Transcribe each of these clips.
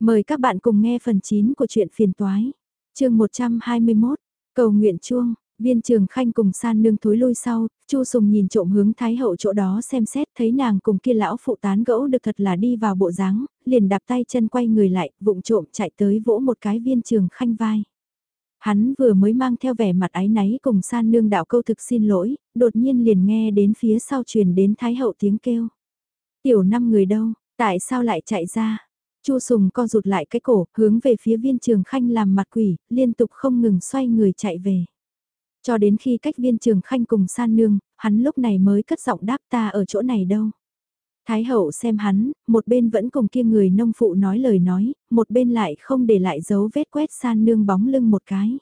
Mời các bạn cùng nghe phần 9 của truyện phiền toái. chương 121, cầu nguyện chuông, viên trường khanh cùng san nương thối lui sau, chu sùng nhìn trộm hướng thái hậu chỗ đó xem xét thấy nàng cùng kia lão phụ tán gẫu được thật là đi vào bộ dáng liền đạp tay chân quay người lại, vụng trộm chạy tới vỗ một cái viên trường khanh vai. Hắn vừa mới mang theo vẻ mặt ái náy cùng san nương đạo câu thực xin lỗi, đột nhiên liền nghe đến phía sau truyền đến thái hậu tiếng kêu. Tiểu năm người đâu, tại sao lại chạy ra? Chu Sùng co rụt lại cái cổ, hướng về phía viên trường khanh làm mặt quỷ, liên tục không ngừng xoay người chạy về. Cho đến khi cách viên trường khanh cùng san nương, hắn lúc này mới cất giọng đáp ta ở chỗ này đâu. Thái hậu xem hắn, một bên vẫn cùng kia người nông phụ nói lời nói, một bên lại không để lại dấu vết quét san nương bóng lưng một cái.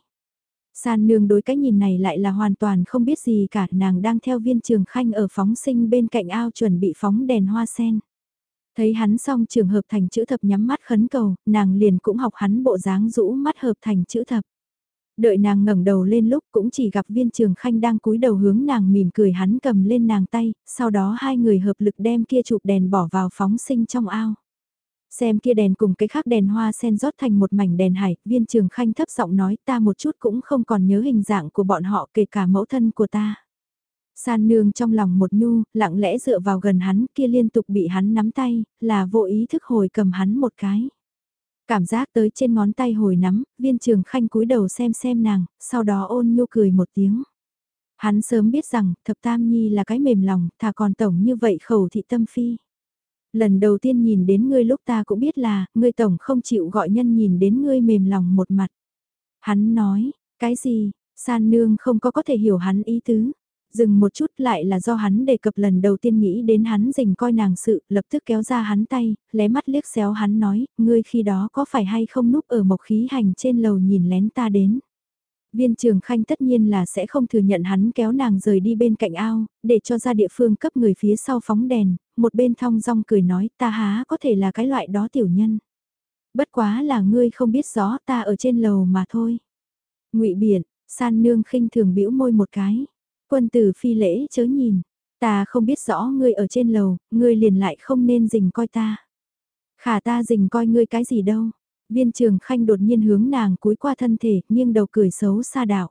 San nương đối cái nhìn này lại là hoàn toàn không biết gì cả, nàng đang theo viên trường khanh ở phóng sinh bên cạnh ao chuẩn bị phóng đèn hoa sen. Thấy hắn xong trường hợp thành chữ thập nhắm mắt khấn cầu, nàng liền cũng học hắn bộ dáng rũ mắt hợp thành chữ thập. Đợi nàng ngẩng đầu lên lúc cũng chỉ gặp viên trường khanh đang cúi đầu hướng nàng mỉm cười hắn cầm lên nàng tay, sau đó hai người hợp lực đem kia chụp đèn bỏ vào phóng sinh trong ao. Xem kia đèn cùng cái khác đèn hoa sen rót thành một mảnh đèn hải, viên trường khanh thấp giọng nói ta một chút cũng không còn nhớ hình dạng của bọn họ kể cả mẫu thân của ta. San nương trong lòng một nhu, lặng lẽ dựa vào gần hắn kia liên tục bị hắn nắm tay, là vô ý thức hồi cầm hắn một cái. Cảm giác tới trên ngón tay hồi nắm, viên trường khanh cúi đầu xem xem nàng, sau đó ôn nhu cười một tiếng. Hắn sớm biết rằng thập tam nhi là cái mềm lòng, thà còn tổng như vậy khẩu thị tâm phi. Lần đầu tiên nhìn đến ngươi lúc ta cũng biết là, ngươi tổng không chịu gọi nhân nhìn đến ngươi mềm lòng một mặt. Hắn nói, cái gì, san nương không có có thể hiểu hắn ý tứ. Dừng một chút lại là do hắn đề cập lần đầu tiên nghĩ đến hắn dình coi nàng sự, lập tức kéo ra hắn tay, lé mắt liếc xéo hắn nói, ngươi khi đó có phải hay không núp ở mộc khí hành trên lầu nhìn lén ta đến. Viên trường khanh tất nhiên là sẽ không thừa nhận hắn kéo nàng rời đi bên cạnh ao, để cho ra địa phương cấp người phía sau phóng đèn, một bên thong dong cười nói ta há có thể là cái loại đó tiểu nhân. Bất quá là ngươi không biết rõ ta ở trên lầu mà thôi. ngụy biển, san nương khinh thường bĩu môi một cái. Quân tử phi lễ chớ nhìn, ta không biết rõ ngươi ở trên lầu, ngươi liền lại không nên dình coi ta. Khả ta dình coi ngươi cái gì đâu. Viên trường khanh đột nhiên hướng nàng cúi qua thân thể, nghiêng đầu cười xấu xa đạo.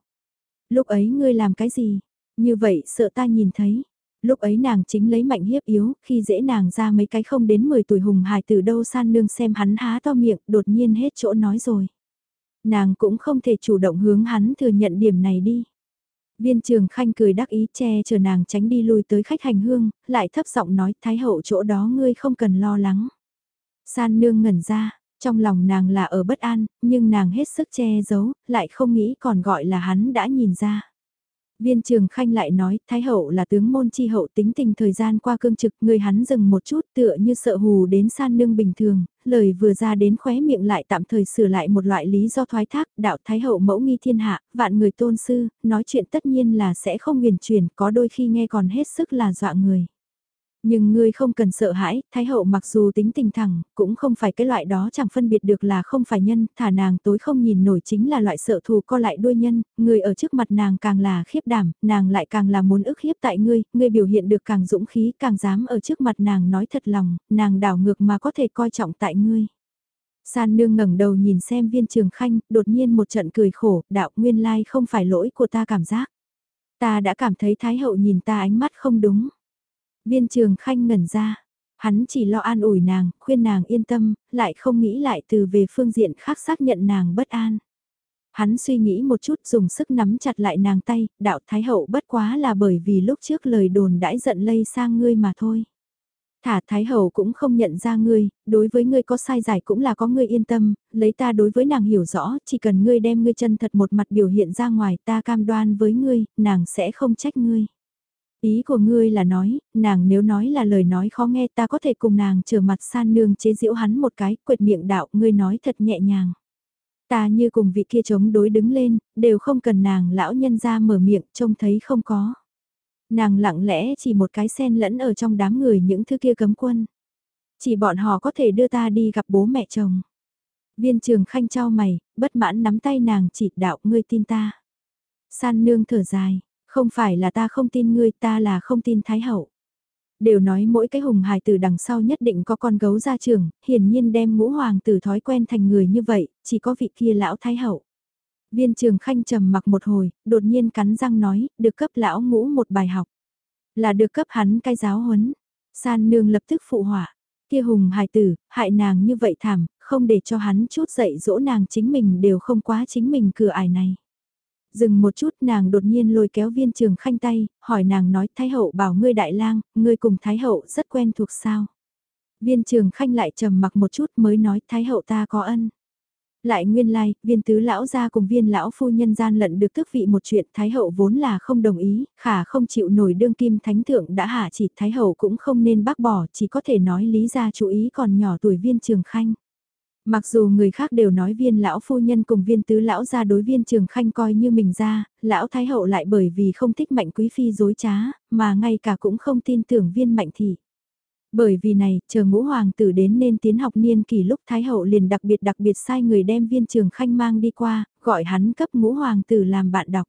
Lúc ấy ngươi làm cái gì? Như vậy sợ ta nhìn thấy. Lúc ấy nàng chính lấy mạnh hiếp yếu, khi dễ nàng ra mấy cái không đến 10 tuổi hùng hài từ đâu san nương xem hắn há to miệng, đột nhiên hết chỗ nói rồi. Nàng cũng không thể chủ động hướng hắn thừa nhận điểm này đi. Viên trường khanh cười đắc ý che chờ nàng tránh đi lui tới khách hành hương, lại thấp giọng nói thái hậu chỗ đó ngươi không cần lo lắng. San nương ngẩn ra, trong lòng nàng là ở bất an, nhưng nàng hết sức che giấu, lại không nghĩ còn gọi là hắn đã nhìn ra. Viên trường khanh lại nói, Thái hậu là tướng môn chi hậu tính tình thời gian qua cương trực, người hắn dừng một chút tựa như sợ hù đến san nương bình thường, lời vừa ra đến khóe miệng lại tạm thời sửa lại một loại lý do thoái thác, đạo Thái hậu mẫu nghi thiên hạ, vạn người tôn sư, nói chuyện tất nhiên là sẽ không huyền truyền, có đôi khi nghe còn hết sức là dọa người. Nhưng ngươi không cần sợ hãi, Thái hậu mặc dù tính tình thẳng, cũng không phải cái loại đó chẳng phân biệt được là không phải nhân, thả nàng tối không nhìn nổi chính là loại sợ thù co lại đuôi nhân, người ở trước mặt nàng càng là khiếp đảm, nàng lại càng là muốn ức hiếp tại ngươi, ngươi biểu hiện được càng dũng khí, càng dám ở trước mặt nàng nói thật lòng, nàng đảo ngược mà có thể coi trọng tại ngươi. San nương ngẩng đầu nhìn xem viên trường khanh, đột nhiên một trận cười khổ, đạo nguyên lai không phải lỗi của ta cảm giác. Ta đã cảm thấy Thái hậu nhìn ta ánh mắt không đúng. Viên trường khanh ngẩn ra, hắn chỉ lo an ủi nàng, khuyên nàng yên tâm, lại không nghĩ lại từ về phương diện khác xác nhận nàng bất an. Hắn suy nghĩ một chút dùng sức nắm chặt lại nàng tay, đạo thái hậu bất quá là bởi vì lúc trước lời đồn đãi giận lây sang ngươi mà thôi. Thả Thái Hậu cũng không nhận ra ngươi, đối với ngươi có sai giải cũng là có ngươi yên tâm, lấy ta đối với nàng hiểu rõ, chỉ cần ngươi đem ngươi chân thật một mặt biểu hiện ra ngoài ta cam đoan với ngươi, nàng sẽ không trách ngươi. Ý của ngươi là nói, nàng nếu nói là lời nói khó nghe ta có thể cùng nàng trở mặt san nương chế giễu hắn một cái, quệt miệng đạo, ngươi nói thật nhẹ nhàng. Ta như cùng vị kia chống đối đứng lên, đều không cần nàng lão nhân ra mở miệng, trông thấy không có. Nàng lặng lẽ chỉ một cái sen lẫn ở trong đám người những thứ kia cấm quân. Chỉ bọn họ có thể đưa ta đi gặp bố mẹ chồng. Viên trường khanh trao mày, bất mãn nắm tay nàng chỉ đạo ngươi tin ta. San nương thở dài, không phải là ta không tin ngươi ta là không tin Thái Hậu. Đều nói mỗi cái hùng hài tử đằng sau nhất định có con gấu ra trường, hiển nhiên đem ngũ hoàng tử thói quen thành người như vậy, chỉ có vị kia lão thái hậu. Viên trường khanh trầm mặc một hồi, đột nhiên cắn răng nói, được cấp lão ngũ một bài học. Là được cấp hắn cái giáo huấn. San nương lập tức phụ hỏa, Kia hùng hài tử, hại nàng như vậy thảm, không để cho hắn chút dậy dỗ nàng chính mình đều không quá chính mình cửa ải này. Dừng một chút nàng đột nhiên lôi kéo viên trường khanh tay, hỏi nàng nói Thái hậu bảo ngươi đại lang, ngươi cùng Thái hậu rất quen thuộc sao. Viên trường khanh lại trầm mặc một chút mới nói Thái hậu ta có ân. Lại nguyên lai, like, viên tứ lão ra cùng viên lão phu nhân gian lận được tước vị một chuyện Thái hậu vốn là không đồng ý, khả không chịu nổi đương kim thánh thượng đã hạ chỉ Thái hậu cũng không nên bác bỏ, chỉ có thể nói lý ra chú ý còn nhỏ tuổi viên trường khanh. Mặc dù người khác đều nói viên lão phu nhân cùng viên tứ lão ra đối viên trường khanh coi như mình ra, lão thái hậu lại bởi vì không thích mạnh quý phi dối trá, mà ngay cả cũng không tin tưởng viên mạnh thị. Bởi vì này, chờ ngũ hoàng tử đến nên tiến học niên kỳ lúc Thái Hậu liền đặc biệt đặc biệt sai người đem viên trường khanh mang đi qua, gọi hắn cấp ngũ hoàng tử làm bạn đọc.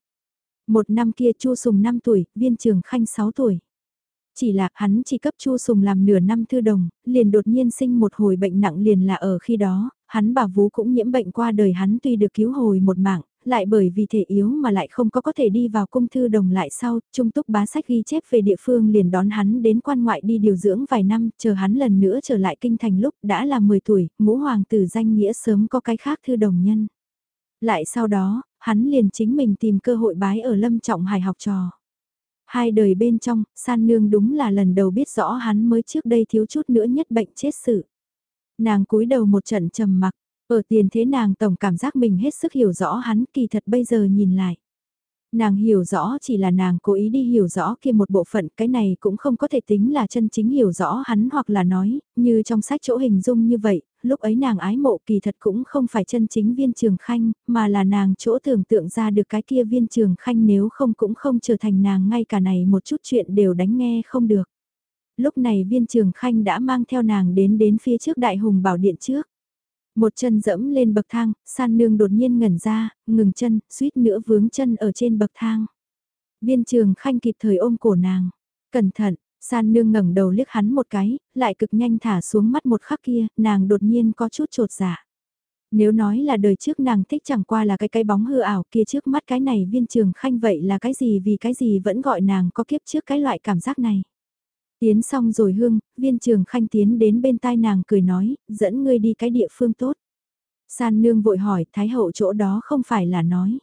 Một năm kia Chu Sùng 5 tuổi, viên trường khanh 6 tuổi. Chỉ là hắn chỉ cấp Chu Sùng làm nửa năm thư đồng, liền đột nhiên sinh một hồi bệnh nặng liền là ở khi đó, hắn bà vú cũng nhiễm bệnh qua đời hắn tuy được cứu hồi một mạng, lại bởi vì thể yếu mà lại không có có thể đi vào cung thư đồng lại sau, trung túc bá sách ghi chép về địa phương liền đón hắn đến quan ngoại đi điều dưỡng vài năm, chờ hắn lần nữa trở lại kinh thành lúc đã là 10 tuổi, ngũ hoàng tử danh nghĩa sớm có cái khác thư đồng nhân. Lại sau đó, hắn liền chính mình tìm cơ hội bái ở lâm trọng hài học trò. Hai đời bên trong, san nương đúng là lần đầu biết rõ hắn mới trước đây thiếu chút nữa nhất bệnh chết sự. Nàng cúi đầu một trận trầm mặc, ở tiền thế nàng tổng cảm giác mình hết sức hiểu rõ hắn kỳ thật bây giờ nhìn lại. Nàng hiểu rõ chỉ là nàng cố ý đi hiểu rõ kia một bộ phận cái này cũng không có thể tính là chân chính hiểu rõ hắn hoặc là nói, như trong sách chỗ hình dung như vậy, lúc ấy nàng ái mộ kỳ thật cũng không phải chân chính viên trường khanh, mà là nàng chỗ tưởng tượng ra được cái kia viên trường khanh nếu không cũng không trở thành nàng ngay cả này một chút chuyện đều đánh nghe không được. Lúc này viên trường khanh đã mang theo nàng đến đến phía trước đại hùng bảo điện trước. Một chân dẫm lên bậc thang, san nương đột nhiên ngẩn ra, ngừng chân, suýt nữa vướng chân ở trên bậc thang. Viên trường khanh kịp thời ôm cổ nàng. Cẩn thận, san nương ngẩng đầu liếc hắn một cái, lại cực nhanh thả xuống mắt một khắc kia, nàng đột nhiên có chút trột dạ. Nếu nói là đời trước nàng thích chẳng qua là cái cái bóng hư ảo kia trước mắt cái này viên trường khanh vậy là cái gì vì cái gì vẫn gọi nàng có kiếp trước cái loại cảm giác này. Tiến xong rồi hương, viên trường khanh tiến đến bên tai nàng cười nói, dẫn ngươi đi cái địa phương tốt. San nương vội hỏi, thái hậu chỗ đó không phải là nói.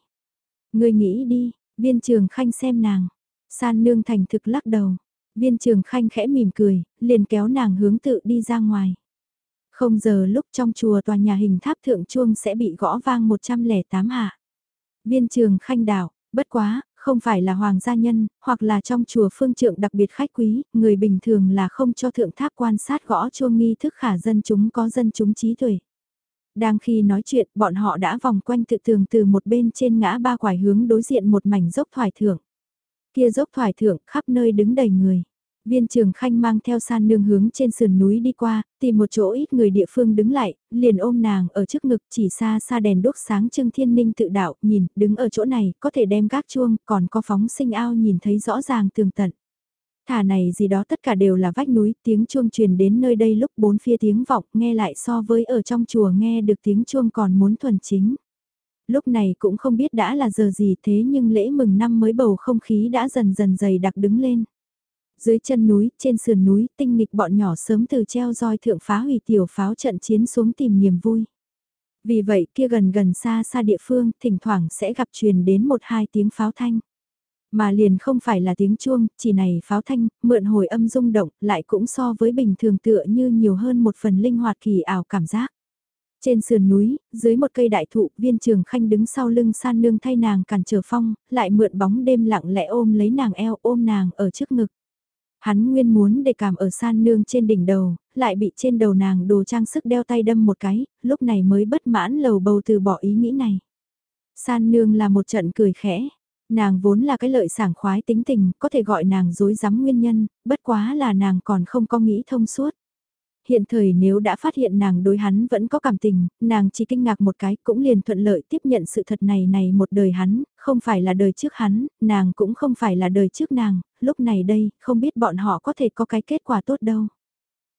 Ngươi nghĩ đi, viên trường khanh xem nàng. San nương thành thực lắc đầu. Viên trường khanh khẽ mỉm cười, liền kéo nàng hướng tự đi ra ngoài. Không giờ lúc trong chùa tòa nhà hình tháp thượng chuông sẽ bị gõ vang 108 hạ. Viên trường khanh đảo, bất quá, không phải là hoàng gia nhân, hoặc là trong chùa phương trượng đặc biệt khách quý, người bình thường là không cho thượng tháp quan sát gõ chuông nghi thức khả dân chúng có dân chúng trí tuệ. Đang khi nói chuyện, bọn họ đã vòng quanh tự tường từ một bên trên ngã ba quải hướng đối diện một mảnh dốc thoải thượng. Kia dốc thoải thượng khắp nơi đứng đầy người. Viên trường khanh mang theo san nương hướng trên sườn núi đi qua, tìm một chỗ ít người địa phương đứng lại, liền ôm nàng ở trước ngực chỉ xa xa đèn đốt sáng trưng thiên ninh tự đạo, nhìn, đứng ở chỗ này, có thể đem gác chuông, còn có phóng sinh ao nhìn thấy rõ ràng tường tận. Thả này gì đó tất cả đều là vách núi, tiếng chuông truyền đến nơi đây lúc bốn phía tiếng vọng, nghe lại so với ở trong chùa nghe được tiếng chuông còn muốn thuần chính. Lúc này cũng không biết đã là giờ gì thế nhưng lễ mừng năm mới bầu không khí đã dần dần dày đặc đứng lên. Dưới chân núi, trên sườn núi, tinh nghịch bọn nhỏ sớm từ treo roi thượng phá hủy tiểu pháo trận chiến xuống tìm niềm vui. Vì vậy kia gần gần xa xa địa phương, thỉnh thoảng sẽ gặp truyền đến một hai tiếng pháo thanh. Mà liền không phải là tiếng chuông, chỉ này pháo thanh, mượn hồi âm rung động, lại cũng so với bình thường tựa như nhiều hơn một phần linh hoạt kỳ ảo cảm giác. Trên sườn núi, dưới một cây đại thụ, viên trường khanh đứng sau lưng san nương thay nàng cản trở phong, lại mượn bóng đêm lặng lẽ ôm lấy nàng eo ôm nàng ở trước ngực. Hắn nguyên muốn để cảm ở san nương trên đỉnh đầu, lại bị trên đầu nàng đồ trang sức đeo tay đâm một cái, lúc này mới bất mãn lầu bầu từ bỏ ý nghĩ này. San nương là một trận cười khẽ, nàng vốn là cái lợi sảng khoái tính tình, có thể gọi nàng dối rắm nguyên nhân, bất quá là nàng còn không có nghĩ thông suốt hiện thời nếu đã phát hiện nàng đối hắn vẫn có cảm tình, nàng chỉ kinh ngạc một cái cũng liền thuận lợi tiếp nhận sự thật này này một đời hắn, không phải là đời trước hắn, nàng cũng không phải là đời trước nàng, lúc này đây, không biết bọn họ có thể có cái kết quả tốt đâu.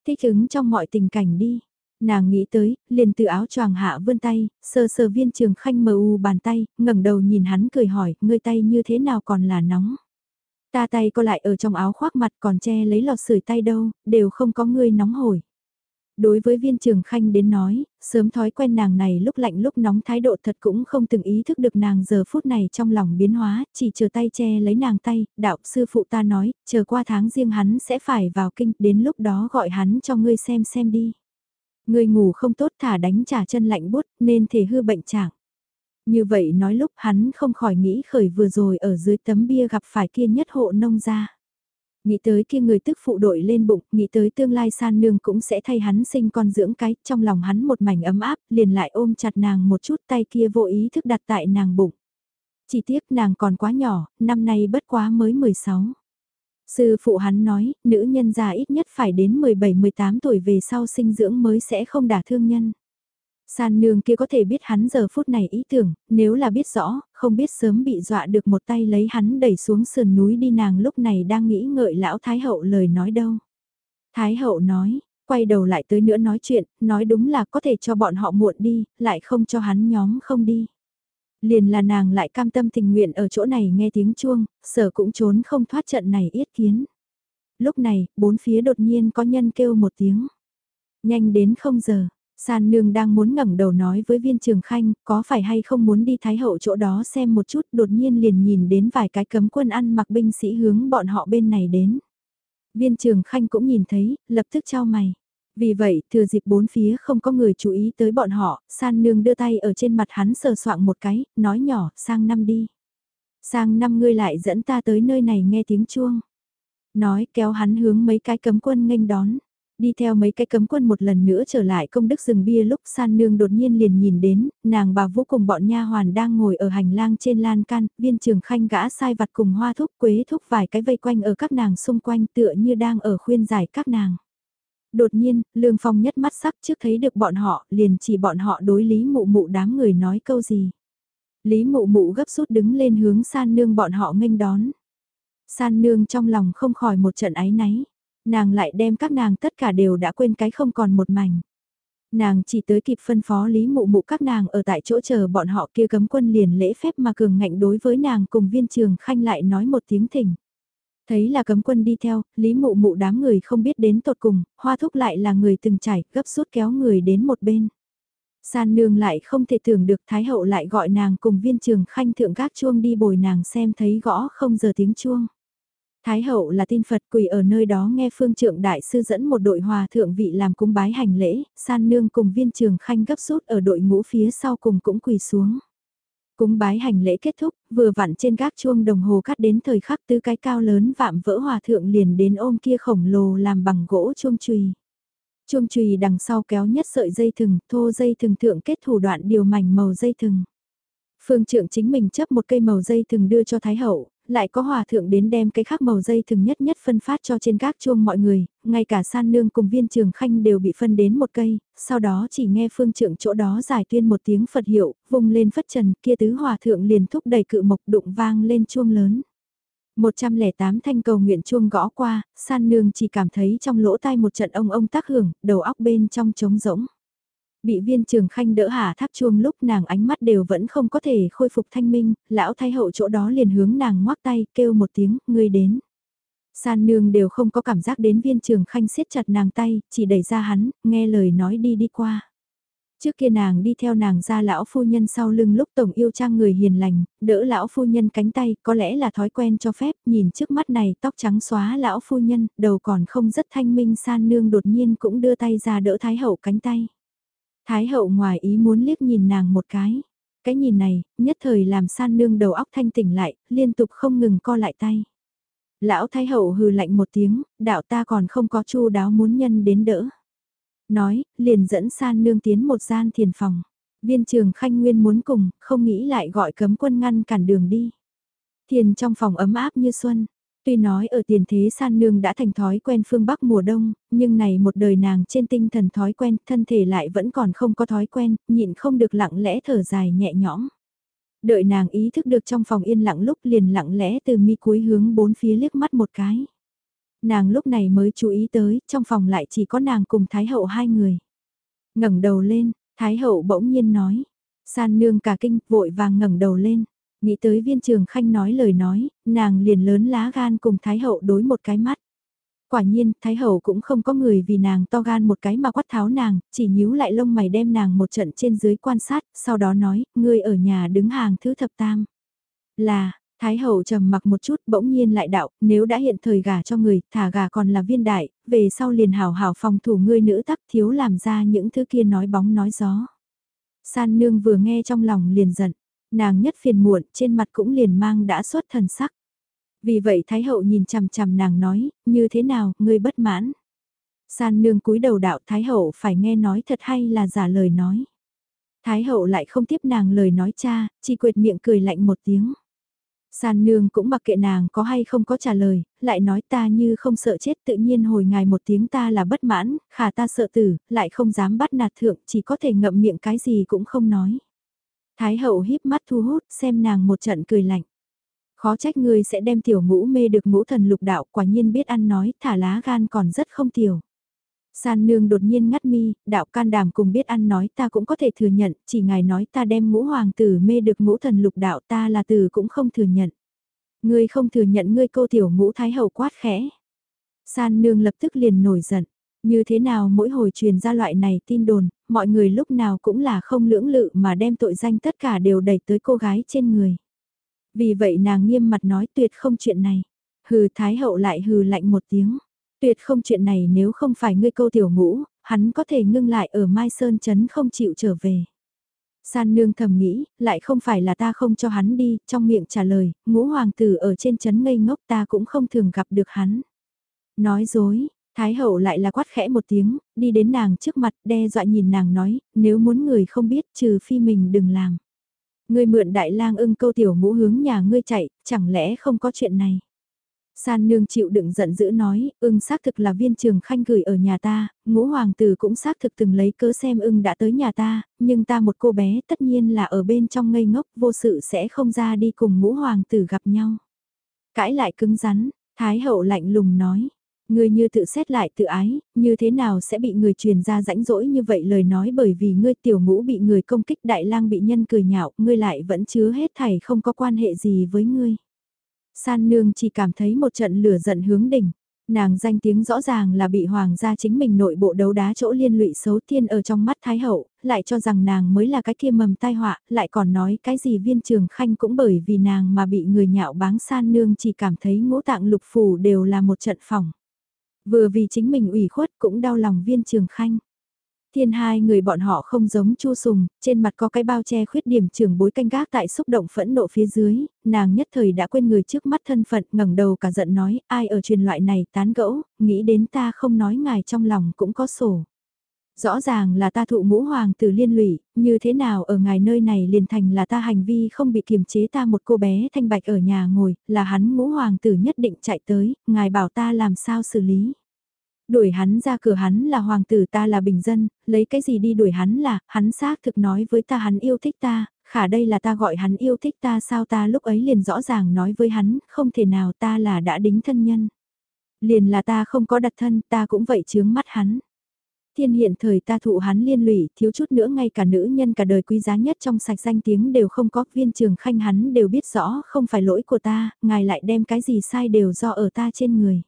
Thích ứng trong mọi tình cảnh đi. Nàng nghĩ tới, liền từ áo choàng hạ vươn tay, sờ sờ viên trường khanh mờ u bàn tay, ngẩng đầu nhìn hắn cười hỏi, ngươi tay như thế nào còn là nóng. Ta tay co lại ở trong áo khoác mặt còn che lấy lọt sưởi tay đâu, đều không có ngươi nóng hổi. Đối với viên trường khanh đến nói, sớm thói quen nàng này lúc lạnh lúc nóng thái độ thật cũng không từng ý thức được nàng giờ phút này trong lòng biến hóa, chỉ chờ tay che lấy nàng tay, đạo sư phụ ta nói, chờ qua tháng riêng hắn sẽ phải vào kinh, đến lúc đó gọi hắn cho ngươi xem xem đi. Ngươi ngủ không tốt thả đánh trả chân lạnh bút nên thể hư bệnh trạng. Như vậy nói lúc hắn không khỏi nghĩ khởi vừa rồi ở dưới tấm bia gặp phải kia nhất hộ nông gia. Nghĩ tới kia người tức phụ đội lên bụng, nghĩ tới tương lai san nương cũng sẽ thay hắn sinh con dưỡng cái, trong lòng hắn một mảnh ấm áp, liền lại ôm chặt nàng một chút tay kia vô ý thức đặt tại nàng bụng. Chỉ tiếc nàng còn quá nhỏ, năm nay bất quá mới 16. Sư phụ hắn nói, nữ nhân già ít nhất phải đến 17-18 tuổi về sau sinh dưỡng mới sẽ không đả thương nhân. San nương kia có thể biết hắn giờ phút này ý tưởng, nếu là biết rõ, không biết sớm bị dọa được một tay lấy hắn đẩy xuống sườn núi đi nàng lúc này đang nghĩ ngợi lão Thái Hậu lời nói đâu. Thái Hậu nói, quay đầu lại tới nữa nói chuyện, nói đúng là có thể cho bọn họ muộn đi, lại không cho hắn nhóm không đi. Liền là nàng lại cam tâm tình nguyện ở chỗ này nghe tiếng chuông, sở cũng trốn không thoát trận này yết kiến. Lúc này, bốn phía đột nhiên có nhân kêu một tiếng. Nhanh đến không giờ, San nương đang muốn ngẩng đầu nói với viên trường khanh, có phải hay không muốn đi thái hậu chỗ đó xem một chút, đột nhiên liền nhìn đến vài cái cấm quân ăn mặc binh sĩ hướng bọn họ bên này đến. Viên trường khanh cũng nhìn thấy, lập tức trao mày. Vì vậy, thừa dịp bốn phía không có người chú ý tới bọn họ, san nương đưa tay ở trên mặt hắn sờ soạng một cái, nói nhỏ, sang năm đi. Sang năm ngươi lại dẫn ta tới nơi này nghe tiếng chuông. Nói kéo hắn hướng mấy cái cấm quân nghênh đón. Đi theo mấy cái cấm quân một lần nữa trở lại công đức rừng bia lúc san nương đột nhiên liền nhìn đến, nàng bà vũ cùng bọn nha hoàn đang ngồi ở hành lang trên lan can, viên trường khanh gã sai vặt cùng hoa thúc quế thúc vài cái vây quanh ở các nàng xung quanh tựa như đang ở khuyên giải các nàng. Đột nhiên, Lương Phong nhất mắt sắc trước thấy được bọn họ, liền chỉ bọn họ đối lý mụ mụ đám người nói câu gì. Lý mụ mụ gấp rút đứng lên hướng san nương bọn họ nghênh đón. San nương trong lòng không khỏi một trận ái náy nàng lại đem các nàng tất cả đều đã quên cái không còn một mảnh. Nàng chỉ tới kịp phân phó lý mụ mụ các nàng ở tại chỗ chờ bọn họ kia cấm quân liền lễ phép mà cường ngạnh đối với nàng cùng viên trường khanh lại nói một tiếng thỉnh. Thấy là cấm quân đi theo, lý mụ mụ đám người không biết đến tột cùng, hoa thúc lại là người từng trải, gấp rút kéo người đến một bên. San nương lại không thể tưởng được Thái hậu lại gọi nàng cùng viên trường khanh thượng gác chuông đi bồi nàng xem thấy gõ không giờ tiếng chuông. Thái hậu là tin Phật quỳ ở nơi đó nghe phương trượng đại sư dẫn một đội hòa thượng vị làm cung bái hành lễ, san nương cùng viên trường khanh gấp rút ở đội ngũ phía sau cùng cũng quỳ xuống. Cúng bái hành lễ kết thúc, vừa vặn trên gác chuông đồng hồ cắt đến thời khắc tứ cái cao lớn vạm vỡ hòa thượng liền đến ôm kia khổng lồ làm bằng gỗ chuông chùy. Chuông chùy đằng sau kéo nhất sợi dây thừng, thô dây thừng thượng kết thủ đoạn điều mảnh màu dây thừng. Phương trượng chính mình chấp một cây màu dây thừng đưa cho Thái Hậu, lại có hòa thượng đến đem cái khác màu dây thường nhất nhất phân phát cho trên các chuông mọi người, ngay cả san nương cùng viên trường khanh đều bị phân đến một cây, sau đó chỉ nghe phương trưởng chỗ đó giải tuyên một tiếng Phật hiệu, vùng lên phất trần kia tứ hòa thượng liền thúc đẩy cự mộc đụng vang lên chuông lớn. 108 thanh cầu nguyện chuông gõ qua, san nương chỉ cảm thấy trong lỗ tai một trận ông ông tác hưởng, đầu óc bên trong trống rỗng. Bị viên trường khanh đỡ hạ tháp chuông lúc nàng ánh mắt đều vẫn không có thể khôi phục thanh minh, lão thái hậu chỗ đó liền hướng nàng ngoác tay kêu một tiếng, ngươi đến. San nương đều không có cảm giác đến viên trường khanh siết chặt nàng tay, chỉ đẩy ra hắn, nghe lời nói đi đi qua. Trước kia nàng đi theo nàng ra lão phu nhân sau lưng lúc tổng yêu trang người hiền lành, đỡ lão phu nhân cánh tay, có lẽ là thói quen cho phép, nhìn trước mắt này tóc trắng xóa lão phu nhân, đầu còn không rất thanh minh san nương đột nhiên cũng đưa tay ra đỡ thái hậu cánh tay. Thái hậu ngoài ý muốn liếc nhìn nàng một cái. Cái nhìn này, nhất thời làm san nương đầu óc thanh tỉnh lại, liên tục không ngừng co lại tay. Lão thái hậu hừ lạnh một tiếng, đạo ta còn không có chu đáo muốn nhân đến đỡ. Nói, liền dẫn san nương tiến một gian thiền phòng. Viên trường khanh nguyên muốn cùng, không nghĩ lại gọi cấm quân ngăn cản đường đi. Thiền trong phòng ấm áp như xuân, Tuy nói ở tiền thế san nương đã thành thói quen phương Bắc mùa đông, nhưng này một đời nàng trên tinh thần thói quen, thân thể lại vẫn còn không có thói quen, nhịn không được lặng lẽ thở dài nhẹ nhõm. Đợi nàng ý thức được trong phòng yên lặng lúc liền lặng lẽ từ mi cuối hướng bốn phía liếc mắt một cái. Nàng lúc này mới chú ý tới, trong phòng lại chỉ có nàng cùng Thái Hậu hai người. ngẩng đầu lên, Thái Hậu bỗng nhiên nói. San nương cả kinh, vội vàng ngẩng đầu lên. Nghĩ tới viên trường khanh nói lời nói, nàng liền lớn lá gan cùng Thái Hậu đối một cái mắt. Quả nhiên, Thái Hậu cũng không có người vì nàng to gan một cái mà quát tháo nàng, chỉ nhíu lại lông mày đem nàng một trận trên dưới quan sát, sau đó nói, ngươi ở nhà đứng hàng thứ thập tam. Là, Thái hậu trầm mặc một chút bỗng nhiên lại đạo, nếu đã hiện thời gả cho người, thả gà còn là viên đại, về sau liền hảo hảo phòng thủ ngươi nữ tắc thiếu làm ra những thứ kia nói bóng nói gió. San nương vừa nghe trong lòng liền giận, nàng nhất phiền muộn trên mặt cũng liền mang đã xuất thần sắc. Vì vậy Thái hậu nhìn chằm chằm nàng nói, như thế nào, ngươi bất mãn. San nương cúi đầu đạo Thái hậu phải nghe nói thật hay là giả lời nói. Thái hậu lại không tiếp nàng lời nói cha, chỉ quệt miệng cười lạnh một tiếng. San nương cũng mặc kệ nàng có hay không có trả lời, lại nói ta như không sợ chết tự nhiên hồi ngài một tiếng ta là bất mãn, khả ta sợ tử, lại không dám bắt nạt thượng, chỉ có thể ngậm miệng cái gì cũng không nói. Thái hậu híp mắt thu hút, xem nàng một trận cười lạnh. Khó trách ngươi sẽ đem tiểu ngũ mê được ngũ thần lục đạo, quả nhiên biết ăn nói, thả lá gan còn rất không tiểu. San nương đột nhiên ngắt mi, đạo can đảm cùng biết ăn nói ta cũng có thể thừa nhận, chỉ ngài nói ta đem ngũ hoàng tử mê được ngũ thần lục đạo ta là từ cũng không thừa nhận. Ngươi không thừa nhận ngươi câu tiểu ngũ thái hậu quát khẽ. San nương lập tức liền nổi giận. Như thế nào mỗi hồi truyền ra loại này tin đồn, mọi người lúc nào cũng là không lưỡng lự mà đem tội danh tất cả đều đẩy tới cô gái trên người. Vì vậy nàng nghiêm mặt nói tuyệt không chuyện này. Hừ thái hậu lại hừ lạnh một tiếng. Tuyệt không chuyện này nếu không phải ngươi câu tiểu ngũ, hắn có thể ngưng lại ở Mai Sơn Trấn không chịu trở về. San nương thầm nghĩ, lại không phải là ta không cho hắn đi, trong miệng trả lời, ngũ hoàng tử ở trên chấn ngây ngốc ta cũng không thường gặp được hắn. Nói dối, Thái hậu lại là quát khẽ một tiếng, đi đến nàng trước mặt đe dọa nhìn nàng nói, nếu muốn người không biết trừ phi mình đừng làm. Ngươi mượn đại lang ưng câu tiểu ngũ hướng nhà ngươi chạy, chẳng lẽ không có chuyện này. San nương chịu đựng giận dữ nói, ưng xác thực là viên trường khanh gửi ở nhà ta, ngũ hoàng tử cũng xác thực từng lấy cớ xem ưng đã tới nhà ta, nhưng ta một cô bé tất nhiên là ở bên trong ngây ngốc vô sự sẽ không ra đi cùng ngũ hoàng tử gặp nhau. Cãi lại cứng rắn, thái hậu lạnh lùng nói, Ngươi như tự xét lại tự ái, như thế nào sẽ bị người truyền ra rãnh rỗi như vậy lời nói bởi vì ngươi tiểu ngũ bị người công kích đại lang bị nhân cười nhạo, ngươi lại vẫn chứa hết thảy không có quan hệ gì với ngươi. San nương chỉ cảm thấy một trận lửa giận hướng đỉnh. Nàng danh tiếng rõ ràng là bị hoàng gia chính mình nội bộ đấu đá chỗ liên lụy xấu thiên ở trong mắt Thái Hậu, lại cho rằng nàng mới là cái kia mầm tai họa, lại còn nói cái gì viên trường khanh cũng bởi vì nàng mà bị người nhạo báng san nương chỉ cảm thấy ngũ tạng lục phủ đều là một trận phòng. Vừa vì chính mình ủy khuất cũng đau lòng viên trường khanh. Thiên hai người bọn họ không giống chu sùng, trên mặt có cái bao che khuyết điểm trưởng bối canh gác tại xúc động phẫn nộ phía dưới, nàng nhất thời đã quên người trước mắt thân phận ngẩng đầu cả giận nói ai ở truyền loại này tán gẫu, nghĩ đến ta không nói ngài trong lòng cũng có sổ. Rõ ràng là ta thụ ngũ hoàng tử liên lụy, như thế nào ở ngài nơi này liền thành là ta hành vi không bị kiềm chế ta một cô bé thanh bạch ở nhà ngồi, là hắn ngũ hoàng tử nhất định chạy tới, ngài bảo ta làm sao xử lý. Đuổi hắn ra cửa hắn là hoàng tử ta là bình dân, lấy cái gì đi đuổi hắn là, hắn xác thực nói với ta hắn yêu thích ta, khả đây là ta gọi hắn yêu thích ta sao ta lúc ấy liền rõ ràng nói với hắn, không thể nào ta là đã đính thân nhân. Liền là ta không có đặt thân ta cũng vậy chướng mắt hắn thiên hiện thời ta thụ hắn liên lụy, thiếu chút nữa ngay cả nữ nhân cả đời quý giá nhất trong sạch danh tiếng đều không có, viên trường khanh hắn đều biết rõ không phải lỗi của ta, ngài lại đem cái gì sai đều do ở ta trên người.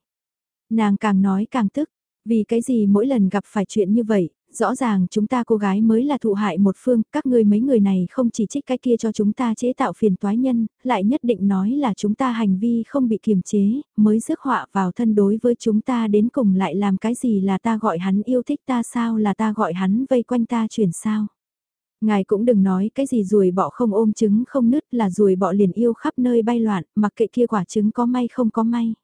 Nàng càng nói càng tức, vì cái gì mỗi lần gặp phải chuyện như vậy, rõ ràng chúng ta cô gái mới là thụ hại một phương, các ngươi mấy người này không chỉ trích cái kia cho chúng ta chế tạo phiền toái nhân, lại nhất định nói là chúng ta hành vi không bị kiềm chế, mới rước họa vào thân đối với chúng ta đến cùng lại làm cái gì là ta gọi hắn yêu thích ta sao là ta gọi hắn vây quanh ta chuyển sao. Ngài cũng đừng nói cái gì ruồi bọ không ôm trứng không nứt là ruồi bọ liền yêu khắp nơi bay loạn, mặc kệ kia quả trứng có may không có may.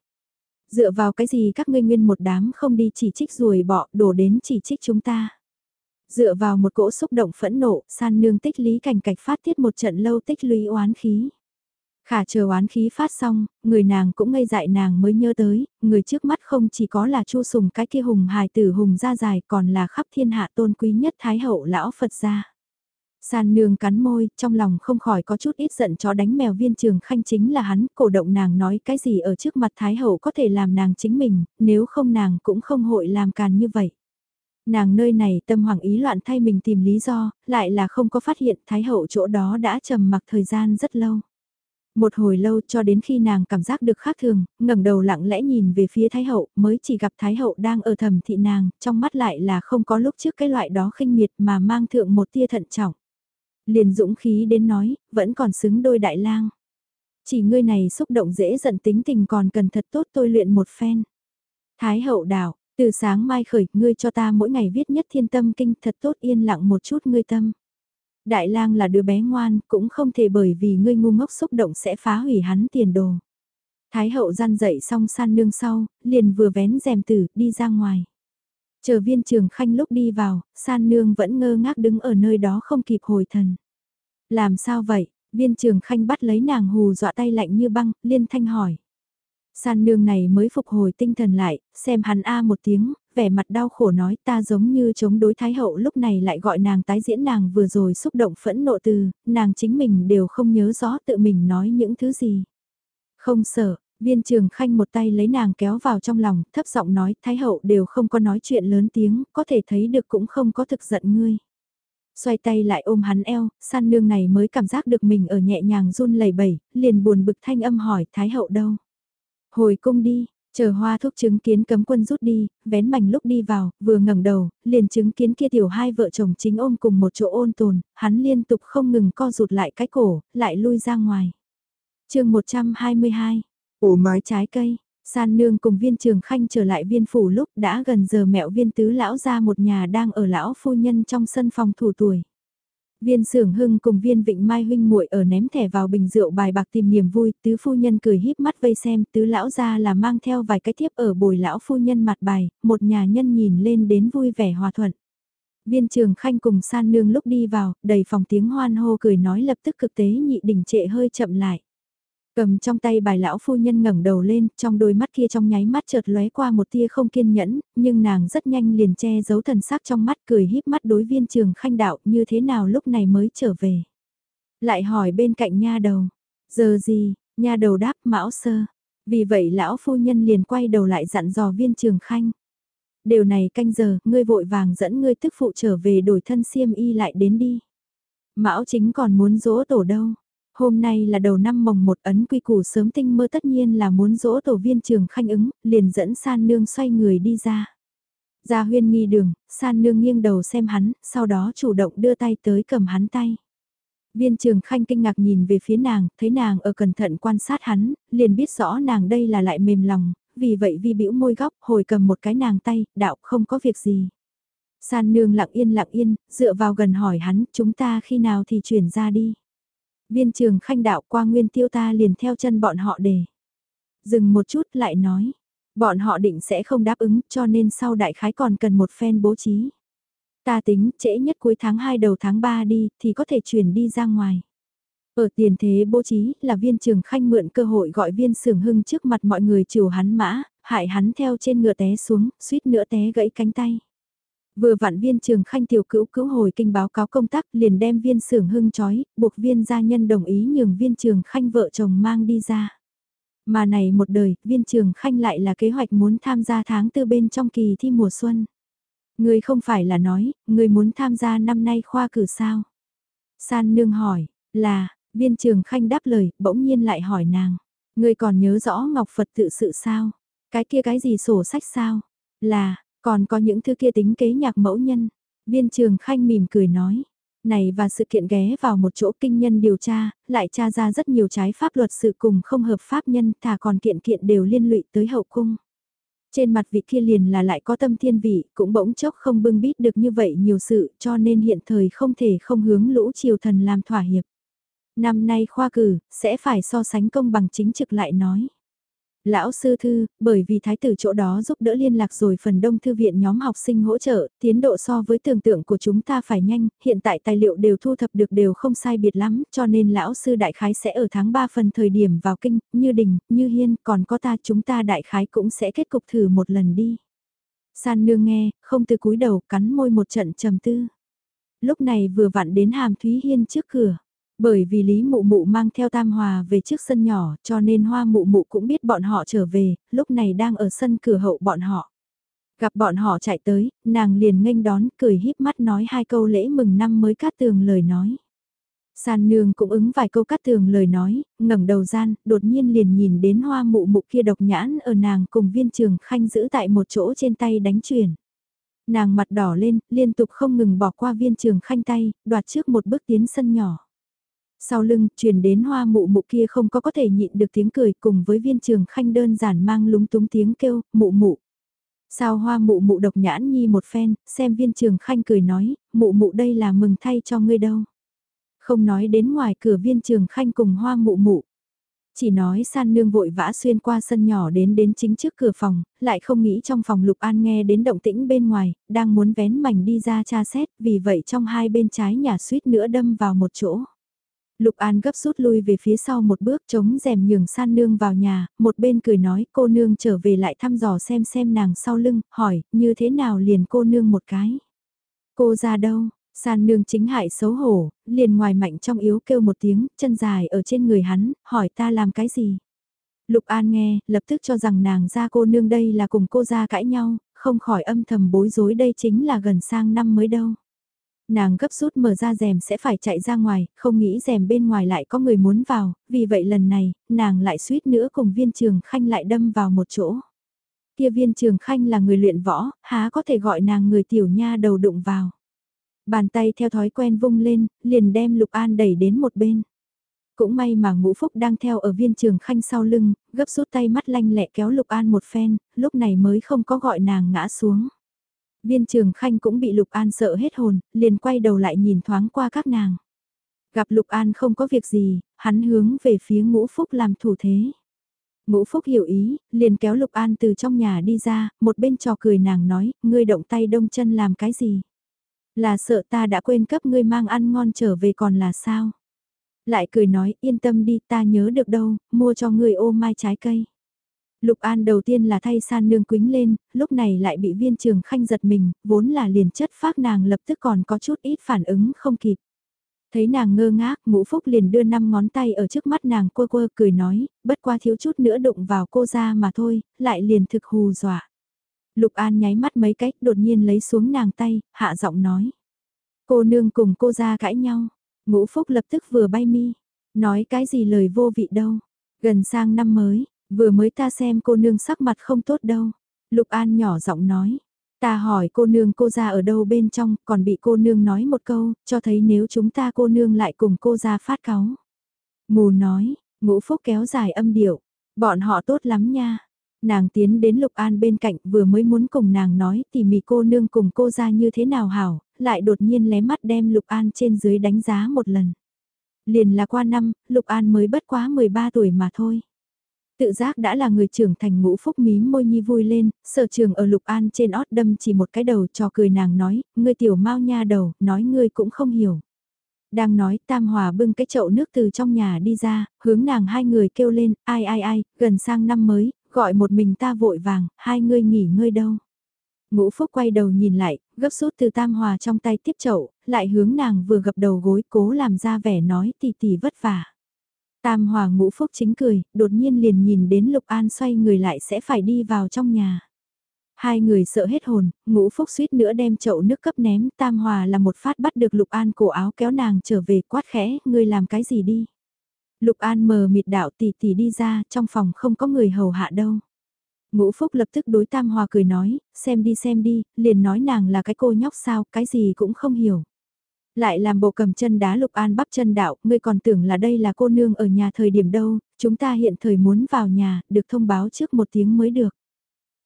Dựa vào cái gì các ngươi nguyên một đám không đi chỉ trích ruồi bọ đổ đến chỉ trích chúng ta. Dựa vào một cỗ xúc động phẫn nộ, san nương tích lý cảnh cạch phát tiết một trận lâu tích lũy oán khí. Khả chờ oán khí phát xong, người nàng cũng ngây dại nàng mới nhớ tới, người trước mắt không chỉ có là chu sùng cái kia hùng hài tử hùng ra dài còn là khắp thiên hạ tôn quý nhất thái hậu lão Phật gia. San nương cắn môi, trong lòng không khỏi có chút ít giận chó đánh mèo viên trường khanh chính là hắn, cổ động nàng nói cái gì ở trước mặt Thái Hậu có thể làm nàng chính mình, nếu không nàng cũng không hội làm càn như vậy. Nàng nơi này tâm hoàng ý loạn thay mình tìm lý do, lại là không có phát hiện Thái Hậu chỗ đó đã trầm mặc thời gian rất lâu. Một hồi lâu cho đến khi nàng cảm giác được khác thường, ngẩng đầu lặng lẽ nhìn về phía Thái Hậu, mới chỉ gặp Thái Hậu đang ở thầm thị nàng, trong mắt lại là không có lúc trước cái loại đó khinh miệt mà mang thượng một tia thận trọng liền dũng khí đến nói, vẫn còn xứng đôi đại lang. Chỉ ngươi này xúc động dễ giận tính tình còn cần thật tốt tôi luyện một phen. Thái hậu đảo, từ sáng mai khởi, ngươi cho ta mỗi ngày viết nhất thiên tâm kinh thật tốt yên lặng một chút ngươi tâm. Đại lang là đứa bé ngoan, cũng không thể bởi vì ngươi ngu ngốc xúc động sẽ phá hủy hắn tiền đồ. Thái hậu gian dậy xong san nương sau, liền vừa vén rèm tử, đi ra ngoài. Chờ viên trường khanh lúc đi vào, san nương vẫn ngơ ngác đứng ở nơi đó không kịp hồi thần. Làm sao vậy? Viên trường khanh bắt lấy nàng hù dọa tay lạnh như băng, liên thanh hỏi. San nương này mới phục hồi tinh thần lại, xem hắn a một tiếng, vẻ mặt đau khổ nói ta giống như chống đối thái hậu lúc này lại gọi nàng tái diễn nàng vừa rồi xúc động phẫn nộ từ, nàng chính mình đều không nhớ rõ tự mình nói những thứ gì. Không sợ, Viên trường khanh một tay lấy nàng kéo vào trong lòng, thấp giọng nói, Thái hậu đều không có nói chuyện lớn tiếng, có thể thấy được cũng không có thực giận ngươi. Xoay tay lại ôm hắn eo, san nương này mới cảm giác được mình ở nhẹ nhàng run lẩy bẩy, liền buồn bực thanh âm hỏi, Thái hậu đâu? Hồi cung đi, chờ hoa thuốc chứng kiến cấm quân rút đi, vén mảnh lúc đi vào, vừa ngẩng đầu, liền chứng kiến kia tiểu hai vợ chồng chính ôm cùng một chỗ ôn tồn, hắn liên tục không ngừng co rụt lại cái cổ, lại lui ra ngoài. chương 122 Ủ mái trái cây, san nương cùng viên trường khanh trở lại viên phủ lúc đã gần giờ mẹo viên tứ lão ra một nhà đang ở lão phu nhân trong sân phòng thủ tuổi. Viên Sưởng Hưng cùng Viên Vịnh Mai huynh muội ở ném thẻ vào bình rượu bài bạc tìm niềm vui, tứ phu nhân cười híp mắt vây xem, tứ lão ra là mang theo vài cái tiếp ở bồi lão phu nhân mặt bài, một nhà nhân nhìn lên đến vui vẻ hòa thuận. Viên Trường Khanh cùng San Nương lúc đi vào, đầy phòng tiếng hoan hô cười nói lập tức cực tế nhị đỉnh trệ hơi chậm lại. Cầm trong tay bài lão phu nhân ngẩng đầu lên, trong đôi mắt kia trong nháy mắt chợt lóe qua một tia không kiên nhẫn, nhưng nàng rất nhanh liền che giấu thần sắc trong mắt cười híp mắt đối viên trường khanh đạo như thế nào lúc này mới trở về. Lại hỏi bên cạnh nha đầu, giờ gì, nha đầu đáp mão sơ. Vì vậy lão phu nhân liền quay đầu lại dặn dò viên trường khanh. Điều này canh giờ, ngươi vội vàng dẫn ngươi tức phụ trở về đổi thân xiêm y lại đến đi. Mão chính còn muốn dỗ tổ đâu Hôm nay là đầu năm mồng một ấn quy củ sớm tinh mơ tất nhiên là muốn dỗ tổ viên trường khanh ứng, liền dẫn san nương xoay người đi ra. Ra huyên nghi đường, san nương nghiêng đầu xem hắn, sau đó chủ động đưa tay tới cầm hắn tay. Viên trường khanh kinh ngạc nhìn về phía nàng, thấy nàng ở cẩn thận quan sát hắn, liền biết rõ nàng đây là lại mềm lòng, vì vậy vi bĩu môi góc hồi cầm một cái nàng tay, đạo không có việc gì. San nương lặng yên lặng yên, dựa vào gần hỏi hắn, chúng ta khi nào thì chuyển ra đi. Viên trường khanh đạo qua nguyên tiêu ta liền theo chân bọn họ để. Dừng một chút lại nói, bọn họ định sẽ không đáp ứng cho nên sau đại khái còn cần một phen bố trí. Ta tính trễ nhất cuối tháng 2 đầu tháng 3 đi thì có thể chuyển đi ra ngoài. Ở tiền thế bố trí là viên trường khanh mượn cơ hội gọi viên sưởng hưng trước mặt mọi người chiều hắn mã, hại hắn theo trên ngựa té xuống, suýt nữa té gãy cánh tay. Vừa vặn viên trường khanh tiểu cữu cữu hồi kinh báo cáo công tác liền đem viên sưởng hưng chói, buộc viên gia nhân đồng ý nhường viên trường khanh vợ chồng mang đi ra. Mà này một đời, viên trường khanh lại là kế hoạch muốn tham gia tháng tư bên trong kỳ thi mùa xuân. Người không phải là nói, người muốn tham gia năm nay khoa cử sao? San nương hỏi, là, viên trường khanh đáp lời, bỗng nhiên lại hỏi nàng. Người còn nhớ rõ Ngọc Phật tự sự sao? Cái kia cái gì sổ sách sao? Là, còn có những thứ kia tính kế nhạc mẫu nhân. Viên trường khanh mỉm cười nói. Này và sự kiện ghé vào một chỗ kinh nhân điều tra, lại tra ra rất nhiều trái pháp luật sự cùng không hợp pháp nhân thà còn kiện kiện đều liên lụy tới hậu cung. Trên mặt vị kia liền là lại có tâm thiên vị, cũng bỗng chốc không bưng bít được như vậy nhiều sự cho nên hiện thời không thể không hướng lũ triều thần làm thỏa hiệp. Năm nay khoa cử, sẽ phải so sánh công bằng chính trực lại nói. Lão sư thư, bởi vì thái tử chỗ đó giúp đỡ liên lạc rồi phần đông thư viện nhóm học sinh hỗ trợ, tiến độ so với tưởng tượng của chúng ta phải nhanh, hiện tại tài liệu đều thu thập được đều không sai biệt lắm, cho nên lão sư đại khái sẽ ở tháng 3 phần thời điểm vào kinh, như đình, như hiên, còn có ta chúng ta đại khái cũng sẽ kết cục thử một lần đi. San nương nghe, không từ cúi đầu cắn môi một trận trầm tư. Lúc này vừa vặn đến hàm Thúy Hiên trước cửa. Bởi vì Lý Mụ Mụ mang theo Tam Hòa về trước sân nhỏ cho nên Hoa Mụ Mụ cũng biết bọn họ trở về, lúc này đang ở sân cửa hậu bọn họ. Gặp bọn họ chạy tới, nàng liền nghênh đón, cười híp mắt nói hai câu lễ mừng năm mới cát tường lời nói. San nương cũng ứng vài câu cát tường lời nói, ngẩng đầu gian, đột nhiên liền nhìn đến hoa mụ mụ kia độc nhãn ở nàng cùng viên trường khanh giữ tại một chỗ trên tay đánh chuyển. Nàng mặt đỏ lên, liên tục không ngừng bỏ qua viên trường khanh tay, đoạt trước một bước tiến sân nhỏ. Sau lưng, truyền đến hoa mụ mụ kia không có có thể nhịn được tiếng cười cùng với viên trường khanh đơn giản mang lúng túng tiếng kêu, mụ mụ. Sao hoa mụ mụ độc nhãn nhi một phen, xem viên trường khanh cười nói, mụ mụ đây là mừng thay cho ngươi đâu. Không nói đến ngoài cửa viên trường khanh cùng hoa mụ mụ. Chỉ nói san nương vội vã xuyên qua sân nhỏ đến đến chính trước cửa phòng, lại không nghĩ trong phòng Lục An nghe đến động tĩnh bên ngoài, đang muốn vén mảnh đi ra tra xét, vì vậy trong hai bên trái nhà suýt nữa đâm vào một chỗ. Lục An gấp rút lui về phía sau một bước chống rèm nhường san nương vào nhà, một bên cười nói cô nương trở về lại thăm dò xem xem nàng sau lưng, hỏi, như thế nào liền cô nương một cái. Cô ra đâu, san nương chính hại xấu hổ, liền ngoài mạnh trong yếu kêu một tiếng, chân dài ở trên người hắn, hỏi ta làm cái gì. Lục An nghe, lập tức cho rằng nàng ra cô nương đây là cùng cô ra cãi nhau, không khỏi âm thầm bối rối đây chính là gần sang năm mới đâu. Nàng gấp rút mở ra rèm sẽ phải chạy ra ngoài, không nghĩ rèm bên ngoài lại có người muốn vào, vì vậy lần này, nàng lại suýt nữa cùng viên trường khanh lại đâm vào một chỗ. Kia viên trường khanh là người luyện võ, há có thể gọi nàng người tiểu nha đầu đụng vào. Bàn tay theo thói quen vung lên, liền đem Lục An đẩy đến một bên. Cũng may mà ngũ phúc đang theo ở viên trường khanh sau lưng, gấp rút tay mắt lanh lẹ kéo Lục An một phen, lúc này mới không có gọi nàng ngã xuống. Viên trường khanh cũng bị Lục An sợ hết hồn, liền quay đầu lại nhìn thoáng qua các nàng. Gặp Lục An không có việc gì, hắn hướng về phía ngũ phúc làm thủ thế. Ngũ phúc hiểu ý, liền kéo Lục An từ trong nhà đi ra, một bên trò cười nàng nói, ngươi động tay đông chân làm cái gì? Là sợ ta đã quên cấp ngươi mang ăn ngon trở về còn là sao? Lại cười nói, yên tâm đi ta nhớ được đâu, mua cho ngươi ô mai trái cây. Lục An đầu tiên là thay san nương quính lên, lúc này lại bị viên trường khanh giật mình, vốn là liền chất phác nàng lập tức còn có chút ít phản ứng không kịp. Thấy nàng ngơ ngác, ngũ phúc liền đưa năm ngón tay ở trước mắt nàng quơ quơ cười nói, bất qua thiếu chút nữa đụng vào cô ra mà thôi, lại liền thực hù dọa. Lục An nháy mắt mấy cách đột nhiên lấy xuống nàng tay, hạ giọng nói. Cô nương cùng cô ra cãi nhau, ngũ phúc lập tức vừa bay mi, nói cái gì lời vô vị đâu, gần sang năm mới, Vừa mới ta xem cô nương sắc mặt không tốt đâu. Lục An nhỏ giọng nói. Ta hỏi cô nương cô ra ở đâu bên trong, còn bị cô nương nói một câu, cho thấy nếu chúng ta cô nương lại cùng cô ra phát cáu. Mù nói, ngũ phúc kéo dài âm điệu, bọn họ tốt lắm nha. Nàng tiến đến Lục An bên cạnh vừa mới muốn cùng nàng nói tỉ mỉ cô nương cùng cô ra như thế nào hảo, lại đột nhiên lé mắt đem Lục An trên dưới đánh giá một lần. Liền là qua năm, Lục An mới bất quá 13 tuổi mà thôi. Tự giác đã là người trưởng thành ngũ phúc mí môi nhi vui lên, sở trường ở lục an trên ót đâm chỉ một cái đầu cho cười nàng nói, ngươi tiểu mau nha đầu, nói ngươi cũng không hiểu. Đang nói Tam Hòa bưng cái chậu nước từ trong nhà đi ra, hướng nàng hai người kêu lên, ai ai ai, gần sang năm mới, gọi một mình ta vội vàng, hai ngươi nghỉ ngơi đâu. Ngũ Phúc quay đầu nhìn lại, gấp rút từ Tam Hòa trong tay tiếp chậu, lại hướng nàng vừa gập đầu gối cố làm ra vẻ nói tì tì vất vả. Tam Hòa ngũ phúc chính cười, đột nhiên liền nhìn đến Lục An xoay người lại sẽ phải đi vào trong nhà. Hai người sợ hết hồn, ngũ phúc suýt nữa đem chậu nước cấp ném, Tam Hòa là một phát bắt được Lục An cổ áo kéo nàng trở về quát khẽ, ngươi làm cái gì đi. Lục An mờ mịt đạo tỷ tỷ đi ra, trong phòng không có người hầu hạ đâu. Ngũ Phúc lập tức đối Tam Hòa cười nói, xem đi xem đi, liền nói nàng là cái cô nhóc sao, cái gì cũng không hiểu. Lại làm bộ cầm chân đá lục an bắp chân đạo, ngươi còn tưởng là đây là cô nương ở nhà thời điểm đâu, chúng ta hiện thời muốn vào nhà, được thông báo trước một tiếng mới được.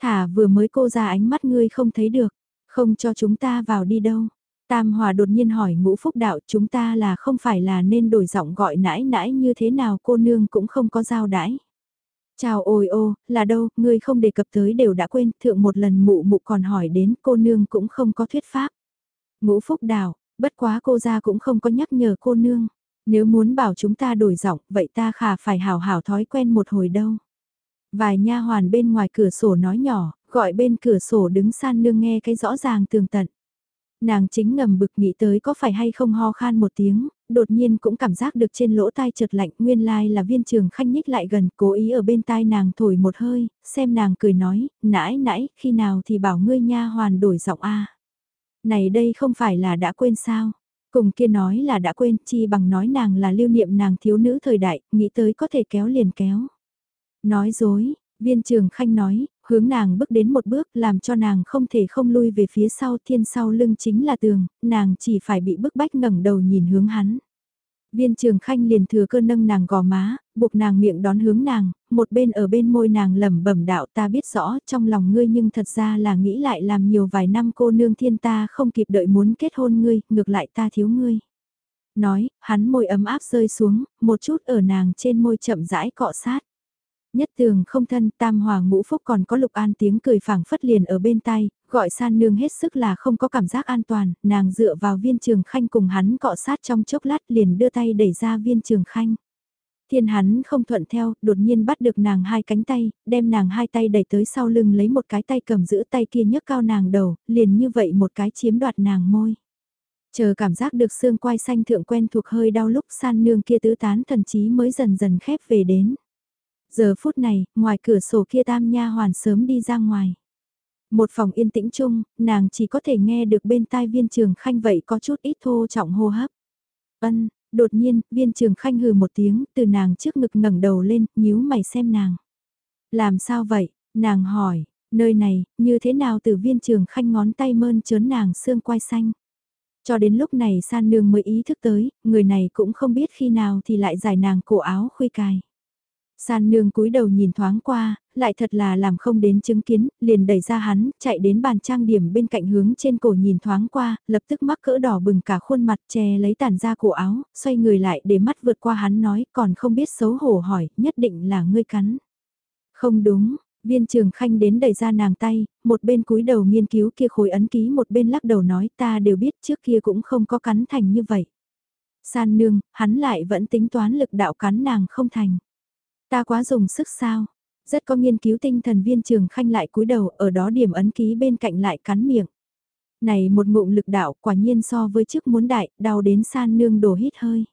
Thả vừa mới cô ra ánh mắt ngươi không thấy được, không cho chúng ta vào đi đâu. Tam Hòa đột nhiên hỏi ngũ phúc đạo chúng ta là không phải là nên đổi giọng gọi nãi nãi như thế nào cô nương cũng không có giao đãi. Chào ôi ô, là đâu, ngươi không đề cập tới đều đã quên, thượng một lần mụ mụ còn hỏi đến cô nương cũng không có thuyết pháp. Ngũ phúc đào, bất quá cô ra cũng không có nhắc nhở cô nương. Nếu muốn bảo chúng ta đổi giọng, vậy ta khả phải hào hào thói quen một hồi đâu. Vài nha hoàn bên ngoài cửa sổ nói nhỏ, gọi bên cửa sổ đứng san nương nghe cái rõ ràng tường tận. Nàng chính ngầm bực nghĩ tới có phải hay không ho khan một tiếng, đột nhiên cũng cảm giác được trên lỗ tai chợt lạnh nguyên lai là viên trường khanh nhích lại gần cố ý ở bên tai nàng thổi một hơi, xem nàng cười nói, nãy nãy, khi nào thì bảo ngươi nha hoàn đổi giọng a này đây không phải là đã quên sao? Cùng kia nói là đã quên, chi bằng nói nàng là lưu niệm nàng thiếu nữ thời đại, nghĩ tới có thể kéo liền kéo. Nói dối, viên trường khanh nói, hướng nàng bước đến một bước làm cho nàng không thể không lui về phía sau thiên sau lưng chính là tường, nàng chỉ phải bị bức bách ngẩng đầu nhìn hướng hắn. Viên trường khanh liền thừa cơ nâng nàng gò má, buộc nàng miệng đón hướng nàng, một bên ở bên môi nàng lẩm bẩm đạo ta biết rõ trong lòng ngươi nhưng thật ra là nghĩ lại làm nhiều vài năm cô nương thiên ta không kịp đợi muốn kết hôn ngươi, ngược lại ta thiếu ngươi. Nói, hắn môi ấm áp rơi xuống, một chút ở nàng trên môi chậm rãi cọ sát. Nhất tường không thân tam hòa ngũ phúc còn có lục an tiếng cười phảng phất liền ở bên tay, gọi san nương hết sức là không có cảm giác an toàn, nàng dựa vào viên trường khanh cùng hắn cọ sát trong chốc lát liền đưa tay đẩy ra viên trường khanh. Thiên hắn không thuận theo, đột nhiên bắt được nàng hai cánh tay, đem nàng hai tay đẩy tới sau lưng lấy một cái tay cầm giữ tay kia nhấc cao nàng đầu, liền như vậy một cái chiếm đoạt nàng môi. Chờ cảm giác được xương quai xanh thượng quen thuộc hơi đau lúc san nương kia tứ tán thần chí mới dần dần khép về đến. Giờ phút này, ngoài cửa sổ kia tam nha hoàn sớm đi ra ngoài. Một phòng yên tĩnh chung, nàng chỉ có thể nghe được bên tai viên trường khanh vậy có chút ít thô trọng hô hấp. Ân, đột nhiên, viên trường khanh hừ một tiếng, từ nàng trước ngực ngẩng đầu lên, nhíu mày xem nàng. Làm sao vậy? Nàng hỏi, nơi này, như thế nào từ viên trường khanh ngón tay mơn trớn nàng xương quai xanh. Cho đến lúc này san nương mới ý thức tới, người này cũng không biết khi nào thì lại giải nàng cổ áo khuy cài. San nương cúi đầu nhìn thoáng qua, lại thật là làm không đến chứng kiến, liền đẩy ra hắn, chạy đến bàn trang điểm bên cạnh hướng trên cổ nhìn thoáng qua, lập tức mắc cỡ đỏ bừng cả khuôn mặt che lấy tàn ra cổ áo, xoay người lại để mắt vượt qua hắn nói, còn không biết xấu hổ hỏi, nhất định là ngươi cắn. Không đúng, viên trường khanh đến đẩy ra nàng tay, một bên cúi đầu nghiên cứu kia khối ấn ký một bên lắc đầu nói ta đều biết trước kia cũng không có cắn thành như vậy. San nương, hắn lại vẫn tính toán lực đạo cắn nàng không thành. Ta quá dùng sức sao? Rất có nghiên cứu tinh thần viên trường khanh lại cúi đầu ở đó điểm ấn ký bên cạnh lại cắn miệng. Này một ngụm lực đạo quả nhiên so với trước muốn đại, đau đến san nương đổ hít hơi.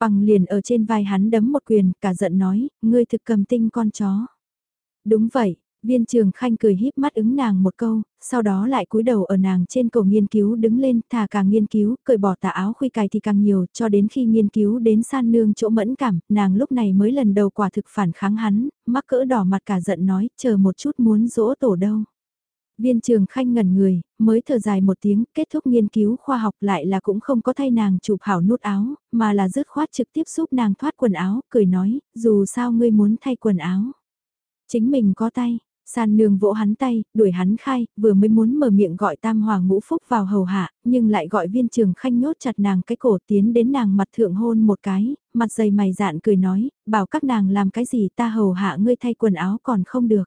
Bằng liền ở trên vai hắn đấm một quyền, cả giận nói, ngươi thực cầm tinh con chó. Đúng vậy, Viên trường khanh cười híp mắt ứng nàng một câu, sau đó lại cúi đầu ở nàng trên cầu nghiên cứu đứng lên, thà càng nghiên cứu, cởi bỏ tà áo khuy cài thì càng nhiều, cho đến khi nghiên cứu đến san nương chỗ mẫn cảm, nàng lúc này mới lần đầu quả thực phản kháng hắn, mắc cỡ đỏ mặt cả giận nói, chờ một chút muốn dỗ tổ đâu. Viên trường khanh ngẩn người, mới thở dài một tiếng, kết thúc nghiên cứu khoa học lại là cũng không có thay nàng chụp hảo nút áo, mà là dứt khoát trực tiếp giúp nàng thoát quần áo, cười nói, dù sao ngươi muốn thay quần áo. Chính mình có tay, San nương vỗ hắn tay, đuổi hắn khai, vừa mới muốn mở miệng gọi tam hoàng ngũ phúc vào hầu hạ, nhưng lại gọi viên trường khanh nhốt chặt nàng cái cổ tiến đến nàng mặt thượng hôn một cái, mặt dày mày dạn cười nói, bảo các nàng làm cái gì ta hầu hạ ngươi thay quần áo còn không được.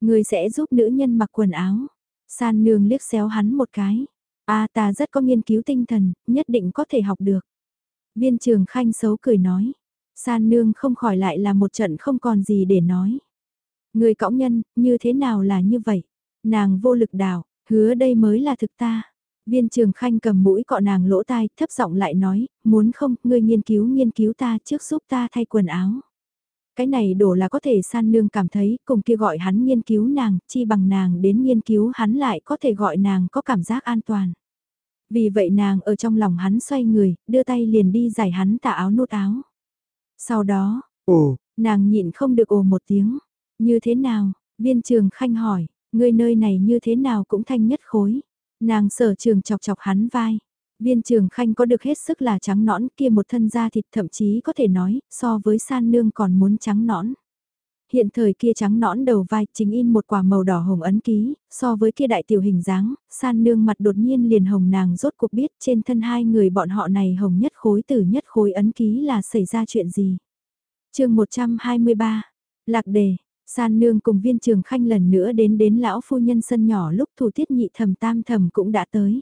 Ngươi sẽ giúp nữ nhân mặc quần áo. San nương liếc xéo hắn một cái. a ta rất có nghiên cứu tinh thần, nhất định có thể học được. Viên trường khanh xấu cười nói. San nương không khỏi lại là một trận không còn gì để nói. Người cõng nhân, như thế nào là như vậy? Nàng vô lực đảo, hứa đây mới là thực ta. Viên trường khanh cầm mũi cọ nàng lỗ tai, thấp giọng lại nói, muốn không, ngươi nghiên cứu nghiên cứu ta trước giúp ta thay quần áo. Cái này đổ là có thể san nương cảm thấy, cùng kia gọi hắn nghiên cứu nàng, chi bằng nàng đến nghiên cứu hắn lại có thể gọi nàng có cảm giác an toàn. Vì vậy nàng ở trong lòng hắn xoay người, đưa tay liền đi giải hắn tà áo nút áo. Sau đó, ồ, nàng nhịn không được ồ một tiếng. Như thế nào? Viên trường khanh hỏi, người nơi này như thế nào cũng thanh nhất khối. Nàng sở trường chọc chọc hắn vai. Viên trường khanh có được hết sức là trắng nõn kia một thân da thịt thậm chí có thể nói, so với san nương còn muốn trắng nõn. Hiện thời kia trắng nõn đầu vai chính in một quả màu đỏ hồng ấn ký, so với kia đại tiểu hình dáng, san nương mặt đột nhiên liền hồng nàng rốt cuộc biết trên thân hai người bọn họ này hồng nhất khối tử nhất khối ấn ký là xảy ra chuyện gì. chương 123 Lạc đề, san nương cùng viên trường khanh lần nữa đến đến lão phu nhân sân nhỏ lúc thủ tiết nhị thầm tam thầm cũng đã tới.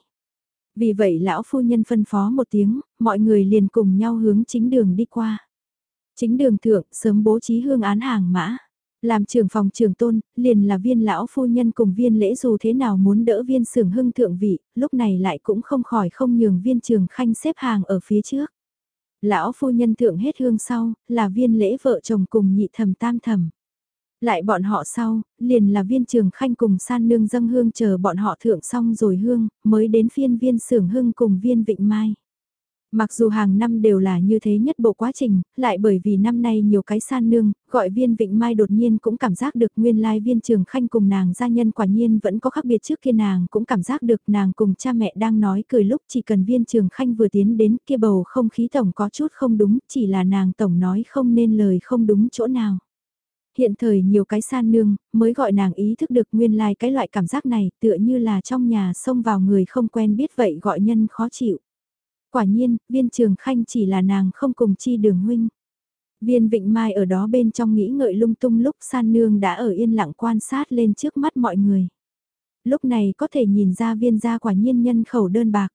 Vì vậy lão phu nhân phân phó một tiếng, mọi người liền cùng nhau hướng chính đường đi qua. Chính đường thượng sớm bố trí hương án hàng mã. Làm trưởng phòng trường tôn, liền là viên lão phu nhân cùng viên lễ dù thế nào muốn đỡ viên sưởng hưng thượng vị, lúc này lại cũng không khỏi không nhường viên trường khanh xếp hàng ở phía trước. Lão phu nhân thượng hết hương sau, là viên lễ vợ chồng cùng nhị thầm tam thầm. Lại bọn họ sau, liền là viên trường khanh cùng san nương dâng hương chờ bọn họ thượng xong rồi hương, mới đến phiên viên sưởng hưng cùng viên vịnh mai. Mặc dù hàng năm đều là như thế nhất bộ quá trình, lại bởi vì năm nay nhiều cái san nương, gọi viên Vịnh Mai đột nhiên cũng cảm giác được nguyên lai viên trường khanh cùng nàng gia nhân quả nhiên vẫn có khác biệt trước kia nàng cũng cảm giác được nàng cùng cha mẹ đang nói cười lúc chỉ cần viên trường khanh vừa tiến đến kia bầu không khí tổng có chút không đúng, chỉ là nàng tổng nói không nên lời không đúng chỗ nào. Hiện thời nhiều cái san nương, mới gọi nàng ý thức được nguyên lai cái loại cảm giác này tựa như là trong nhà xông vào người không quen biết vậy gọi nhân khó chịu. Quả nhiên, viên trường khanh chỉ là nàng không cùng chi đường huynh. Viên Vịnh Mai ở đó bên trong nghĩ ngợi lung tung lúc san nương đã ở yên lặng quan sát lên trước mắt mọi người. Lúc này có thể nhìn ra viên gia quả nhiên nhân khẩu đơn bạc.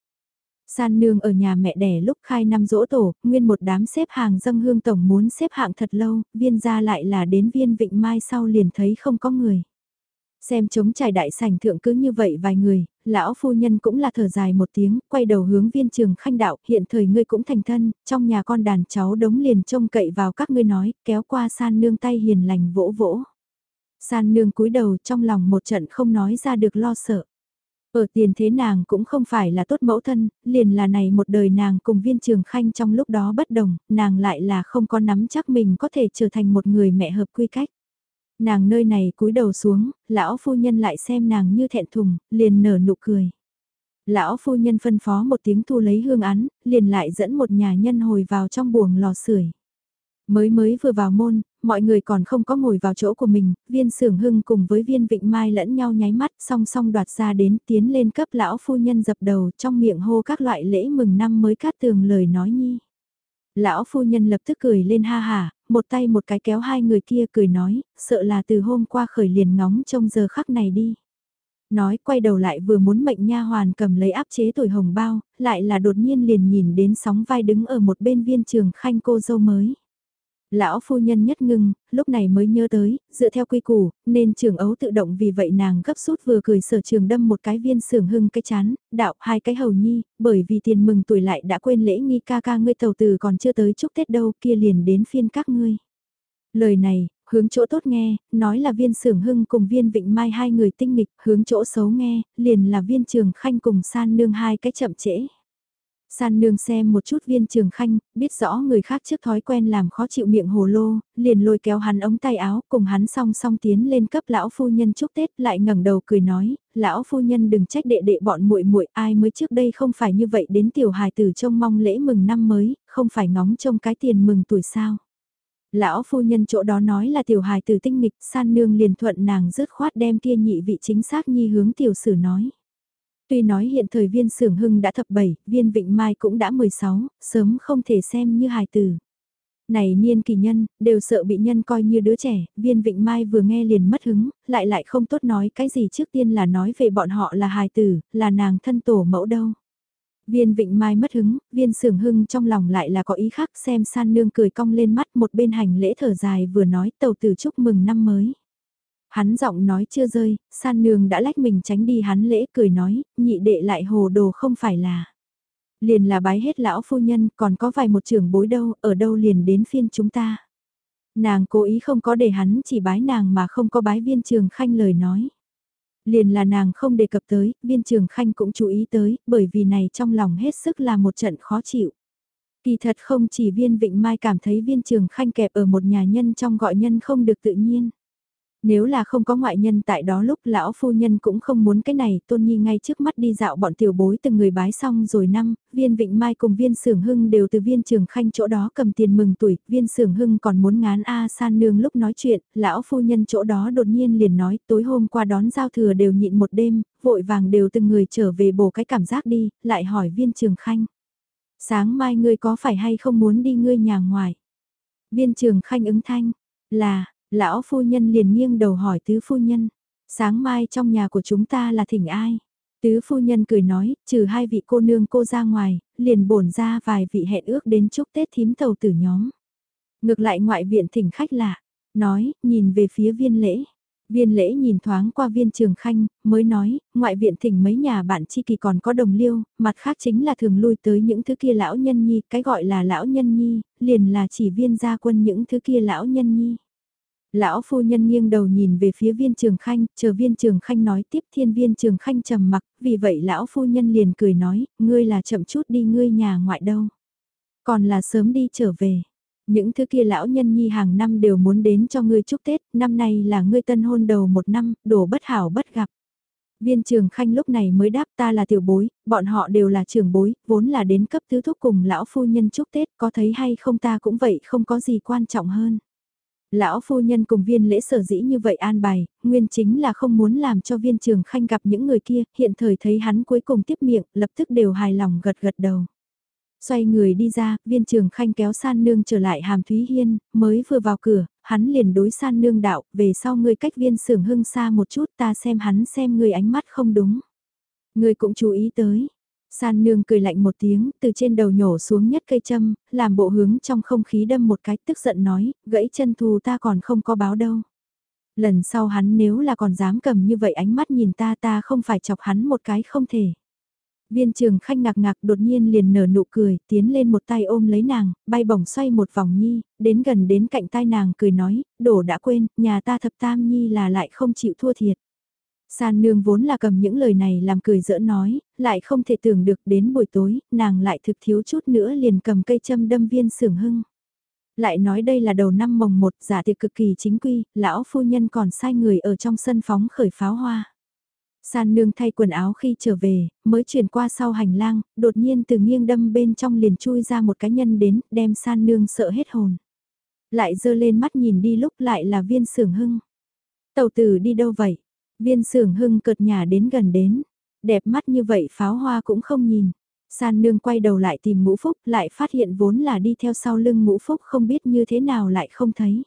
San nương ở nhà mẹ đẻ lúc khai năm dỗ tổ, nguyên một đám xếp hàng dâng hương tổng muốn xếp hạng thật lâu, viên gia lại là đến viên Vịnh Mai sau liền thấy không có người. Xem chống trải đại sảnh thượng cứ như vậy vài người, lão phu nhân cũng là thở dài một tiếng, quay đầu hướng viên trường khanh đạo, hiện thời ngươi cũng thành thân, trong nhà con đàn cháu đống liền trông cậy vào các ngươi nói, kéo qua san nương tay hiền lành vỗ vỗ. San nương cúi đầu trong lòng một trận không nói ra được lo sợ. Ở tiền thế nàng cũng không phải là tốt mẫu thân, liền là này một đời nàng cùng viên trường khanh trong lúc đó bất đồng, nàng lại là không có nắm chắc mình có thể trở thành một người mẹ hợp quy cách. Nàng nơi này cúi đầu xuống, lão phu nhân lại xem nàng như thẹn thùng, liền nở nụ cười. Lão phu nhân phân phó một tiếng thu lấy hương án, liền lại dẫn một nhà nhân hồi vào trong buồng lò sưởi. Mới mới vừa vào môn, mọi người còn không có ngồi vào chỗ của mình, viên sưởng hưng cùng với viên vịnh mai lẫn nhau nháy mắt song song đoạt ra đến tiến lên cấp lão phu nhân dập đầu trong miệng hô các loại lễ mừng năm mới cát tường lời nói nhi. Lão phu nhân lập tức cười lên ha hà, một tay một cái kéo hai người kia cười nói, sợ là từ hôm qua khởi liền ngóng trong giờ khắc này đi. Nói quay đầu lại vừa muốn mệnh nha hoàn cầm lấy áp chế tuổi hồng bao, lại là đột nhiên liền nhìn đến sóng vai đứng ở một bên viên trường khanh cô dâu mới. Lão phu nhân nhất ngưng, lúc này mới nhớ tới, dựa theo quy củ, nên trường ấu tự động vì vậy nàng gấp rút vừa cười sở trường đâm một cái viên sưởng hưng cái chán, đạo hai cái hầu nhi, bởi vì tiền mừng tuổi lại đã quên lễ nghi ca ca ngươi tàu từ còn chưa tới chúc Tết đâu kia liền đến phiên các ngươi. Lời này, hướng chỗ tốt nghe, nói là viên sưởng hưng cùng viên vịnh mai hai người tinh nghịch, hướng chỗ xấu nghe, liền là viên trường khanh cùng san nương hai cái chậm trễ. San nương xem một chút viên trường khanh, biết rõ người khác trước thói quen làm khó chịu miệng hồ lô, liền lôi kéo hắn ống tay áo, cùng hắn song song tiến lên cấp lão phu nhân chúc Tết, lại ngẩng đầu cười nói, lão phu nhân đừng trách đệ đệ bọn muội muội ai mới trước đây không phải như vậy đến tiểu hài tử trông mong lễ mừng năm mới, không phải ngóng trông cái tiền mừng tuổi sao. Lão phu nhân chỗ đó nói là tiểu hài tử tinh nghịch, san nương liền thuận nàng dứt khoát đem kia nhị vị chính xác nhi hướng tiểu sử nói. Tuy nói hiện thời viên sưởng hưng đã thập 7, viên vịnh mai cũng đã 16, sớm không thể xem như hài tử. Này niên kỳ nhân, đều sợ bị nhân coi như đứa trẻ, viên vịnh mai vừa nghe liền mất hứng, lại lại không tốt nói cái gì trước tiên là nói về bọn họ là hài tử, là nàng thân tổ mẫu đâu. Viên vịnh mai mất hứng, viên sưởng hưng trong lòng lại là có ý khác xem san nương cười cong lên mắt một bên hành lễ thở dài vừa nói tàu tử chúc mừng năm mới. Hắn giọng nói chưa rơi, san nương đã lách mình tránh đi hắn lễ cười nói, nhị đệ lại hồ đồ không phải là. Liền là bái hết lão phu nhân, còn có vài một trưởng bối đâu, ở đâu liền đến phiên chúng ta. Nàng cố ý không có để hắn chỉ bái nàng mà không có bái viên trường khanh lời nói. Liền là nàng không đề cập tới, viên trường khanh cũng chú ý tới, bởi vì này trong lòng hết sức là một trận khó chịu. Kỳ thật không chỉ viên vịnh mai cảm thấy viên trường khanh kẹp ở một nhà nhân trong gọi nhân không được tự nhiên. Nếu là không có ngoại nhân tại đó lúc lão phu nhân cũng không muốn cái này, tôn nhi ngay trước mắt đi dạo bọn tiểu bối từng người bái xong rồi năm, viên vịnh mai cùng viên sưởng hưng đều từ viên trường khanh chỗ đó cầm tiền mừng tuổi, viên sưởng hưng còn muốn ngán A san nương lúc nói chuyện, lão phu nhân chỗ đó đột nhiên liền nói tối hôm qua đón giao thừa đều nhịn một đêm, vội vàng đều từng người trở về bổ cái cảm giác đi, lại hỏi viên trường khanh. Sáng mai ngươi có phải hay không muốn đi ngươi nhà ngoài? Viên trường khanh ứng thanh, là, Lão phu nhân liền nghiêng đầu hỏi tứ phu nhân, sáng mai trong nhà của chúng ta là thỉnh ai? Tứ phu nhân cười nói, trừ hai vị cô nương cô ra ngoài, liền bổn ra vài vị hẹn ước đến chúc Tết thím tàu tử nhóm. Ngược lại ngoại viện thỉnh khách lạ, nói, nhìn về phía viên lễ. Viên lễ nhìn thoáng qua viên trường khanh, mới nói, ngoại viện thỉnh mấy nhà bạn chi kỳ còn có đồng liêu, mặt khác chính là thường lui tới những thứ kia lão nhân nhi, cái gọi là lão nhân nhi, liền là chỉ viên gia quân những thứ kia lão nhân nhi. Lão phu nhân nghiêng đầu nhìn về phía viên trường khanh, chờ viên trường khanh nói tiếp thiên viên trường khanh trầm mặc, vì vậy lão phu nhân liền cười nói, ngươi là chậm chút đi ngươi nhà ngoại đâu. Còn là sớm đi trở về. Những thứ kia lão nhân nhi hàng năm đều muốn đến cho ngươi chúc Tết, năm nay là ngươi tân hôn đầu một năm, đổ bất hảo bất gặp. Viên trường khanh lúc này mới đáp ta là tiểu bối, bọn họ đều là trường bối, vốn là đến cấp tứ thúc cùng lão phu nhân chúc Tết, có thấy hay không ta cũng vậy không có gì quan trọng hơn. Lão phu nhân cùng viên lễ sở dĩ như vậy an bài, nguyên chính là không muốn làm cho viên trường khanh gặp những người kia, hiện thời thấy hắn cuối cùng tiếp miệng, lập tức đều hài lòng gật gật đầu. Xoay người đi ra, viên trường khanh kéo san nương trở lại hàm Thúy Hiên, mới vừa vào cửa, hắn liền đối san nương đạo, về sau ngươi cách viên sưởng hưng xa một chút ta xem hắn xem ngươi ánh mắt không đúng. Ngươi cũng chú ý tới, San nương cười lạnh một tiếng, từ trên đầu nhổ xuống nhất cây châm, làm bộ hướng trong không khí đâm một cái tức giận nói, gãy chân thù ta còn không có báo đâu. Lần sau hắn nếu là còn dám cầm như vậy ánh mắt nhìn ta ta không phải chọc hắn một cái không thể. Viên trường khanh ngạc ngạc đột nhiên liền nở nụ cười, tiến lên một tay ôm lấy nàng, bay bổng xoay một vòng nhi, đến gần đến cạnh tai nàng cười nói, đổ đã quên, nhà ta thập tam nhi là lại không chịu thua thiệt. San nương vốn là cầm những lời này làm cười dỡ nói, lại không thể tưởng được đến buổi tối, nàng lại thực thiếu chút nữa liền cầm cây châm đâm viên sưởng hưng. Lại nói đây là đầu năm mồng một giả tiệc cực kỳ chính quy, lão phu nhân còn sai người ở trong sân phóng khởi pháo hoa. San nương thay quần áo khi trở về, mới chuyển qua sau hành lang, đột nhiên từ nghiêng đâm bên trong liền chui ra một cái nhân đến, đem san nương sợ hết hồn. Lại dơ lên mắt nhìn đi lúc lại là viên sưởng hưng. Tàu tử đi đâu vậy? Viên sưởng hưng cợt nhà đến gần đến, đẹp mắt như vậy pháo hoa cũng không nhìn. San nương quay đầu lại tìm ngũ phúc lại phát hiện vốn là đi theo sau lưng ngũ phúc không biết như thế nào lại không thấy.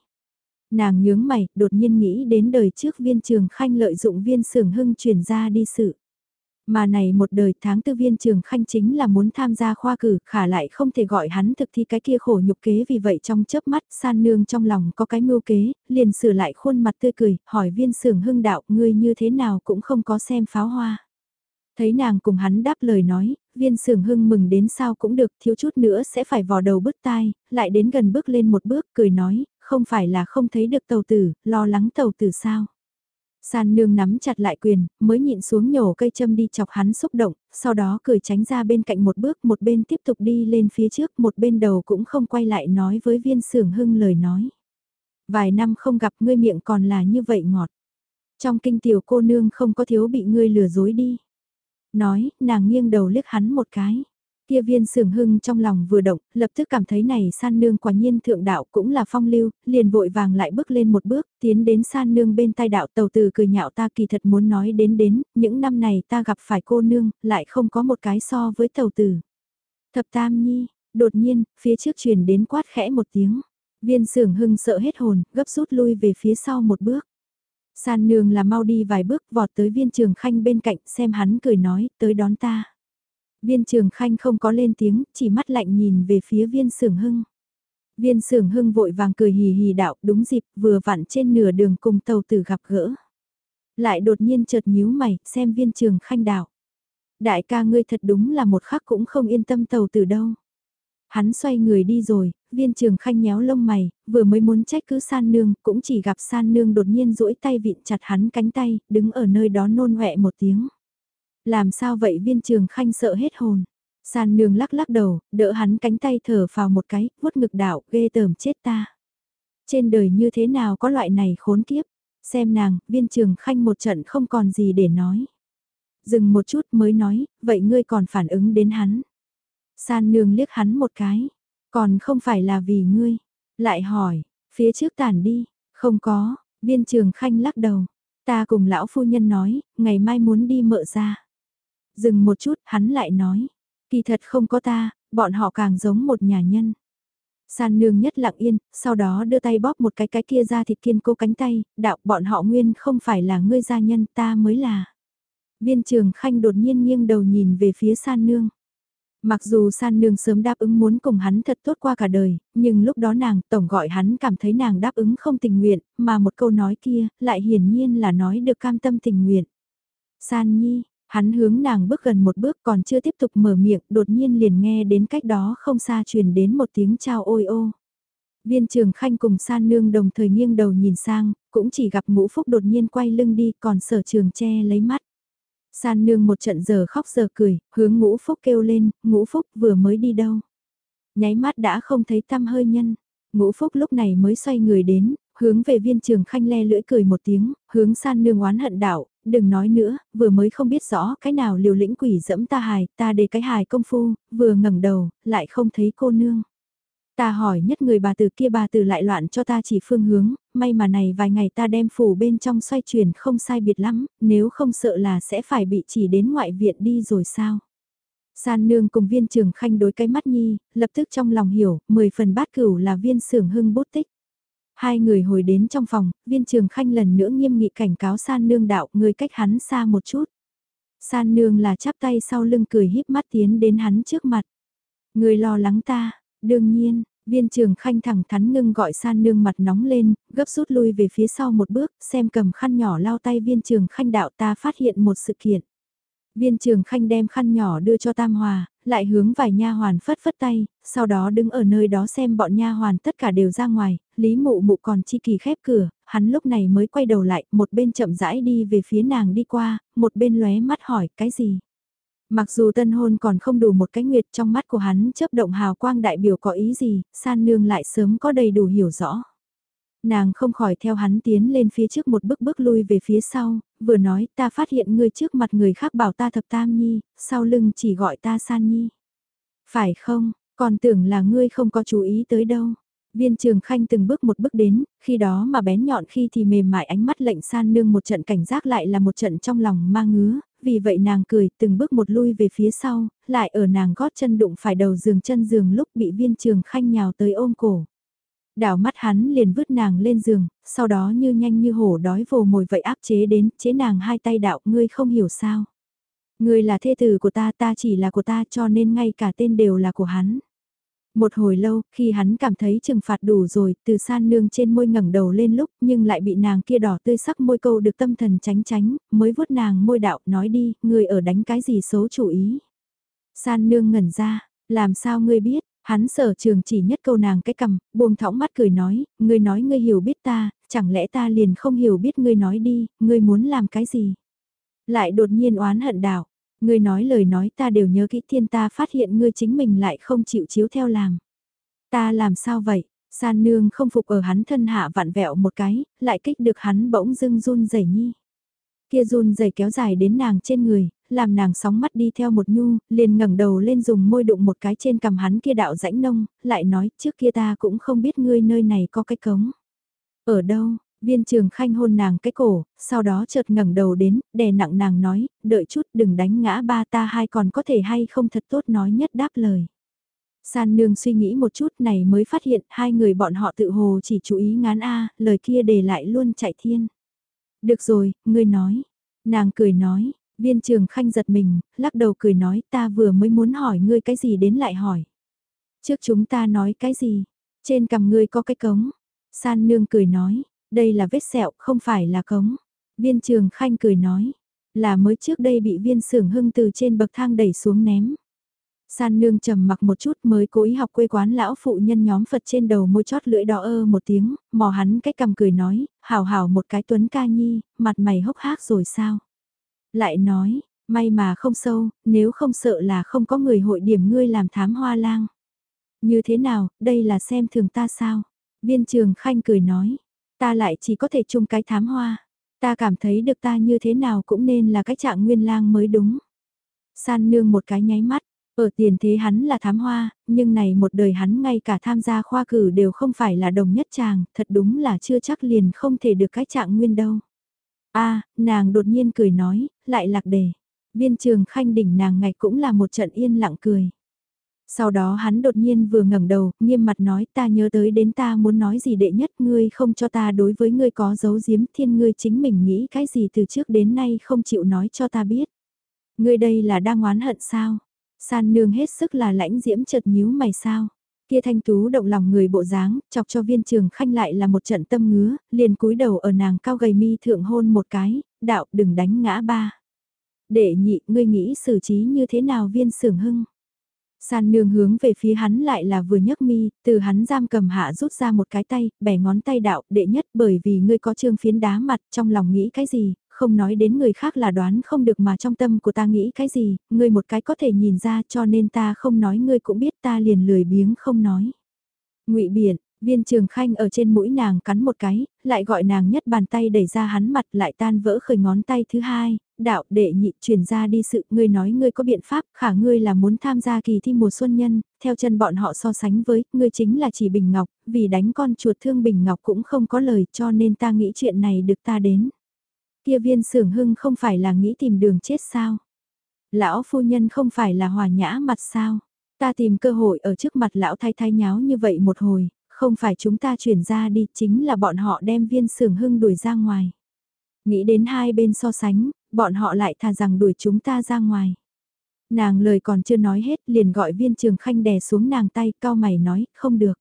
Nàng nhướng mày, đột nhiên nghĩ đến đời trước viên trường khanh lợi dụng viên sưởng hưng chuyển ra đi sự. Mà này một đời tháng tư viên trường khanh chính là muốn tham gia khoa cử, khả lại không thể gọi hắn thực thi cái kia khổ nhục kế vì vậy trong chớp mắt san nương trong lòng có cái mưu kế, liền sửa lại khuôn mặt tươi cười, hỏi viên sưởng hưng đạo ngươi như thế nào cũng không có xem pháo hoa. Thấy nàng cùng hắn đáp lời nói, viên sưởng hưng mừng đến sao cũng được thiếu chút nữa sẽ phải vò đầu bứt tai, lại đến gần bước lên một bước cười nói, không phải là không thấy được tàu tử, lo lắng tàu tử sao. San nương nắm chặt lại quyền, mới nhịn xuống nhổ cây châm đi chọc hắn xúc động, sau đó cười tránh ra bên cạnh một bước một bên tiếp tục đi lên phía trước một bên đầu cũng không quay lại nói với viên sưởng hưng lời nói. Vài năm không gặp ngươi miệng còn là như vậy ngọt. Trong kinh tiểu cô nương không có thiếu bị ngươi lừa dối đi. Nói, nàng nghiêng đầu liếc hắn một cái. Kia viên sưởng hưng trong lòng vừa động, lập tức cảm thấy này san nương quả nhiên thượng đạo cũng là phong lưu, liền vội vàng lại bước lên một bước, tiến đến san nương bên tai đạo tàu từ cười nhạo ta kỳ thật muốn nói đến đến, những năm này ta gặp phải cô nương, lại không có một cái so với tàu từ Thập tam nhi, đột nhiên, phía trước truyền đến quát khẽ một tiếng. Viên sưởng hưng sợ hết hồn, gấp rút lui về phía sau một bước. San nương là mau đi vài bước vọt tới viên trường khanh bên cạnh xem hắn cười nói, tới đón ta. Viên trường khanh không có lên tiếng, chỉ mắt lạnh nhìn về phía viên sưởng hưng. Viên sưởng hưng vội vàng cười hì hì đạo đúng dịp vừa vặn trên nửa đường cùng tàu tử gặp gỡ. Lại đột nhiên chợt nhíu mày, xem viên trường khanh đạo. Đại ca ngươi thật đúng là một khắc cũng không yên tâm tàu tử đâu. Hắn xoay người đi rồi, viên trường khanh nhéo lông mày, vừa mới muốn trách cứ san nương, cũng chỉ gặp san nương đột nhiên duỗi tay vịn chặt hắn cánh tay, đứng ở nơi đó nôn hẹ một tiếng. Làm sao vậy viên trường khanh sợ hết hồn. San nương lắc lắc đầu, đỡ hắn cánh tay thở vào một cái, vuốt ngực đạo, ghê tởm chết ta. Trên đời như thế nào có loại này khốn kiếp. Xem nàng, viên trường khanh một trận không còn gì để nói. Dừng một chút mới nói, vậy ngươi còn phản ứng đến hắn. San nương liếc hắn một cái, còn không phải là vì ngươi. Lại hỏi, phía trước tản đi, không có, viên trường khanh lắc đầu. Ta cùng lão phu nhân nói, ngày mai muốn đi mợ ra. Dừng một chút, hắn lại nói. Kỳ thật không có ta, bọn họ càng giống một nhà nhân. San nương nhất lặng yên, sau đó đưa tay bóp một cái cái kia ra thịt kiên cố cánh tay, đạo bọn họ nguyên không phải là ngươi gia nhân ta mới là. Viên trường khanh đột nhiên nghiêng đầu nhìn về phía san nương. Mặc dù san nương sớm đáp ứng muốn cùng hắn thật tốt qua cả đời, nhưng lúc đó nàng tổng gọi hắn cảm thấy nàng đáp ứng không tình nguyện, mà một câu nói kia lại hiển nhiên là nói được cam tâm tình nguyện. San nhi, hắn hướng nàng bước gần một bước còn chưa tiếp tục mở miệng đột nhiên liền nghe đến cách đó không xa truyền đến một tiếng chào ôi ô. Viên trường khanh cùng san nương đồng thời nghiêng đầu nhìn sang, cũng chỉ gặp ngũ phúc đột nhiên quay lưng đi còn sở trường che lấy mắt. San nương một trận giờ khóc giờ cười, hướng ngũ phúc kêu lên, ngũ phúc vừa mới đi đâu. Nháy mắt đã không thấy tâm hơi nhân. Ngũ phúc lúc này mới xoay người đến, hướng về viên trường khanh le lưỡi cười một tiếng, hướng san nương oán hận đạo, đừng nói nữa, vừa mới không biết rõ cái nào liều lĩnh quỷ dẫm ta hài, ta để cái hài công phu, vừa ngẩng đầu, lại không thấy cô nương. Ta hỏi nhất người bà từ kia bà từ lại loạn cho ta chỉ phương hướng, may mà này vài ngày ta đem phủ bên trong xoay chuyển không sai biệt lắm, nếu không sợ là sẽ phải bị chỉ đến ngoại viện đi rồi sao. San nương cùng viên trường khanh đối cái mắt nhi, lập tức trong lòng hiểu, 10 phần bát cửu là viên sưởng hưng bút tích. Hai người hồi đến trong phòng, viên trường khanh lần nữa nghiêm nghị cảnh cáo san nương đạo người cách hắn xa một chút. San nương là chắp tay sau lưng cười híp mắt tiến đến hắn trước mặt. Người lo lắng ta, Đương nhiên, viên trường khanh thẳng thắn ngưng gọi san nương mặt nóng lên, gấp rút lui về phía sau một bước, xem cầm khăn nhỏ lao tay viên trường khanh đạo ta phát hiện một sự kiện. Viên trường khanh đem khăn nhỏ đưa cho Tam Hòa, lại hướng vài nha hoàn phất phất tay, sau đó đứng ở nơi đó xem bọn nha hoàn tất cả đều ra ngoài, Lý Mụ Mụ còn chi kỳ khép cửa, hắn lúc này mới quay đầu lại, một bên chậm rãi đi về phía nàng đi qua, một bên lóe mắt hỏi cái gì. Mặc dù tân hôn còn không đủ một cái nguyệt trong mắt của hắn chớp động hào quang đại biểu có ý gì, san nương lại sớm có đầy đủ hiểu rõ. Nàng không khỏi theo hắn tiến lên phía trước một bước bước lui về phía sau, vừa nói ta phát hiện ngươi trước mặt người khác bảo ta thập tam nhi, sau lưng chỉ gọi ta san nhi. Phải không, còn tưởng là ngươi không có chú ý tới đâu. Viên trường khanh từng bước một bước đến, khi đó mà bén nhọn khi thì mềm mại ánh mắt lệnh san nương một trận cảnh giác lại là một trận trong lòng ma ngứa, vì vậy nàng cười từng bước một lui về phía sau, lại ở nàng gót chân đụng phải đầu giường chân giường lúc bị viên trường khanh nhào tới ôm cổ. Đảo mắt hắn liền vứt nàng lên giường, sau đó như nhanh như hổ đói vồ mồi vậy áp chế đến, chế nàng hai tay đạo ngươi không hiểu sao. Ngươi là thê tử của ta, ta chỉ là của ta cho nên ngay cả tên đều là của hắn. Một hồi lâu, khi hắn cảm thấy trừng phạt đủ rồi, từ san nương trên môi ngẩng đầu lên lúc, nhưng lại bị nàng kia đỏ tươi sắc môi câu được tâm thần tránh tránh, mới vuốt nàng môi đạo, nói đi, ngươi ở đánh cái gì xấu chủ ý. San nương ngẩn ra, làm sao ngươi biết, hắn sở trường chỉ nhất câu nàng cái cầm, buông thõng mắt cười nói, ngươi nói ngươi hiểu biết ta, chẳng lẽ ta liền không hiểu biết ngươi nói đi, ngươi muốn làm cái gì. Lại đột nhiên oán hận đạo, Ngươi nói lời nói ta đều nhớ kỹ thiên ta phát hiện ngươi chính mình lại không chịu chiếu theo làm. Ta làm sao vậy? San nương không phục ở hắn thân hạ vặn vẹo một cái, lại kích được hắn bỗng dưng run rẩy nhi. Kia run rẩy kéo dài đến nàng trên người, làm nàng sóng mắt đi theo một nhu, liền ngẩng đầu lên dùng môi đụng một cái trên cằm hắn kia đạo rãnh nông, lại nói trước kia ta cũng không biết ngươi nơi này có cái cống. Ở đâu, Viên trường khanh hôn nàng cái cổ, sau đó chợt ngẩng đầu đến, đè nặng nàng nói, đợi chút đừng đánh ngã ba ta hai còn có thể hay không thật tốt nói nhất đáp lời. San nương suy nghĩ một chút này mới phát hiện hai người bọn họ tự hồ chỉ chú ý ngán A, lời kia để lại luôn chạy thiên. Được rồi, ngươi nói. Nàng cười nói, viên trường khanh giật mình, lắc đầu cười nói ta vừa mới muốn hỏi ngươi cái gì đến lại hỏi. Trước chúng ta nói cái gì? Trên cằm ngươi có cái cống. San nương cười nói, đây là vết sẹo, không phải là cống. Viên trường khanh cười nói, là mới trước đây bị viên sưởng hưng từ trên bậc thang đẩy xuống ném. San nương trầm mặc một chút mới cố ý học quê quán lão phụ nhân nhóm Phật trên đầu môi chót lưỡi đỏ ơ một tiếng, mò hắn cách cầm cười nói, hào hào một cái tuấn ca nhi, mặt mày hốc hác rồi sao. Lại nói, may mà không sâu, nếu không sợ là không có người hội điểm ngươi làm thám hoa lang. Như thế nào, đây là xem thường ta sao? Viên trường khanh cười nói, Ta lại chỉ có thể chung cái thám hoa. Ta cảm thấy được ta như thế nào cũng nên là cái trạng nguyên lang mới đúng. San nương một cái nháy mắt, ở tiền thế hắn là thám hoa, nhưng này một đời hắn ngay cả tham gia khoa cử đều không phải là đồng nhất chàng, thật đúng là chưa chắc liền không thể được cái trạng nguyên đâu. a nàng đột nhiên cười nói, lại lạc đề. Viên trường khanh đỉnh nàng ngày cũng là một trận yên lặng cười. Sau đó hắn đột nhiên vừa ngẩng đầu, nghiêm mặt nói ta nhớ tới đến ta muốn nói gì đệ nhất ngươi không cho ta đối với ngươi có dấu giếm thiên ngươi chính mình nghĩ cái gì từ trước đến nay không chịu nói cho ta biết. Ngươi đây là đang oán hận sao? San nương hết sức là lãnh diễm chợt nhíu mày sao? Kia thanh tú động lòng người bộ dáng, chọc cho viên trường khanh lại là một trận tâm ngứa, liền cúi đầu ở nàng cao gầy mi thượng hôn một cái, đạo đừng đánh ngã ba. Để nhị, ngươi nghĩ xử trí như thế nào viên sưởng hưng? San nương hướng về phía hắn lại là vừa nhấc mi, từ hắn giam cầm hạ rút ra một cái tay, bẻ ngón tay đạo, đệ nhất bởi vì ngươi có trương phiến đá mặt trong lòng nghĩ cái gì, không nói đến người khác là đoán không được mà trong tâm của ta nghĩ cái gì, ngươi một cái có thể nhìn ra cho nên ta không nói ngươi cũng biết ta liền lười biếng không nói. ngụy Biển, viên trường khanh ở trên mũi nàng cắn một cái, lại gọi nàng nhất bàn tay đẩy ra hắn mặt lại tan vỡ khởi ngón tay thứ hai, đạo đệ nhị truyền ra đi sự, ngươi nói ngươi có biện pháp, khả ngươi là muốn tham gia kỳ thi mùa xuân nhân, theo chân bọn họ so sánh với, ngươi chính là chỉ Bình Ngọc, vì đánh con chuột thương Bình Ngọc cũng không có lời cho nên ta nghĩ chuyện này được ta đến. Kia viên sưởng hưng không phải là nghĩ tìm đường chết sao? Lão phu nhân không phải là hòa nhã mặt sao? Ta tìm cơ hội ở trước mặt lão thay thay nháo như vậy một hồi, không phải chúng ta chuyển ra đi, chính là bọn họ đem viên sưởng hưng đuổi ra ngoài. Nghĩ đến hai bên so sánh, bọn họ lại thà rằng đuổi chúng ta ra ngoài. Nàng lời còn chưa nói hết liền gọi viên trường khanh đè xuống nàng tay cao mày nói không được.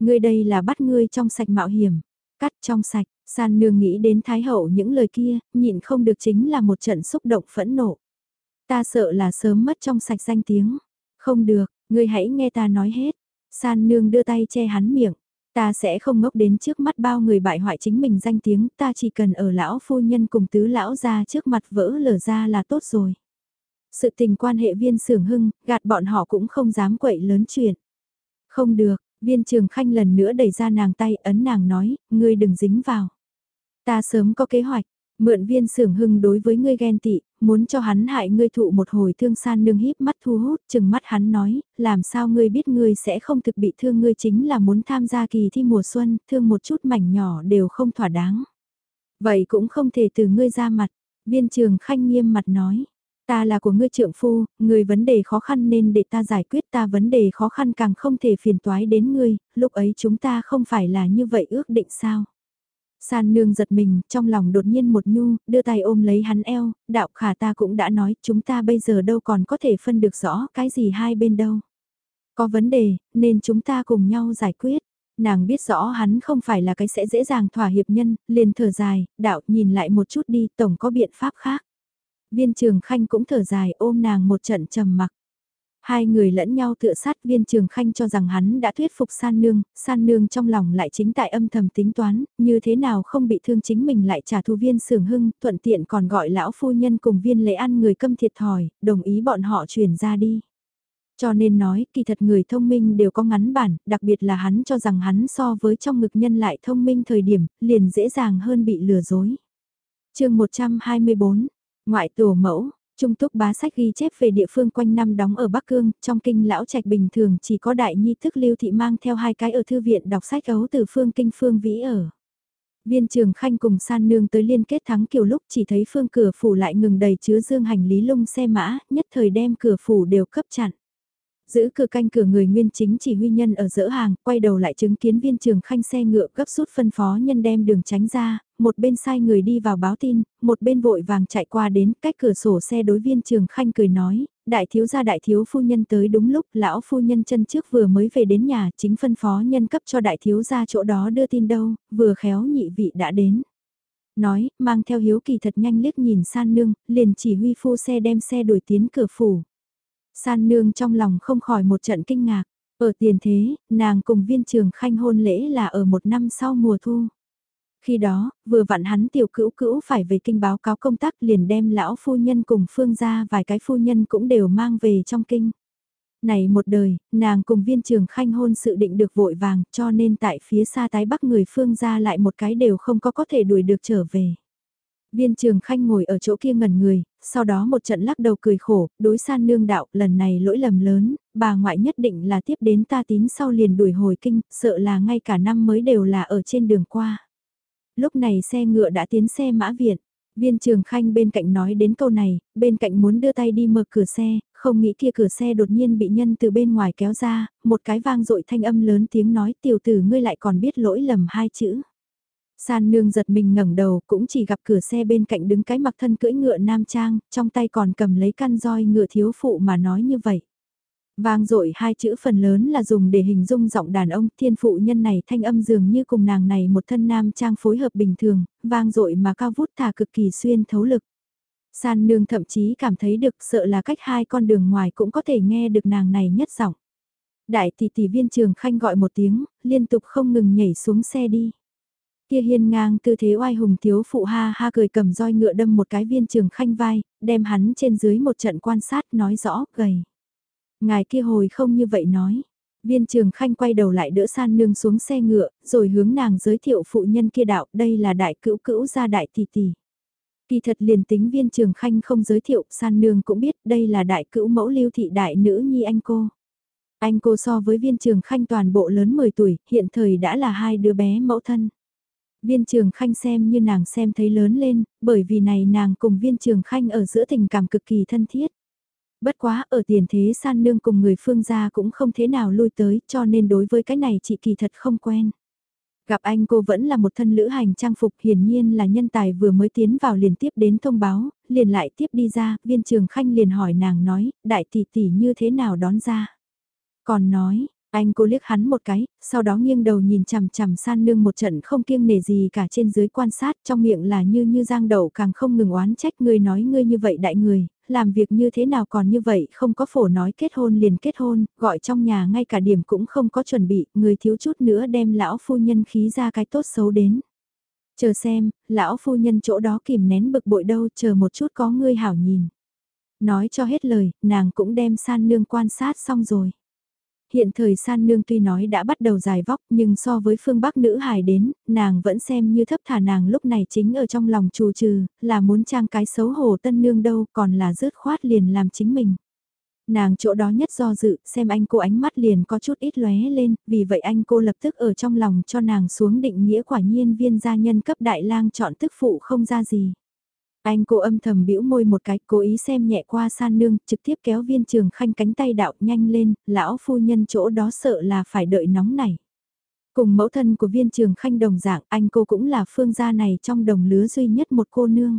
Ngươi đây là bắt ngươi trong sạch mạo hiểm, cắt trong sạch, san nương nghĩ đến thái hậu những lời kia, nhịn không được chính là một trận xúc động phẫn nộ. Ta sợ là sớm mất trong sạch danh tiếng, không được, ngươi hãy nghe ta nói hết. San nương đưa tay che hắn miệng, Ta sẽ không ngốc đến trước mắt bao người bại hoại chính mình danh tiếng, ta chỉ cần ở lão phu nhân cùng tứ lão ra trước mặt vỡ lở ra là tốt rồi. Sự tình quan hệ viên sưởng hưng, gạt bọn họ cũng không dám quậy lớn chuyện. Không được, viên trường khanh lần nữa đẩy ra nàng tay ấn nàng nói, ngươi đừng dính vào. Ta sớm có kế hoạch, mượn viên sưởng hưng đối với ngươi ghen tị, muốn cho hắn hại ngươi thụ một hồi thương san nương híp mắt thu hút, chừng mắt hắn nói, làm sao ngươi biết ngươi sẽ không thực bị thương ngươi chính là muốn tham gia kỳ thi mùa xuân, thương một chút mảnh nhỏ đều không thỏa đáng. Vậy cũng không thể từ ngươi ra mặt, viên trường khanh nghiêm mặt nói. Ta là của ngươi trượng phu, người vấn đề khó khăn nên để ta giải quyết ta vấn đề khó khăn càng không thể phiền toái đến ngươi, lúc ấy chúng ta không phải là như vậy ước định sao. San nương giật mình, trong lòng đột nhiên một nhu, đưa tay ôm lấy hắn eo, đạo khả ta cũng đã nói, chúng ta bây giờ đâu còn có thể phân được rõ cái gì hai bên đâu. Có vấn đề, nên chúng ta cùng nhau giải quyết. Nàng biết rõ hắn không phải là cái sẽ dễ dàng thỏa hiệp nhân, liền thở dài, đạo nhìn lại một chút đi, tổng có biện pháp khác. Viên trường khanh cũng thở dài ôm nàng một trận trầm mặc. Hai người lẫn nhau tựa sát viên trường khanh cho rằng hắn đã thuyết phục san nương, san nương trong lòng lại chính tại âm thầm tính toán, như thế nào không bị thương chính mình lại trả thù viên sưởng hưng, thuận tiện còn gọi lão phu nhân cùng viên lễ ăn người câm thiệt thòi, đồng ý bọn họ chuyển ra đi. Cho nên nói, kỳ thật người thông minh đều có ngắn bản, đặc biệt là hắn cho rằng hắn so với trong ngực nhân lại thông minh thời điểm, liền dễ dàng hơn bị lừa dối. chương 124, ngoại tổ mẫu, Trung túc bá sách ghi chép về địa phương quanh năm đóng ở Bắc Cương, trong kinh lão trạch bình thường chỉ có đại nhi thức lưu thị mang theo hai cái ở thư viện đọc sách ấu từ phương kinh phương vĩ ở. Viên trường khanh cùng san nương tới liên kết thắng kiều lúc chỉ thấy phương cửa phủ lại ngừng đầy chứa dương hành lý lung xe mã, nhất thời đem cửa phủ đều cấp chặn giữ cửa canh cửa người nguyên chính chỉ huy nhân ở giữa hàng, quay đầu lại chứng kiến viên trường khanh xe ngựa gấp rút phân phó nhân đem đường tránh ra, một bên sai người đi vào báo tin, một bên vội vàng chạy qua đến cách cửa sổ xe đối viên trường khanh cười nói, đại thiếu gia đại thiếu phu nhân tới đúng lúc, lão phu nhân chân trước vừa mới về đến nhà, chính phân phó nhân cấp cho đại thiếu gia chỗ đó đưa tin đâu, vừa khéo nhị vị đã đến. Nói, mang theo hiếu kỳ thật nhanh liếc nhìn san nương, liền chỉ huy phu xe đem xe đuổi tiến cửa phủ. San nương trong lòng không khỏi một trận kinh ngạc. Ở tiền thế, nàng cùng viên trường khanh hôn lễ là ở một năm sau mùa thu. Khi đó, vừa vặn hắn tiểu cữu cữu phải về kinh báo cáo công tác liền đem lão phu nhân cùng phương gia vài cái phu nhân cũng đều mang về trong kinh. Này một đời, nàng cùng viên trường khanh hôn sự định được vội vàng cho nên tại phía xa tái bắc người phương gia lại một cái đều không có có thể đuổi được trở về. Viên trường khanh ngồi ở chỗ kia ngẩn người, sau đó một trận lắc đầu cười khổ, đối san nương đạo, lần này lỗi lầm lớn, bà ngoại nhất định là tiếp đến ta tín sau liền đuổi hồi kinh, sợ là ngay cả năm mới đều là ở trên đường qua. Lúc này xe ngựa đã tiến xe mã viện, viên trường khanh bên cạnh nói đến câu này, bên cạnh muốn đưa tay đi mở cửa xe, không nghĩ kia cửa xe đột nhiên bị nhân từ bên ngoài kéo ra, một cái vang dội thanh âm lớn tiếng nói tiểu tử ngươi lại còn biết lỗi lầm hai chữ. San nương giật mình ngẩng đầu cũng chỉ gặp cửa xe bên cạnh đứng cái mặc thân cưỡi ngựa nam trang, trong tay còn cầm lấy căn roi ngựa thiếu phụ mà nói như vậy. Vang dội hai chữ phần lớn là dùng để hình dung giọng đàn ông thiên phụ nhân này thanh âm dường như cùng nàng này một thân nam trang phối hợp bình thường, vang dội mà cao vút thả cực kỳ xuyên thấu lực. San nương thậm chí cảm thấy được sợ là cách hai con đường ngoài cũng có thể nghe được nàng này nhất giọng. Đại tỷ tỷ viên trường khanh gọi một tiếng, liên tục không ngừng nhảy xuống xe đi. Kia hiên ngang tư thế oai hùng thiếu phụ ha ha cười cầm roi ngựa đâm một cái viên trường khanh vai, đem hắn trên dưới một trận quan sát nói rõ, gầy. Ngài kia hồi không như vậy nói. Viên trường khanh quay đầu lại đỡ san nương xuống xe ngựa, rồi hướng nàng giới thiệu phụ nhân kia đạo, đây là đại cữu cữu gia đại tỷ tỷ. Kỳ thật liền tính viên trường khanh không giới thiệu, san nương cũng biết đây là đại cữu mẫu lưu thị đại nữ nhi anh cô. Anh cô so với viên trường khanh toàn bộ lớn 10 tuổi, hiện thời đã là hai đứa bé mẫu thân. Viên trường khanh xem như nàng xem thấy lớn lên, bởi vì này nàng cùng viên trường khanh ở giữa tình cảm cực kỳ thân thiết. Bất quá ở tiền thế san nương cùng người phương gia cũng không thế nào lui tới cho nên đối với cái này chị kỳ thật không quen. Gặp anh cô vẫn là một thân lữ hành trang phục hiển nhiên là nhân tài vừa mới tiến vào liền tiếp đến thông báo, liền lại tiếp đi ra, viên trường khanh liền hỏi nàng nói, đại tỷ tỷ như thế nào đón ra. Còn nói, anh cô liếc hắn một cái, sau đó nghiêng đầu nhìn chằm chằm san nương một trận không kiêng nể gì cả trên dưới quan sát trong miệng là như như giang đậu càng không ngừng oán trách ngươi nói ngươi như vậy đại người, làm việc như thế nào còn như vậy không có phổ nói kết hôn liền kết hôn, gọi trong nhà ngay cả điểm cũng không có chuẩn bị, người thiếu chút nữa đem lão phu nhân khí ra cái tốt xấu đến. Chờ xem, lão phu nhân chỗ đó kìm nén bực bội đâu chờ một chút có ngươi hảo nhìn. Nói cho hết lời, nàng cũng đem san nương quan sát xong rồi hiện thời san nương tuy nói đã bắt đầu dài vóc nhưng so với phương bắc nữ hài đến, nàng vẫn xem như thấp thả nàng lúc này chính ở trong lòng trù trừ, là muốn trang cái xấu hổ tân nương đâu còn là rớt khoát liền làm chính mình. Nàng chỗ đó nhất do dự, xem anh cô ánh mắt liền có chút ít lóe lên, vì vậy anh cô lập tức ở trong lòng cho nàng xuống định nghĩa quả nhiên viên gia nhân cấp đại lang chọn tức phụ không ra gì. Anh cô âm thầm bĩu môi một cái, cố ý xem nhẹ qua san nương, trực tiếp kéo viên trường khanh cánh tay đạo nhanh lên, lão phu nhân chỗ đó sợ là phải đợi nóng này. Cùng mẫu thân của viên trường khanh đồng dạng, anh cô cũng là phương gia này trong đồng lứa duy nhất một cô nương.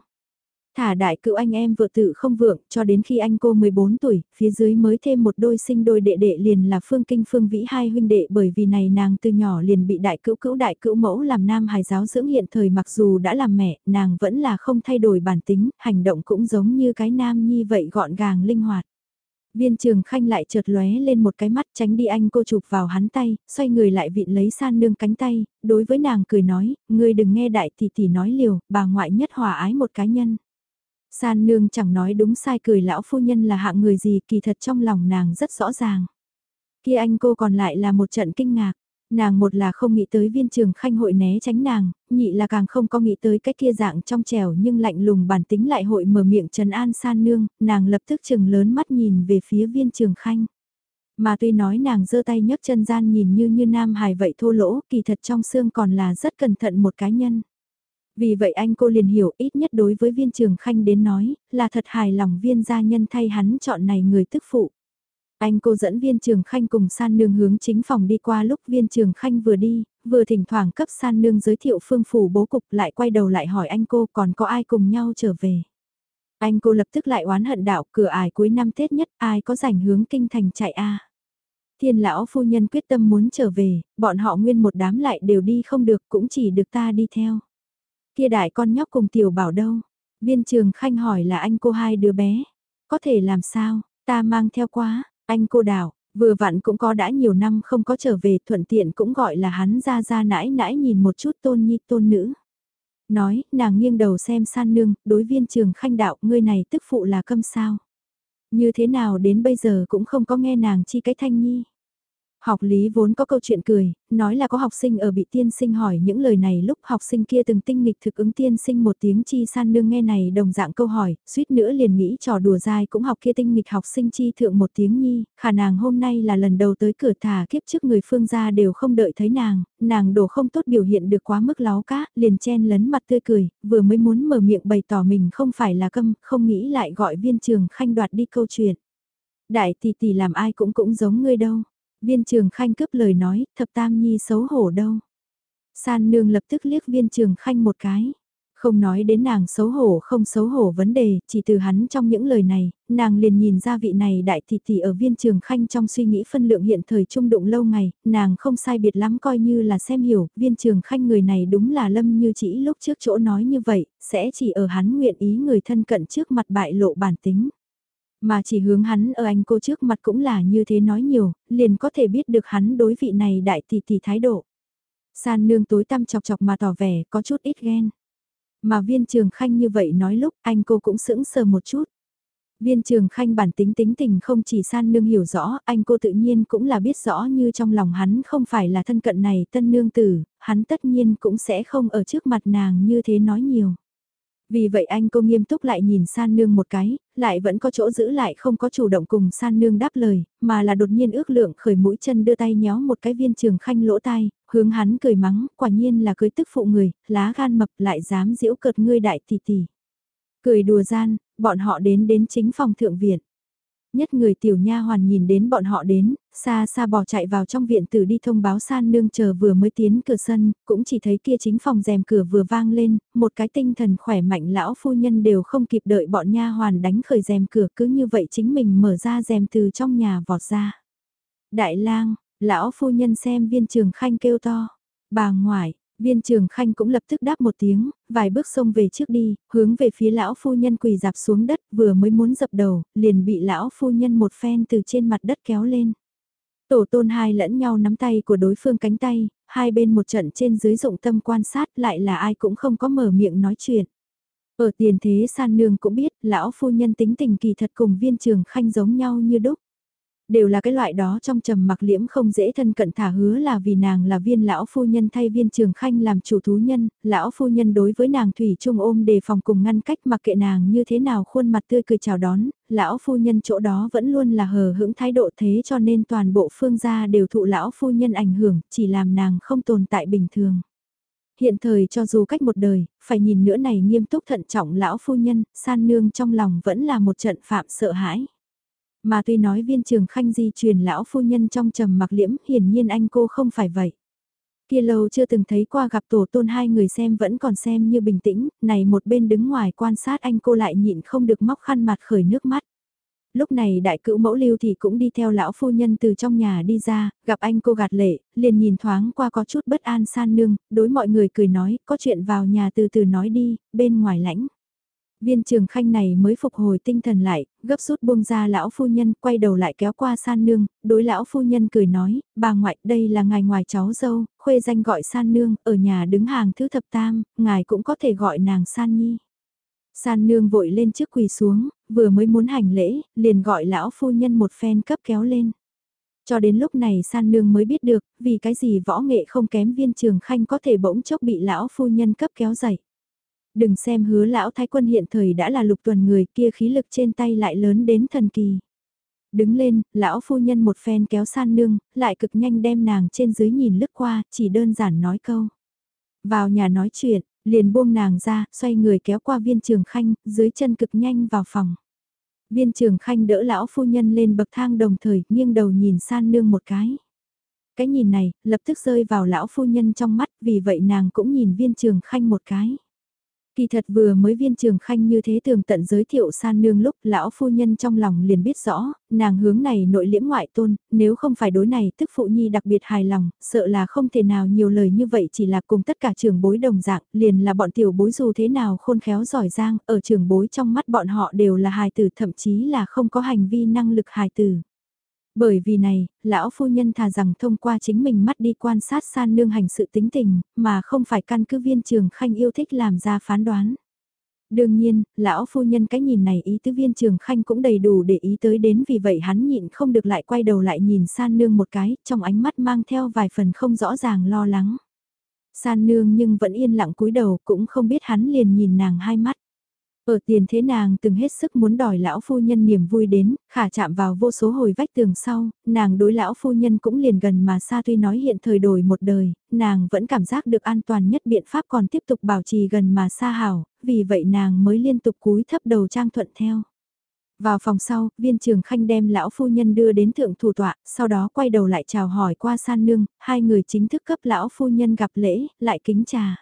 Thả đại cựu anh em vợ tự không vượng, cho đến khi anh cô 14 tuổi, phía dưới mới thêm một đôi sinh đôi đệ đệ liền là phương kinh phương vĩ hai huynh đệ bởi vì này nàng từ nhỏ liền bị đại cữu cữu đại cữu mẫu làm nam hài giáo dưỡng hiện thời mặc dù đã làm mẹ, nàng vẫn là không thay đổi bản tính, hành động cũng giống như cái nam nhi vậy gọn gàng linh hoạt. Viên trường khanh lại chợt lóe lên một cái mắt tránh đi anh cô chụp vào hắn tay, xoay người lại vịn lấy san nương cánh tay, đối với nàng cười nói, ngươi đừng nghe đại tỷ tỷ nói liều, bà ngoại nhất hòa ái một cá nhân. San nương chẳng nói đúng sai cười lão phu nhân là hạng người gì kỳ thật trong lòng nàng rất rõ ràng. Kia anh cô còn lại là một trận kinh ngạc. Nàng một là không nghĩ tới viên trường khanh hội né tránh nàng, nhị là càng không có nghĩ tới cái kia dạng trong trèo nhưng lạnh lùng bản tính lại hội mở miệng trần an san nương, nàng lập tức chừng lớn mắt nhìn về phía viên trường khanh. Mà tuy nói nàng giơ tay nhấc chân gian nhìn như như nam hài vậy thô lỗ, kỳ thật trong xương còn là rất cẩn thận một cá nhân. Vì vậy anh cô liền hiểu ít nhất đối với viên trường khanh đến nói, là thật hài lòng viên gia nhân thay hắn chọn này người tức phụ. Anh cô dẫn viên trường khanh cùng san nương hướng chính phòng đi qua lúc viên trường khanh vừa đi, vừa thỉnh thoảng cấp san nương giới thiệu phương phủ bố cục lại quay đầu lại hỏi anh cô còn có ai cùng nhau trở về. Anh cô lập tức lại oán hận đạo cửa ải cuối năm Tết nhất ai có rảnh hướng kinh thành chạy a Thiên lão phu nhân quyết tâm muốn trở về, bọn họ nguyên một đám lại đều đi không được cũng chỉ được ta đi theo. Kia đại con nhóc cùng tiểu bảo đâu? Viên trường khanh hỏi là anh cô hai đứa bé. Có thể làm sao, ta mang theo quá, anh cô đảo, vừa vặn cũng có đã nhiều năm không có trở về thuận tiện cũng gọi là hắn ra ra nãi nãi nhìn một chút tôn nhi tôn nữ. Nói, nàng nghiêng đầu xem san nương, đối viên trường khanh đạo, ngươi này tức phụ là câm sao. Như thế nào đến bây giờ cũng không có nghe nàng chi cái thanh nhi. Học lý vốn có câu chuyện cười, nói là có học sinh ở bị tiên sinh hỏi những lời này lúc học sinh kia từng tinh nghịch thực ứng tiên sinh một tiếng chi san nương nghe này đồng dạng câu hỏi, suýt nữa liền nghĩ trò đùa dai cũng học kia tinh nghịch học sinh chi thượng một tiếng nhi, khả nàng hôm nay là lần đầu tới cửa thả kiếp trước người phương gia đều không đợi thấy nàng, nàng đổ không tốt biểu hiện được quá mức láo cá, liền chen lấn mặt tươi cười, vừa mới muốn mở miệng bày tỏ mình không phải là câm, không nghĩ lại gọi viên trường khanh đoạt đi câu chuyện. Đại tỷ tỷ làm ai cũng cũng giống ngươi đâu. Viên trường khanh cướp lời nói, thập tam nhi xấu hổ đâu. San nương lập tức liếc viên trường khanh một cái. Không nói đến nàng xấu hổ không xấu hổ vấn đề, chỉ từ hắn trong những lời này, nàng liền nhìn ra vị này đại tỷ tỷ ở viên trường khanh trong suy nghĩ phân lượng hiện thời trung đụng lâu ngày, nàng không sai biệt lắm coi như là xem hiểu, viên trường khanh người này đúng là lâm như chỉ lúc trước chỗ nói như vậy, sẽ chỉ ở hắn nguyện ý người thân cận trước mặt bại lộ bản tính. Mà chỉ hướng hắn ở anh cô trước mặt cũng là như thế nói nhiều, liền có thể biết được hắn đối vị này đại tỷ tỷ thái độ. San nương tối tăm chọc chọc mà tỏ vẻ có chút ít ghen. Mà viên trường khanh như vậy nói lúc anh cô cũng sững sờ một chút. Viên trường khanh bản tính tính tình không chỉ san nương hiểu rõ, anh cô tự nhiên cũng là biết rõ như trong lòng hắn không phải là thân cận này tân nương tử, hắn tất nhiên cũng sẽ không ở trước mặt nàng như thế nói nhiều. Vì vậy anh cô nghiêm túc lại nhìn san nương một cái, lại vẫn có chỗ giữ lại không có chủ động cùng san nương đáp lời, mà là đột nhiên ước lượng khởi mũi chân đưa tay nhéo một cái viên trường khanh lỗ tai, hướng hắn cười mắng, quả nhiên là cưới tức phụ người, lá gan mập lại dám diễu cợt ngươi đại tỷ tỷ. Cười đùa gian, bọn họ đến đến chính phòng thượng viện nhất người tiểu nha hoàn nhìn đến bọn họ đến, xa xa bỏ chạy vào trong viện tử đi thông báo san nương chờ vừa mới tiến cửa sân, cũng chỉ thấy kia chính phòng rèm cửa vừa vang lên, một cái tinh thần khỏe mạnh lão phu nhân đều không kịp đợi bọn nha hoàn đánh khởi rèm cửa cứ như vậy chính mình mở ra rèm từ trong nhà vọt ra. Đại lang, lão phu nhân xem viên trường khanh kêu to, bà ngoại, Viên trường khanh cũng lập tức đáp một tiếng, vài bước xông về trước đi, hướng về phía lão phu nhân quỳ dạp xuống đất vừa mới muốn dập đầu, liền bị lão phu nhân một phen từ trên mặt đất kéo lên. Tổ tôn hai lẫn nhau nắm tay của đối phương cánh tay, hai bên một trận trên dưới dụng tâm quan sát lại là ai cũng không có mở miệng nói chuyện. Ở tiền thế san nương cũng biết, lão phu nhân tính tình kỳ thật cùng viên trường khanh giống nhau như đúc đều là cái loại đó trong trầm mặc liễm không dễ thân cận thả hứa là vì nàng là viên lão phu nhân thay viên trường khanh làm chủ thú nhân, lão phu nhân đối với nàng thủy trung ôm đề phòng cùng ngăn cách mặc kệ nàng như thế nào khuôn mặt tươi cười chào đón, lão phu nhân chỗ đó vẫn luôn là hờ hững thái độ thế cho nên toàn bộ phương gia đều thụ lão phu nhân ảnh hưởng, chỉ làm nàng không tồn tại bình thường. Hiện thời cho dù cách một đời, phải nhìn nữa này nghiêm túc thận trọng lão phu nhân, san nương trong lòng vẫn là một trận phạm sợ hãi. Mà tuy nói viên trường khanh di truyền lão phu nhân trong trầm mặc liễm hiển nhiên anh cô không phải vậy. Kia lâu chưa từng thấy qua gặp tổ tôn hai người xem vẫn còn xem như bình tĩnh, này một bên đứng ngoài quan sát anh cô lại nhịn không được móc khăn mặt khởi nước mắt. Lúc này đại cữu mẫu lưu thì cũng đi theo lão phu nhân từ trong nhà đi ra, gặp anh cô gạt lệ, liền nhìn thoáng qua có chút bất an san nương, đối mọi người cười nói, có chuyện vào nhà từ từ nói đi, bên ngoài lãnh. Viên trường khanh này mới phục hồi tinh thần lại, gấp rút buông ra lão phu nhân, quay đầu lại kéo qua san nương, đối lão phu nhân cười nói, bà ngoại, đây là ngài ngoài cháu dâu, khuê danh gọi san nương, ở nhà đứng hàng thứ thập tam, ngài cũng có thể gọi nàng san nhi. San nương vội lên trước quỳ xuống, vừa mới muốn hành lễ, liền gọi lão phu nhân một phen cấp kéo lên. Cho đến lúc này san nương mới biết được, vì cái gì võ nghệ không kém viên trường khanh có thể bỗng chốc bị lão phu nhân cấp kéo dậy. Đừng xem hứa lão thái quân hiện thời đã là lục tuần người kia khí lực trên tay lại lớn đến thần kỳ. Đứng lên, lão phu nhân một phen kéo san nương, lại cực nhanh đem nàng trên dưới nhìn lướt qua, chỉ đơn giản nói câu. Vào nhà nói chuyện, liền buông nàng ra, xoay người kéo qua viên trường khanh, dưới chân cực nhanh vào phòng. Viên trường khanh đỡ lão phu nhân lên bậc thang đồng thời nghiêng đầu nhìn san nương một cái. Cái nhìn này, lập tức rơi vào lão phu nhân trong mắt, vì vậy nàng cũng nhìn viên trường khanh một cái. Kỳ thật vừa mới viên trường khanh như thế tường tận giới thiệu san nương lúc lão phu nhân trong lòng liền biết rõ, nàng hướng này nội liễm ngoại tôn, nếu không phải đối này tức phụ nhi đặc biệt hài lòng, sợ là không thể nào nhiều lời như vậy chỉ là cùng tất cả trường bối đồng dạng, liền là bọn tiểu bối dù thế nào khôn khéo giỏi giang, ở trường bối trong mắt bọn họ đều là hài tử thậm chí là không có hành vi năng lực hài tử. Bởi vì này, lão phu nhân thà rằng thông qua chính mình mắt đi quan sát san nương hành sự tính tình, mà không phải căn cứ viên trường khanh yêu thích làm ra phán đoán. Đương nhiên, lão phu nhân cái nhìn này ý tứ viên trường khanh cũng đầy đủ để ý tới đến vì vậy hắn nhịn không được lại quay đầu lại nhìn san nương một cái, trong ánh mắt mang theo vài phần không rõ ràng lo lắng. San nương nhưng vẫn yên lặng cúi đầu cũng không biết hắn liền nhìn nàng hai mắt. Ở tiền thế nàng từng hết sức muốn đòi lão phu nhân niềm vui đến, khả chạm vào vô số hồi vách tường sau, nàng đối lão phu nhân cũng liền gần mà xa tuy nói hiện thời đổi một đời, nàng vẫn cảm giác được an toàn nhất biện pháp còn tiếp tục bảo trì gần mà xa hảo, vì vậy nàng mới liên tục cúi thấp đầu trang thuận theo. Vào phòng sau, viên trường khanh đem lão phu nhân đưa đến thượng thủ tọa, sau đó quay đầu lại chào hỏi qua san nương, hai người chính thức cấp lão phu nhân gặp lễ, lại kính trà.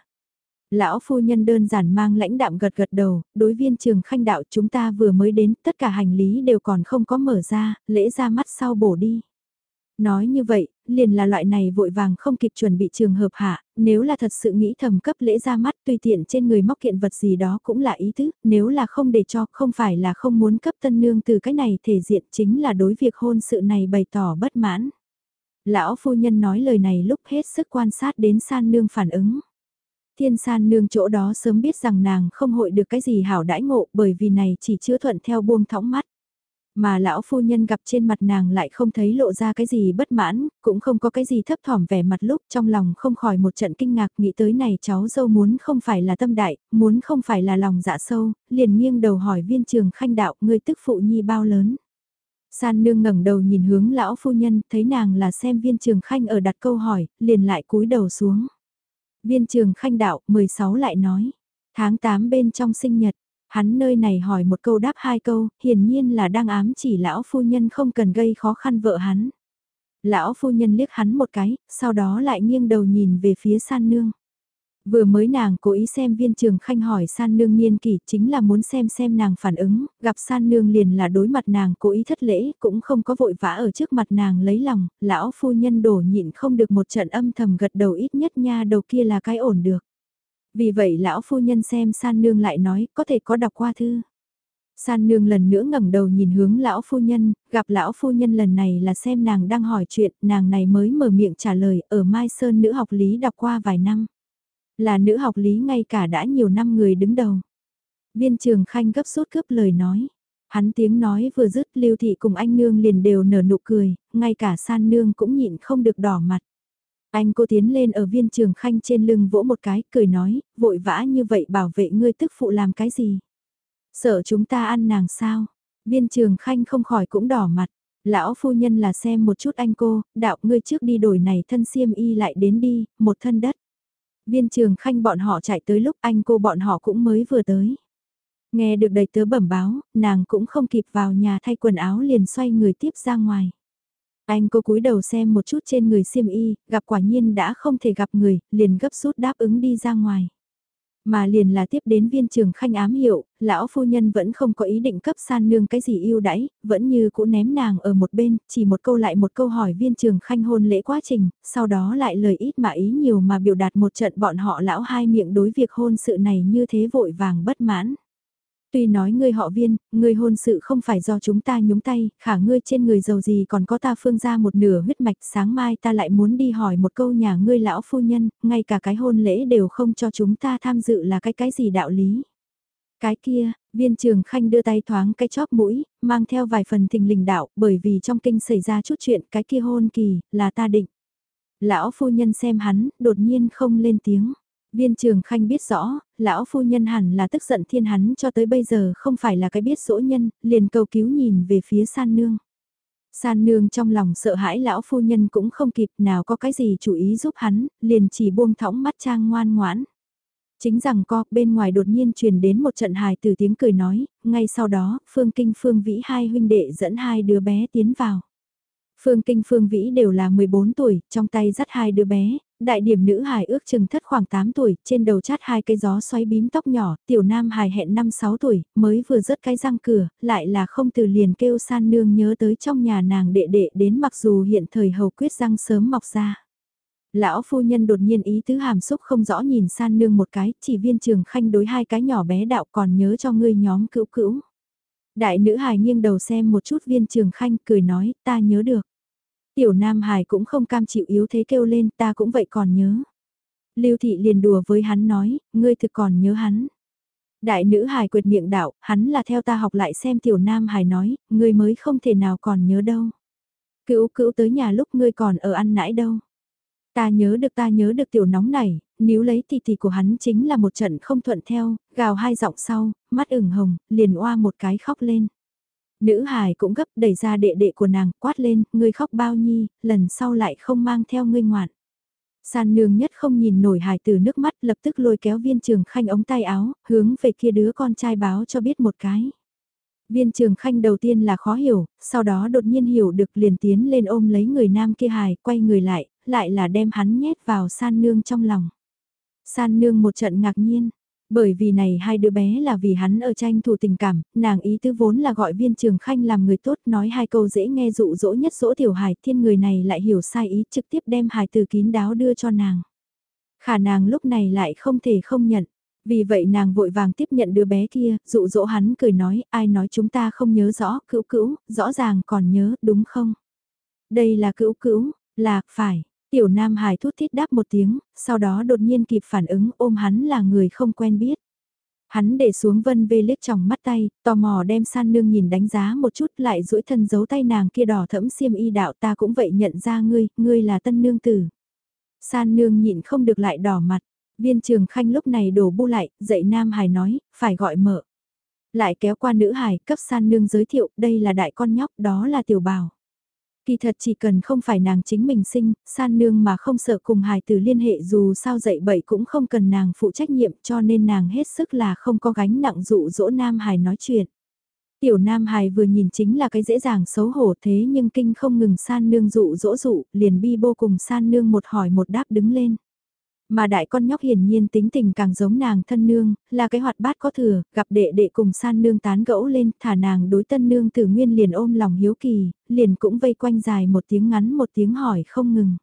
Lão phu nhân đơn giản mang lãnh đạm gật gật đầu, đối viên trường khanh đạo chúng ta vừa mới đến, tất cả hành lý đều còn không có mở ra, lễ ra mắt sau bổ đi. Nói như vậy, liền là loại này vội vàng không kịp chuẩn bị trường hợp hạ, nếu là thật sự nghĩ thầm cấp lễ ra mắt tùy tiện trên người móc kiện vật gì đó cũng là ý tứ, nếu là không để cho không phải là không muốn cấp tân nương từ cái này thể diện chính là đối việc hôn sự này bày tỏ bất mãn. Lão phu nhân nói lời này lúc hết sức quan sát đến san nương phản ứng. Thiên san nương chỗ đó sớm biết rằng nàng không hội được cái gì hảo đãi ngộ bởi vì này chỉ chứa thuận theo buông thõng mắt. Mà lão phu nhân gặp trên mặt nàng lại không thấy lộ ra cái gì bất mãn, cũng không có cái gì thấp thỏm vẻ mặt lúc trong lòng không khỏi một trận kinh ngạc nghĩ tới này cháu dâu muốn không phải là tâm đại, muốn không phải là lòng dạ sâu, liền nghiêng đầu hỏi viên trường khanh đạo người tức phụ nhi bao lớn. San nương ngẩng đầu nhìn hướng lão phu nhân, thấy nàng là xem viên trường khanh ở đặt câu hỏi, liền lại cúi đầu xuống. Viên trường khanh đạo, 16 lại nói, tháng 8 bên trong sinh nhật, hắn nơi này hỏi một câu đáp hai câu, hiển nhiên là đang ám chỉ lão phu nhân không cần gây khó khăn vợ hắn. Lão phu nhân liếc hắn một cái, sau đó lại nghiêng đầu nhìn về phía san nương. Vừa mới nàng cố ý xem viên trường khanh hỏi san nương niên kỷ chính là muốn xem xem nàng phản ứng, gặp san nương liền là đối mặt nàng cố ý thất lễ, cũng không có vội vã ở trước mặt nàng lấy lòng, lão phu nhân đổ nhịn không được một trận âm thầm gật đầu ít nhất nha đầu kia là cái ổn được. Vì vậy lão phu nhân xem san nương lại nói có thể có đọc qua thư. San nương lần nữa ngẩng đầu nhìn hướng lão phu nhân, gặp lão phu nhân lần này là xem nàng đang hỏi chuyện, nàng này mới mở miệng trả lời ở Mai Sơn nữ học lý đọc qua vài năm. Là nữ học lý ngay cả đã nhiều năm người đứng đầu. Viên trường khanh gấp rút cướp lời nói. Hắn tiếng nói vừa dứt lưu thị cùng anh nương liền đều nở nụ cười, ngay cả san nương cũng nhịn không được đỏ mặt. Anh cô tiến lên ở viên trường khanh trên lưng vỗ một cái, cười nói, vội vã như vậy bảo vệ ngươi tức phụ làm cái gì? Sợ chúng ta ăn nàng sao? Viên trường khanh không khỏi cũng đỏ mặt. Lão phu nhân là xem một chút anh cô, đạo ngươi trước đi đổi này thân xiêm y lại đến đi, một thân đất. Viên trường khanh bọn họ chạy tới lúc anh cô bọn họ cũng mới vừa tới. Nghe được đầy tớ bẩm báo, nàng cũng không kịp vào nhà thay quần áo liền xoay người tiếp ra ngoài. Anh cô cúi đầu xem một chút trên người xiêm y, gặp quả nhiên đã không thể gặp người, liền gấp rút đáp ứng đi ra ngoài. Mà liền là tiếp đến viên trường khanh ám hiệu, lão phu nhân vẫn không có ý định cấp san nương cái gì yêu đãi, vẫn như cũ ném nàng ở một bên, chỉ một câu lại một câu hỏi viên trường khanh hôn lễ quá trình, sau đó lại lời ít mà ý nhiều mà biểu đạt một trận bọn họ lão hai miệng đối việc hôn sự này như thế vội vàng bất mãn. Tuy nói ngươi họ viên, ngươi hôn sự không phải do chúng ta nhúng tay, khả ngươi trên người giàu gì còn có ta phương ra một nửa huyết mạch, sáng mai ta lại muốn đi hỏi một câu nhà ngươi lão phu nhân, ngay cả cái hôn lễ đều không cho chúng ta tham dự là cái cái gì đạo lý. Cái kia, viên trường khanh đưa tay thoáng cái chóp mũi, mang theo vài phần thình lình đạo, bởi vì trong kinh xảy ra chút chuyện cái kia hôn kỳ, là ta định. Lão phu nhân xem hắn, đột nhiên không lên tiếng. Viên trường khanh biết rõ, lão phu nhân hẳn là tức giận thiên hắn cho tới bây giờ không phải là cái biết dỗ nhân, liền cầu cứu nhìn về phía san nương. San nương trong lòng sợ hãi lão phu nhân cũng không kịp nào có cái gì chủ ý giúp hắn, liền chỉ buông thõng mắt trang ngoan ngoãn. Chính rằng co, bên ngoài đột nhiên truyền đến một trận hài từ tiếng cười nói, ngay sau đó, Phương Kinh Phương Vĩ hai huynh đệ dẫn hai đứa bé tiến vào. Phương Kinh Phương Vĩ đều là 14 tuổi, trong tay dắt hai đứa bé, đại điểm nữ hài ước chừng thất khoảng 8 tuổi, trên đầu chát hai cây gió xoáy bím tóc nhỏ, tiểu nam hài hẹn 5-6 tuổi, mới vừa rớt cái răng cửa, lại là không từ liền kêu san nương nhớ tới trong nhà nàng đệ đệ đến mặc dù hiện thời hầu quyết răng sớm mọc ra. Lão phu nhân đột nhiên ý tứ hàm xúc không rõ nhìn san nương một cái, chỉ viên trường khanh đối hai cái nhỏ bé đạo còn nhớ cho ngươi nhóm cữu cữu. Đại nữ hài nghiêng đầu xem một chút viên trường khanh cười nói ta nhớ được. Tiểu Nam Hải cũng không cam chịu yếu thế kêu lên ta cũng vậy còn nhớ. Lưu Thị liền đùa với hắn nói, ngươi thực còn nhớ hắn. Đại nữ Hải quyệt miệng đạo, hắn là theo ta học lại xem Tiểu Nam Hải nói, ngươi mới không thể nào còn nhớ đâu. Cữu cữu tới nhà lúc ngươi còn ở ăn nãi đâu. Ta nhớ được ta nhớ được tiểu nóng này, nếu lấy thì thì của hắn chính là một trận không thuận theo, gào hai giọng sau, mắt ửng hồng, liền oa một cái khóc lên. Nữ hài cũng gấp đẩy ra đệ đệ của nàng, quát lên, ngươi khóc bao nhi, lần sau lại không mang theo ngươi ngoạn. San nương nhất không nhìn nổi hài từ nước mắt lập tức lôi kéo viên trường khanh ống tay áo, hướng về kia đứa con trai báo cho biết một cái. Viên trường khanh đầu tiên là khó hiểu, sau đó đột nhiên hiểu được liền tiến lên ôm lấy người nam kia hài, quay người lại, lại là đem hắn nhét vào san nương trong lòng. San nương một trận ngạc nhiên, bởi vì này hai đứa bé là vì hắn ở tranh thủ tình cảm, nàng ý tứ vốn là gọi viên trường khanh làm người tốt nói hai câu dễ nghe dụ dỗ nhất dỗ tiểu hài thiên người này lại hiểu sai ý trực tiếp đem hài từ kín đáo đưa cho nàng. Khả nàng lúc này lại không thể không nhận. Vì vậy nàng vội vàng tiếp nhận đứa bé kia, dụ dỗ hắn cười nói, ai nói chúng ta không nhớ rõ, cữu cữu, rõ ràng còn nhớ, đúng không? Đây là cữu cữu, là, phải. Tiểu Nam Hải thút thít đáp một tiếng, sau đó đột nhiên kịp phản ứng ôm hắn là người không quen biết. Hắn để xuống vân vê liếc trong mắt tay, tò mò đem san nương nhìn đánh giá một chút lại duỗi thân giấu tay nàng kia đỏ thẫm xiêm y đạo ta cũng vậy nhận ra ngươi, ngươi là tân nương tử. San nương nhịn không được lại đỏ mặt, viên trường khanh lúc này đổ bu lại, dậy Nam Hải nói, phải gọi mở. Lại kéo qua nữ hải cấp san nương giới thiệu, đây là đại con nhóc, đó là tiểu bào. Kỳ thật chỉ cần không phải nàng chính mình sinh, san nương mà không sợ cùng hài tử liên hệ dù sao dạy bậy cũng không cần nàng phụ trách nhiệm cho nên nàng hết sức là không có gánh nặng dụ dỗ nam hài nói chuyện. Tiểu Nam Hài vừa nhìn chính là cái dễ dàng xấu hổ thế nhưng kinh không ngừng san nương dụ dỗ dụ, liền bi vô cùng san nương một hỏi một đáp đứng lên. Mà đại con nhóc hiển nhiên tính tình càng giống nàng thân nương, là cái hoạt bát có thừa, gặp đệ đệ cùng san nương tán gẫu lên, thả nàng đối tân nương từ nguyên liền ôm lòng hiếu kỳ, liền cũng vây quanh dài một tiếng ngắn một tiếng hỏi không ngừng.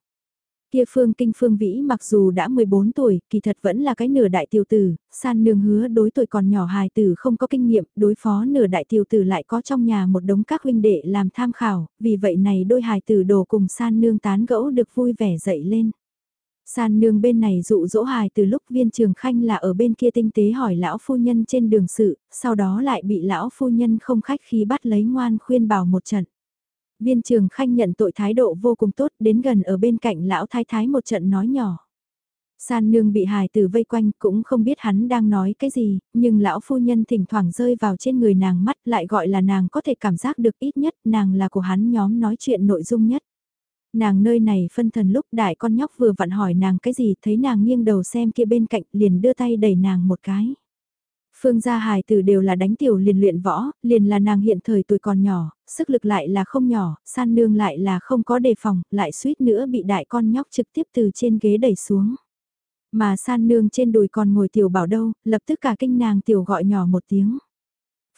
Kia phương kinh phương vĩ mặc dù đã 14 tuổi, kỳ thật vẫn là cái nửa đại tiểu tử, san nương hứa đối tuổi còn nhỏ hài tử không có kinh nghiệm, đối phó nửa đại tiểu tử lại có trong nhà một đống các huynh đệ làm tham khảo, vì vậy này đôi hài tử đồ cùng san nương tán gẫu được vui vẻ dậy lên. San nương bên này dụ dỗ hài từ lúc viên trường khanh là ở bên kia tinh tế hỏi lão phu nhân trên đường sự, sau đó lại bị lão phu nhân không khách khí bắt lấy ngoan khuyên bảo một trận. Viên trường khanh nhận tội thái độ vô cùng tốt đến gần ở bên cạnh lão thái thái một trận nói nhỏ. San nương bị hài tử vây quanh cũng không biết hắn đang nói cái gì, nhưng lão phu nhân thỉnh thoảng rơi vào trên người nàng mắt lại gọi là nàng có thể cảm giác được ít nhất nàng là của hắn nhóm nói chuyện nội dung nhất nàng nơi này phân thần lúc đại con nhóc vừa vặn hỏi nàng cái gì thấy nàng nghiêng đầu xem kia bên cạnh liền đưa tay đẩy nàng một cái. Phương gia hài tử đều là đánh tiểu liền luyện võ, liền là nàng hiện thời tuổi còn nhỏ, sức lực lại là không nhỏ, san nương lại là không có đề phòng, lại suýt nữa bị đại con nhóc trực tiếp từ trên ghế đẩy xuống. Mà san nương trên đùi còn ngồi tiểu bảo đâu, lập tức cả kinh nàng tiểu gọi nhỏ một tiếng.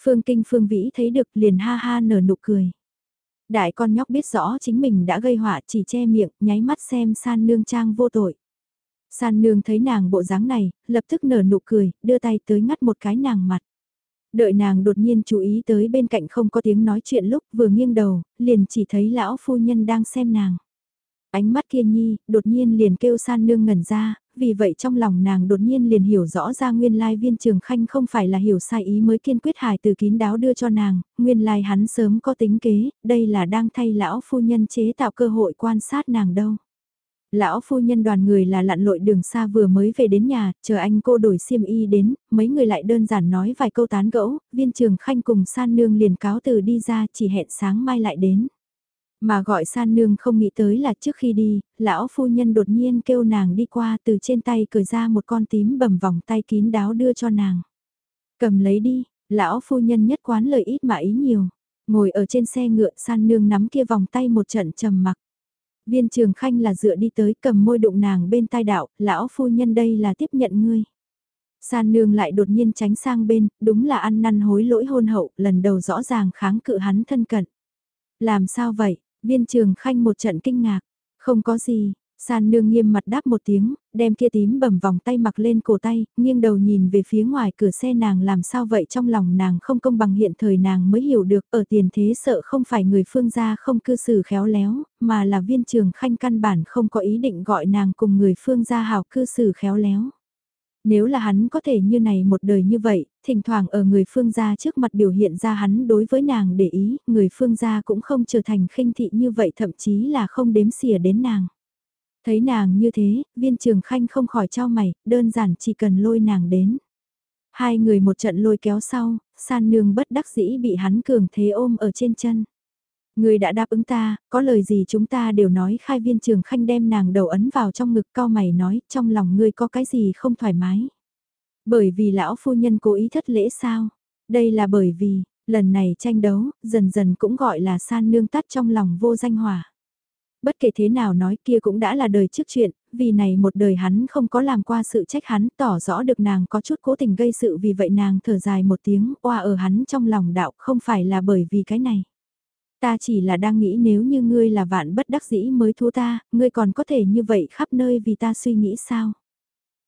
Phương kinh phương vĩ thấy được liền ha ha nở nụ cười. Đại con nhóc biết rõ chính mình đã gây họa chỉ che miệng, nháy mắt xem san nương trang vô tội. San nương thấy nàng bộ dáng này, lập tức nở nụ cười, đưa tay tới ngắt một cái nàng mặt. Đợi nàng đột nhiên chú ý tới bên cạnh không có tiếng nói chuyện lúc vừa nghiêng đầu, liền chỉ thấy lão phu nhân đang xem nàng. Ánh mắt kia nhi, đột nhiên liền kêu san nương ngẩn ra, vì vậy trong lòng nàng đột nhiên liền hiểu rõ ra nguyên lai viên trường khanh không phải là hiểu sai ý mới kiên quyết hài từ kín đáo đưa cho nàng, nguyên lai hắn sớm có tính kế, đây là đang thay lão phu nhân chế tạo cơ hội quan sát nàng đâu. Lão phu nhân đoàn người là lặn lội đường xa vừa mới về đến nhà, chờ anh cô đổi xiêm y đến, mấy người lại đơn giản nói vài câu tán gẫu, viên trường khanh cùng san nương liền cáo từ đi ra chỉ hẹn sáng mai lại đến. Mà gọi san nương không nghĩ tới là trước khi đi, lão phu nhân đột nhiên kêu nàng đi qua từ trên tay cởi ra một con tím bầm vòng tay kín đáo đưa cho nàng. Cầm lấy đi, lão phu nhân nhất quán lời ít mà ý nhiều. Ngồi ở trên xe ngựa san nương nắm kia vòng tay một trận trầm mặc. Viên trường khanh là dựa đi tới cầm môi đụng nàng bên tai đạo, lão phu nhân đây là tiếp nhận ngươi. San nương lại đột nhiên tránh sang bên, đúng là ăn năn hối lỗi hôn hậu, lần đầu rõ ràng kháng cự hắn thân cận. Làm sao vậy, Viên trường khanh một trận kinh ngạc, không có gì, san nương nghiêm mặt đáp một tiếng, đem kia tím bầm vòng tay mặc lên cổ tay, nghiêng đầu nhìn về phía ngoài cửa xe nàng làm sao vậy trong lòng nàng không công bằng hiện thời nàng mới hiểu được ở tiền thế sợ không phải người phương gia không cư xử khéo léo, mà là viên trường khanh căn bản không có ý định gọi nàng cùng người phương gia hào cư xử khéo léo. Nếu là hắn có thể như này một đời như vậy, thỉnh thoảng ở người phương gia trước mặt biểu hiện ra hắn đối với nàng để ý, người phương gia cũng không trở thành khinh thị như vậy thậm chí là không đếm xỉa đến nàng. Thấy nàng như thế, viên trường khanh không khỏi cho mày, đơn giản chỉ cần lôi nàng đến. Hai người một trận lôi kéo sau, san nương bất đắc dĩ bị hắn cường thế ôm ở trên chân. Người đã đáp ứng ta, có lời gì chúng ta đều nói khai viên trường khanh đem nàng đầu ấn vào trong ngực cao mày nói, trong lòng ngươi có cái gì không thoải mái. Bởi vì lão phu nhân cố ý thất lễ sao? Đây là bởi vì, Lần này tranh đấu, dần dần cũng gọi là san nương tắt trong lòng vô danh hỏa. Bất kể thế nào nói kia cũng đã là đời trước chuyện, vì này một đời hắn không có làm qua sự trách hắn tỏ rõ được nàng có chút cố tình gây sự vì vậy nàng thở dài một tiếng oa ở hắn trong lòng đạo không phải là bởi vì cái này. Ta chỉ là đang nghĩ nếu như ngươi là vạn bất đắc dĩ mới thua ta, ngươi còn có thể như vậy khắp nơi vì ta suy nghĩ sao?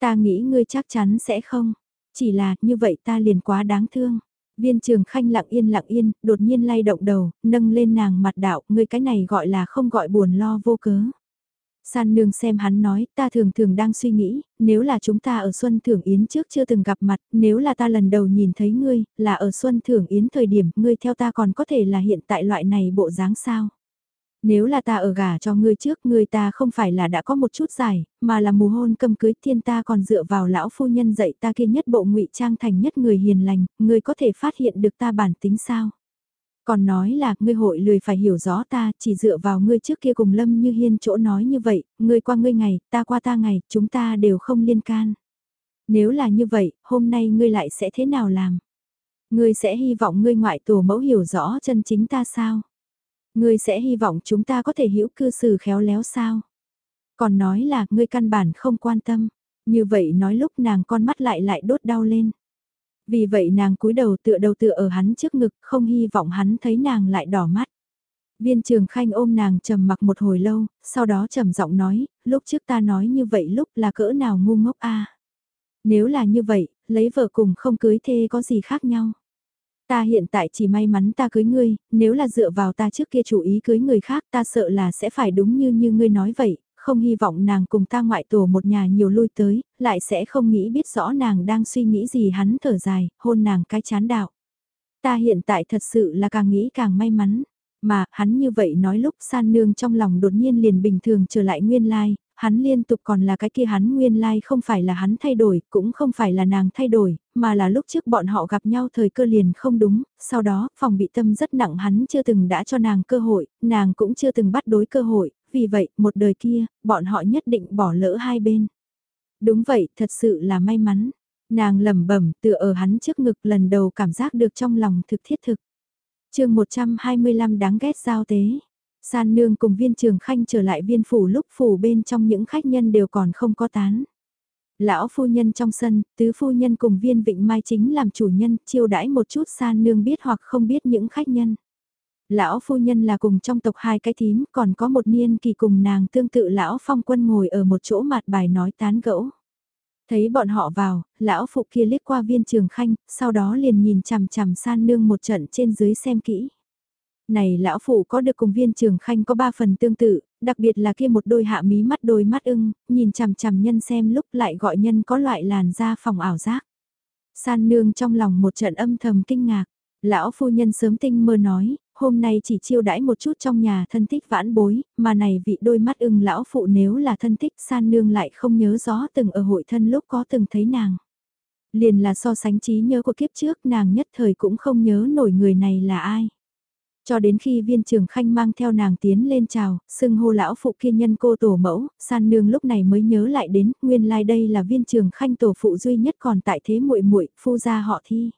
Ta nghĩ ngươi chắc chắn sẽ không, chỉ là như vậy ta liền quá đáng thương. Viên trường khanh lặng yên lặng yên, đột nhiên lay động đầu, nâng lên nàng mặt đạo, ngươi cái này gọi là không gọi buồn lo vô cớ. San nương xem hắn nói, ta thường thường đang suy nghĩ, nếu là chúng ta ở Xuân Thưởng Yến trước chưa từng gặp mặt, nếu là ta lần đầu nhìn thấy ngươi, là ở Xuân Thưởng Yến thời điểm, ngươi theo ta còn có thể là hiện tại loại này bộ dáng sao? Nếu là ta ở gả cho ngươi trước, ngươi ta không phải là đã có một chút dài, mà là mù hôn cầm cưới thiên ta còn dựa vào lão phu nhân dạy ta kia nhất bộ ngụy trang thành nhất người hiền lành, ngươi có thể phát hiện được ta bản tính sao? Còn nói là, ngươi hội lười phải hiểu rõ ta, chỉ dựa vào ngươi trước kia cùng Lâm Như Hiên chỗ nói như vậy, ngươi qua ngươi ngày, ta qua ta ngày, chúng ta đều không liên can. Nếu là như vậy, hôm nay ngươi lại sẽ thế nào làm? Ngươi sẽ hy vọng ngươi ngoại tổ mẫu hiểu rõ chân chính ta sao? Ngươi sẽ hy vọng chúng ta có thể hiểu cư xử khéo léo sao? Còn nói là, ngươi căn bản không quan tâm. Như vậy nói lúc nàng con mắt lại lại đốt đau lên. Vì vậy nàng cúi đầu tựa đầu tựa ở hắn trước ngực, không hy vọng hắn thấy nàng lại đỏ mắt. Viên trường khanh ôm nàng trầm mặc một hồi lâu, sau đó trầm giọng nói, lúc trước ta nói như vậy lúc là cỡ nào ngu ngốc a Nếu là như vậy, lấy vợ cùng không cưới thê có gì khác nhau. Ta hiện tại chỉ may mắn ta cưới ngươi, nếu là dựa vào ta trước kia chủ ý cưới người khác ta sợ là sẽ phải đúng như như ngươi nói vậy, không hy vọng nàng cùng ta ngoại tổ một nhà nhiều lui tới, lại sẽ không nghĩ biết rõ nàng đang suy nghĩ gì hắn thở dài, hôn nàng cái chán đạo. Ta hiện tại thật sự là càng nghĩ càng may mắn. Mà, hắn như vậy nói lúc san nương trong lòng đột nhiên liền bình thường trở lại nguyên lai, hắn liên tục còn là cái kia hắn nguyên lai không phải là hắn thay đổi, cũng không phải là nàng thay đổi, mà là lúc trước bọn họ gặp nhau thời cơ liền không đúng, sau đó, phòng bị tâm rất nặng hắn chưa từng đã cho nàng cơ hội, nàng cũng chưa từng bắt đối cơ hội, vì vậy, một đời kia, bọn họ nhất định bỏ lỡ hai bên. Đúng vậy, thật sự là may mắn. Nàng lẩm bẩm tựa ở hắn trước ngực lần đầu cảm giác được trong lòng thực thiết thực. chương 125 đáng ghét giao tế. San nương cùng viên trường khanh trở lại viên phủ lúc phủ bên trong những khách nhân đều còn không có tán. Lão phu nhân trong sân, tứ phu nhân cùng viên vịnh mai chính làm chủ nhân, chiêu đãi một chút san nương biết hoặc không biết những khách nhân. Lão phu nhân là cùng trong tộc hai cái thím, còn có một niên kỳ cùng nàng tương tự lão phong quân ngồi ở một chỗ mặt bài nói tán gẫu. Thấy bọn họ vào, lão phụ kia liếc qua viên trường khanh, sau đó liền nhìn chằm chằm san nương một trận trên dưới xem kỹ. Này lão phụ có được cùng viên trường khanh có ba phần tương tự, đặc biệt là kia một đôi hạ mí mắt đôi mắt ưng, nhìn chằm chằm nhân xem lúc lại gọi nhân có loại làn da phòng ảo giác. San nương trong lòng một trận âm thầm kinh ngạc, lão phu nhân sớm tinh mơ nói, hôm nay chỉ chiêu đãi một chút trong nhà thân thích vãn bối, mà này vị đôi mắt ưng lão phụ nếu là thân thích san nương lại không nhớ rõ từng ở hội thân lúc có từng thấy nàng. Liền là so sánh trí nhớ của kiếp trước nàng nhất thời cũng không nhớ nổi người này là ai. Cho đến khi viên trường khanh mang theo nàng tiến lên chào, xưng hô lão phụ kia nhân cô tổ mẫu, san nương lúc này mới nhớ lại đến, nguyên lai like đây là viên trường khanh tổ phụ duy nhất còn tại thế muội muội phu gia họ thi.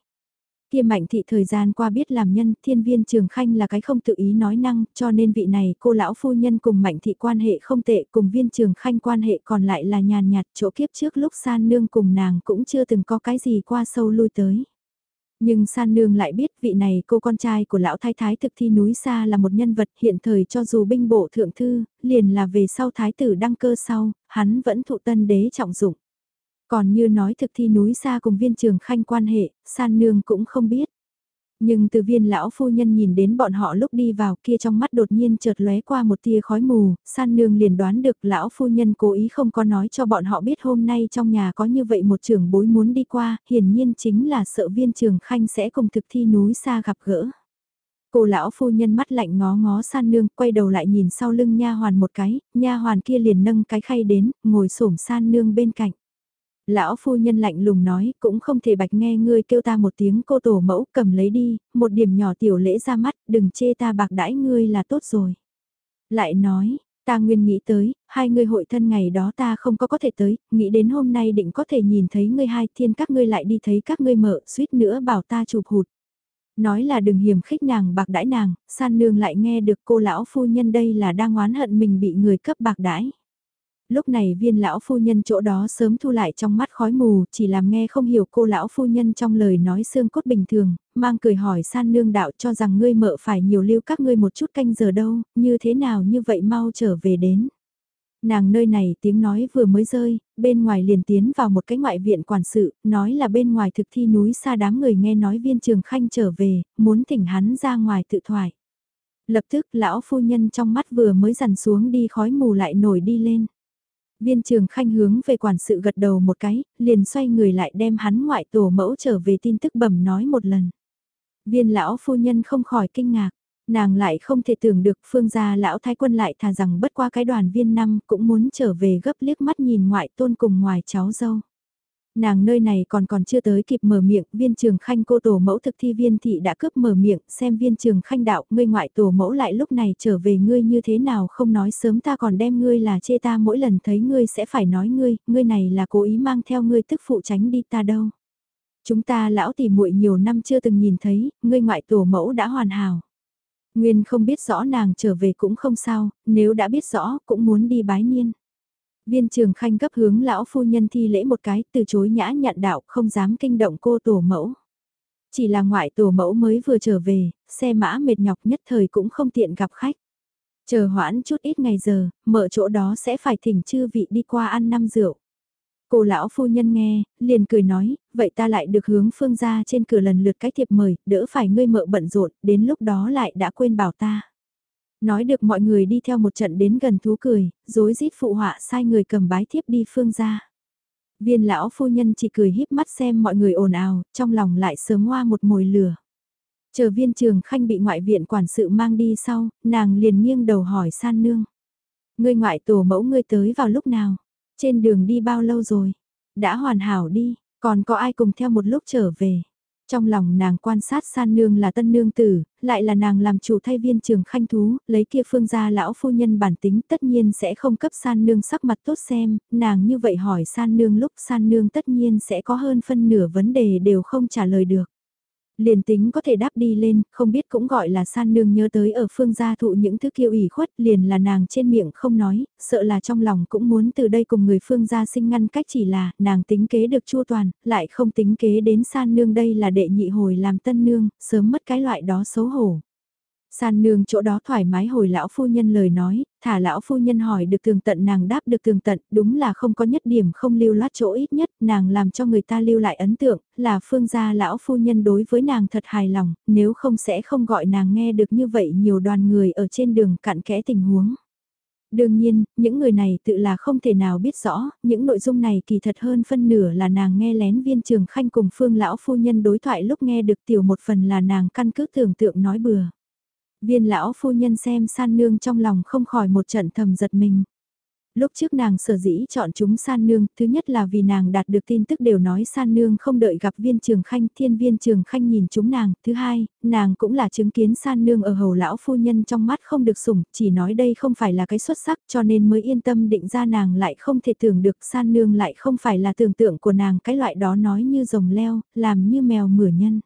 Kia mạnh thị thời gian qua biết làm nhân, thiên viên trường khanh là cái không tự ý nói năng, cho nên vị này cô lão phu nhân cùng mạnh thị quan hệ không tệ, cùng viên trường khanh quan hệ còn lại là nhàn nhạt chỗ kiếp trước lúc san nương cùng nàng cũng chưa từng có cái gì qua sâu lui tới. Nhưng san nương lại biết vị này cô con trai của lão thái thái thực thi núi xa là một nhân vật hiện thời cho dù binh bộ thượng thư, liền là về sau thái tử đăng cơ sau, hắn vẫn thụ tân đế trọng dụng. Còn như nói thực thi núi xa cùng viên trường khanh quan hệ, san nương cũng không biết. Nhưng từ viên lão phu nhân nhìn đến bọn họ lúc đi vào kia trong mắt đột nhiên chợt lóe qua một tia khói mù, san nương liền đoán được lão phu nhân cố ý không có nói cho bọn họ biết hôm nay trong nhà có như vậy một trường bối muốn đi qua, hiển nhiên chính là sợ viên trường khanh sẽ cùng thực thi núi xa gặp gỡ. Cô lão phu nhân mắt lạnh ngó ngó san nương, quay đầu lại nhìn sau lưng nha hoàn một cái, nha hoàn kia liền nâng cái khay đến, ngồi xổm san nương bên cạnh. Lão phu nhân lạnh lùng nói, cũng không thể bạch nghe ngươi kêu ta một tiếng cô tổ mẫu cầm lấy đi, một điểm nhỏ tiểu lễ ra mắt, đừng chê ta bạc đãi ngươi là tốt rồi. Lại nói, ta nguyên nghĩ tới, hai ngươi hội thân ngày đó ta không có có thể tới, nghĩ đến hôm nay định có thể nhìn thấy ngươi hai thiên các ngươi lại đi thấy các ngươi mở, suýt nữa bảo ta chụp hụt. Nói là đừng hiểm khích nàng bạc đãi nàng, san nương lại nghe được cô lão phu nhân đây là đang oán hận mình bị người cấp bạc đãi. Lúc này viên lão phu nhân chỗ đó sớm thu lại trong mắt khói mù, chỉ làm nghe không hiểu cô lão phu nhân trong lời nói xương cốt bình thường, mang cười hỏi san nương đạo cho rằng ngươi mợ phải nhiều lưu các ngươi một chút canh giờ đâu, như thế nào như vậy mau trở về đến. Nàng nơi này tiếng nói vừa mới rơi, bên ngoài liền tiến vào một cái ngoại viện quản sự, nói là bên ngoài thực thi núi xa đám người nghe nói viên trường khanh trở về, muốn thỉnh hắn ra ngoài tự thoại. Lập tức lão phu nhân trong mắt vừa mới dằn xuống đi khói mù lại nổi đi lên. Viên trường khanh hướng về quản sự gật đầu một cái, liền xoay người lại đem hắn ngoại tổ mẫu trở về tin tức bẩm nói một lần. Viên lão phu nhân không khỏi kinh ngạc, nàng lại không thể tưởng được phương gia lão thái quân lại thà rằng bất qua cái đoàn viên năm cũng muốn trở về gấp liếc mắt nhìn ngoại tôn cùng ngoài cháu dâu. Nàng nơi này còn còn chưa tới kịp mở miệng, viên trường khanh cô tổ mẫu thực thi viên thị đã cướp mở miệng, xem viên trường khanh đạo, ngươi ngoại tổ mẫu lại lúc này trở về ngươi như thế nào không nói sớm ta còn đem ngươi là chê ta mỗi lần thấy ngươi sẽ phải nói ngươi, ngươi này là cố ý mang theo ngươi tức phụ tránh đi ta đâu. Chúng ta lão tỷ muội nhiều năm chưa từng nhìn thấy, ngươi ngoại tổ mẫu đã hoàn hảo. Nguyên không biết rõ nàng trở về cũng không sao, nếu đã biết rõ cũng muốn đi bái niên. Viên trường khanh gấp hướng lão phu nhân thi lễ một cái, từ chối nhã nhận đạo không dám kinh động cô tổ mẫu. Chỉ là ngoại tổ mẫu mới vừa trở về, xe mã mệt nhọc nhất thời cũng không tiện gặp khách. Chờ hoãn chút ít ngày giờ, mở chỗ đó sẽ phải thỉnh chư vị đi qua ăn năm rượu. Cô lão phu nhân nghe, liền cười nói, vậy ta lại được hướng phương ra trên cửa lần lượt cái thiệp mời, đỡ phải ngươi mợ bận rộn, đến lúc đó lại đã quên bảo ta. Nói được mọi người đi theo một trận đến gần thú cười, dối rít phụ họa sai người cầm bái thiếp đi phương ra. Viên lão phu nhân chỉ cười híp mắt xem mọi người ồn ào, trong lòng lại sớm hoa một mồi lửa. Chờ viên trường khanh bị ngoại viện quản sự mang đi sau, nàng liền nghiêng đầu hỏi san nương. Ngươi ngoại tổ mẫu ngươi tới vào lúc nào? Trên đường đi bao lâu rồi? Đã hoàn hảo đi, còn có ai cùng theo một lúc trở về? Trong lòng nàng quan sát san nương là tân nương tử, lại là nàng làm chủ thay viên trường khanh thú, lấy kia phương gia lão phu nhân bản tính tất nhiên sẽ không cấp san nương sắc mặt tốt xem, nàng như vậy hỏi san nương lúc san nương tất nhiên sẽ có hơn phân nửa vấn đề đều không trả lời được. Liền tính có thể đáp đi lên, không biết cũng gọi là san nương nhớ tới ở phương gia thụ những thứ kiêu ủy khuất liền là nàng trên miệng không nói, sợ là trong lòng cũng muốn từ đây cùng người phương gia sinh ngăn cách chỉ là nàng tính kế được chua toàn, lại không tính kế đến san nương đây là đệ nhị hồi làm tân nương, sớm mất cái loại đó xấu hổ. San nương chỗ đó thoải mái hồi lão phu nhân lời nói, thả lão phu nhân hỏi được tường tận nàng đáp được tường tận, đúng là không có nhất điểm không lưu loát chỗ ít nhất, nàng làm cho người ta lưu lại ấn tượng, là phương gia lão phu nhân đối với nàng thật hài lòng, nếu không sẽ không gọi nàng nghe được như vậy nhiều đoàn người ở trên đường cặn kẽ tình huống. Đương nhiên, những người này tự là không thể nào biết rõ, những nội dung này kỳ thật hơn phân nửa là nàng nghe lén viên trường khanh cùng phương lão phu nhân đối thoại lúc nghe được tiểu một phần là nàng căn cứ tưởng tượng nói bừa. Viên lão phu nhân xem san nương trong lòng không khỏi một trận thầm giật mình. Lúc trước nàng sở dĩ chọn chúng san nương, thứ nhất là vì nàng đạt được tin tức đều nói san nương không đợi gặp viên trường khanh, thiên viên trường khanh nhìn chúng nàng. Thứ hai, nàng cũng là chứng kiến san nương ở hầu lão phu nhân trong mắt không được sủng, chỉ nói đây không phải là cái xuất sắc cho nên mới yên tâm định ra nàng lại không thể tưởng được san nương lại không phải là tưởng tượng của nàng cái loại đó nói như rồng leo, làm như mèo mửa nhân.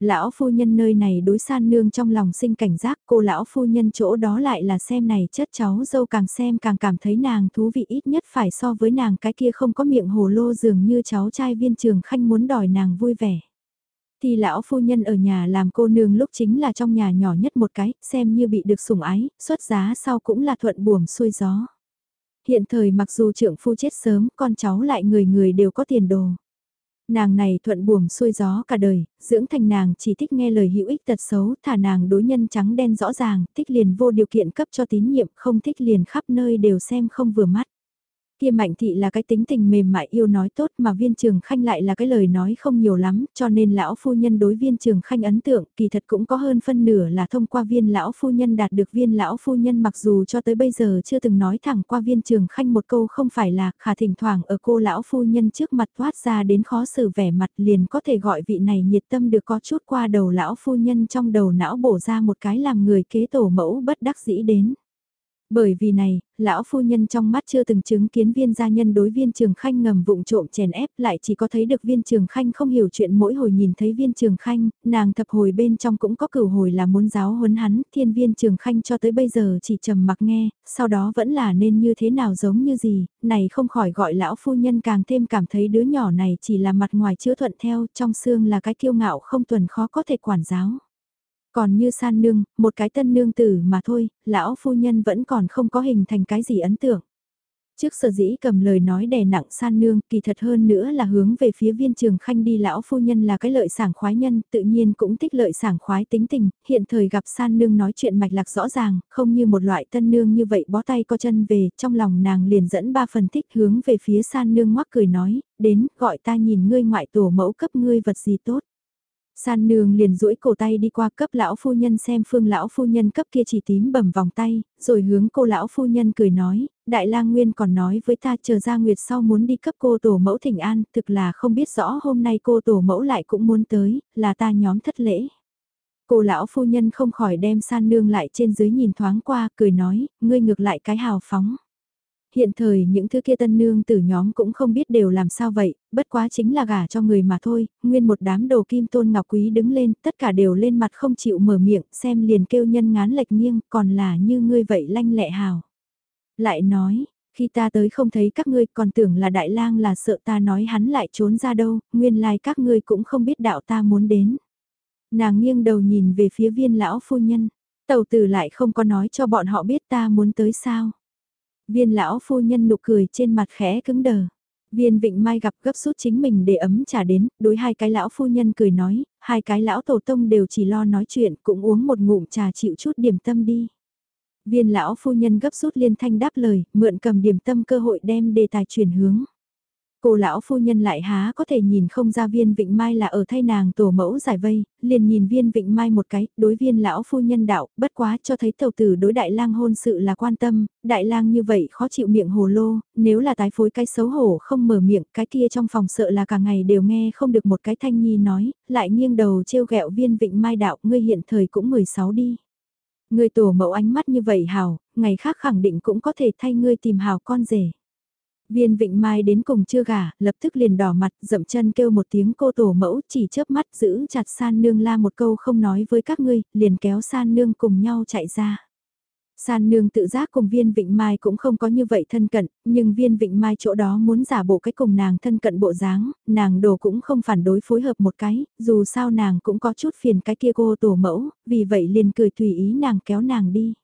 Lão phu nhân nơi này đối san nương trong lòng sinh cảnh giác cô lão phu nhân chỗ đó lại là xem này chất cháu dâu càng xem càng cảm thấy nàng thú vị ít nhất phải so với nàng cái kia không có miệng hồ lô dường như cháu trai viên trường khanh muốn đòi nàng vui vẻ. Thì lão phu nhân ở nhà làm cô nương lúc chính là trong nhà nhỏ nhất một cái, xem như bị được sủng ái, xuất giá sau cũng là thuận buồm xuôi gió. Hiện thời mặc dù trượng phu chết sớm, con cháu lại người người đều có tiền đồ. Nàng này thuận buồm xuôi gió cả đời, dưỡng thành nàng chỉ thích nghe lời hữu ích tật xấu, thả nàng đối nhân trắng đen rõ ràng, thích liền vô điều kiện cấp cho tín nhiệm, không thích liền khắp nơi đều xem không vừa mắt. Kia mạnh thị là cái tính tình mềm mại yêu nói tốt mà viên trường khanh lại là cái lời nói không nhiều lắm, cho nên lão phu nhân đối viên trường khanh ấn tượng kỳ thật cũng có hơn phân nửa là thông qua viên lão phu nhân đạt được viên lão phu nhân mặc dù cho tới bây giờ chưa từng nói thẳng qua viên trường khanh một câu không phải là khả thỉnh thoảng ở cô lão phu nhân trước mặt thoát ra đến khó xử vẻ mặt liền có thể gọi vị này nhiệt tâm được có chút qua đầu lão phu nhân trong đầu não bổ ra một cái làm người kế tổ mẫu bất đắc dĩ đến. Bởi vì này, lão phu nhân trong mắt chưa từng chứng kiến viên gia nhân đối viên trường khanh ngầm vụng trộm chèn ép lại chỉ có thấy được viên trường khanh không hiểu chuyện mỗi hồi nhìn thấy viên trường khanh, nàng thập hồi bên trong cũng có cửu hồi là muốn giáo huấn hắn, thiên viên trường khanh cho tới bây giờ chỉ trầm mặc nghe, sau đó vẫn là nên như thế nào giống như gì, này không khỏi gọi lão phu nhân càng thêm cảm thấy đứa nhỏ này chỉ là mặt ngoài chưa thuận theo, trong xương là cái kiêu ngạo không tuần khó có thể quản giáo. Còn như san nương, một cái tân nương tử mà thôi, lão phu nhân vẫn còn không có hình thành cái gì ấn tượng. Trước sở dĩ cầm lời nói đè nặng san nương, kỳ thật hơn nữa là hướng về phía viên trường khanh đi lão phu nhân là cái lợi sảng khoái nhân, tự nhiên cũng thích lợi sảng khoái tính tình, hiện thời gặp san nương nói chuyện mạch lạc rõ ràng, không như một loại tân nương như vậy bó tay co chân về, trong lòng nàng liền dẫn ba phần thích hướng về phía san nương ngoắc cười nói, đến, gọi ta nhìn ngươi ngoại tổ mẫu cấp ngươi vật gì tốt. San nương liền duỗi cổ tay đi qua cấp lão phu nhân xem phương lão phu nhân cấp kia chỉ tím bầm vòng tay, rồi hướng cô lão phu nhân cười nói, đại lang nguyên còn nói với ta chờ ra nguyệt sau muốn đi cấp cô tổ mẫu thỉnh an, thực là không biết rõ hôm nay cô tổ mẫu lại cũng muốn tới, là ta nhóm thất lễ. Cô lão phu nhân không khỏi đem san nương lại trên dưới nhìn thoáng qua, cười nói, ngươi ngược lại cái hào phóng. Hiện thời những thứ kia tân nương tử nhóm cũng không biết đều làm sao vậy, bất quá chính là gả cho người mà thôi, nguyên một đám đồ kim tôn ngọc quý đứng lên, tất cả đều lên mặt không chịu mở miệng, xem liền kêu nhân ngán lệch nghiêng, còn là như ngươi vậy lanh lẹ hào. Lại nói, khi ta tới không thấy các ngươi còn tưởng là đại lang là sợ ta nói hắn lại trốn ra đâu, nguyên lai like các ngươi cũng không biết đạo ta muốn đến. Nàng nghiêng đầu nhìn về phía viên lão phu nhân, tàu tử lại không có nói cho bọn họ biết ta muốn tới sao. Viên lão phu nhân nụ cười trên mặt khẽ cứng đờ. Viên Vịnh Mai gặp gấp rút chính mình để ấm trà đến, đối hai cái lão phu nhân cười nói, hai cái lão tổ tông đều chỉ lo nói chuyện, cũng uống một ngụm trà chịu chút điểm tâm đi. Viên lão phu nhân gấp rút liên thanh đáp lời, mượn cầm điểm tâm cơ hội đem đề tài chuyển hướng. Cô lão phu nhân lại há có thể nhìn không ra viên vịnh mai là ở thay nàng tổ mẫu giải vây, liền nhìn viên vịnh mai một cái, đối viên lão phu nhân đạo, bất quá cho thấy tàu tử đối đại lang hôn sự là quan tâm, đại lang như vậy khó chịu miệng hồ lô, nếu là tái phối cái xấu hổ không mở miệng, cái kia trong phòng sợ là cả ngày đều nghe không được một cái thanh nhi nói, lại nghiêng đầu trêu ghẹo viên vịnh mai đạo, ngươi hiện thời cũng 16 đi. Ngươi tổ mẫu ánh mắt như vậy hào, ngày khác khẳng định cũng có thể thay ngươi tìm hào con rể. Viên Vịnh Mai đến cùng chưa gả, lập tức liền đỏ mặt, dậm chân kêu một tiếng cô tổ mẫu chỉ chớp mắt giữ chặt san nương la một câu không nói với các ngươi, liền kéo san nương cùng nhau chạy ra. San nương tự giác cùng viên vịnh mai cũng không có như vậy thân cận, nhưng viên vịnh mai chỗ đó muốn giả bộ cái cùng nàng thân cận bộ dáng, nàng đồ cũng không phản đối phối hợp một cái, dù sao nàng cũng có chút phiền cái kia cô tổ mẫu, vì vậy liền cười tùy ý nàng kéo nàng đi.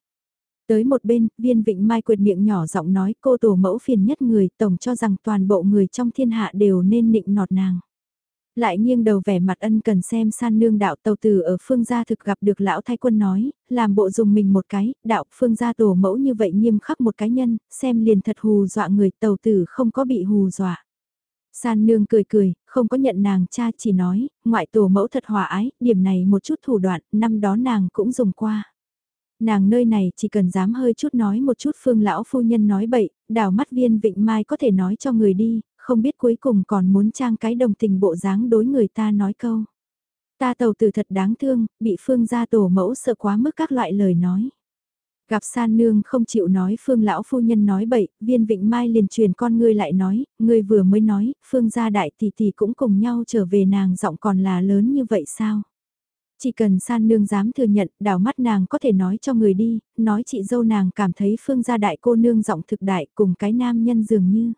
Tới một bên, viên vịnh mai quyệt miệng nhỏ giọng nói cô tổ mẫu phiền nhất người, tổng cho rằng toàn bộ người trong thiên hạ đều nên nịnh nọt nàng. Lại nghiêng đầu vẻ mặt ân cần xem san nương đạo tàu tử ở phương gia thực gặp được lão thái quân nói, làm bộ dùng mình một cái, đạo phương gia tổ mẫu như vậy nghiêm khắc một cái nhân, xem liền thật hù dọa người tàu tử không có bị hù dọa. San nương cười cười, không có nhận nàng cha chỉ nói, ngoại tổ mẫu thật hòa ái, điểm này một chút thủ đoạn, năm đó nàng cũng dùng qua. Nàng nơi này chỉ cần dám hơi chút nói một chút phương lão phu nhân nói bậy, đào mắt viên vịnh mai có thể nói cho người đi, không biết cuối cùng còn muốn trang cái đồng tình bộ dáng đối người ta nói câu. Ta tàu tử thật đáng thương, bị phương gia tổ mẫu sợ quá mức các loại lời nói. Gặp san nương không chịu nói phương lão phu nhân nói bậy, viên vịnh mai liền truyền con ngươi lại nói, ngươi vừa mới nói, phương gia đại tỷ tỷ cũng cùng nhau trở về nàng giọng còn là lớn như vậy sao? Chỉ cần san nương dám thừa nhận, đảo mắt nàng có thể nói cho người đi, nói chị dâu nàng cảm thấy phương gia đại cô nương giọng thực đại cùng cái nam nhân dường như.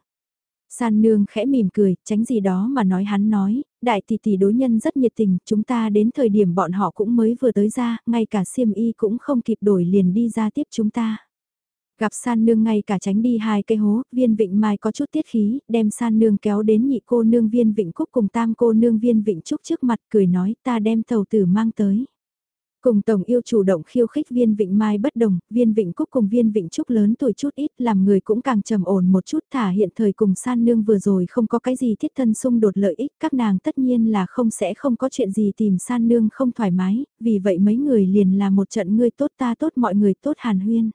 San nương khẽ mỉm cười, tránh gì đó mà nói hắn nói, đại tỷ tỷ đối nhân rất nhiệt tình, chúng ta đến thời điểm bọn họ cũng mới vừa tới ra, ngay cả xiêm y cũng không kịp đổi liền đi ra tiếp chúng ta. Gặp san nương ngay cả tránh đi hai cây hố, viên vịnh mai có chút tiết khí, đem san nương kéo đến nhị cô nương viên vịnh cúc cùng tam cô nương viên vịnh trúc trước mặt cười nói ta đem thầu tử mang tới. Cùng tổng yêu chủ động khiêu khích viên vịnh mai bất đồng, viên vịnh cúc cùng viên vịnh trúc lớn tuổi chút ít làm người cũng càng trầm ổn một chút thả hiện thời cùng san nương vừa rồi không có cái gì thiết thân xung đột lợi ích các nàng tất nhiên là không sẽ không có chuyện gì tìm san nương không thoải mái, vì vậy mấy người liền là một trận ngươi tốt ta tốt mọi người tốt hàn huyên.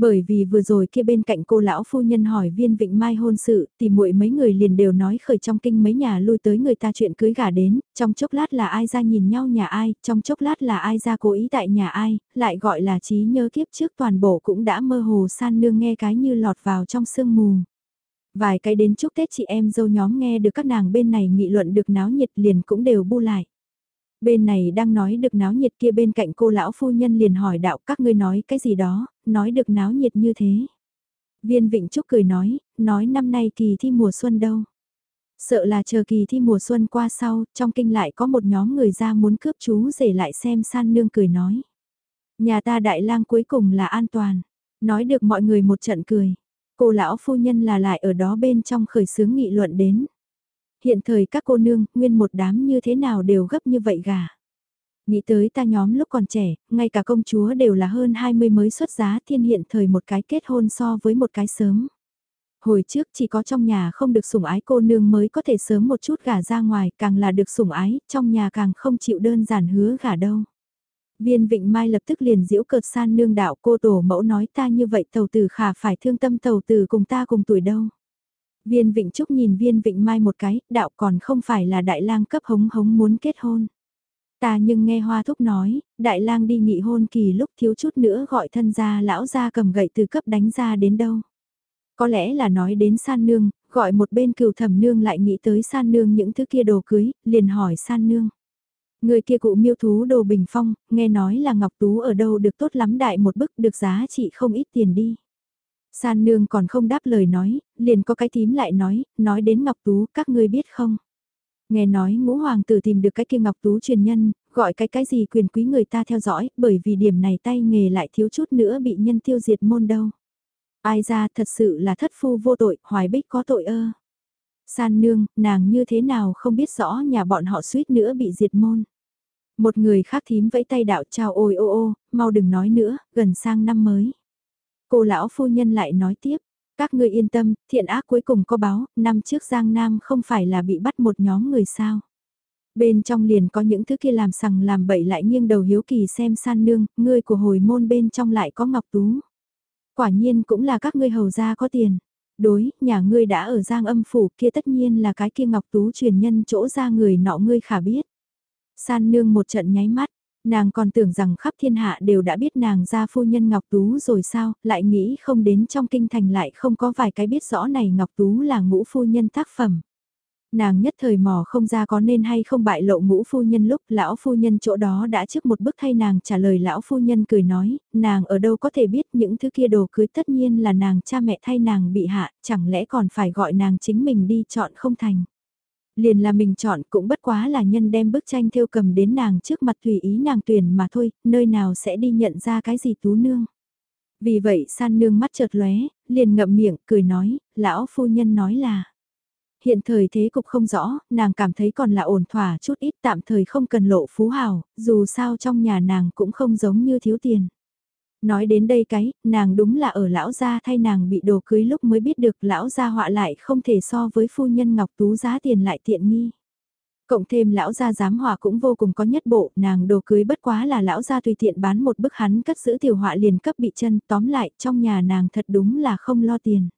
Bởi vì vừa rồi kia bên cạnh cô lão phu nhân hỏi viên vịnh mai hôn sự, thì muội mấy người liền đều nói khởi trong kinh mấy nhà lui tới người ta chuyện cưới gả đến, trong chốc lát là ai ra nhìn nhau nhà ai, trong chốc lát là ai ra cố ý tại nhà ai, lại gọi là trí nhớ kiếp trước toàn bộ cũng đã mơ hồ san nương nghe cái như lọt vào trong sương mù. Vài cái đến chúc Tết chị em dâu nhóm nghe được các nàng bên này nghị luận được náo nhiệt liền cũng đều bu lại. Bên này đang nói được náo nhiệt kia bên cạnh cô lão phu nhân liền hỏi đạo các ngươi nói cái gì đó, nói được náo nhiệt như thế. Viên Vịnh Trúc cười nói, nói năm nay kỳ thi mùa xuân đâu. Sợ là chờ kỳ thi mùa xuân qua sau, trong kinh lại có một nhóm người ra muốn cướp chú rể lại xem san nương cười nói. Nhà ta đại lang cuối cùng là an toàn, nói được mọi người một trận cười. Cô lão phu nhân là lại ở đó bên trong khởi sướng nghị luận đến. Hiện thời các cô nương, nguyên một đám như thế nào đều gấp như vậy gà. Nghĩ tới ta nhóm lúc còn trẻ, ngay cả công chúa đều là hơn 20 mới xuất giá thiên hiện thời một cái kết hôn so với một cái sớm. Hồi trước chỉ có trong nhà không được sủng ái cô nương mới có thể sớm một chút gả ra ngoài, càng là được sủng ái, trong nhà càng không chịu đơn giản hứa gả đâu. Viên Vịnh Mai lập tức liền diễu cợt san nương đạo cô tổ mẫu nói ta như vậy tàu tử khả phải thương tâm tàu tử cùng ta cùng tuổi đâu. Viên Vịnh Trúc nhìn Viên Vịnh Mai một cái, đạo còn không phải là đại lang cấp hống hống muốn kết hôn. Ta nhưng nghe Hoa Thúc nói, đại lang đi nghị hôn kỳ lúc thiếu chút nữa gọi thân gia lão ra cầm gậy từ cấp đánh ra đến đâu. Có lẽ là nói đến san nương, gọi một bên cừu thẩm nương lại nghĩ tới san nương những thứ kia đồ cưới, liền hỏi san nương. Người kia cụ miêu thú đồ bình phong, nghe nói là Ngọc Tú ở đâu được tốt lắm đại một bức được giá trị không ít tiền đi. San nương còn không đáp lời nói, liền có cái tím lại nói, nói đến Ngọc Tú các ngươi biết không. Nghe nói ngũ hoàng tử tìm được cái kia Ngọc Tú truyền nhân, gọi cái cái gì quyền quý người ta theo dõi, bởi vì điểm này tay nghề lại thiếu chút nữa bị nhân tiêu diệt môn đâu. Ai ra thật sự là thất phu vô tội, hoài bích có tội ơ. San nương, nàng như thế nào không biết rõ nhà bọn họ suýt nữa bị diệt môn. Một người khác thím vẫy tay đạo chào ôi ô ô, mau đừng nói nữa, gần sang năm mới. Cô lão phu nhân lại nói tiếp, các ngươi yên tâm, thiện ác cuối cùng có báo, năm trước Giang Nam không phải là bị bắt một nhóm người sao. Bên trong liền có những thứ kia làm sằng làm bậy lại nghiêng đầu hiếu kỳ xem san nương, ngươi của hồi môn bên trong lại có ngọc tú. Quả nhiên cũng là các ngươi hầu gia có tiền. Đối, nhà ngươi đã ở Giang âm phủ kia tất nhiên là cái kia ngọc tú truyền nhân chỗ ra người nọ ngươi khả biết. San nương một trận nháy mắt, nàng còn tưởng rằng khắp thiên hạ đều đã biết nàng ra phu nhân Ngọc Tú rồi sao, lại nghĩ không đến trong kinh thành lại không có vài cái biết rõ này Ngọc Tú là ngũ phu nhân tác phẩm. Nàng nhất thời mò không ra có nên hay không bại lộ ngũ phu nhân lúc lão phu nhân chỗ đó đã trước một bức thay nàng trả lời lão phu nhân cười nói, nàng ở đâu có thể biết những thứ kia đồ cưới tất nhiên là nàng cha mẹ thay nàng bị hạ, chẳng lẽ còn phải gọi nàng chính mình đi chọn không thành. Liền là mình chọn cũng bất quá là nhân đem bức tranh thêu cầm đến nàng trước mặt tùy ý nàng tuyển mà thôi, nơi nào sẽ đi nhận ra cái gì tú nương. Vì vậy san nương mắt chợt lóe, liền ngậm miệng, cười nói, lão phu nhân nói là. Hiện thời thế cục không rõ, nàng cảm thấy còn là ổn thỏa chút ít tạm thời không cần lộ phú hào, dù sao trong nhà nàng cũng không giống như thiếu tiền. Nói đến đây cái, nàng đúng là ở lão gia thay nàng bị đồ cưới lúc mới biết được lão gia họa lại không thể so với phu nhân Ngọc Tú giá tiền lại tiện nghi. Cộng thêm lão gia giám họa cũng vô cùng có nhất bộ, nàng đồ cưới bất quá là lão gia tùy tiện bán một bức hắn cất giữ tiểu họa liền cấp bị chân, tóm lại trong nhà nàng thật đúng là không lo tiền.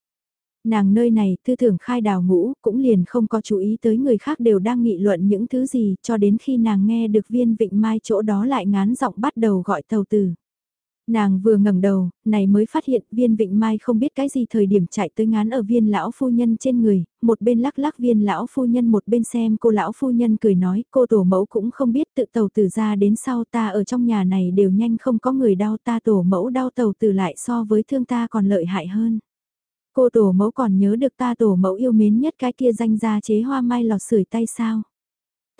Nàng nơi này tư tưởng khai đào ngũ cũng liền không có chú ý tới người khác đều đang nghị luận những thứ gì cho đến khi nàng nghe được viên vịnh mai chỗ đó lại ngán giọng bắt đầu gọi tàu tử. Nàng vừa ngẩng đầu, này mới phát hiện viên vịnh mai không biết cái gì thời điểm chạy tới ngán ở viên lão phu nhân trên người, một bên lắc lắc viên lão phu nhân một bên xem cô lão phu nhân cười nói cô tổ mẫu cũng không biết tự tàu từ ra đến sau ta ở trong nhà này đều nhanh không có người đau ta tổ mẫu đau tàu từ lại so với thương ta còn lợi hại hơn. Cô tổ mẫu còn nhớ được ta tổ mẫu yêu mến nhất cái kia danh gia chế hoa mai lọt sưởi tay sao.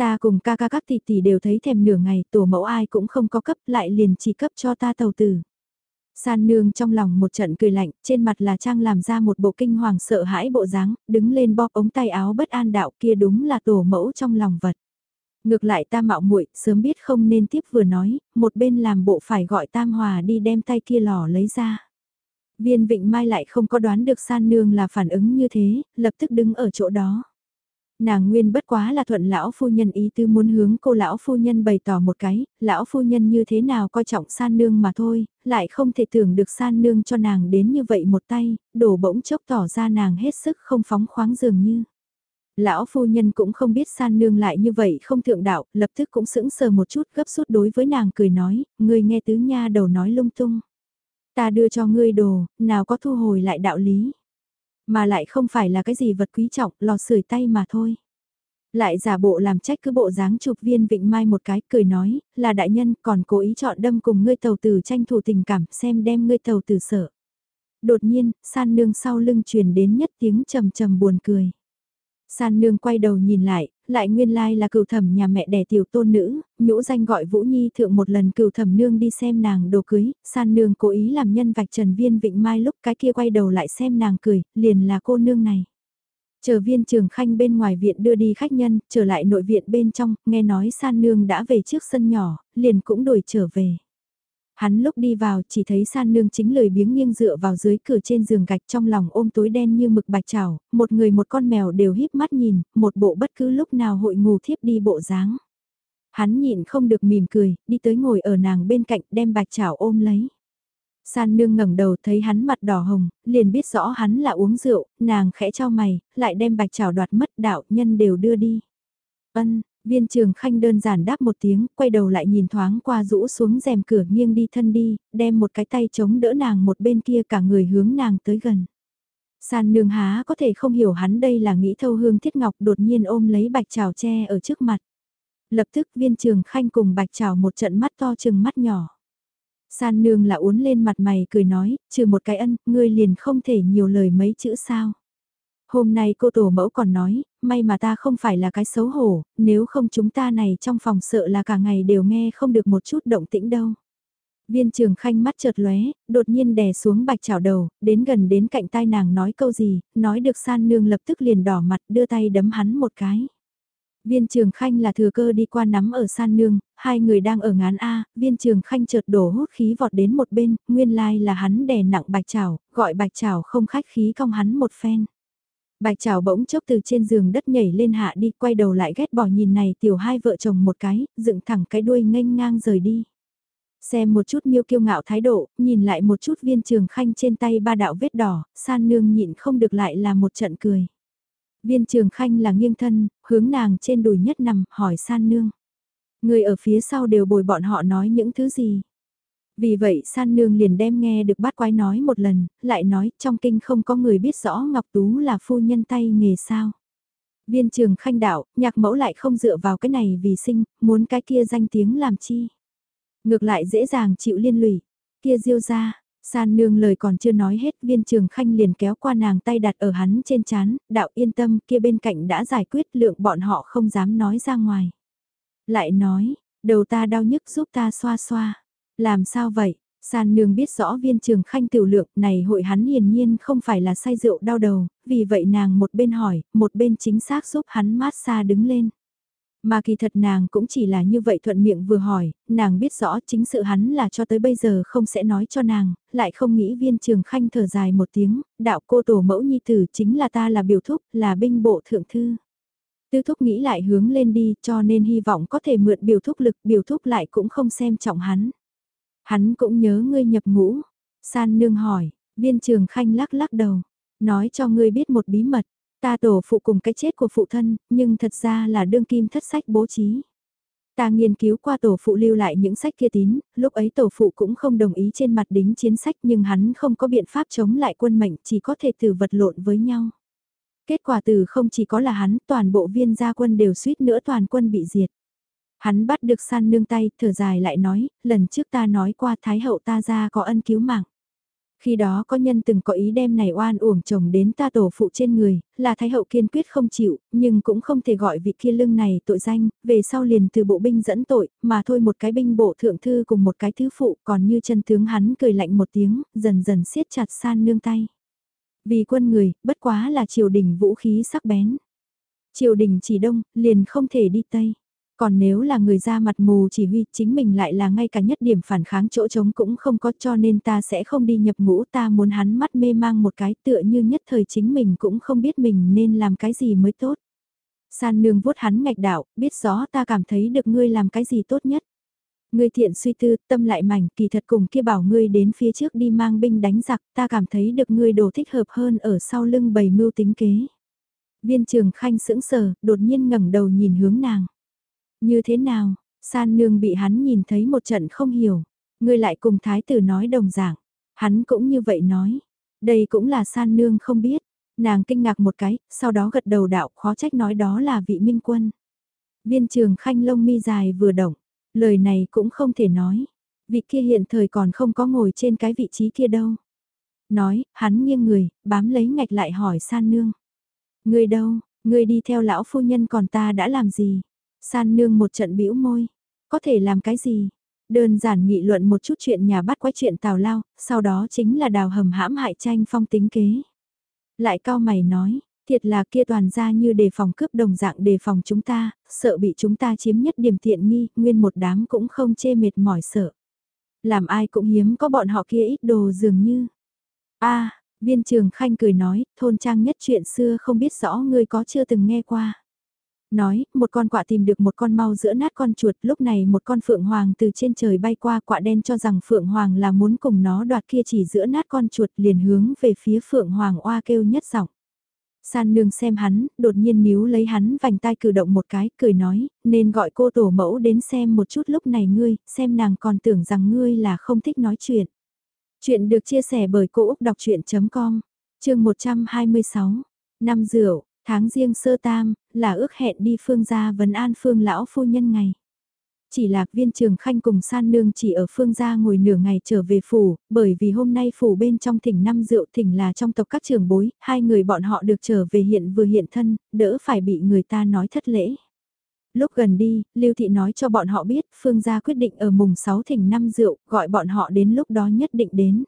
Ta cùng ca ca các tỷ tỷ đều thấy thèm nửa ngày tổ mẫu ai cũng không có cấp lại liền chỉ cấp cho ta tàu tử. San nương trong lòng một trận cười lạnh, trên mặt là trang làm ra một bộ kinh hoàng sợ hãi bộ dáng, đứng lên bóp ống tay áo bất an đạo kia đúng là tổ mẫu trong lòng vật. Ngược lại ta mạo muội sớm biết không nên tiếp vừa nói, một bên làm bộ phải gọi tam hòa đi đem tay kia lò lấy ra. Viên vịnh mai lại không có đoán được san nương là phản ứng như thế, lập tức đứng ở chỗ đó. Nàng nguyên bất quá là thuận lão phu nhân ý tư muốn hướng cô lão phu nhân bày tỏ một cái, lão phu nhân như thế nào coi trọng san nương mà thôi, lại không thể tưởng được san nương cho nàng đến như vậy một tay, đổ bỗng chốc tỏ ra nàng hết sức không phóng khoáng dường như. Lão phu nhân cũng không biết san nương lại như vậy không thượng đạo, lập tức cũng sững sờ một chút gấp rút đối với nàng cười nói, người nghe tứ nha đầu nói lung tung. Ta đưa cho ngươi đồ, nào có thu hồi lại đạo lý. Mà lại không phải là cái gì vật quý trọng, lò sưởi tay mà thôi. Lại giả bộ làm trách cứ bộ dáng chụp viên vịnh mai một cái, cười nói, là đại nhân còn cố ý chọn đâm cùng ngươi tàu tử tranh thủ tình cảm xem đem ngươi tàu tử sợ. Đột nhiên, san nương sau lưng truyền đến nhất tiếng trầm trầm buồn cười. San nương quay đầu nhìn lại, lại nguyên lai là cựu thẩm nhà mẹ đẻ tiểu tôn nữ, nhũ danh gọi Vũ Nhi thượng một lần cựu thẩm nương đi xem nàng đồ cưới, san nương cố ý làm nhân vạch trần viên vịnh mai lúc cái kia quay đầu lại xem nàng cười, liền là cô nương này. Chờ viên trường khanh bên ngoài viện đưa đi khách nhân, trở lại nội viện bên trong, nghe nói san nương đã về trước sân nhỏ, liền cũng đổi trở về. Hắn lúc đi vào chỉ thấy san nương chính lời biếng nghiêng dựa vào dưới cửa trên giường gạch trong lòng ôm túi đen như mực bạch chảo, một người một con mèo đều híp mắt nhìn, một bộ bất cứ lúc nào hội ngủ thiếp đi bộ dáng. Hắn nhịn không được mỉm cười, đi tới ngồi ở nàng bên cạnh đem bạch chảo ôm lấy. San nương ngẩng đầu thấy hắn mặt đỏ hồng, liền biết rõ hắn là uống rượu, nàng khẽ cho mày, lại đem bạch chảo đoạt mất đạo nhân đều đưa đi. Ân, viên trường khanh đơn giản đáp một tiếng, quay đầu lại nhìn thoáng qua rũ xuống rèm cửa nghiêng đi thân đi, đem một cái tay chống đỡ nàng một bên kia cả người hướng nàng tới gần. San nương há có thể không hiểu hắn đây là nghĩ thâu hương thiết ngọc đột nhiên ôm lấy bạch trào tre ở trước mặt. Lập tức viên trường khanh cùng bạch trào một trận mắt to chừng mắt nhỏ. San nương là uốn lên mặt mày cười nói, trừ một cái ân, ngươi liền không thể nhiều lời mấy chữ sao. Hôm nay cô tổ mẫu còn nói, may mà ta không phải là cái xấu hổ, nếu không chúng ta này trong phòng sợ là cả ngày đều nghe không được một chút động tĩnh đâu. Viên trường khanh mắt chợt lóe, đột nhiên đè xuống bạch chảo đầu, đến gần đến cạnh tai nàng nói câu gì, nói được san nương lập tức liền đỏ mặt đưa tay đấm hắn một cái. Viên trường khanh là thừa cơ đi qua nắm ở san nương, hai người đang ở ngán A, viên trường khanh chợt đổ hút khí vọt đến một bên, nguyên lai là hắn đè nặng bạch chảo, gọi bạch chảo không khách khí cong hắn một phen. Bạch trảo bỗng chốc từ trên giường đất nhảy lên hạ đi, quay đầu lại ghét bỏ nhìn này tiểu hai vợ chồng một cái, dựng thẳng cái đuôi nghênh ngang rời đi. Xem một chút miêu kiêu ngạo thái độ, nhìn lại một chút viên trường khanh trên tay ba đạo vết đỏ, san nương nhịn không được lại là một trận cười. Viên trường khanh là nghiêng thân, hướng nàng trên đùi nhất nằm, hỏi san nương. Người ở phía sau đều bồi bọn họ nói những thứ gì. Vì vậy san nương liền đem nghe được bát quái nói một lần, lại nói trong kinh không có người biết rõ Ngọc Tú là phu nhân tay nghề sao. Viên trường khanh đạo, nhạc mẫu lại không dựa vào cái này vì sinh, muốn cái kia danh tiếng làm chi. Ngược lại dễ dàng chịu liên lụy, kia diêu ra, San nương lời còn chưa nói hết viên trường khanh liền kéo qua nàng tay đặt ở hắn trên chán, đạo yên tâm kia bên cạnh đã giải quyết lượng bọn họ không dám nói ra ngoài. Lại nói, đầu ta đau nhức giúp ta xoa xoa. Làm sao vậy? San nương biết rõ viên trường khanh tiểu lượng này hội hắn hiển nhiên không phải là say rượu đau đầu, vì vậy nàng một bên hỏi, một bên chính xác giúp hắn mát xa đứng lên. Mà kỳ thật nàng cũng chỉ là như vậy thuận miệng vừa hỏi, nàng biết rõ chính sự hắn là cho tới bây giờ không sẽ nói cho nàng, lại không nghĩ viên trường khanh thở dài một tiếng, đạo cô tổ mẫu nhi tử chính là ta là biểu thúc, là binh bộ thượng thư. Tư thúc nghĩ lại hướng lên đi cho nên hy vọng có thể mượn biểu thúc lực biểu thúc lại cũng không xem trọng hắn. Hắn cũng nhớ ngươi nhập ngũ. San nương hỏi, viên trường khanh lắc lắc đầu, nói cho ngươi biết một bí mật. Ta tổ phụ cùng cái chết của phụ thân, nhưng thật ra là đương kim thất sách bố trí. Ta nghiên cứu qua tổ phụ lưu lại những sách kia tín, lúc ấy tổ phụ cũng không đồng ý trên mặt đính chiến sách nhưng hắn không có biện pháp chống lại quân mệnh chỉ có thể từ vật lộn với nhau. Kết quả từ không chỉ có là hắn, toàn bộ viên gia quân đều suýt nữa toàn quân bị diệt. Hắn bắt được san nương tay, thở dài lại nói, lần trước ta nói qua Thái hậu ta ra có ân cứu mạng. Khi đó có nhân từng có ý đem này oan uổng chồng đến ta tổ phụ trên người, là Thái hậu kiên quyết không chịu, nhưng cũng không thể gọi vị kia lưng này tội danh, về sau liền từ bộ binh dẫn tội, mà thôi một cái binh bộ thượng thư cùng một cái thứ phụ còn như chân tướng hắn cười lạnh một tiếng, dần dần siết chặt san nương tay. Vì quân người, bất quá là triều đình vũ khí sắc bén. Triều đình chỉ đông, liền không thể đi tây. Còn nếu là người ra mặt mù chỉ huy chính mình lại là ngay cả nhất điểm phản kháng chỗ trống cũng không có cho nên ta sẽ không đi nhập ngũ ta muốn hắn mắt mê mang một cái tựa như nhất thời chính mình cũng không biết mình nên làm cái gì mới tốt. San nương vuốt hắn ngạch đạo, biết rõ ta cảm thấy được ngươi làm cái gì tốt nhất. Ngươi thiện suy tư, tâm lại mảnh, kỳ thật cùng kia bảo ngươi đến phía trước đi mang binh đánh giặc, ta cảm thấy được ngươi đồ thích hợp hơn ở sau lưng bầy mưu tính kế. Viên trường khanh sững sờ, đột nhiên ngẩng đầu nhìn hướng nàng. Như thế nào, san nương bị hắn nhìn thấy một trận không hiểu. Ngươi lại cùng thái tử nói đồng dạng. Hắn cũng như vậy nói. Đây cũng là san nương không biết. Nàng kinh ngạc một cái, sau đó gật đầu đạo khó trách nói đó là vị minh quân. Viên trường khanh lông mi dài vừa động, lời này cũng không thể nói. Vị kia hiện thời còn không có ngồi trên cái vị trí kia đâu. Nói, hắn nghiêng người, bám lấy ngạch lại hỏi san nương. Người đâu, người đi theo lão phu nhân còn ta đã làm gì? San nương một trận bĩu môi. Có thể làm cái gì? Đơn giản nghị luận một chút chuyện nhà bắt quái chuyện tào lao, sau đó chính là đào hầm hãm hại tranh phong tính kế. Lại cao mày nói, thiệt là kia toàn ra như đề phòng cướp đồng dạng đề phòng chúng ta, sợ bị chúng ta chiếm nhất điểm tiện nghi, nguyên một đám cũng không chê mệt mỏi sợ. Làm ai cũng hiếm có bọn họ kia ít đồ dường như. a viên trường khanh cười nói, thôn trang nhất chuyện xưa không biết rõ ngươi có chưa từng nghe qua. Nói, một con quạ tìm được một con mau giữa nát con chuột, lúc này một con phượng hoàng từ trên trời bay qua quạ đen cho rằng phượng hoàng là muốn cùng nó đoạt kia chỉ giữa nát con chuột liền hướng về phía phượng hoàng oa kêu nhất giọng. San nương xem hắn, đột nhiên níu lấy hắn vành tai cử động một cái, cười nói, nên gọi cô tổ mẫu đến xem một chút lúc này ngươi, xem nàng còn tưởng rằng ngươi là không thích nói chuyện. Chuyện được chia sẻ bởi Cô Úc Đọc Chuyện.com, chương 126, năm rượu, tháng riêng sơ tam, là ước hẹn đi phương gia vấn an phương lão phu nhân ngày. Chỉ lạc viên trường khanh cùng san nương chỉ ở phương gia ngồi nửa ngày trở về phủ, bởi vì hôm nay phủ bên trong thỉnh năm rượu thỉnh là trong tộc các trường bối, hai người bọn họ được trở về hiện vừa hiện thân, đỡ phải bị người ta nói thất lễ. Lúc gần đi, Lưu Thị nói cho bọn họ biết, Phương gia quyết định ở mùng 6 thỉnh năm rượu, gọi bọn họ đến lúc đó nhất định đến.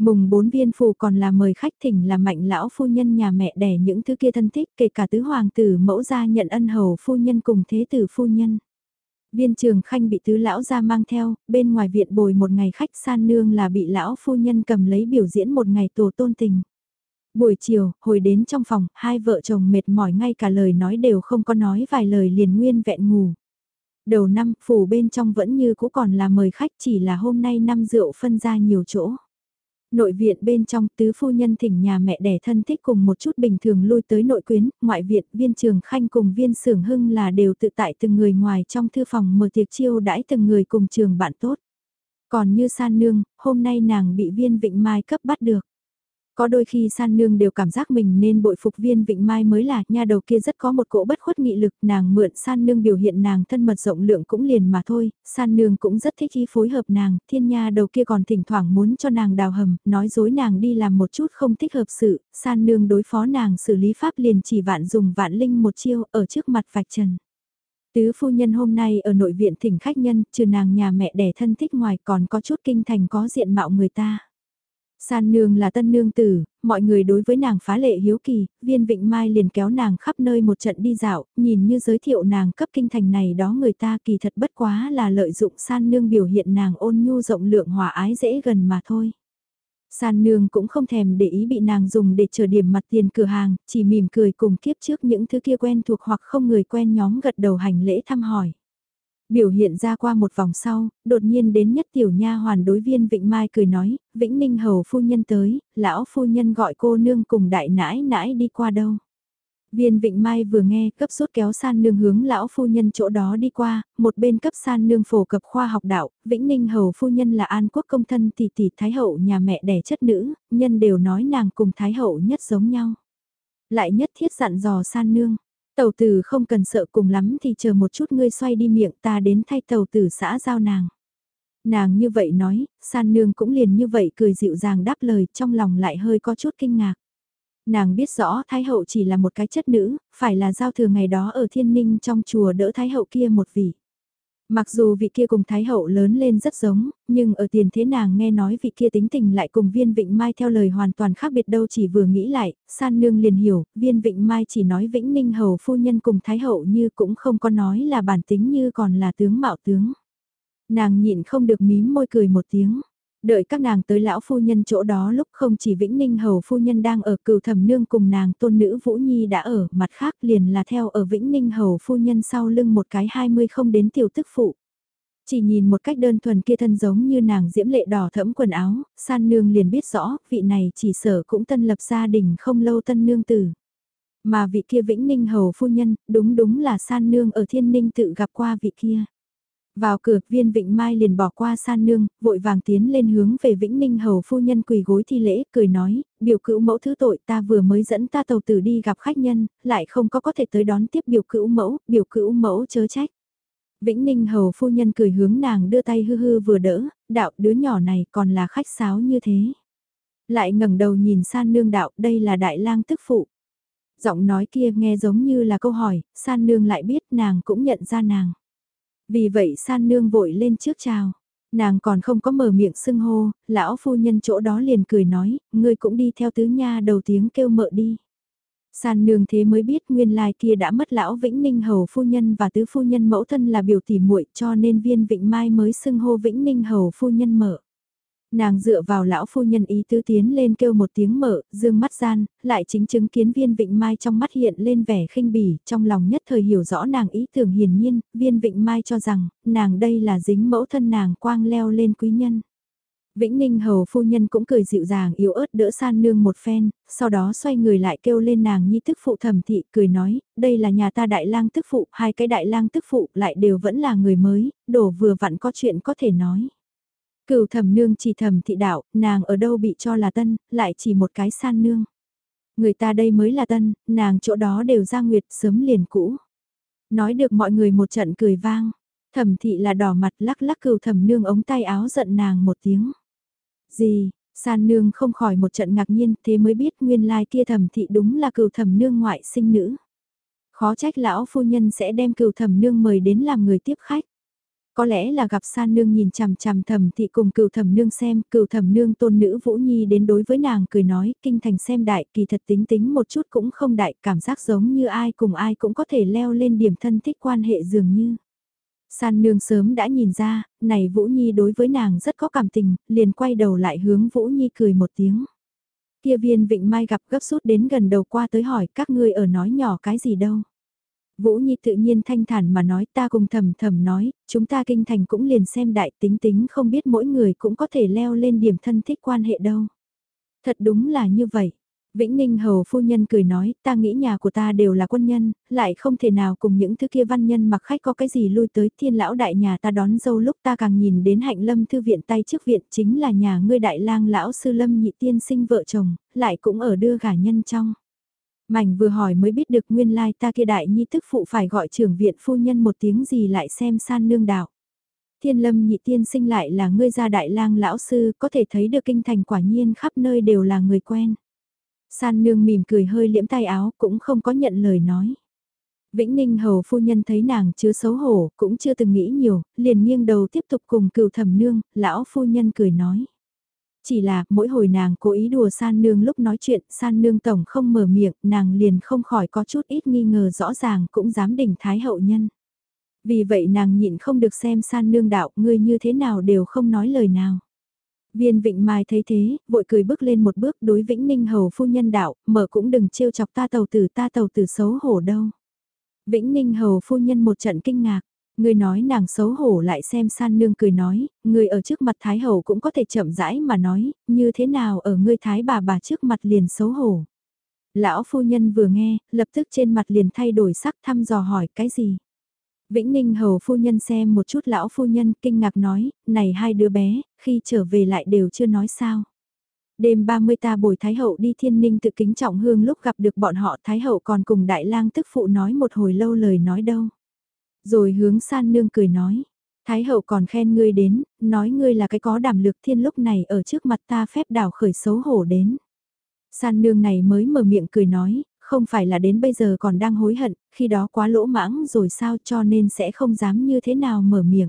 Mùng bốn viên phù còn là mời khách thỉnh là mạnh lão phu nhân nhà mẹ đẻ những thứ kia thân thích kể cả tứ hoàng tử mẫu gia nhận ân hầu phu nhân cùng thế tử phu nhân. Viên trường khanh bị tứ lão gia mang theo, bên ngoài viện bồi một ngày khách san nương là bị lão phu nhân cầm lấy biểu diễn một ngày tổ tôn tình. Buổi chiều, hồi đến trong phòng, hai vợ chồng mệt mỏi ngay cả lời nói đều không có nói vài lời liền nguyên vẹn ngủ. Đầu năm, phủ bên trong vẫn như cũ còn là mời khách chỉ là hôm nay năm rượu phân ra nhiều chỗ. Nội viện bên trong tứ phu nhân thỉnh nhà mẹ đẻ thân thích cùng một chút bình thường lui tới nội quyến, ngoại viện viên trường khanh cùng viên sưởng hưng là đều tự tại từng người ngoài trong thư phòng mở tiệc chiêu đãi từng người cùng trường bạn tốt. Còn như san nương, hôm nay nàng bị viên vịnh mai cấp bắt được. Có đôi khi san nương đều cảm giác mình nên bội phục viên vịnh mai mới là nha đầu kia rất có một cỗ bất khuất nghị lực nàng mượn san nương biểu hiện nàng thân mật rộng lượng cũng liền mà thôi, san nương cũng rất thích khi phối hợp nàng, thiên nha đầu kia còn thỉnh thoảng muốn cho nàng đào hầm, nói dối nàng đi làm một chút không thích hợp sự, san nương đối phó nàng xử lý pháp liền chỉ vạn dùng vạn linh một chiêu ở trước mặt vạch trần. Tứ phu nhân hôm nay ở nội viện thỉnh khách nhân, trừ nàng nhà mẹ đẻ thân thích ngoài còn có chút kinh thành có diện mạo người ta. San nương là tân nương tử, mọi người đối với nàng phá lệ hiếu kỳ, viên vịnh mai liền kéo nàng khắp nơi một trận đi dạo, nhìn như giới thiệu nàng cấp kinh thành này đó người ta kỳ thật bất quá là lợi dụng san nương biểu hiện nàng ôn nhu rộng lượng hòa ái dễ gần mà thôi. San nương cũng không thèm để ý bị nàng dùng để chờ điểm mặt tiền cửa hàng, chỉ mỉm cười cùng kiếp trước những thứ kia quen thuộc hoặc không người quen nhóm gật đầu hành lễ thăm hỏi. Biểu hiện ra qua một vòng sau, đột nhiên đến nhất tiểu nha hoàn đối viên Vịnh Mai cười nói, Vĩnh Ninh hầu phu nhân tới, lão phu nhân gọi cô nương cùng đại nãi nãi đi qua đâu. Viên Vịnh Mai vừa nghe cấp rút kéo san nương hướng lão phu nhân chỗ đó đi qua, một bên cấp san nương phổ cập khoa học đạo, Vĩnh Ninh hầu phu nhân là an quốc công thân tỷ tỷ Thái hậu nhà mẹ đẻ chất nữ, nhân đều nói nàng cùng Thái hậu nhất giống nhau. Lại nhất thiết dặn dò san nương, Tàu tử không cần sợ cùng lắm thì chờ một chút ngươi xoay đi miệng ta đến thay tàu tử xã giao nàng. Nàng như vậy nói, san nương cũng liền như vậy cười dịu dàng đáp lời trong lòng lại hơi có chút kinh ngạc. Nàng biết rõ Thái hậu chỉ là một cái chất nữ, phải là giao thừa ngày đó ở thiên ninh trong chùa đỡ Thái hậu kia một vị. Mặc dù vị kia cùng Thái Hậu lớn lên rất giống, nhưng ở tiền thế nàng nghe nói vị kia tính tình lại cùng viên vịnh mai theo lời hoàn toàn khác biệt đâu chỉ vừa nghĩ lại, san nương liền hiểu, viên vịnh mai chỉ nói vĩnh ninh hầu phu nhân cùng Thái Hậu như cũng không có nói là bản tính như còn là tướng mạo tướng. Nàng nhịn không được mím môi cười một tiếng. Đợi các nàng tới lão phu nhân chỗ đó lúc không chỉ Vĩnh Ninh Hầu phu nhân đang ở cừu thẩm nương cùng nàng tôn nữ Vũ Nhi đã ở, mặt khác liền là theo ở Vĩnh Ninh Hầu phu nhân sau lưng một cái hai mươi không đến tiểu tức phụ. Chỉ nhìn một cách đơn thuần kia thân giống như nàng diễm lệ đỏ thẫm quần áo, san nương liền biết rõ, vị này chỉ sở cũng tân lập gia đình không lâu tân nương tử. Mà vị kia Vĩnh Ninh Hầu phu nhân, đúng đúng là san nương ở thiên ninh tự gặp qua vị kia. Vào cửa, viên Vịnh Mai liền bỏ qua san nương, vội vàng tiến lên hướng về Vĩnh Ninh Hầu phu nhân quỳ gối thi lễ, cười nói, biểu cữu mẫu thứ tội ta vừa mới dẫn ta tàu tử đi gặp khách nhân, lại không có có thể tới đón tiếp biểu cữu mẫu, biểu cữu mẫu chớ trách. Vĩnh Ninh Hầu phu nhân cười hướng nàng đưa tay hư hư vừa đỡ, đạo đứa nhỏ này còn là khách sáo như thế. Lại ngẩng đầu nhìn san nương đạo, đây là đại lang tức phụ. Giọng nói kia nghe giống như là câu hỏi, san nương lại biết nàng cũng nhận ra nàng. Vì vậy san nương vội lên trước chào. Nàng còn không có mở miệng xưng hô, lão phu nhân chỗ đó liền cười nói, ngươi cũng đi theo tứ nha đầu tiếng kêu mợ đi. San nương thế mới biết nguyên lai kia đã mất lão Vĩnh Ninh Hầu phu nhân và tứ phu nhân mẫu thân là biểu tỷ muội cho nên viên Vịnh Mai mới xưng hô Vĩnh Ninh Hầu phu nhân mở. Nàng dựa vào lão phu nhân ý tứ tiến lên kêu một tiếng mở, dương mắt gian, lại chính chứng kiến viên vịnh mai trong mắt hiện lên vẻ khinh bỉ, trong lòng nhất thời hiểu rõ nàng ý tưởng hiển nhiên, viên vịnh mai cho rằng, nàng đây là dính mẫu thân nàng quang leo lên quý nhân. Vĩnh Ninh hầu phu nhân cũng cười dịu dàng yếu ớt đỡ san nương một phen, sau đó xoay người lại kêu lên nàng nhi tức phụ thẩm thị, cười nói, đây là nhà ta đại lang tức phụ, hai cái đại lang tức phụ lại đều vẫn là người mới, đổ vừa vặn có chuyện có thể nói. Cửu thẩm nương chỉ thẩm thị đạo, nàng ở đâu bị cho là tân, lại chỉ một cái san nương. Người ta đây mới là tân, nàng chỗ đó đều ra nguyệt sớm liền cũ. Nói được mọi người một trận cười vang. Thẩm thị là đỏ mặt lắc lắc cửu thẩm nương ống tay áo giận nàng một tiếng. Gì, san nương không khỏi một trận ngạc nhiên thế mới biết nguyên lai kia thẩm thị đúng là cửu thẩm nương ngoại sinh nữ. Khó trách lão phu nhân sẽ đem cửu thẩm nương mời đến làm người tiếp khách. Có lẽ là gặp san nương nhìn chằm chằm thầm thị cùng cựu thầm nương xem, cựu thầm nương tôn nữ Vũ Nhi đến đối với nàng cười nói, kinh thành xem đại kỳ thật tính tính một chút cũng không đại, cảm giác giống như ai cùng ai cũng có thể leo lên điểm thân thích quan hệ dường như. San nương sớm đã nhìn ra, này Vũ Nhi đối với nàng rất có cảm tình, liền quay đầu lại hướng Vũ Nhi cười một tiếng. Kia viên vịnh mai gặp gấp rút đến gần đầu qua tới hỏi các ngươi ở nói nhỏ cái gì đâu. Vũ Nhi tự nhiên thanh thản mà nói ta cùng thầm thầm nói, chúng ta kinh thành cũng liền xem đại tính tính không biết mỗi người cũng có thể leo lên điểm thân thích quan hệ đâu. Thật đúng là như vậy. Vĩnh Ninh Hầu phu nhân cười nói, ta nghĩ nhà của ta đều là quân nhân, lại không thể nào cùng những thứ kia văn nhân mặc khách có cái gì lui tới thiên lão đại nhà ta đón dâu lúc ta càng nhìn đến hạnh lâm thư viện tay trước viện chính là nhà ngươi đại lang lão sư lâm nhị tiên sinh vợ chồng, lại cũng ở đưa gả nhân trong. Mảnh vừa hỏi mới biết được nguyên lai ta kia đại nhi tức phụ phải gọi trưởng viện phu nhân một tiếng gì lại xem san nương đạo. Thiên lâm nhị tiên sinh lại là ngươi gia đại lang lão sư có thể thấy được kinh thành quả nhiên khắp nơi đều là người quen. San nương mỉm cười hơi liễm tay áo cũng không có nhận lời nói. Vĩnh Ninh hầu phu nhân thấy nàng chưa xấu hổ, cũng chưa từng nghĩ nhiều, liền nghiêng đầu tiếp tục cùng cừu thẩm nương, lão phu nhân cười nói. Chỉ là, mỗi hồi nàng cố ý đùa san nương lúc nói chuyện, san nương tổng không mở miệng, nàng liền không khỏi có chút ít nghi ngờ rõ ràng cũng dám đỉnh thái hậu nhân. Vì vậy nàng nhịn không được xem san nương đạo, ngươi như thế nào đều không nói lời nào. Viên Vịnh Mai thấy thế, vội cười bước lên một bước đối Vĩnh Ninh Hầu phu nhân đạo, mở cũng đừng trêu chọc ta tàu tử ta tàu tử xấu hổ đâu. Vĩnh Ninh Hầu phu nhân một trận kinh ngạc, Người nói nàng xấu hổ lại xem san nương cười nói, người ở trước mặt Thái Hậu cũng có thể chậm rãi mà nói, như thế nào ở ngươi Thái bà bà trước mặt liền xấu hổ. Lão phu nhân vừa nghe, lập tức trên mặt liền thay đổi sắc thăm dò hỏi cái gì. Vĩnh Ninh hầu phu nhân xem một chút lão phu nhân kinh ngạc nói, này hai đứa bé, khi trở về lại đều chưa nói sao. Đêm 30 ta bồi Thái Hậu đi thiên ninh tự kính trọng hương lúc gặp được bọn họ Thái Hậu còn cùng Đại lang tức phụ nói một hồi lâu lời nói đâu. Rồi hướng san nương cười nói. Thái hậu còn khen ngươi đến, nói ngươi là cái có đảm lược thiên lúc này ở trước mặt ta phép đảo khởi xấu hổ đến. San nương này mới mở miệng cười nói, không phải là đến bây giờ còn đang hối hận, khi đó quá lỗ mãng rồi sao cho nên sẽ không dám như thế nào mở miệng.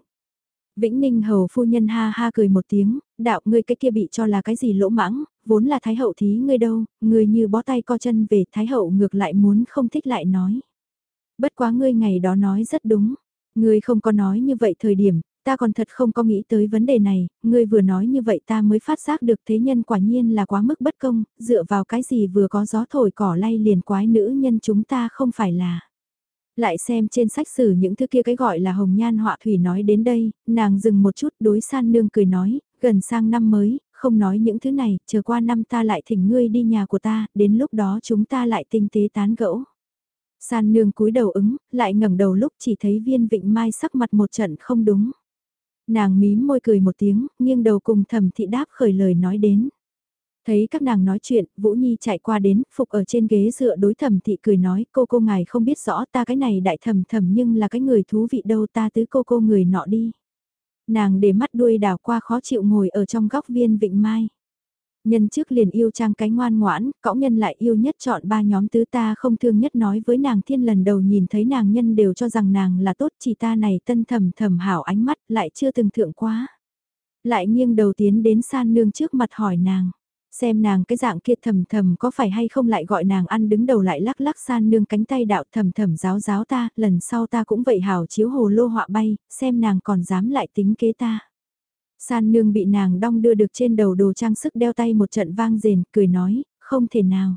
Vĩnh Ninh hầu phu nhân ha ha cười một tiếng, đạo ngươi cái kia bị cho là cái gì lỗ mãng, vốn là thái hậu thí ngươi đâu, ngươi như bó tay co chân về thái hậu ngược lại muốn không thích lại nói. Bất quá ngươi ngày đó nói rất đúng. Ngươi không có nói như vậy thời điểm, Ta còn thật không có nghĩ tới vấn đề này, ngươi vừa nói như vậy ta mới phát giác được thế nhân quả nhiên là quá mức bất công, dựa vào cái gì vừa có gió thổi cỏ lay liền quái nữ nhân chúng ta không phải là. Lại xem trên sách sử những thứ kia cái gọi là hồng nhan họa thủy nói đến đây, nàng dừng một chút đối san nương cười nói, gần sang năm mới, không nói những thứ này, chờ qua năm ta lại thỉnh ngươi đi nhà của ta, đến lúc đó chúng ta lại tinh tế tán gẫu. San nương cúi đầu ứng, lại ngẩng đầu lúc chỉ thấy viên vịnh mai sắc mặt một trận không đúng. Nàng mím môi cười một tiếng, nghiêng đầu cùng thẩm thị đáp khởi lời nói đến. Thấy các nàng nói chuyện, Vũ Nhi chạy qua đến, phục ở trên ghế dựa đối thẩm thị cười nói, cô cô ngài không biết rõ ta cái này đại thầm thầm nhưng là cái người thú vị đâu ta tứ cô cô người nọ đi. Nàng để mắt đuôi đảo qua khó chịu ngồi ở trong góc viên vịnh mai. Nhân trước liền yêu trang cái ngoan ngoãn, cõng nhân lại yêu nhất chọn ba nhóm tứ ta không thương nhất nói với nàng thiên lần đầu nhìn thấy nàng nhân đều cho rằng nàng là tốt chỉ ta này tân thầm thầm hảo ánh mắt lại chưa từng thượng quá. Lại nghiêng đầu tiến đến san nương trước mặt hỏi nàng Xem nàng cái dạng kia thầm thầm có phải hay không lại gọi nàng ăn đứng đầu lại lắc lắc san nương cánh tay đạo thầm thầm giáo giáo ta, lần sau ta cũng vậy hảo chiếu hồ lô họa bay, xem nàng còn dám lại tính kế ta. San nương bị nàng đong đưa được trên đầu đồ trang sức đeo tay một trận vang rền, cười nói, không thể nào.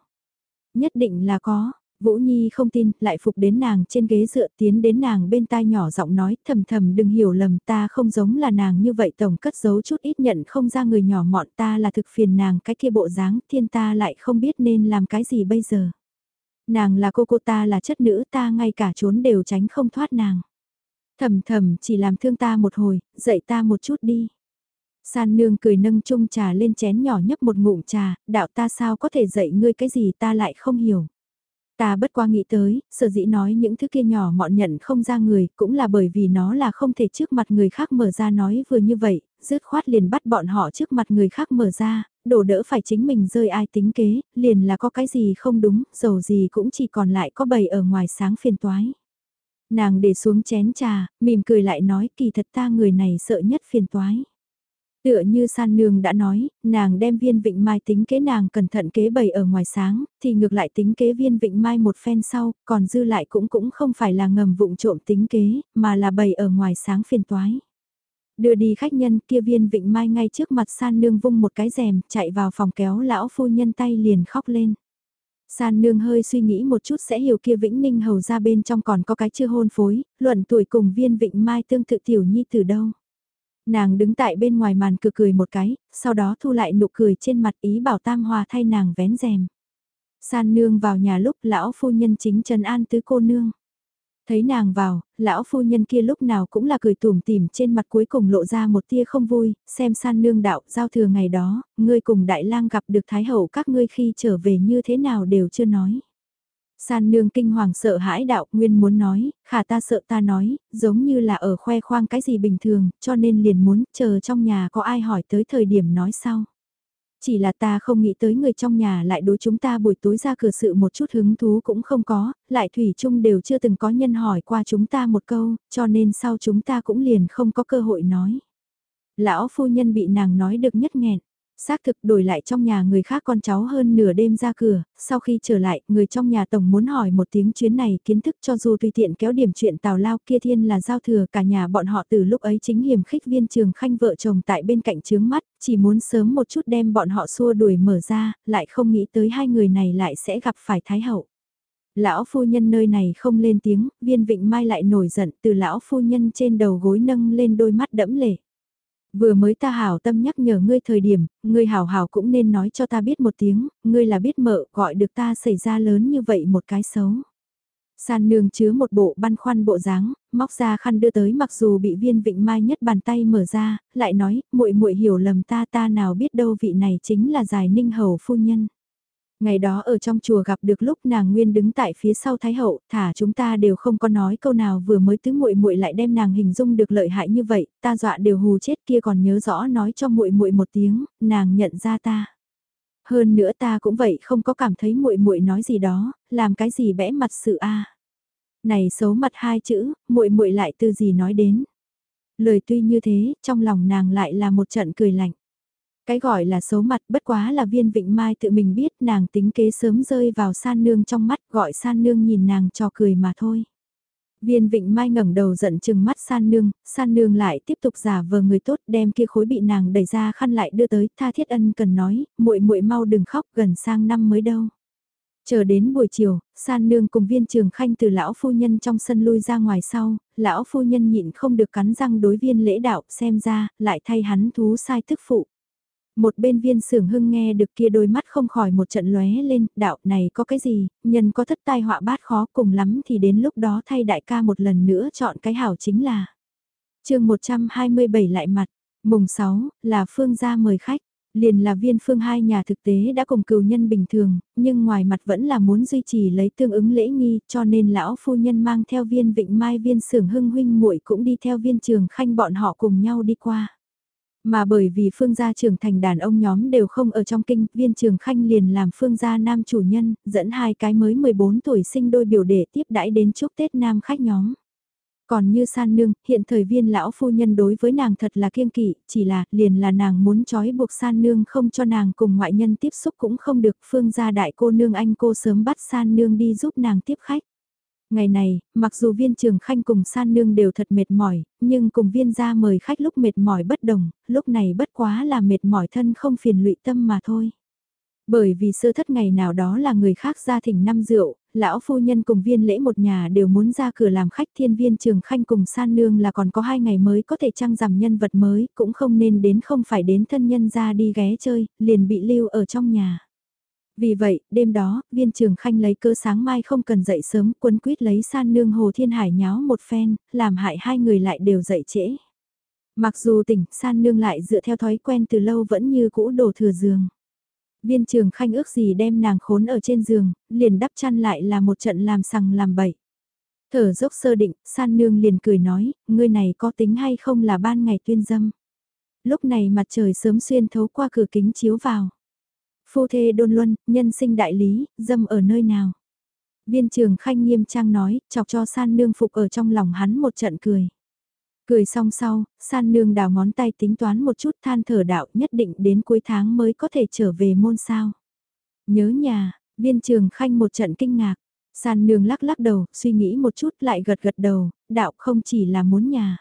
Nhất định là có, Vũ Nhi không tin, lại phục đến nàng trên ghế dựa tiến đến nàng bên tai nhỏ giọng nói thầm thầm đừng hiểu lầm ta không giống là nàng như vậy tổng cất giấu chút ít nhận không ra người nhỏ mọn ta là thực phiền nàng cái kia bộ dáng thiên ta lại không biết nên làm cái gì bây giờ. Nàng là cô cô ta là chất nữ ta ngay cả trốn đều tránh không thoát nàng. Thầm thầm chỉ làm thương ta một hồi, dạy ta một chút đi. San nương cười nâng chung trà lên chén nhỏ nhấp một ngụm trà, đạo ta sao có thể dạy ngươi cái gì ta lại không hiểu. Ta bất qua nghĩ tới, sở dĩ nói những thứ kia nhỏ mọn nhận không ra người, cũng là bởi vì nó là không thể trước mặt người khác mở ra nói vừa như vậy, dứt khoát liền bắt bọn họ trước mặt người khác mở ra, đổ đỡ phải chính mình rơi ai tính kế, liền là có cái gì không đúng, dầu gì cũng chỉ còn lại có bầy ở ngoài sáng phiền toái. Nàng để xuống chén trà, mỉm cười lại nói kỳ thật ta người này sợ nhất phiền toái. Tựa như san nương đã nói, nàng đem viên vịnh mai tính kế nàng cẩn thận kế bày ở ngoài sáng, thì ngược lại tính kế viên vịnh mai một phen sau, còn dư lại cũng cũng không phải là ngầm vụng trộm tính kế, mà là bày ở ngoài sáng phiền toái. Đưa đi khách nhân kia viên vịnh mai ngay trước mặt san nương vung một cái rèm, chạy vào phòng kéo lão phu nhân tay liền khóc lên. San nương hơi suy nghĩ một chút sẽ hiểu kia Vĩnh Ninh hầu ra bên trong còn có cái chưa hôn phối, luận tuổi cùng viên vịnh mai tương tự tiểu nhi từ đâu. Nàng đứng tại bên ngoài màn cửa cười một cái, sau đó thu lại nụ cười trên mặt ý bảo Tam Hòa thay nàng vén rèm. San nương vào nhà lúc lão phu nhân chính trần an tứ cô nương. Thấy nàng vào, lão phu nhân kia lúc nào cũng là cười tủm tỉm trên mặt cuối cùng lộ ra một tia không vui, xem san nương đạo giao thừa ngày đó, ngươi cùng đại lang gặp được thái hậu các ngươi khi trở về như thế nào đều chưa nói. San nương kinh hoàng sợ hãi đạo nguyên muốn nói, khả ta sợ ta nói, giống như là ở khoe khoang cái gì bình thường, cho nên liền muốn chờ trong nhà có ai hỏi tới thời điểm nói sau. Chỉ là ta không nghĩ tới người trong nhà lại đối chúng ta buổi tối ra cửa sự một chút hứng thú cũng không có, lại thủy chung đều chưa từng có nhân hỏi qua chúng ta một câu, cho nên sau chúng ta cũng liền không có cơ hội nói. Lão phu nhân bị nàng nói được nhất nghẹn. Xác thực đổi lại trong nhà người khác con cháu hơn nửa đêm ra cửa, sau khi trở lại, người trong nhà tổng muốn hỏi một tiếng chuyến này kiến thức cho dù tùy tiện kéo điểm chuyện tào lao kia thiên là giao thừa cả nhà bọn họ từ lúc ấy chính hiểm khích viên trường khanh vợ chồng tại bên cạnh trướng mắt, chỉ muốn sớm một chút đem bọn họ xua đuổi mở ra, lại không nghĩ tới hai người này lại sẽ gặp phải thái hậu. Lão phu nhân nơi này không lên tiếng, viên vịnh mai lại nổi giận từ lão phu nhân trên đầu gối nâng lên đôi mắt đẫm lệ. Vừa mới ta hảo tâm nhắc nhở ngươi thời điểm, ngươi hảo hảo cũng nên nói cho ta biết một tiếng, ngươi là biết mợ gọi được ta xảy ra lớn như vậy một cái xấu. San nương chứa một bộ băn khoăn bộ dáng, móc ra khăn đưa tới mặc dù bị viên vịnh mai nhất bàn tay mở ra, lại nói, muội muội hiểu lầm ta ta nào biết đâu vị này chính là giải ninh hầu phu nhân. Ngày đó ở trong chùa gặp được lúc nàng nguyên đứng tại phía sau Thái hậu, thả chúng ta đều không có nói câu nào vừa mới tứ muội muội lại đem nàng hình dung được lợi hại như vậy, ta dọa đều hù chết kia còn nhớ rõ nói cho muội muội một tiếng, nàng nhận ra ta. Hơn nữa ta cũng vậy không có cảm thấy muội muội nói gì đó, làm cái gì bẽ mặt sự a. Này xấu mặt hai chữ, muội muội lại từ gì nói đến. Lời tuy như thế, trong lòng nàng lại là một trận cười lạnh. Cái gọi là xấu mặt bất quá là viên vịnh mai tự mình biết nàng tính kế sớm rơi vào san nương trong mắt gọi san nương nhìn nàng cho cười mà thôi. Viên Vịnh Mai ngẩng đầu giận chừng mắt san nương, san nương lại tiếp tục giả vờ người tốt đem kia khối bị nàng đẩy ra khăn lại đưa tới, tha thiết ân cần nói, muội muội mau đừng khóc gần sang năm mới đâu. Chờ đến buổi chiều, san nương cùng viên trường khanh từ lão phu nhân trong sân lui ra ngoài sau, lão phu nhân nhịn không được cắn răng đối viên lễ đạo xem ra, lại thay hắn thú sai thức phụ. Một bên viên sưởng hưng nghe được kia đôi mắt không khỏi một trận lóe lên, đạo này có cái gì, nhân có thất tai họa bát khó cùng lắm thì đến lúc đó thay đại ca một lần nữa chọn cái hảo chính là. chương 127 lại mặt, mùng 6, là phương gia mời khách. Liền là viên phương hai nhà thực tế đã cùng cừu nhân bình thường, nhưng ngoài mặt vẫn là muốn duy trì lấy tương ứng lễ nghi cho nên lão phu nhân mang theo viên vịnh mai viên sưởng hưng huynh muội cũng đi theo viên trường khanh bọn họ cùng nhau đi qua. Mà bởi vì phương gia trưởng thành đàn ông nhóm đều không ở trong kinh, viên trường khanh liền làm phương gia nam chủ nhân, dẫn hai cái mới 14 tuổi sinh đôi biểu để tiếp đãi đến chúc Tết nam khách nhóm. Còn như san nương, hiện thời viên lão phu nhân đối với nàng thật là kiêng kỵ, chỉ là liền là nàng muốn trói buộc san nương không cho nàng cùng ngoại nhân tiếp xúc cũng không được phương gia đại cô nương anh cô sớm bắt san nương đi giúp nàng tiếp khách. Ngày này, mặc dù viên trường khanh cùng san nương đều thật mệt mỏi, nhưng cùng viên gia mời khách lúc mệt mỏi bất đồng, lúc này bất quá là mệt mỏi thân không phiền lụy tâm mà thôi. Bởi vì sơ thất ngày nào đó là người khác ra thỉnh năm rượu, lão phu nhân cùng viên lễ một nhà đều muốn ra cửa làm khách thiên viên trường khanh cùng san nương là còn có hai ngày mới có thể trăng rằm nhân vật mới, cũng không nên đến không phải đến thân nhân ra đi ghé chơi, liền bị lưu ở trong nhà. Vì vậy, đêm đó, viên trường khanh lấy cơ sáng mai không cần dậy sớm, quân quyết lấy san nương hồ thiên hải nháo một phen, làm hại hai người lại đều dậy trễ. Mặc dù tỉnh, san nương lại dựa theo thói quen từ lâu vẫn như cũ đổ thừa giường. Viên trường khanh ước gì đem nàng khốn ở trên giường, liền đắp chăn lại là một trận làm sằng làm bậy. Thở dốc sơ định, san nương liền cười nói, ngươi này có tính hay không là ban ngày tuyên dâm. Lúc này mặt trời sớm xuyên thấu qua cửa kính chiếu vào. Phu thê đôn luân, nhân sinh đại lý, dâm ở nơi nào. Viên trường khanh nghiêm trang nói, chọc cho san nương phục ở trong lòng hắn một trận cười. Cười xong sau, san nương đào ngón tay tính toán một chút than thở đạo nhất định đến cuối tháng mới có thể trở về môn sao. Nhớ nhà, viên trường khanh một trận kinh ngạc. San nương lắc lắc đầu, suy nghĩ một chút lại gật gật đầu, đạo không chỉ là muốn nhà.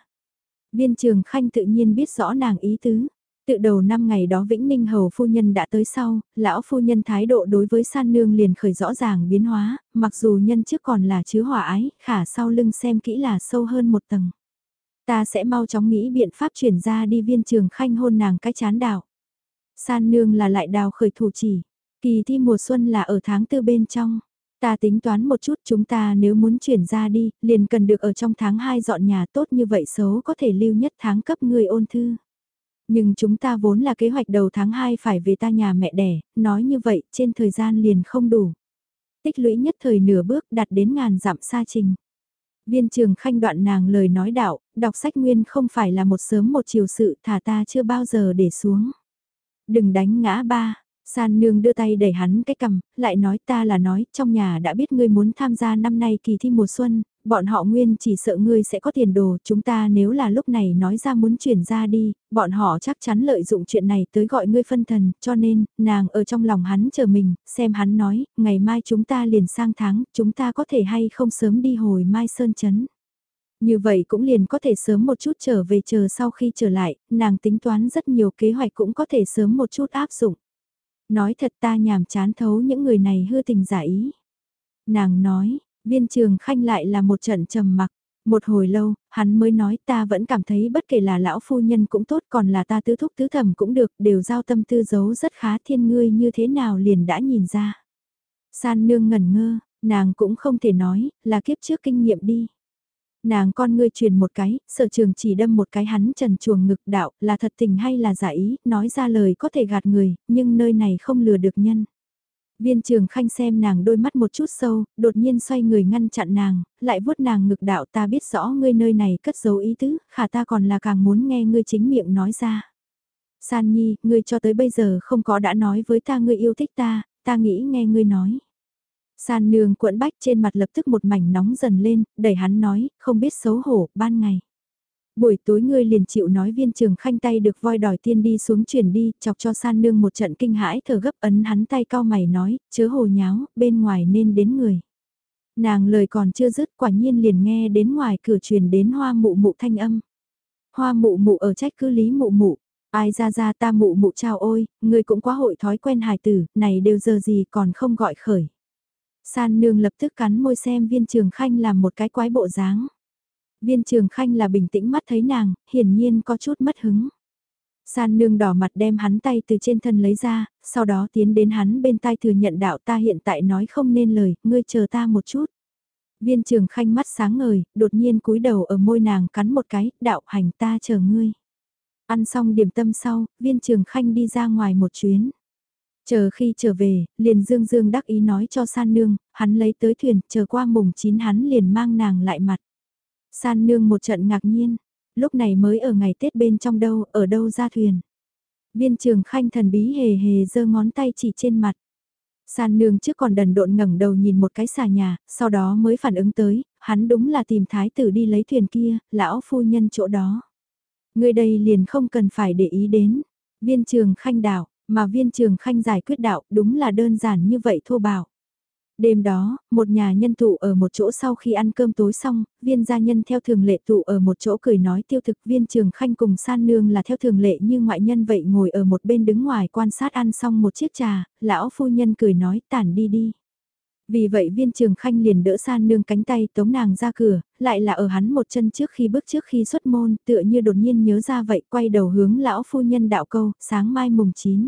Viên trường khanh tự nhiên biết rõ nàng ý tứ. Tự đầu năm ngày đó Vĩnh Ninh Hầu phu nhân đã tới sau, lão phu nhân thái độ đối với san nương liền khởi rõ ràng biến hóa, mặc dù nhân trước còn là chứa hỏa ái, khả sau lưng xem kỹ là sâu hơn một tầng. Ta sẽ mau chóng nghĩ biện pháp chuyển ra đi viên trường khanh hôn nàng cái chán đảo. San nương là lại đào khởi thủ chỉ. Kỳ thi mùa xuân là ở tháng tư bên trong. Ta tính toán một chút chúng ta nếu muốn chuyển ra đi, liền cần được ở trong tháng 2 dọn nhà tốt như vậy xấu có thể lưu nhất tháng cấp người ôn thư. Nhưng chúng ta vốn là kế hoạch đầu tháng 2 phải về ta nhà mẹ đẻ, nói như vậy trên thời gian liền không đủ. Tích lũy nhất thời nửa bước đạt đến ngàn dặm xa trình. Viên trường khanh đoạn nàng lời nói đạo, đọc sách nguyên không phải là một sớm một chiều sự thả ta chưa bao giờ để xuống. Đừng đánh ngã ba, San nương đưa tay đẩy hắn cái cầm, lại nói ta là nói, trong nhà đã biết ngươi muốn tham gia năm nay kỳ thi mùa xuân, bọn họ nguyên chỉ sợ ngươi sẽ có tiền đồ, chúng ta nếu là lúc này nói ra muốn chuyển ra đi, bọn họ chắc chắn lợi dụng chuyện này tới gọi ngươi phân thần, cho nên, nàng ở trong lòng hắn chờ mình, xem hắn nói, ngày mai chúng ta liền sang tháng, chúng ta có thể hay không sớm đi hồi mai sơn chấn. Như vậy cũng liền có thể sớm một chút trở về chờ sau khi trở lại, nàng tính toán rất nhiều kế hoạch cũng có thể sớm một chút áp dụng. Nói thật ta nhàm chán thấu những người này hư tình giả ý. Nàng nói, viên trường khanh lại là một trận trầm mặc. Một hồi lâu, hắn mới nói ta vẫn cảm thấy bất kể là lão phu nhân cũng tốt còn là ta tứ thúc tứ thẩm cũng được đều giao tâm tư giấu rất khá thiên ngươi như thế nào liền đã nhìn ra. San nương ngẩn ngơ, nàng cũng không thể nói là kiếp trước kinh nghiệm đi. Nàng con ngươi truyền một cái, sở trường chỉ đâm một cái hắn trần chuồng ngực đạo là thật tình hay là giả ý, nói ra lời có thể gạt người, nhưng nơi này không lừa được nhân. Viên trường khanh xem nàng đôi mắt một chút sâu, đột nhiên xoay người ngăn chặn nàng, lại vuốt nàng ngực đạo ta biết rõ ngươi nơi này cất giấu ý tứ, khả ta còn là càng muốn nghe ngươi chính miệng nói ra. San Nhi, ngươi cho tới bây giờ không có đã nói với ta ngươi yêu thích ta, ta nghĩ nghe ngươi nói. San nương cuộn bách trên mặt lập tức một mảnh nóng dần lên, đẩy hắn nói, không biết xấu hổ, ban ngày. Buổi tối ngươi liền chịu nói viên trường khanh tay được voi đòi tiên đi xuống chuyển đi, chọc cho san nương một trận kinh hãi thở gấp ấn hắn tay cao mày nói, chớ hồ nháo, bên ngoài nên đến người. Nàng lời còn chưa dứt quả nhiên liền nghe đến ngoài cửa truyền đến hoa mụ mụ thanh âm. Hoa mụ mụ ở trách cứ lý mụ mụ. Ai ra ra ta mụ mụ chào ôi, người cũng quá hội thói quen hài tử, này đều giờ gì còn không gọi khởi. San nương lập tức cắn môi xem viên trường khanh làm một cái quái bộ dáng. Viên trường khanh là bình tĩnh mắt thấy nàng, hiển nhiên có chút mất hứng. San nương đỏ mặt đem hắn tay từ trên thân lấy ra, sau đó tiến đến hắn bên tai thừa nhận đạo ta hiện tại nói không nên lời, ngươi chờ ta một chút. Viên trường khanh mắt sáng ngời, đột nhiên cúi đầu ở môi nàng cắn một cái, đạo hành ta chờ ngươi. Ăn xong điểm tâm sau, viên trường khanh đi ra ngoài một chuyến. Chờ khi trở về, liền dương dương đắc ý nói cho san nương, hắn lấy tới thuyền, chờ qua mùng 9 hắn liền mang nàng lại mặt. San nương một trận ngạc nhiên, lúc này mới ở ngày Tết bên trong đâu, ở đâu ra thuyền. Viên trường khanh thần bí hề hề giơ ngón tay chỉ trên mặt. San nương trước còn đần độn ngẩng đầu nhìn một cái xà nhà, sau đó mới phản ứng tới, hắn đúng là tìm thái tử đi lấy thuyền kia, lão phu nhân chỗ đó. Người đây liền không cần phải để ý đến. Viên trường khanh đạo, mà viên trường khanh giải quyết đạo đúng là đơn giản như vậy thô bạo. Đêm đó, một nhà nhân tụ ở một chỗ sau khi ăn cơm tối xong, viên gia nhân theo thường lệ tụ ở một chỗ cười nói tiêu thực viên trường khanh cùng san nương là theo thường lệ như ngoại nhân vậy ngồi ở một bên đứng ngoài quan sát ăn xong một chiếc trà, lão phu nhân cười nói tản đi đi. Vì vậy viên trường khanh liền đỡ san nương cánh tay tống nàng ra cửa, lại là ở hắn một chân trước khi bước trước khi xuất môn tựa như đột nhiên nhớ ra vậy quay đầu hướng lão phu nhân đạo câu, sáng mai mùng 9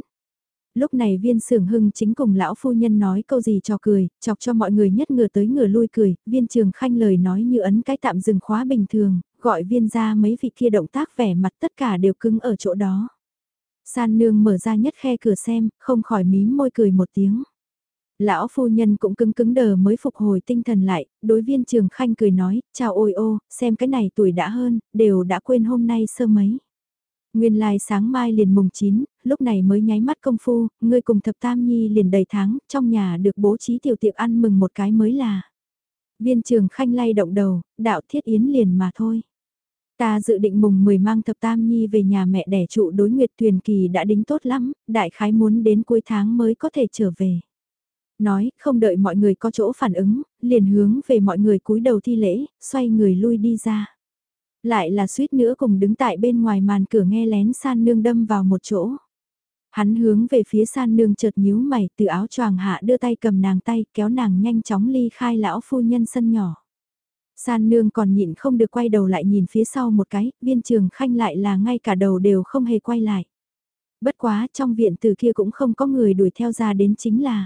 lúc này viên sưởng hưng chính cùng lão phu nhân nói câu gì cho cười, chọc cho mọi người nhất ngửa tới ngửa lui cười, viên trường khanh lời nói như ấn cái tạm dừng khóa bình thường, gọi viên ra mấy vị kia động tác vẻ mặt tất cả đều cứng ở chỗ đó. San nương mở ra nhất khe cửa xem, không khỏi mím môi cười một tiếng. Lão phu nhân cũng cứng cứng đờ mới phục hồi tinh thần lại, đối viên trường khanh cười nói, chào ôi ô, xem cái này tuổi đã hơn, đều đã quên hôm nay sơ mấy. Nguyên lai sáng mai liền mùng 9, lúc này mới nháy mắt công phu, ngươi cùng thập tam nhi liền đầy tháng, trong nhà được bố trí tiểu tiệc ăn mừng một cái mới là. Viên trường khanh lay động đầu, đạo thiết yến liền mà thôi. Ta dự định mùng 10 mang thập tam nhi về nhà mẹ đẻ trụ đối nguyệt tuyền kỳ đã đính tốt lắm, đại khái muốn đến cuối tháng mới có thể trở về. Nói, không đợi mọi người có chỗ phản ứng, liền hướng về mọi người cúi đầu thi lễ, xoay người lui đi ra. Lại là suýt nữa cùng đứng tại bên ngoài màn cửa nghe lén san nương đâm vào một chỗ. Hắn hướng về phía san nương chợt nhíu mày từ áo choàng hạ đưa tay cầm nàng tay kéo nàng nhanh chóng ly khai lão phu nhân sân nhỏ. San nương còn nhịn không được quay đầu lại nhìn phía sau một cái, viên trường khanh lại là ngay cả đầu đều không hề quay lại. Bất quá trong viện từ kia cũng không có người đuổi theo ra đến chính là.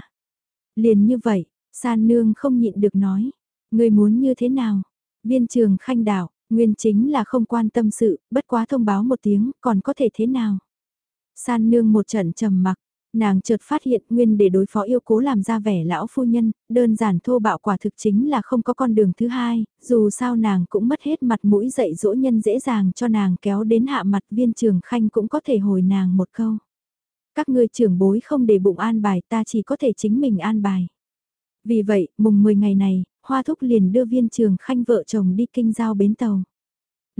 Liền như vậy, san nương không nhịn được nói. Người muốn như thế nào? Viên trường khanh đảo, nguyên chính là không quan tâm sự, bất quá thông báo một tiếng, còn có thể thế nào? San nương một trận trầm mặc, nàng chợt phát hiện nguyên để đối phó yêu cố làm ra vẻ lão phu nhân, đơn giản thô bạo quả thực chính là không có con đường thứ hai, dù sao nàng cũng mất hết mặt mũi dạy dỗ nhân dễ dàng cho nàng kéo đến hạ mặt viên trường khanh cũng có thể hồi nàng một câu. Các ngươi trưởng bối không để bụng an bài ta chỉ có thể chính mình an bài. Vì vậy, mùng 10 ngày này, Hoa Thúc liền đưa viên trường khanh vợ chồng đi kinh giao bến tàu.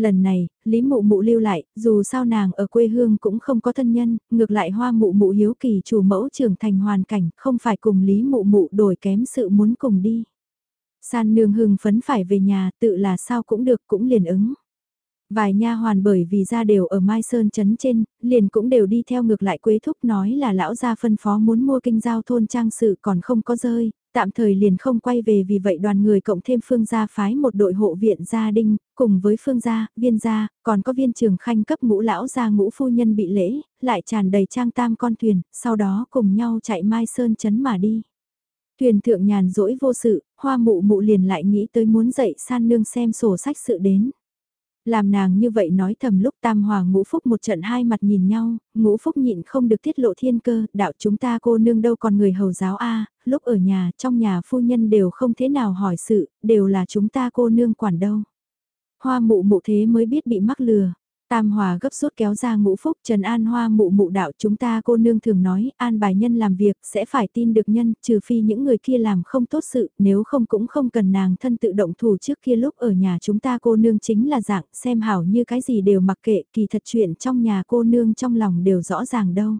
Lần này, Lý Mụ Mụ lưu lại, dù sao nàng ở quê hương cũng không có thân nhân, ngược lại Hoa Mụ Mụ hiếu kỳ chủ mẫu trưởng thành hoàn cảnh, không phải cùng Lý Mụ Mụ đổi kém sự muốn cùng đi. San nương hưng phấn phải về nhà, tự là sao cũng được cũng liền ứng. Vài nha hoàn bởi vì ra đều ở Mai Sơn Trấn trên, liền cũng đều đi theo ngược lại Quế Thúc nói là lão gia phân phó muốn mua kinh giao thôn trang sự còn không có rơi, tạm thời liền không quay về vì vậy đoàn người cộng thêm phương gia phái một đội hộ viện gia đinh, cùng với phương gia, viên gia, còn có viên trường khanh cấp ngũ lão gia ngũ phu nhân bị lễ, lại tràn đầy trang tam con thuyền, sau đó cùng nhau chạy Mai Sơn chấn mà đi. Thuyền thượng nhàn rỗi vô sự, hoa mụ mụ liền lại nghĩ tới muốn dậy san nương xem sổ sách sự đến. Làm nàng như vậy nói thầm lúc tam hòa ngũ phúc một trận hai mặt nhìn nhau, ngũ phúc nhịn không được tiết lộ thiên cơ, đạo chúng ta cô nương đâu còn người hầu giáo a lúc ở nhà, trong nhà phu nhân đều không thế nào hỏi sự, đều là chúng ta cô nương quản đâu. Hoa mụ mụ thế mới biết bị mắc lừa, Tam Hòa gấp rút kéo ra ngũ phúc Trần An Hoa mụ mụ đạo chúng ta cô nương thường nói an bài nhân làm việc sẽ phải tin được nhân trừ phi những người kia làm không tốt sự nếu không cũng không cần nàng thân tự động thủ trước kia lúc ở nhà chúng ta cô nương chính là dạng xem hảo như cái gì đều mặc kệ kỳ thật chuyện trong nhà cô nương trong lòng đều rõ ràng đâu.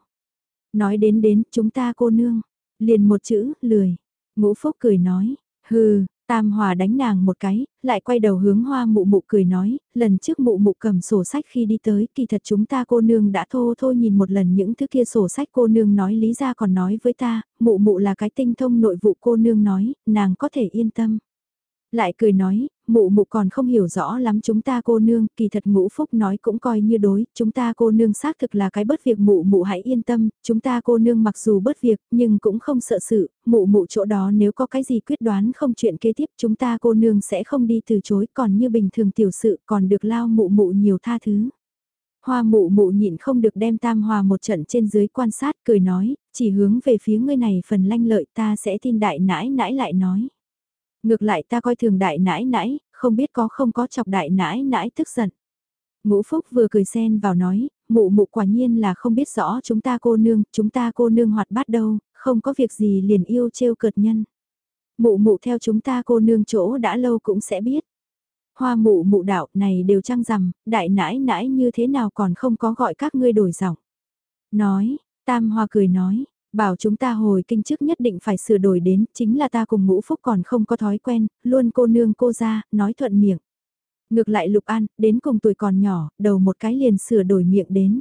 Nói đến đến chúng ta cô nương, liền một chữ lười. Ngũ phúc cười nói, hừ, Tam Hòa đánh nàng một cái, lại quay đầu hướng hoa mụ mụ cười nói, lần trước mụ mụ cầm sổ sách khi đi tới, kỳ thật chúng ta cô nương đã thô thô nhìn một lần những thứ kia sổ sách cô nương nói lý ra còn nói với ta, mụ mụ là cái tinh thông nội vụ cô nương nói, nàng có thể yên tâm. Lại cười nói, mụ mụ còn không hiểu rõ lắm chúng ta cô nương, kỳ thật ngũ phúc nói cũng coi như đối, chúng ta cô nương xác thực là cái bất việc mụ mụ hãy yên tâm, chúng ta cô nương mặc dù bất việc, nhưng cũng không sợ sự, mụ mụ chỗ đó nếu có cái gì quyết đoán không chuyện kế tiếp chúng ta cô nương sẽ không đi từ chối, còn như bình thường tiểu sự còn được lao mụ mụ nhiều tha thứ. Hoa mụ mụ nhịn không được đem tam hòa một trận trên dưới quan sát cười nói, chỉ hướng về phía ngươi này phần lanh lợi ta sẽ tin đại nãi nãi lại nói. Ngược lại ta coi thường đại nãi nãi, không biết có không có chọc đại nãi nãi tức giận. Ngũ Phúc vừa cười xen vào nói, mụ mụ quả nhiên là không biết rõ chúng ta cô nương, chúng ta cô nương hoạt bát đâu, không có việc gì liền yêu trêu cợt nhân. Mụ mụ theo chúng ta cô nương chỗ đã lâu cũng sẽ biết. Hoa mụ mụ đạo này đều trăng rằm, đại nãi nãi như thế nào còn không có gọi các ngươi đổi giọng. Nói, tam hoa cười nói, Bảo chúng ta hồi kinh trước nhất định phải sửa đổi đến, chính là ta cùng ngũ phúc còn không có thói quen, luôn cô nương cô ra, nói thuận miệng. Ngược lại Lục An, đến cùng tuổi còn nhỏ, đầu một cái liền sửa đổi miệng đến.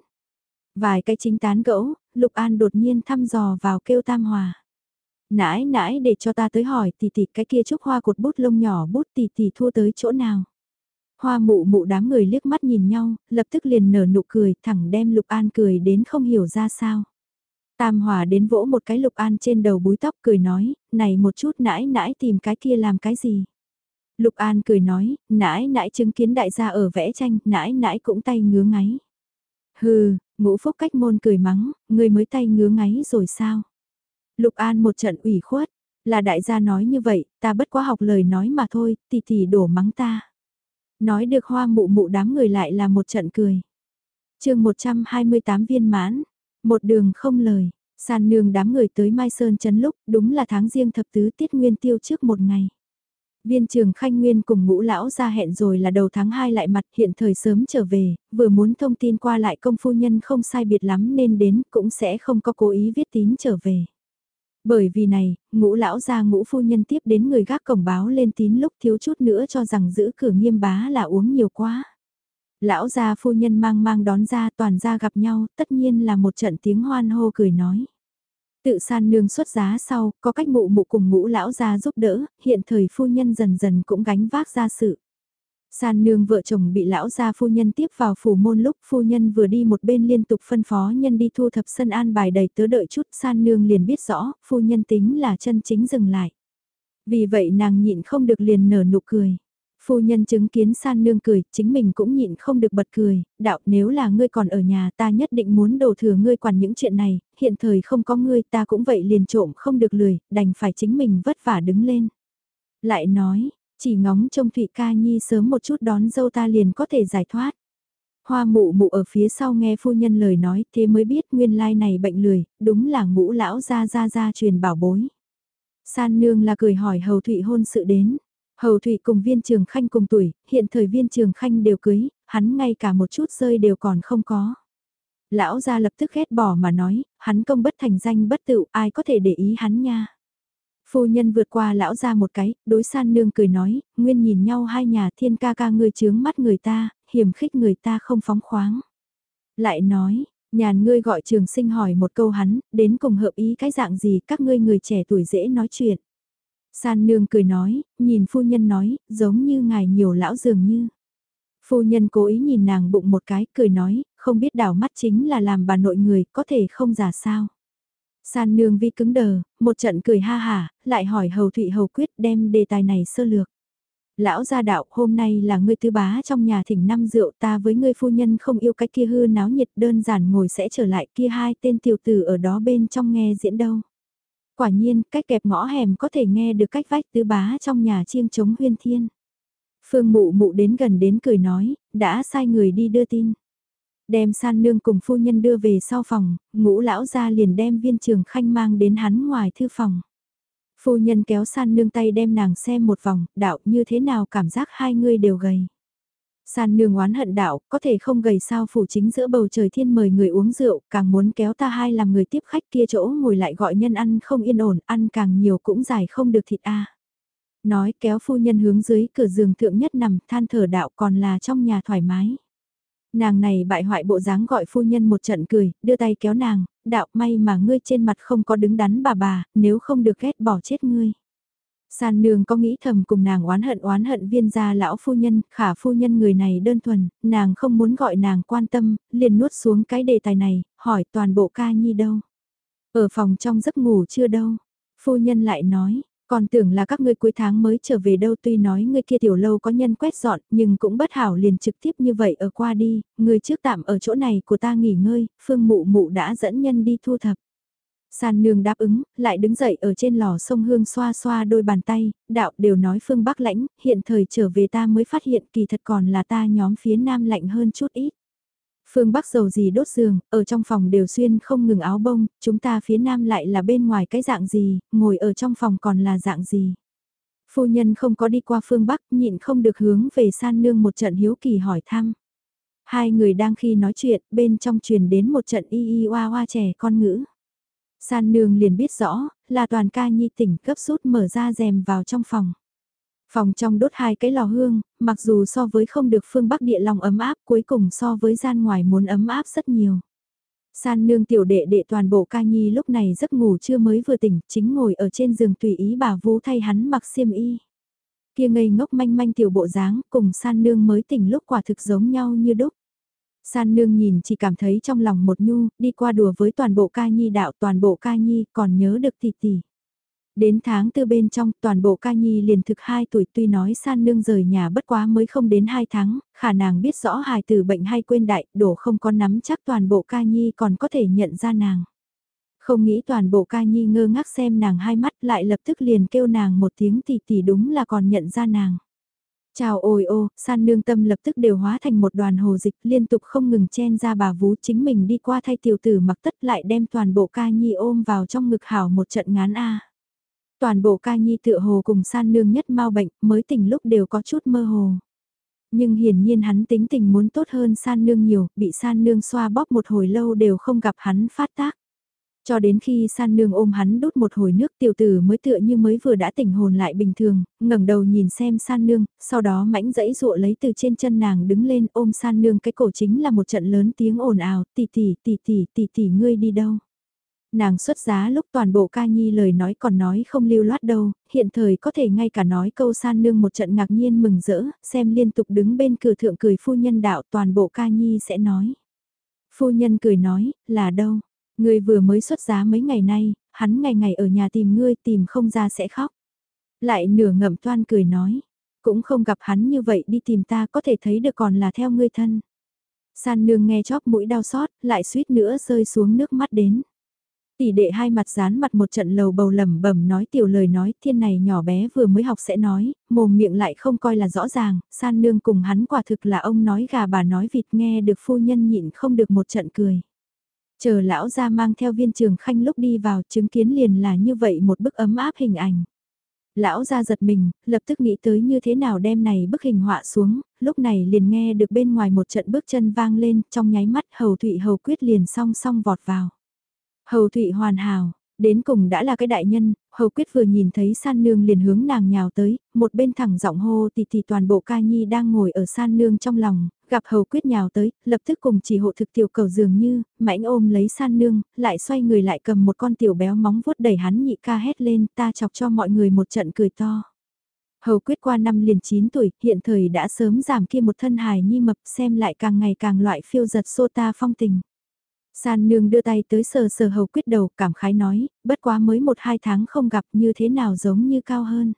Vài cái chính tán gẫu, Lục An đột nhiên thăm dò vào kêu tam hòa. Nãi nãi để cho ta tới hỏi tỷ tỷ cái kia trúc hoa cột bút lông nhỏ bút tỷ tỷ thua tới chỗ nào. Hoa mụ mụ đám người liếc mắt nhìn nhau, lập tức liền nở nụ cười, thẳng đem Lục An cười đến không hiểu ra sao. Tam Hòa đến vỗ một cái Lục An trên đầu búi tóc cười nói, này một chút nãi nãi tìm cái kia làm cái gì. Lục An cười nói, nãi nãi chứng kiến đại gia ở vẽ tranh, nãi nãi cũng tay ngứa ngáy. Hừ, ngũ phúc cách môn cười mắng, người mới tay ngứa ngáy rồi sao? Lục An một trận ủy khuất, là đại gia nói như vậy, ta bất quá học lời nói mà thôi, tỷ tỷ đổ mắng ta. Nói được hoa mụ mụ đám người lại là một trận cười. chương 128 viên mãn, một đường không lời, san nương đám người tới Mai Sơn chấn lúc, đúng là tháng riêng thập tứ tiết nguyên tiêu trước một ngày. Viên trường khanh nguyên cùng ngũ lão ra hẹn rồi là đầu tháng 2 lại mặt hiện thời sớm trở về, vừa muốn thông tin qua lại công phu nhân không sai biệt lắm nên đến cũng sẽ không có cố ý viết tín trở về. Bởi vì này, ngũ lão ra ngũ phu nhân tiếp đến người gác cổng báo lên tín lúc thiếu chút nữa cho rằng giữ cửa nghiêm bá là uống nhiều quá. Lão gia phu nhân mang mang đón ra toàn gia gặp nhau, tất nhiên là một trận tiếng hoan hô cười nói. Tự san nương xuất giá sau, có cách mụ mụ cùng ngũ lão gia giúp đỡ, hiện thời phu nhân dần dần cũng gánh vác ra sự. San nương vợ chồng bị lão gia phu nhân tiếp vào phủ môn lúc phu nhân vừa đi một bên liên tục phân phó nhân đi thu thập sân an bài đầy tớ đợi chút san nương liền biết rõ, phu nhân tính là chân chính dừng lại. Vì vậy nàng nhịn không được liền nở nụ cười. Phu nhân chứng kiến san nương cười, chính mình cũng nhịn không được bật cười, đạo nếu là ngươi còn ở nhà ta nhất định muốn đổ thừa ngươi quản những chuyện này, hiện thời không có ngươi ta cũng vậy liền trộm không được lười, đành phải chính mình vất vả đứng lên. Lại nói, chỉ ngóng trông Thụy Ca Nhi sớm một chút đón dâu ta liền có thể giải thoát. Hoa mụ mụ ở phía sau nghe phu nhân lời nói thế mới biết nguyên lai này bệnh lười, đúng là ngũ lão ra ra ra truyền bảo bối. San nương là cười hỏi hầu Thụy hôn sự đến. Hầu Thụy cùng viên trường khanh cùng tuổi, hiện thời viên trường khanh đều cưới, hắn ngay cả một chút rơi đều còn không có. Lão gia lập tức ghét bỏ mà nói, hắn công bất thành danh bất tự, ai có thể để ý hắn nha. Phu nhân vượt qua lão gia một cái, đối san nương cười nói, nguyên nhìn nhau hai nhà thiên ca ca ngươi chướng mắt người ta, hiểm khích người ta không phóng khoáng. Lại nói, nhàn ngươi gọi trường sinh hỏi một câu hắn, đến cùng hợp ý cái dạng gì các ngươi người trẻ tuổi dễ nói chuyện. San nương cười nói, nhìn phu nhân nói, giống như ngài nhiều lão dường như. Phu nhân cố ý nhìn nàng bụng một cái, cười nói, không biết đảo mắt chính là làm bà nội người, có thể không giả sao. San nương vi cứng đờ, một trận cười ha hả, lại hỏi hầu thụy hầu quyết đem đề tài này sơ lược. Lão gia đạo hôm nay là ngươi tư bá trong nhà thỉnh năm rượu ta với ngươi phu nhân không yêu cái kia hư náo nhiệt đơn giản ngồi sẽ trở lại kia hai tên tiểu tử ở đó bên trong nghe diễn đâu. Quả nhiên, cách kẹp ngõ hẻm có thể nghe được cách vách tứ bá trong nhà chiêng chống huyên thiên. Phương mụ mụ đến gần đến cười nói, đã sai người đi đưa tin. Đem san nương cùng phu nhân đưa về sau phòng, ngũ lão ra liền đem viên trường khanh mang đến hắn ngoài thư phòng. Phu nhân kéo san nương tay đem nàng xem một vòng, đạo như thế nào cảm giác hai người đều gầy. San nương oán hận đạo, có thể không gầy sao phủ chính giữa bầu trời thiên mời người uống rượu, càng muốn kéo ta hai làm người tiếp khách kia chỗ ngồi lại gọi nhân ăn không yên ổn, ăn càng nhiều cũng giải không được thịt a. Nói kéo phu nhân hướng dưới cửa giường thượng nhất nằm than thở đạo còn là trong nhà thoải mái. Nàng này bại hoại bộ dáng gọi phu nhân một trận cười, đưa tay kéo nàng, đạo may mà ngươi trên mặt không có đứng đắn bà bà, nếu không được ghét bỏ chết ngươi. San nương có nghĩ thầm cùng nàng oán hận oán hận viên gia lão phu nhân, khả phu nhân người này đơn thuần, nàng không muốn gọi nàng quan tâm, liền nuốt xuống cái đề tài này, hỏi toàn bộ ca nhi đâu. Ở phòng trong giấc ngủ chưa đâu. Phu nhân lại nói, còn tưởng là các ngươi cuối tháng mới trở về đâu tuy nói người kia tiểu lâu có nhân quét dọn nhưng cũng bất hảo liền trực tiếp như vậy ở qua đi, người trước tạm ở chỗ này của ta nghỉ ngơi, phương mụ mụ đã dẫn nhân đi thu thập. San nương đáp ứng, lại đứng dậy ở trên lò sông hương xoa xoa đôi bàn tay, đạo đều nói phương Bắc lãnh, hiện thời trở về ta mới phát hiện kỳ thật còn là ta nhóm phía Nam lạnh hơn chút ít. Phương Bắc dầu gì đốt giường, ở trong phòng đều xuyên không ngừng áo bông, chúng ta phía Nam lại là bên ngoài cái dạng gì, ngồi ở trong phòng còn là dạng gì. Phu nhân không có đi qua phương Bắc, nhịn không được hướng về san nương một trận hiếu kỳ hỏi thăm. Hai người đang khi nói chuyện, bên trong truyền đến một trận y y oa oa trẻ con ngữ. San nương liền biết rõ, là toàn ca nhi tỉnh cấp sút mở ra rèm vào trong phòng. Phòng trong đốt hai cái lò hương, mặc dù so với không được phương Bắc địa lòng ấm áp cuối cùng so với gian ngoài muốn ấm áp rất nhiều. San nương tiểu đệ đệ toàn bộ ca nhi lúc này giấc ngủ chưa mới vừa tỉnh, chính ngồi ở trên giường tùy ý bà vú thay hắn mặc xiêm y. Kia ngây ngốc manh manh tiểu bộ dáng cùng san nương mới tỉnh lúc quả thực giống nhau như đúc. San nương nhìn chỉ cảm thấy trong lòng một nhu, đi qua đùa với toàn bộ ca nhi đạo toàn bộ ca nhi còn nhớ được tỷ tỷ. Đến tháng tư bên trong toàn bộ ca nhi liền thực 2 tuổi tuy nói san nương rời nhà bất quá mới không đến 2 tháng, khả nàng biết rõ hài tử bệnh hay quên đại, đổ không có nắm chắc toàn bộ ca nhi còn có thể nhận ra nàng. Không nghĩ toàn bộ ca nhi ngơ ngác xem nàng hai mắt lại lập tức liền kêu nàng một tiếng tỷ tỷ đúng là còn nhận ra nàng. Chào ôi ô, san nương tâm lập tức đều hóa thành một đoàn hồ dịch liên tục không ngừng chen ra bà vú chính mình đi qua thay tiểu tử mặc tất lại đem toàn bộ ca nhi ôm vào trong ngực hảo một trận ngán a Toàn bộ ca nhi tựa hồ cùng san nương nhất mau bệnh mới tỉnh lúc đều có chút mơ hồ. Nhưng hiển nhiên hắn tính tình muốn tốt hơn san nương nhiều, bị san nương xoa bóp một hồi lâu đều không gặp hắn phát tác. Cho đến khi san nương ôm hắn đút một hồi nước tiểu tử mới tựa như mới vừa đã tỉnh hồn lại bình thường, ngẩng đầu nhìn xem san nương, sau đó mãnh dẫy dụa lấy từ trên chân nàng đứng lên ôm san nương cái cổ chính là một trận lớn tiếng ồn ào, tỷ tỷ tỷ tỷ tỷ tỷ ngươi đi đâu. Nàng xuất giá lúc toàn bộ ca nhi lời nói còn nói không lưu loát đâu, hiện thời có thể ngay cả nói câu san nương một trận ngạc nhiên mừng rỡ, xem liên tục đứng bên cửa thượng cười phu nhân đạo toàn bộ ca nhi sẽ nói. Phu nhân cười nói, là đâu? Ngươi vừa mới xuất giá mấy ngày nay, hắn ngày ngày ở nhà tìm ngươi tìm không ra sẽ khóc. Lại nửa ngậm toan cười nói, cũng không gặp hắn như vậy đi tìm ta có thể thấy được còn là theo ngươi thân. San nương nghe chóp mũi đau xót, lại suýt nữa rơi xuống nước mắt đến. Tỷ đệ hai mặt dán mặt một trận lầu bầu lẩm bẩm nói tiểu lời nói thiên này nhỏ bé vừa mới học sẽ nói, mồm miệng lại không coi là rõ ràng, san nương cùng hắn quả thực là ông nói gà bà nói vịt nghe được phu nhân nhịn không được một trận cười. Chờ lão ra mang theo viên trường khanh lúc đi vào chứng kiến liền là như vậy một bức ấm áp hình ảnh. Lão ra giật mình, lập tức nghĩ tới như thế nào đem này bức hình họa xuống, lúc này liền nghe được bên ngoài một trận bước chân vang lên, trong nháy mắt hầu thụy hầu quyết liền song song vọt vào. Hầu Thụy hoàn hảo, đến cùng đã là cái đại nhân, Hầu Quyết vừa nhìn thấy san nương liền hướng nàng nhào tới, một bên thẳng giọng hô thì thì toàn bộ ca nhi đang ngồi ở san nương trong lòng, gặp Hầu Quyết nhào tới, lập tức cùng chỉ hộ thực tiểu cầu dường như, mãnh ôm lấy san nương, lại xoay người lại cầm một con tiểu béo móng vuốt đẩy hắn nhị ca hét lên ta chọc cho mọi người một trận cười to. Hầu Quyết qua năm liền 9 tuổi, hiện thời đã sớm giảm kia một thân hài nhi mập xem lại càng ngày càng loại phiêu giật xô ta phong tình. San nương đưa tay tới sờ sờ hầu quyết đầu cảm khái nói, bất quá mới một hai tháng không gặp như thế nào giống như cao hơn.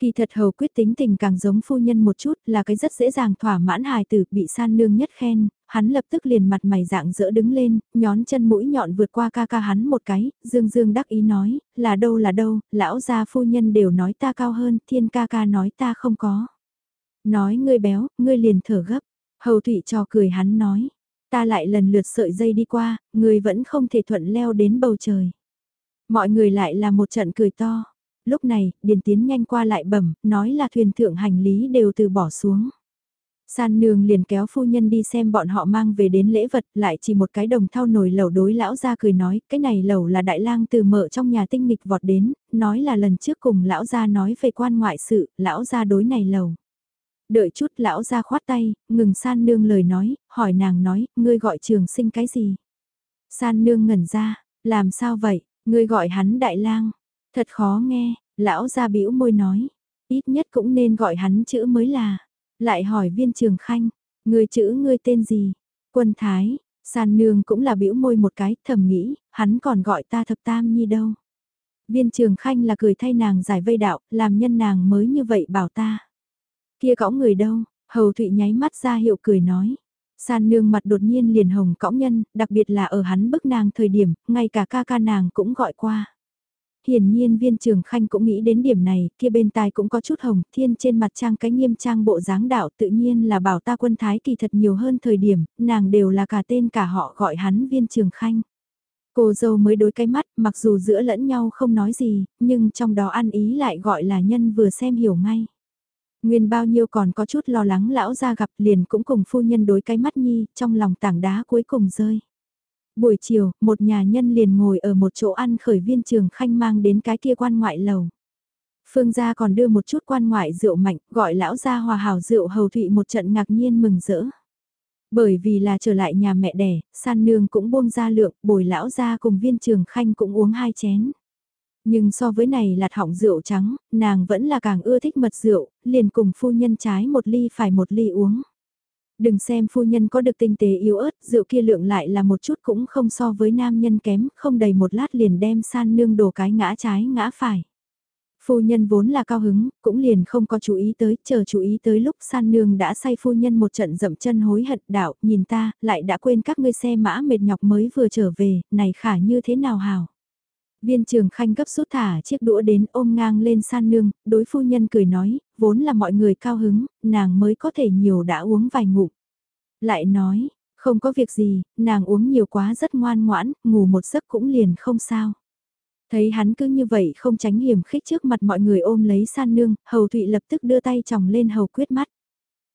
Kỳ thật hầu quyết tính tình càng giống phu nhân một chút là cái rất dễ dàng thỏa mãn hài tử bị san nương nhất khen, hắn lập tức liền mặt mày dạng dỡ đứng lên, nhón chân mũi nhọn vượt qua ca ca hắn một cái, dương dương đắc ý nói, là đâu là đâu, lão gia phu nhân đều nói ta cao hơn, thiên ca ca nói ta không có. Nói ngươi béo, ngươi liền thở gấp, hầu thụy cho cười hắn nói, Ta lại lần lượt sợi dây đi qua, người vẫn không thể thuận leo đến bầu trời. Mọi người lại là một trận cười to. Lúc này, Điền Tiến nhanh qua lại bẩm, nói là thuyền thượng hành lý đều từ bỏ xuống. San nương liền kéo phu nhân đi xem bọn họ mang về đến lễ vật, lại chỉ một cái đồng thau nồi lẩu đối lão ra cười nói, cái này lẩu là đại lang từ mở trong nhà tinh nghịch vọt đến, nói là lần trước cùng lão ra nói về quan ngoại sự, lão ra đối này lẩu. Đợi chút lão ra khoát tay, ngừng san nương lời nói, hỏi nàng nói, ngươi gọi trường sinh cái gì? San nương ngẩn ra, làm sao vậy, ngươi gọi hắn đại lang, thật khó nghe, lão ra bĩu môi nói, ít nhất cũng nên gọi hắn chữ mới là. Lại hỏi viên trường khanh, ngươi chữ ngươi tên gì? Quân Thái, San Nương cũng là bĩu môi một cái, thầm nghĩ, hắn còn gọi ta thập tam nhi đâu. Viên trường khanh là cười thay nàng giải vây đạo, làm nhân nàng mới như vậy bảo ta. Kia cõng người đâu, hầu thụy nháy mắt ra hiệu cười nói. San nương mặt đột nhiên liền hồng cõng nhân, đặc biệt là ở hắn bức nàng thời điểm, ngay cả ca ca nàng cũng gọi qua. Hiển nhiên viên trường khanh cũng nghĩ đến điểm này, kia bên tai cũng có chút hồng, thiên trên mặt trang cái nghiêm trang bộ dáng đạo tự nhiên là bảo ta quân thái kỳ thật nhiều hơn thời điểm, nàng đều là cả tên cả họ gọi hắn viên trường khanh. Cô dâu mới đối cái mắt, mặc dù giữa lẫn nhau không nói gì, nhưng trong đó ăn ý lại gọi là nhân vừa xem hiểu ngay. Nguyên bao nhiêu còn có chút lo lắng lão ra gặp liền cũng cùng phu nhân đối cái mắt nhi, trong lòng tảng đá cuối cùng rơi. Buổi chiều, một nhà nhân liền ngồi ở một chỗ ăn khởi viên trường khanh mang đến cái kia quan ngoại lầu. Phương gia còn đưa một chút quan ngoại rượu mạnh, gọi lão gia hòa hảo rượu hầu thụy một trận ngạc nhiên mừng rỡ. Bởi vì là trở lại nhà mẹ đẻ, san nương cũng buông ra lượng, bồi lão gia cùng viên trường khanh cũng uống hai chén. Nhưng so với này lạt hỏng rượu trắng, nàng vẫn là càng ưa thích mật rượu, liền cùng phu nhân trái một ly phải một ly uống. Đừng xem phu nhân có được tinh tế yếu ớt, rượu kia lượng lại là một chút cũng không so với nam nhân kém, không đầy một lát liền đem san nương đổ cái ngã trái ngã phải. Phu nhân vốn là cao hứng, cũng liền không có chú ý tới, chờ chú ý tới lúc san nương đã say phu nhân một trận dậm chân hối hận đạo, nhìn ta, lại đã quên các ngươi xe mã mệt nhọc mới vừa trở về, này khả như thế nào hào. Viên trường khanh gấp rút thả chiếc đũa đến ôm ngang lên san nương, đối phu nhân cười nói, vốn là mọi người cao hứng, nàng mới có thể nhiều đã uống vài ngụm. Lại nói, không có việc gì, nàng uống nhiều quá rất ngoan ngoãn, ngủ một giấc cũng liền không sao. Thấy hắn cứ như vậy không tránh hiểm khích trước mặt mọi người ôm lấy san nương, hầu thụy lập tức đưa tay chồng lên hầu quyết mắt.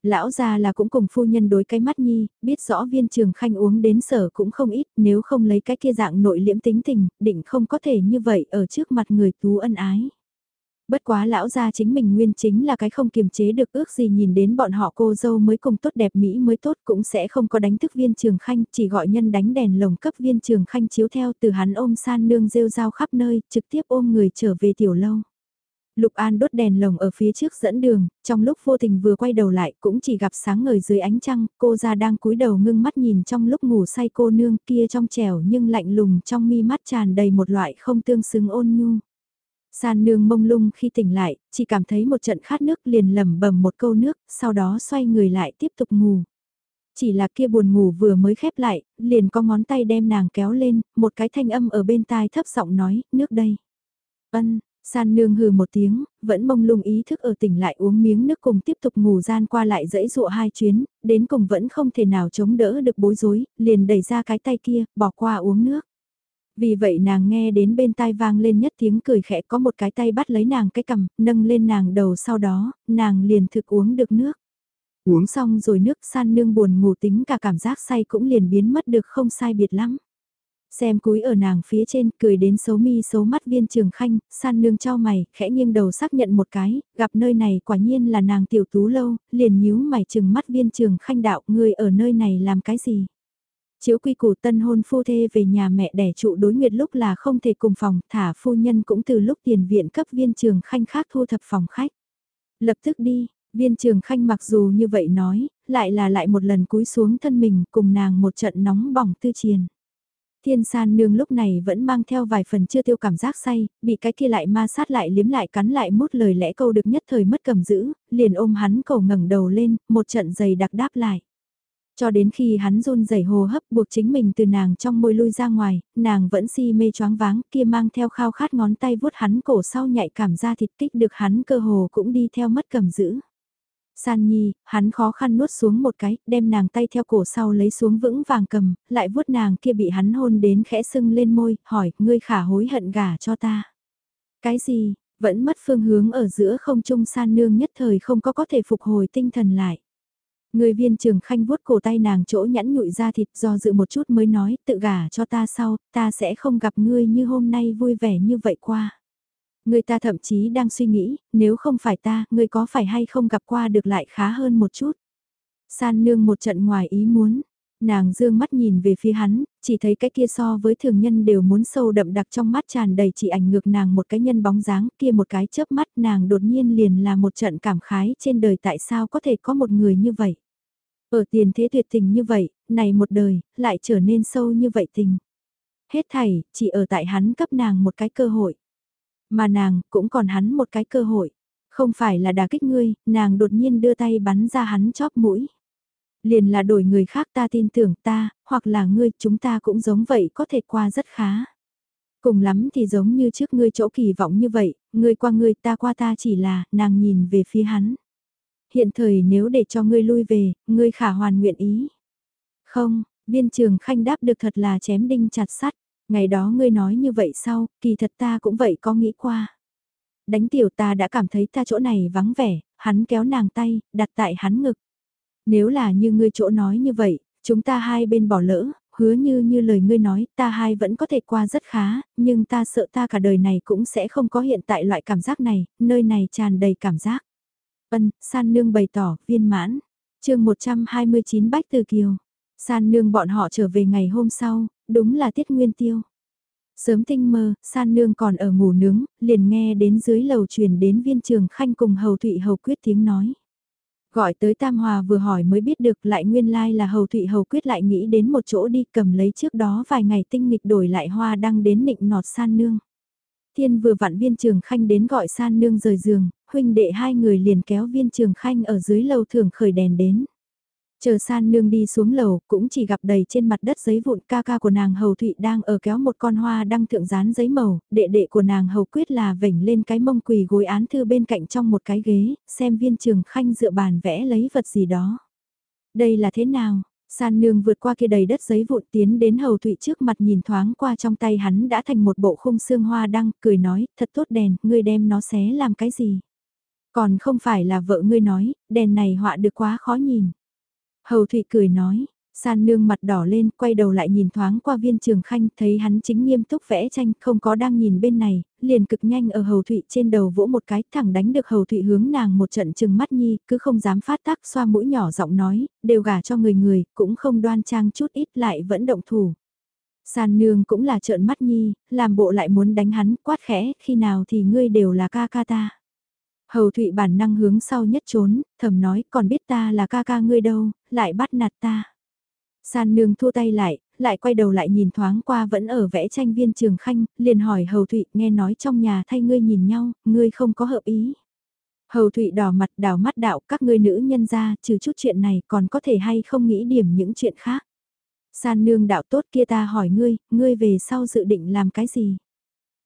Lão già là cũng cùng phu nhân đối cái mắt nhi, biết rõ viên trường khanh uống đến sở cũng không ít, nếu không lấy cái kia dạng nội liễm tính tình, định không có thể như vậy ở trước mặt người tú ân ái. Bất quá lão gia chính mình nguyên chính là cái không kiềm chế được ước gì nhìn đến bọn họ cô dâu mới cùng tốt đẹp Mỹ mới tốt cũng sẽ không có đánh thức viên trường khanh, chỉ gọi nhân đánh đèn lồng cấp viên trường khanh chiếu theo từ hắn ôm san nương rêu rao khắp nơi, trực tiếp ôm người trở về tiểu lâu. Lục An đốt đèn lồng ở phía trước dẫn đường, trong lúc vô tình vừa quay đầu lại cũng chỉ gặp sáng ngời dưới ánh trăng, cô ra đang cúi đầu ngưng mắt nhìn trong lúc ngủ say cô nương kia trong trẻo nhưng lạnh lùng trong mi mắt tràn đầy một loại không tương xứng ôn nhu. San nương mông lung khi tỉnh lại, chỉ cảm thấy một trận khát nước liền lẩm bẩm một câu nước, sau đó xoay người lại tiếp tục ngủ. Chỉ là kia buồn ngủ vừa mới khép lại, liền có ngón tay đem nàng kéo lên, một cái thanh âm ở bên tai thấp giọng nói, nước đây. Ân, San nương hừ một tiếng, vẫn mông lung ý thức ở tỉnh lại uống miếng nước cùng tiếp tục ngủ gian qua lại dãy dụa hai chuyến, đến cùng vẫn không thể nào chống đỡ được bối rối, liền đẩy ra cái tay kia, bỏ qua uống nước. Vì vậy nàng nghe đến bên tai vang lên nhất tiếng cười khẽ có một cái tay bắt lấy nàng cái cầm, nâng lên nàng đầu sau đó, nàng liền thực uống được nước. Uống xong rồi nước san nương buồn ngủ tính cả cảm giác say cũng liền biến mất được không sai biệt lắm. Xem cúi ở nàng phía trên, cười đến xấu mi xấu mắt viên trường khanh, san nương cho mày, khẽ nghiêng đầu xác nhận một cái, gặp nơi này quả nhiên là nàng tiểu tú lâu, liền nhíu mày chừng mắt viên trường khanh đạo, người ở nơi này làm cái gì? Chiếu quy củ tân hôn phu thê về nhà mẹ đẻ trụ đối nguyệt lúc là không thể cùng phòng, thả phu nhân cũng từ lúc tiền viện cấp viên trường khanh khác thu thập phòng khách. Lập tức đi, viên trường khanh mặc dù như vậy nói, lại là lại một lần cúi xuống thân mình cùng nàng một trận nóng bỏng tư triền. Thiên san nương lúc này vẫn mang theo vài phần chưa tiêu cảm giác say, bị cái kia lại ma sát lại liếm lại cắn lại mút lời lẽ câu được nhất thời mất cầm giữ, liền ôm hắn cầu ngẩng đầu lên, một trận giày đặc đáp lại. Cho đến khi hắn run rẩy hồ hấp buộc chính mình từ nàng trong môi lui ra ngoài, nàng vẫn si mê choáng váng kia mang theo khao khát ngón tay vuốt hắn cổ sau nhạy cảm ra thịt kích được hắn cơ hồ cũng đi theo mất cầm giữ. San Nhi, hắn khó khăn nuốt xuống một cái, đem nàng tay theo cổ sau lấy xuống vững vàng cầm, lại vuốt nàng kia bị hắn hôn đến khẽ sưng lên môi, hỏi, ngươi khả hối hận gả cho ta. Cái gì, vẫn mất phương hướng ở giữa không trung san nương nhất thời không có có thể phục hồi tinh thần lại. Người viên trường khanh vuốt cổ tay nàng chỗ nhẵn nhụi ra thịt do dự một chút mới nói tự gả cho ta sau, ta sẽ không gặp ngươi như hôm nay vui vẻ như vậy qua. Người ta thậm chí đang suy nghĩ, nếu không phải ta, ngươi có phải hay không gặp qua được lại khá hơn một chút. San nương một trận ngoài ý muốn, nàng dương mắt nhìn về phía hắn, chỉ thấy cái kia so với thường nhân đều muốn sâu đậm đặc trong mắt tràn đầy chỉ ảnh ngược nàng một cái nhân bóng dáng kia một cái chớp mắt nàng đột nhiên liền là một trận cảm khái trên đời tại sao có thể có một người như vậy. Ở tiền thế tuyệt tình như vậy, này một đời, lại trở nên sâu như vậy tình. Hết thảy, chỉ ở tại hắn cấp nàng một cái cơ hội. Mà nàng, cũng còn hắn một cái cơ hội. Không phải là đả kích ngươi, nàng đột nhiên đưa tay bắn ra hắn chóp mũi. Liền là đổi người khác ta tin tưởng ta, hoặc là ngươi, chúng ta cũng giống vậy có thể qua rất khá. Cùng lắm thì giống như trước ngươi chỗ kỳ vọng như vậy, ngươi qua ngươi ta qua ta chỉ là, nàng nhìn về phía hắn. Hiện thời nếu để cho ngươi lui về, ngươi khả hoàn nguyện ý. Không, viên trường khanh đáp được thật là chém đinh chặt sắt. Ngày đó ngươi nói như vậy sau, kỳ thật ta cũng vậy có nghĩ qua. Đánh tiểu ta đã cảm thấy ta chỗ này vắng vẻ, hắn kéo nàng tay, đặt tại hắn ngực. Nếu là như ngươi chỗ nói như vậy, chúng ta hai bên bỏ lỡ, hứa như như lời ngươi nói, ta hai vẫn có thể qua rất khá, nhưng ta sợ ta cả đời này cũng sẽ không có hiện tại loại cảm giác này, nơi này tràn đầy cảm giác. Ân, san nương bày tỏ, viên mãn. chương 129 Bách Từ Kiều. San nương bọn họ trở về ngày hôm sau, đúng là tiết nguyên tiêu. Sớm tinh mơ, san nương còn ở ngủ nướng, liền nghe đến dưới lầu truyền đến viên trường khanh cùng hầu thụy hầu quyết tiếng nói. Gọi tới Tam Hòa vừa hỏi mới biết được lại nguyên lai like là hầu thụy hầu quyết lại nghĩ đến một chỗ đi cầm lấy trước đó vài ngày tinh nghịch đổi lại hoa đang đến nịnh nọt san nương. Thiên vừa vặn viên trường khanh đến gọi san nương rời giường, huynh đệ hai người liền kéo viên trường khanh ở dưới lầu thường khởi đèn đến. Chờ san nương đi xuống lầu, cũng chỉ gặp đầy trên mặt đất giấy vụn ca ca của nàng hầu thụy đang ở kéo một con hoa đăng thượng dán giấy màu, đệ đệ của nàng hầu quyết là vểnh lên cái mông quỳ gối án thư bên cạnh trong một cái ghế, xem viên trường khanh dựa bàn vẽ lấy vật gì đó. Đây là thế nào? San nương vượt qua kia đầy đất giấy vụn tiến đến hầu thụy trước mặt nhìn thoáng qua trong tay hắn đã thành một bộ khung xương hoa đăng, cười nói, thật tốt đèn, ngươi đem nó xé làm cái gì? Còn không phải là vợ ngươi nói, đèn này họa được quá khó nhìn. Hầu Thụy cười nói, san nương mặt đỏ lên, quay đầu lại nhìn thoáng qua viên trường khanh, thấy hắn chính nghiêm túc vẽ tranh, không có đang nhìn bên này, liền cực nhanh ở hầu thụy trên đầu vỗ một cái, thẳng đánh được hầu thụy hướng nàng một trận chừng mắt nhi, cứ không dám phát tác xoa mũi nhỏ giọng nói, đều gả cho người người, cũng không đoan trang chút ít lại vẫn động thủ. San nương cũng là trợn mắt nhi, làm bộ lại muốn đánh hắn, quát khẽ, khi nào thì ngươi đều là ca ca ta. Hầu Thụy bản năng hướng sau nhất trốn, thầm nói còn biết ta là ca ca ngươi đâu, lại bắt nạt ta. San nương thua tay lại, lại quay đầu lại nhìn thoáng qua vẫn ở vẽ tranh viên trường khanh, liền hỏi Hầu Thụy nghe nói trong nhà thay ngươi nhìn nhau, ngươi không có hợp ý. Hầu Thụy đỏ mặt đào mắt đạo các ngươi nữ nhân ra trừ chút chuyện này còn có thể hay không nghĩ điểm những chuyện khác. San nương đạo tốt kia ta hỏi ngươi, ngươi về sau dự định làm cái gì?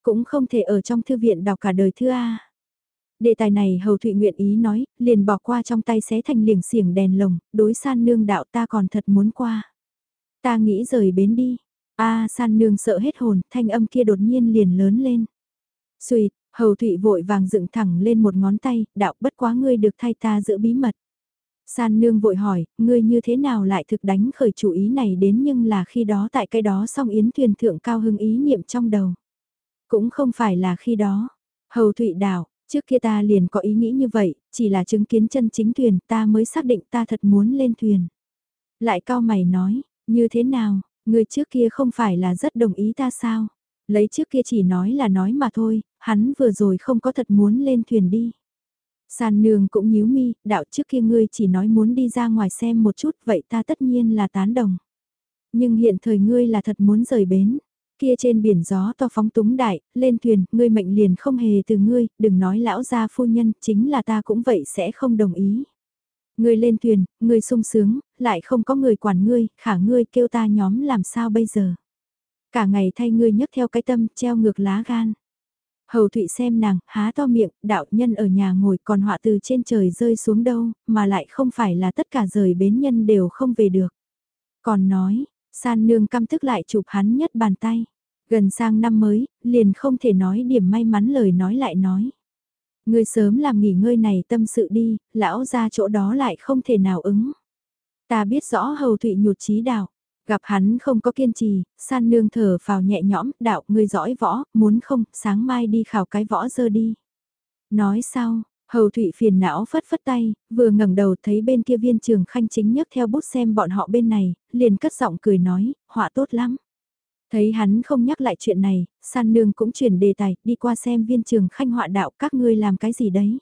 Cũng không thể ở trong thư viện đọc cả đời thư A. Đề tài này Hầu Thụy nguyện ý nói, liền bỏ qua trong tay xé thành liềng xiềng đèn lồng, đối san nương đạo ta còn thật muốn qua. Ta nghĩ rời bến đi. a san nương sợ hết hồn, thanh âm kia đột nhiên liền lớn lên. Xùi, Hầu Thụy vội vàng dựng thẳng lên một ngón tay, đạo bất quá ngươi được thay ta giữ bí mật. San nương vội hỏi, ngươi như thế nào lại thực đánh khởi chủ ý này đến nhưng là khi đó tại cái đó song yến thuyền thượng cao hưng ý niệm trong đầu. Cũng không phải là khi đó. Hầu Thụy đảo, Trước kia ta liền có ý nghĩ như vậy, chỉ là chứng kiến chân chính thuyền ta mới xác định ta thật muốn lên thuyền. Lại cao mày nói, như thế nào, người trước kia không phải là rất đồng ý ta sao? Lấy trước kia chỉ nói là nói mà thôi, hắn vừa rồi không có thật muốn lên thuyền đi. Sàn nương cũng nhíu mi, đạo trước kia ngươi chỉ nói muốn đi ra ngoài xem một chút vậy ta tất nhiên là tán đồng. Nhưng hiện thời ngươi là thật muốn rời bến. Kia trên biển gió to phóng túng đại, lên thuyền, ngươi mệnh liền không hề từ ngươi, đừng nói lão gia phu nhân, chính là ta cũng vậy sẽ không đồng ý. Ngươi lên thuyền, ngươi sung sướng, lại không có người quản ngươi, khả ngươi kêu ta nhóm làm sao bây giờ. Cả ngày thay ngươi nhấc theo cái tâm, treo ngược lá gan. Hầu Thụy xem nàng, há to miệng, đạo nhân ở nhà ngồi còn họa từ trên trời rơi xuống đâu, mà lại không phải là tất cả rời bến nhân đều không về được. Còn nói, San nương căm tức lại chụp hắn nhất bàn tay. Gần sang năm mới, liền không thể nói điểm may mắn lời nói lại nói. Ngươi sớm làm nghỉ ngơi này tâm sự đi, lão ra chỗ đó lại không thể nào ứng. Ta biết rõ hầu thụy nhụt chí đạo. Gặp hắn không có kiên trì, san nương thở vào nhẹ nhõm, đạo ngươi giỏi võ, muốn không, sáng mai đi khảo cái võ dơ đi. Nói sau, hầu thụy phiền não phất phất tay, vừa ngẩng đầu thấy bên kia viên trường khanh chính nhấc theo bút xem bọn họ bên này, liền cất giọng cười nói, họa tốt lắm. Thấy hắn không nhắc lại chuyện này, san nương cũng chuyển đề tài, đi qua xem viên trường khanh họa đạo các ngươi làm cái gì đấy.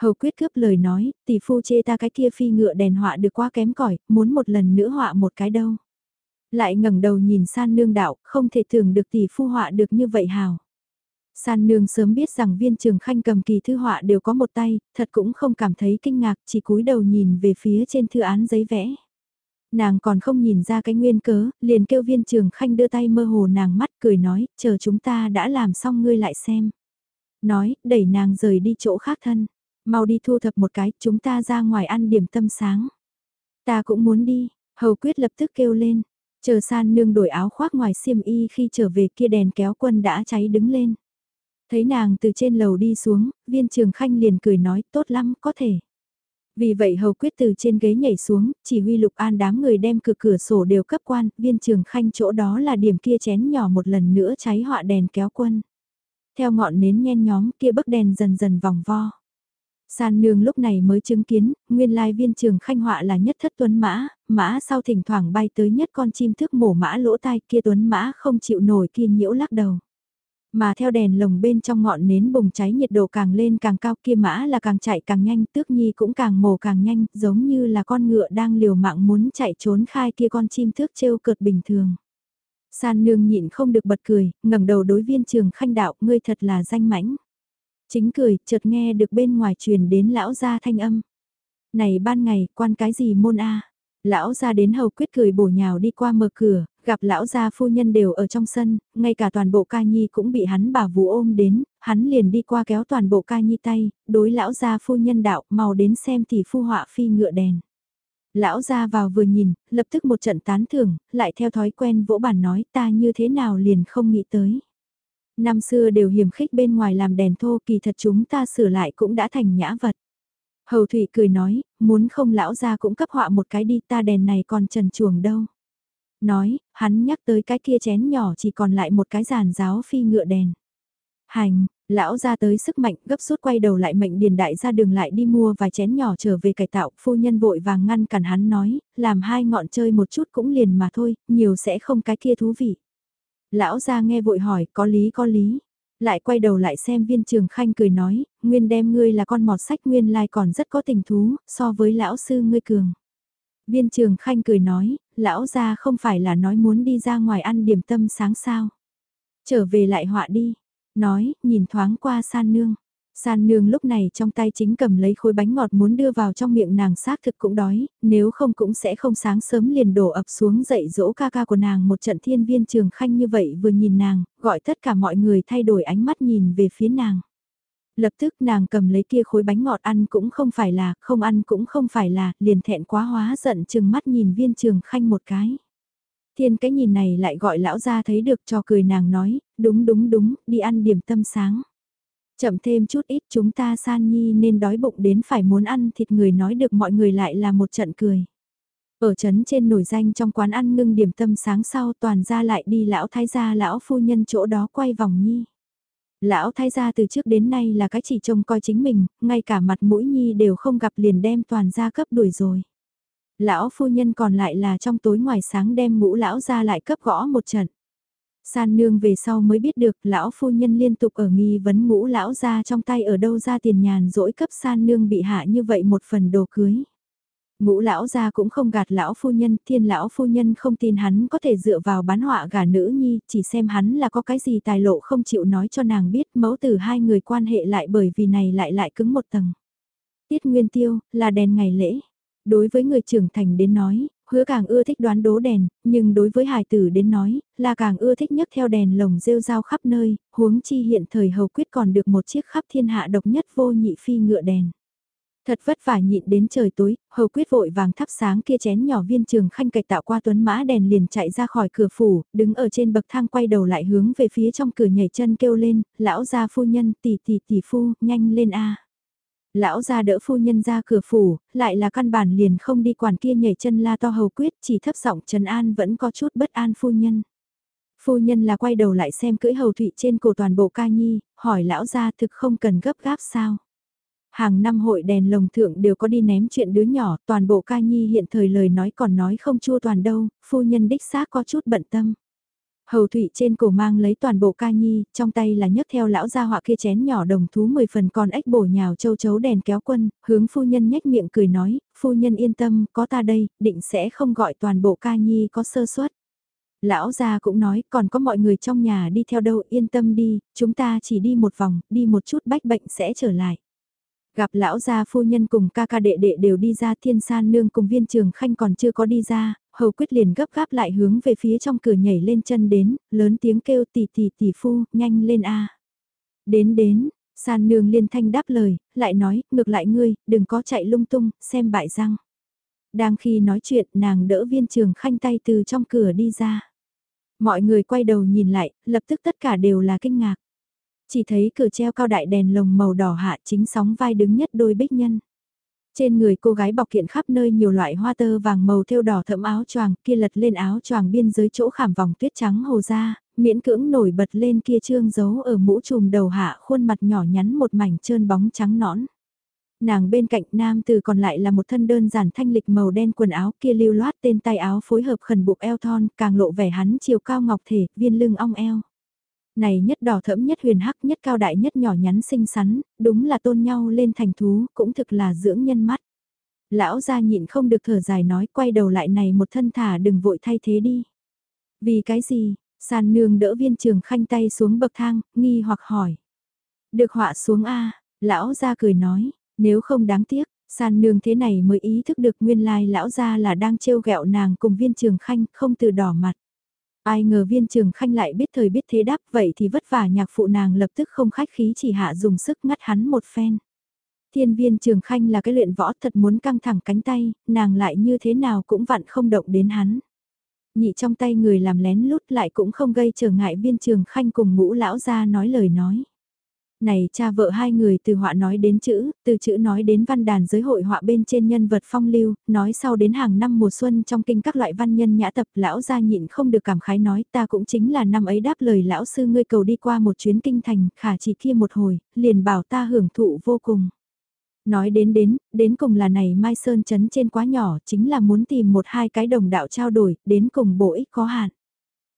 Hầu quyết cướp lời nói, tỷ phu chê ta cái kia phi ngựa đèn họa được quá kém cỏi muốn một lần nữa họa một cái đâu. Lại ngẩng đầu nhìn san nương đạo, không thể thường được tỷ phu họa được như vậy hào. San nương sớm biết rằng viên trường khanh cầm kỳ thư họa đều có một tay, thật cũng không cảm thấy kinh ngạc, chỉ cúi đầu nhìn về phía trên thư án giấy vẽ. Nàng còn không nhìn ra cái nguyên cớ, liền kêu viên trường khanh đưa tay mơ hồ nàng mắt cười nói, chờ chúng ta đã làm xong ngươi lại xem. Nói, đẩy nàng rời đi chỗ khác thân. Mau đi thu thập một cái, chúng ta ra ngoài ăn điểm tâm sáng. Ta cũng muốn đi, hầu quyết lập tức kêu lên. Chờ san nương đổi áo khoác ngoài xiêm y khi trở về kia đèn kéo quân đã cháy đứng lên. Thấy nàng từ trên lầu đi xuống, viên trường khanh liền cười nói tốt lắm, có thể. Vì vậy hầu quyết từ trên ghế nhảy xuống, chỉ huy lục an đám người đem cửa cửa sổ đều cấp quan, viên trường khanh chỗ đó là điểm kia chén nhỏ một lần nữa cháy họa đèn kéo quân. Theo ngọn nến nhen nhóm kia bức đèn dần dần vòng vo. San nương lúc này mới chứng kiến, nguyên lai viên trường khanh họa là nhất thất tuấn mã, mã sau thỉnh thoảng bay tới nhất con chim thức mổ mã lỗ tai kia tuấn mã không chịu nổi kia nhiễu lắc đầu. Mà theo đèn lồng bên trong ngọn nến bùng cháy nhiệt độ càng lên càng cao kia mã là càng chạy càng nhanh tước nhi cũng càng mổ càng nhanh giống như là con ngựa đang liều mạng muốn chạy trốn khai kia con chim thước trêu cợt bình thường. San nương nhịn không được bật cười, ngẩng đầu đối viên trường khanh đạo ngươi thật là danh mãnh. Chính cười, chợt nghe được bên ngoài truyền đến lão gia thanh âm. Này ban ngày, quan cái gì môn a? Lão gia đến hầu quyết cười bổ nhào đi qua mở cửa, gặp lão gia phu nhân đều ở trong sân, ngay cả toàn bộ ca nhi cũng bị hắn bà vũ ôm đến, hắn liền đi qua kéo toàn bộ ca nhi tay, đối lão gia phu nhân đạo, mau đến xem thì phu họa phi ngựa đèn. Lão gia vào vừa nhìn, lập tức một trận tán thưởng, lại theo thói quen vỗ bản nói ta như thế nào liền không nghĩ tới. Năm xưa đều hiểm khích bên ngoài làm đèn thô kỳ thật chúng ta sửa lại cũng đã thành nhã vật. Hầu Thụy cười nói, muốn không lão ra cũng cấp họa một cái đi ta đèn này còn trần chuồng đâu. Nói, hắn nhắc tới cái kia chén nhỏ chỉ còn lại một cái giàn giáo phi ngựa đèn. Hành, lão ra tới sức mạnh gấp rút quay đầu lại mệnh điền đại ra đường lại đi mua vài chén nhỏ trở về cải tạo, phu nhân vội vàng ngăn cản hắn nói, làm hai ngọn chơi một chút cũng liền mà thôi, nhiều sẽ không cái kia thú vị. Lão ra nghe vội hỏi, có lý có lý. Lại quay đầu lại xem viên trường khanh cười nói, nguyên đem ngươi là con mọt sách nguyên lai còn rất có tình thú, so với lão sư ngươi cường. Viên trường khanh cười nói, lão ra không phải là nói muốn đi ra ngoài ăn điểm tâm sáng sao. Trở về lại họa đi. Nói, nhìn thoáng qua san nương. San nương lúc này trong tay chính cầm lấy khối bánh ngọt muốn đưa vào trong miệng nàng xác thực cũng đói, nếu không cũng sẽ không sáng sớm liền đổ ập xuống dậy dỗ ca ca của nàng một trận thiên viên trường khanh như vậy vừa nhìn nàng, gọi tất cả mọi người thay đổi ánh mắt nhìn về phía nàng. Lập tức nàng cầm lấy kia khối bánh ngọt ăn cũng không phải là, không ăn cũng không phải là, liền thẹn quá hóa giận chừng mắt nhìn viên trường khanh một cái. Thiên cái nhìn này lại gọi lão ra thấy được cho cười nàng nói, đúng đúng đúng, đi ăn điểm tâm sáng. Chậm thêm chút ít chúng ta san nhi nên đói bụng đến phải muốn ăn thịt người nói được mọi người lại là một trận cười. Ở trấn trên nổi danh trong quán ăn ngưng điểm tâm sáng sau toàn ra lại đi lão thái gia lão phu nhân chỗ đó quay vòng nhi. Lão thái gia từ trước đến nay là cái chỉ trông coi chính mình, ngay cả mặt mũi nhi đều không gặp liền đem toàn gia cấp đuổi rồi. Lão phu nhân còn lại là trong tối ngoài sáng đem ngũ lão ra lại cấp gõ một trận. San nương về sau mới biết được lão phu nhân liên tục ở nghi vấn ngũ lão ra trong tay ở đâu ra tiền nhàn dỗi cấp san nương bị hạ như vậy một phần đồ cưới. Ngũ lão ra cũng không gạt lão phu nhân, thiên lão phu nhân không tin hắn có thể dựa vào bán họa gả nữ nhi, chỉ xem hắn là có cái gì tài lộ không chịu nói cho nàng biết mẫu từ hai người quan hệ lại bởi vì này lại lại cứng một tầng. Tiết Nguyên Tiêu, là đèn ngày lễ. Đối với người trưởng thành đến nói, hứa càng ưa thích đoán đố đèn, nhưng đối với hài tử đến nói, là càng ưa thích nhất theo đèn lồng rêu rao khắp nơi, huống chi hiện thời hầu quyết còn được một chiếc khắp thiên hạ độc nhất vô nhị phi ngựa đèn. Thật vất vả nhịn đến trời tối, hầu quyết vội vàng thắp sáng kia chén nhỏ viên trường khanh cạch tạo qua tuấn mã đèn liền chạy ra khỏi cửa phủ, đứng ở trên bậc thang quay đầu lại hướng về phía trong cửa nhảy chân kêu lên, lão gia phu nhân tỷ tỷ tỷ phu, nhanh lên a Lão ra đỡ phu nhân ra cửa phủ, lại là căn bản liền không đi quản kia nhảy chân la to hầu quyết, chỉ thấp giọng Trần An vẫn có chút bất an phu nhân. Phu nhân là quay đầu lại xem cưỡi hầu thụy trên cổ toàn bộ ca nhi, hỏi lão ra thực không cần gấp gáp sao. Hàng năm hội đèn lồng thượng đều có đi ném chuyện đứa nhỏ, toàn bộ ca nhi hiện thời lời nói còn nói không chua toàn đâu, phu nhân đích xác có chút bận tâm. Hầu thụy trên cổ mang lấy toàn bộ ca nhi, trong tay là nhấc theo lão gia họa kia chén nhỏ đồng thú 10 phần còn ếch bổ nhào châu chấu đèn kéo quân, hướng phu nhân nhếch miệng cười nói, phu nhân yên tâm, có ta đây, định sẽ không gọi toàn bộ ca nhi có sơ suất. Lão gia cũng nói, còn có mọi người trong nhà đi theo đâu, yên tâm đi, chúng ta chỉ đi một vòng, đi một chút bách bệnh sẽ trở lại. Gặp lão gia phu nhân cùng ca ca đệ đệ đều đi ra thiên san nương cùng viên trường khanh còn chưa có đi ra, hầu quyết liền gấp gáp lại hướng về phía trong cửa nhảy lên chân đến, lớn tiếng kêu tỷ tỷ tỷ phu, nhanh lên a Đến đến, san nương liên thanh đáp lời, lại nói, ngược lại ngươi, đừng có chạy lung tung, xem bại răng. Đang khi nói chuyện, nàng đỡ viên trường khanh tay từ trong cửa đi ra. Mọi người quay đầu nhìn lại, lập tức tất cả đều là kinh ngạc. Chỉ thấy cửa treo cao đại đèn lồng màu đỏ hạ chính sóng vai đứng nhất đôi bích nhân. Trên người cô gái bọc kiện khắp nơi nhiều loại hoa tơ vàng màu thêu đỏ thẫm áo choàng, kia lật lên áo choàng biên dưới chỗ khảm vòng tuyết trắng hồ ra, miễn cưỡng nổi bật lên kia trương giấu ở mũ trùm đầu hạ khuôn mặt nhỏ nhắn một mảnh trơn bóng trắng nõn. Nàng bên cạnh nam từ còn lại là một thân đơn giản thanh lịch màu đen quần áo kia lưu loát tên tay áo phối hợp khẩn buộc eo thon càng lộ vẻ hắn chiều cao ngọc thể, viên lưng ong eo. Này nhất đỏ thẫm nhất huyền hắc nhất cao đại nhất nhỏ nhắn xinh xắn, đúng là tôn nhau lên thành thú, cũng thực là dưỡng nhân mắt. Lão gia nhịn không được thở dài nói quay đầu lại này một thân thả đừng vội thay thế đi. Vì cái gì, sàn nương đỡ viên trường khanh tay xuống bậc thang, nghi hoặc hỏi. Được họa xuống A, lão gia cười nói, nếu không đáng tiếc, sàn nương thế này mới ý thức được nguyên lai lão gia là đang trêu ghẹo nàng cùng viên trường khanh không từ đỏ mặt. Ai ngờ viên trường khanh lại biết thời biết thế đáp vậy thì vất vả nhạc phụ nàng lập tức không khách khí chỉ hạ dùng sức ngắt hắn một phen. Thiên viên trường khanh là cái luyện võ thật muốn căng thẳng cánh tay, nàng lại như thế nào cũng vặn không động đến hắn. Nhị trong tay người làm lén lút lại cũng không gây trở ngại viên trường khanh cùng ngũ lão ra nói lời nói. Này cha vợ hai người từ họa nói đến chữ, từ chữ nói đến văn đàn giới hội họa bên trên nhân vật phong lưu, nói sau đến hàng năm mùa xuân trong kinh các loại văn nhân nhã tập lão gia nhịn không được cảm khái nói ta cũng chính là năm ấy đáp lời lão sư ngươi cầu đi qua một chuyến kinh thành khả chỉ kia một hồi, liền bảo ta hưởng thụ vô cùng. Nói đến đến, đến cùng là này Mai Sơn chấn trên quá nhỏ chính là muốn tìm một hai cái đồng đạo trao đổi, đến cùng bổ ích có hạn.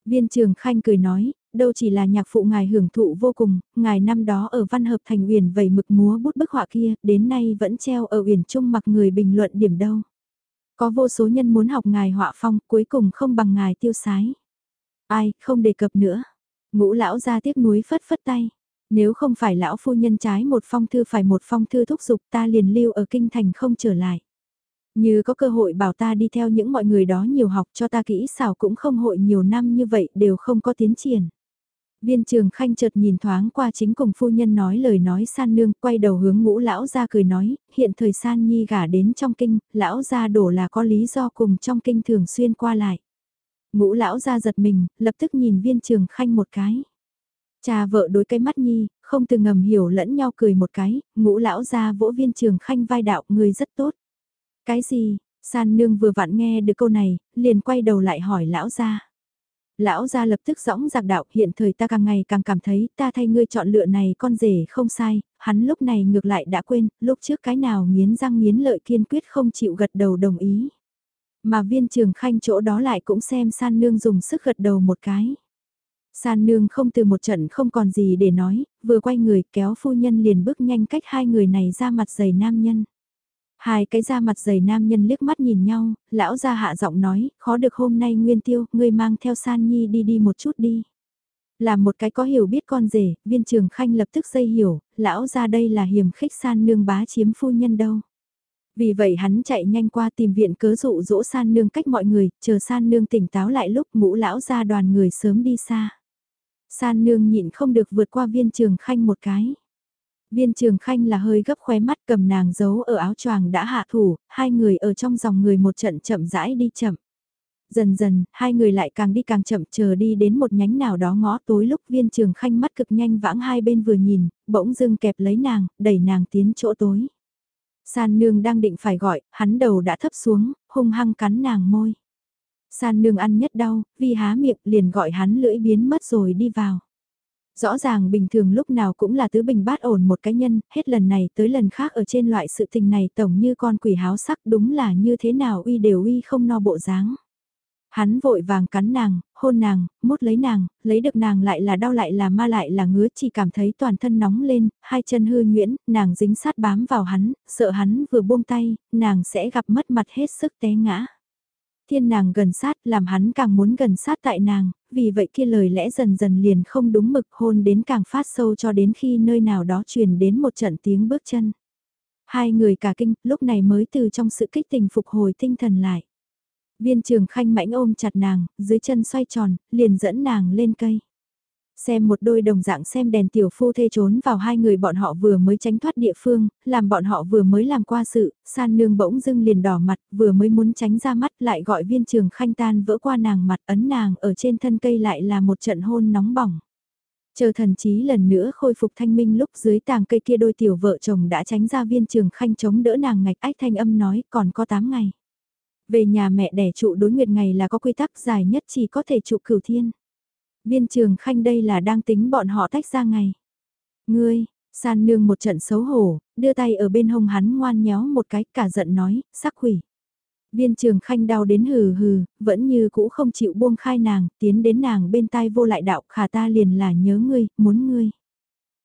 Viên trường khanh cười nói, đâu chỉ là nhạc phụ ngài hưởng thụ vô cùng, ngài năm đó ở văn hợp thành uyển vẩy mực múa bút bức họa kia, đến nay vẫn treo ở uyển trung mặc người bình luận điểm đâu. Có vô số nhân muốn học ngài họa phong, cuối cùng không bằng ngài tiêu sái. Ai, không đề cập nữa. Ngũ lão ra tiếc núi phất phất tay. Nếu không phải lão phu nhân trái một phong thư phải một phong thư thúc giục ta liền lưu ở kinh thành không trở lại. Như có cơ hội bảo ta đi theo những mọi người đó nhiều học cho ta kỹ xảo cũng không hội nhiều năm như vậy đều không có tiến triển. Viên trường khanh chợt nhìn thoáng qua chính cùng phu nhân nói lời nói san nương, quay đầu hướng ngũ lão ra cười nói, hiện thời san nhi gả đến trong kinh, lão ra đổ là có lý do cùng trong kinh thường xuyên qua lại. Ngũ lão ra giật mình, lập tức nhìn viên trường khanh một cái. Cha vợ đối cái mắt nhi, không từ ngầm hiểu lẫn nhau cười một cái, ngũ lão ra vỗ viên trường khanh vai đạo người rất tốt. Cái gì, san nương vừa vặn nghe được câu này, liền quay đầu lại hỏi lão ra. Lão gia lập tức dõng giặc đạo hiện thời ta càng ngày càng cảm thấy ta thay ngươi chọn lựa này con rể không sai, hắn lúc này ngược lại đã quên, lúc trước cái nào nghiến răng nghiến lợi kiên quyết không chịu gật đầu đồng ý. Mà viên trường khanh chỗ đó lại cũng xem san nương dùng sức gật đầu một cái. San nương không từ một trận không còn gì để nói, vừa quay người kéo phu nhân liền bước nhanh cách hai người này ra mặt giày nam nhân. Hai cái da mặt dày nam nhân liếc mắt nhìn nhau, lão ra hạ giọng nói, khó được hôm nay Nguyên Tiêu, ngươi mang theo San Nhi đi đi một chút đi. Làm một cái có hiểu biết con rể, viên trường khanh lập tức dây hiểu, lão ra đây là hiểm khích San Nương bá chiếm phu nhân đâu. Vì vậy hắn chạy nhanh qua tìm viện cớ dụ dỗ San Nương cách mọi người, chờ San Nương tỉnh táo lại lúc ngũ lão ra đoàn người sớm đi xa. San Nương nhịn không được vượt qua viên trường khanh một cái. Viên trường khanh là hơi gấp khóe mắt cầm nàng giấu ở áo choàng đã hạ thủ, hai người ở trong dòng người một trận chậm rãi đi chậm. Dần dần, hai người lại càng đi càng chậm chờ đi đến một nhánh nào đó ngõ tối lúc viên trường khanh mắt cực nhanh vãng hai bên vừa nhìn, bỗng dưng kẹp lấy nàng, đẩy nàng tiến chỗ tối. San nương đang định phải gọi, hắn đầu đã thấp xuống, hung hăng cắn nàng môi. San nương ăn nhất đau, vì há miệng liền gọi hắn lưỡi biến mất rồi đi vào. Rõ ràng bình thường lúc nào cũng là tứ bình bát ổn một cái nhân, hết lần này tới lần khác ở trên loại sự tình này tổng như con quỷ háo sắc đúng là như thế nào uy đều uy không no bộ dáng. Hắn vội vàng cắn nàng, hôn nàng, mút lấy nàng, lấy được nàng lại là đau lại là ma lại là ngứa chỉ cảm thấy toàn thân nóng lên, hai chân hư nhuyễn, nàng dính sát bám vào hắn, sợ hắn vừa buông tay, nàng sẽ gặp mất mặt hết sức té ngã. Thiên nàng gần sát làm hắn càng muốn gần sát tại nàng, vì vậy kia lời lẽ dần dần liền không đúng mực hôn đến càng phát sâu cho đến khi nơi nào đó truyền đến một trận tiếng bước chân. Hai người cả kinh, lúc này mới từ trong sự kích tình phục hồi tinh thần lại. Viên trường khanh mãnh ôm chặt nàng, dưới chân xoay tròn, liền dẫn nàng lên cây. Xem một đôi đồng dạng xem đèn tiểu phu thê trốn vào hai người bọn họ vừa mới tránh thoát địa phương, làm bọn họ vừa mới làm qua sự, san nương bỗng dưng liền đỏ mặt, vừa mới muốn tránh ra mắt lại gọi viên trường khanh tan vỡ qua nàng mặt ấn nàng ở trên thân cây lại là một trận hôn nóng bỏng. Chờ thần chí lần nữa khôi phục thanh minh lúc dưới tàng cây kia đôi tiểu vợ chồng đã tránh ra viên trường khanh chống đỡ nàng ngạch ách thanh âm nói còn có 8 ngày. Về nhà mẹ đẻ trụ đối nguyệt ngày là có quy tắc dài nhất chỉ có thể trụ cửu thiên. Viên trường khanh đây là đang tính bọn họ tách ra ngày. Ngươi, san nương một trận xấu hổ, đưa tay ở bên hông hắn ngoan nhéo một cái cả giận nói, sắc quỷ. Viên trường khanh đau đến hừ hừ, vẫn như cũ không chịu buông khai nàng, tiến đến nàng bên tai vô lại đạo khả ta liền là nhớ ngươi, muốn ngươi.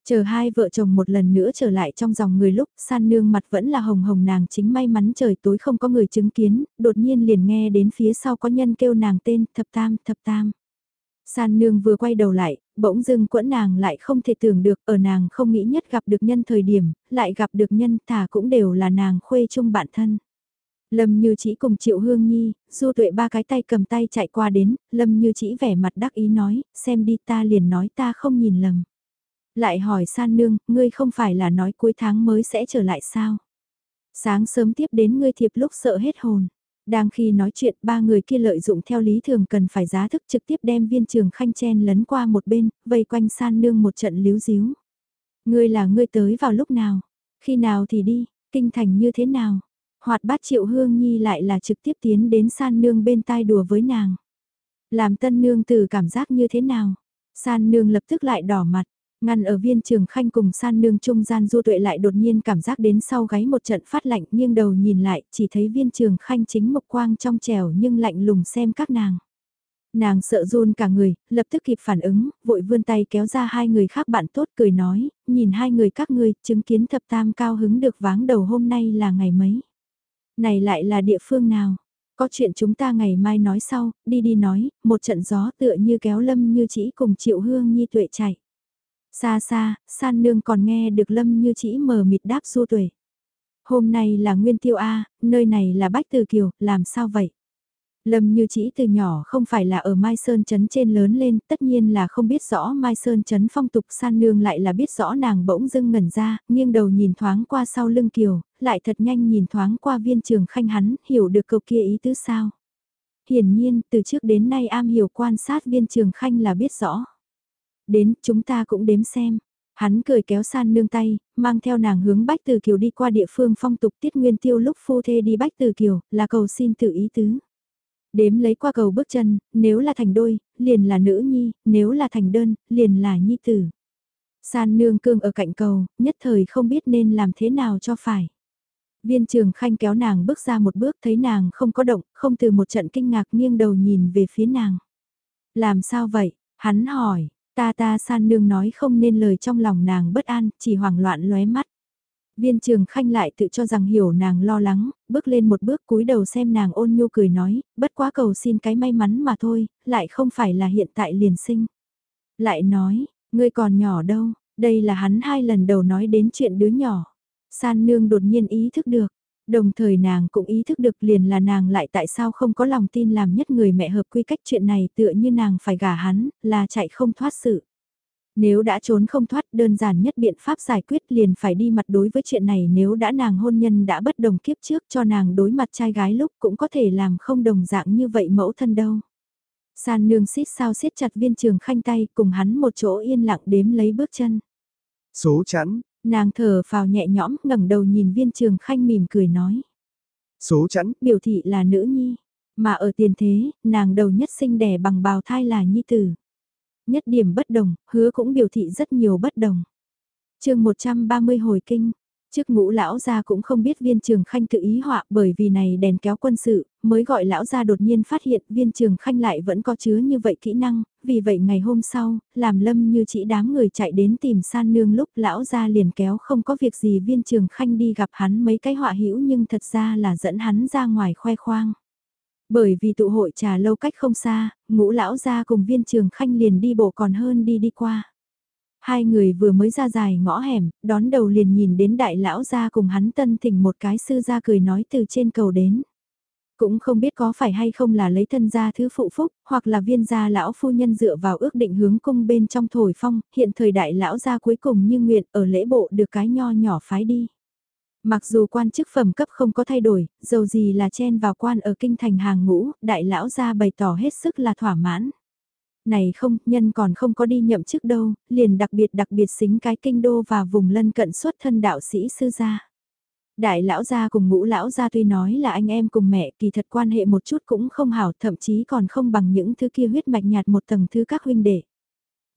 Chờ hai vợ chồng một lần nữa trở lại trong dòng người lúc san nương mặt vẫn là hồng hồng nàng chính may mắn trời tối không có người chứng kiến, đột nhiên liền nghe đến phía sau có nhân kêu nàng tên thập tam thập tam. San nương vừa quay đầu lại, bỗng dưng quẫn nàng lại không thể tưởng được ở nàng không nghĩ nhất gặp được nhân thời điểm, lại gặp được nhân thà cũng đều là nàng khuê chung bạn thân. Lâm như chỉ cùng Triệu Hương Nhi, du tuệ ba cái tay cầm tay chạy qua đến, Lâm như chỉ vẻ mặt đắc ý nói, xem đi ta liền nói ta không nhìn lầm. Lại hỏi san nương, ngươi không phải là nói cuối tháng mới sẽ trở lại sao? Sáng sớm tiếp đến ngươi thiệp lúc sợ hết hồn. Đang khi nói chuyện ba người kia lợi dụng theo lý thường cần phải giá thức trực tiếp đem viên trường khanh chen lấn qua một bên, vây quanh san nương một trận líu díu. Ngươi là ngươi tới vào lúc nào? Khi nào thì đi? Kinh thành như thế nào? Hoạt bát triệu hương nhi lại là trực tiếp tiến đến san nương bên tai đùa với nàng. Làm tân nương từ cảm giác như thế nào? San nương lập tức lại đỏ mặt. Ngăn ở viên trường khanh cùng san nương trung gian du tuệ lại đột nhiên cảm giác đến sau gáy một trận phát lạnh nghiêng đầu nhìn lại chỉ thấy viên trường khanh chính mộc quang trong trèo nhưng lạnh lùng xem các nàng. Nàng sợ run cả người, lập tức kịp phản ứng, vội vươn tay kéo ra hai người khác bạn tốt cười nói, nhìn hai người các ngươi chứng kiến thập tam cao hứng được váng đầu hôm nay là ngày mấy. Này lại là địa phương nào? Có chuyện chúng ta ngày mai nói sau, đi đi nói, một trận gió tựa như kéo lâm như chỉ cùng triệu hương nhi tuệ chạy. Xa xa, san nương còn nghe được lâm như chỉ mờ mịt đáp du tuệ. Hôm nay là Nguyên Tiêu A, nơi này là Bách Từ Kiều, làm sao vậy? Lâm như chỉ từ nhỏ không phải là ở Mai Sơn Trấn trên lớn lên, tất nhiên là không biết rõ Mai Sơn Trấn phong tục san nương lại là biết rõ nàng bỗng dưng ngẩn ra, nghiêng đầu nhìn thoáng qua sau lưng Kiều, lại thật nhanh nhìn thoáng qua viên trường khanh hắn, hiểu được câu kia ý tứ sao. Hiển nhiên, từ trước đến nay am hiểu quan sát viên trường khanh là biết rõ đến chúng ta cũng đếm xem. Hắn cười kéo san nương tay, mang theo nàng hướng Bách Từ Kiều đi qua địa phương phong tục tiết nguyên tiêu lúc phu thê đi Bách Từ Kiều, là cầu xin tự ý tứ. Đếm lấy qua cầu bước chân, nếu là thành đôi, liền là nữ nhi, nếu là thành đơn, liền là nhi tử. San nương cương ở cạnh cầu, nhất thời không biết nên làm thế nào cho phải. Viên trường khanh kéo nàng bước ra một bước thấy nàng không có động, không từ một trận kinh ngạc nghiêng đầu nhìn về phía nàng. Làm sao vậy? Hắn hỏi, Ta ta san nương nói không nên lời trong lòng nàng bất an, chỉ hoảng loạn lóe mắt. Viên trường khanh lại tự cho rằng hiểu nàng lo lắng, bước lên một bước cúi đầu xem nàng ôn nhu cười nói, bất quá cầu xin cái may mắn mà thôi, lại không phải là hiện tại liền sinh. Lại nói, ngươi còn nhỏ đâu, đây là hắn hai lần đầu nói đến chuyện đứa nhỏ. San nương đột nhiên ý thức được, Đồng thời nàng cũng ý thức được liền là nàng lại tại sao không có lòng tin làm nhất người mẹ hợp quy cách chuyện này tựa như nàng phải gả hắn, là chạy không thoát sự. Nếu đã trốn không thoát đơn giản nhất biện pháp giải quyết liền phải đi mặt đối với chuyện này nếu đã nàng hôn nhân đã bất đồng kiếp trước cho nàng đối mặt trai gái lúc cũng có thể làm không đồng dạng như vậy mẫu thân đâu. San nương xít sao siết chặt viên trường khanh tay cùng hắn một chỗ yên lặng đếm lấy bước chân. Số chẵn, Nàng thở vào nhẹ nhõm ngẩng đầu nhìn viên trường khanh mỉm cười nói. Số chẵn, biểu thị là nữ nhi, mà ở tiền thế, nàng đầu nhất sinh đẻ bằng bào thai là nhi tử. Nhất điểm bất đồng, hứa cũng biểu thị rất nhiều bất đồng. chương 130 hồi kinh, Trước ngũ lão gia cũng không biết viên trường khanh tự ý họa bởi vì này đèn kéo quân sự, mới gọi lão gia đột nhiên phát hiện viên trường khanh lại vẫn có chứa như vậy kỹ năng, vì vậy ngày hôm sau, làm lâm như chỉ đám người chạy đến tìm san nương lúc lão gia liền kéo không có việc gì viên trường khanh đi gặp hắn mấy cái họa hữu nhưng thật ra là dẫn hắn ra ngoài khoe khoang. Bởi vì tụ hội trà lâu cách không xa, ngũ lão gia cùng viên trường khanh liền đi bộ còn hơn đi đi qua. Hai người vừa mới ra dài ngõ hẻm, đón đầu liền nhìn đến đại lão gia cùng hắn tân thỉnh một cái sư gia cười nói từ trên cầu đến. Cũng không biết có phải hay không là lấy thân gia thứ phụ phúc, hoặc là viên gia lão phu nhân dựa vào ước định hướng cung bên trong thổi phong, hiện thời đại lão gia cuối cùng như nguyện ở lễ bộ được cái nho nhỏ phái đi. Mặc dù quan chức phẩm cấp không có thay đổi, dầu gì là chen vào quan ở kinh thành hàng ngũ, đại lão gia bày tỏ hết sức là thỏa mãn này không, nhân còn không có đi nhậm chức đâu, liền đặc biệt đặc biệt xính cái kinh đô và vùng lân cận xuất thân đạo sĩ sư gia. Đại lão gia cùng ngũ lão gia tuy nói là anh em cùng mẹ kỳ thật quan hệ một chút cũng không hảo thậm chí còn không bằng những thứ kia huyết mạch nhạt một tầng thứ các huynh đệ.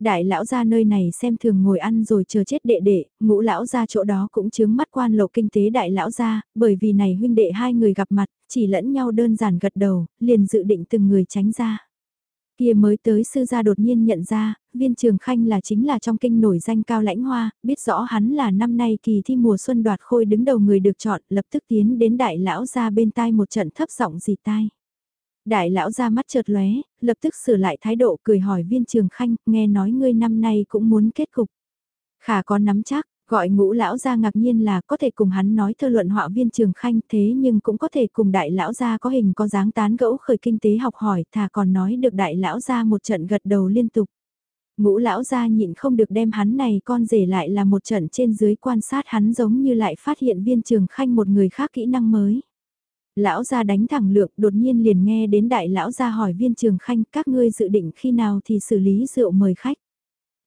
Đại lão gia nơi này xem thường ngồi ăn rồi chờ chết đệ đệ, ngũ lão gia chỗ đó cũng chướng mắt quan lộ kinh tế đại lão gia, bởi vì này huynh đệ hai người gặp mặt, chỉ lẫn nhau đơn giản gật đầu, liền dự định từng người tránh ra. Kia mới tới sư gia đột nhiên nhận ra, viên trường khanh là chính là trong kinh nổi danh cao lãnh hoa, biết rõ hắn là năm nay kỳ thi mùa xuân đoạt khôi đứng đầu người được chọn, lập tức tiến đến đại lão ra bên tai một trận thấp giọng gì tai. Đại lão ra mắt chợt lóe, lập tức sửa lại thái độ cười hỏi viên trường khanh, nghe nói ngươi năm nay cũng muốn kết cục. Khả có nắm chắc, Gọi ngũ lão gia ngạc nhiên là có thể cùng hắn nói thơ luận họa viên trường khanh thế nhưng cũng có thể cùng đại lão gia có hình có dáng tán gẫu khởi kinh tế học hỏi, thà còn nói được đại lão gia một trận gật đầu liên tục. Ngũ lão gia nhịn không được đem hắn này con rể lại là một trận trên dưới quan sát hắn giống như lại phát hiện viên trường khanh một người khác kỹ năng mới. Lão gia đánh thẳng lượng, đột nhiên liền nghe đến đại lão gia hỏi viên trường khanh, các ngươi dự định khi nào thì xử lý rượu mời khách.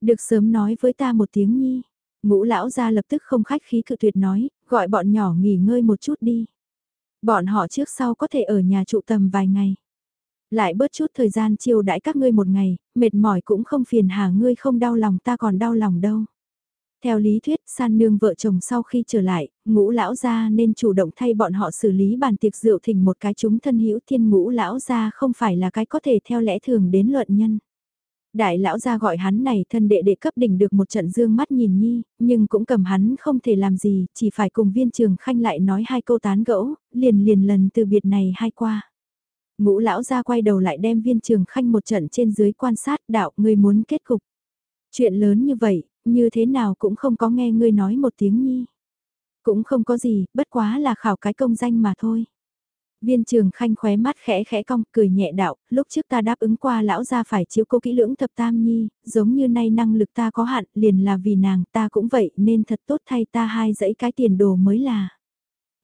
Được sớm nói với ta một tiếng nhi. Ngũ lão ra lập tức không khách khí cự tuyệt nói, gọi bọn nhỏ nghỉ ngơi một chút đi. Bọn họ trước sau có thể ở nhà trụ tầm vài ngày. Lại bớt chút thời gian chiều đãi các ngươi một ngày, mệt mỏi cũng không phiền hà ngươi không đau lòng ta còn đau lòng đâu. Theo lý thuyết, san nương vợ chồng sau khi trở lại, ngũ lão gia nên chủ động thay bọn họ xử lý bàn tiệc rượu thỉnh một cái chúng thân hữu thiên ngũ lão gia không phải là cái có thể theo lẽ thường đến luận nhân. Đại lão ra gọi hắn này thân đệ đệ cấp đỉnh được một trận dương mắt nhìn nhi, nhưng cũng cầm hắn không thể làm gì, chỉ phải cùng viên trường khanh lại nói hai câu tán gẫu, liền liền lần từ biệt này hai qua. Ngũ lão ra quay đầu lại đem viên trường khanh một trận trên dưới quan sát đạo ngươi muốn kết cục. Chuyện lớn như vậy, như thế nào cũng không có nghe ngươi nói một tiếng nhi. Cũng không có gì, bất quá là khảo cái công danh mà thôi. Viên trường khanh khóe mắt khẽ khẽ cong, cười nhẹ đạo, lúc trước ta đáp ứng qua lão gia phải chiếu cô kỹ lưỡng thập tam nhi, giống như nay năng lực ta có hạn, liền là vì nàng ta cũng vậy nên thật tốt thay ta hai dãy cái tiền đồ mới là.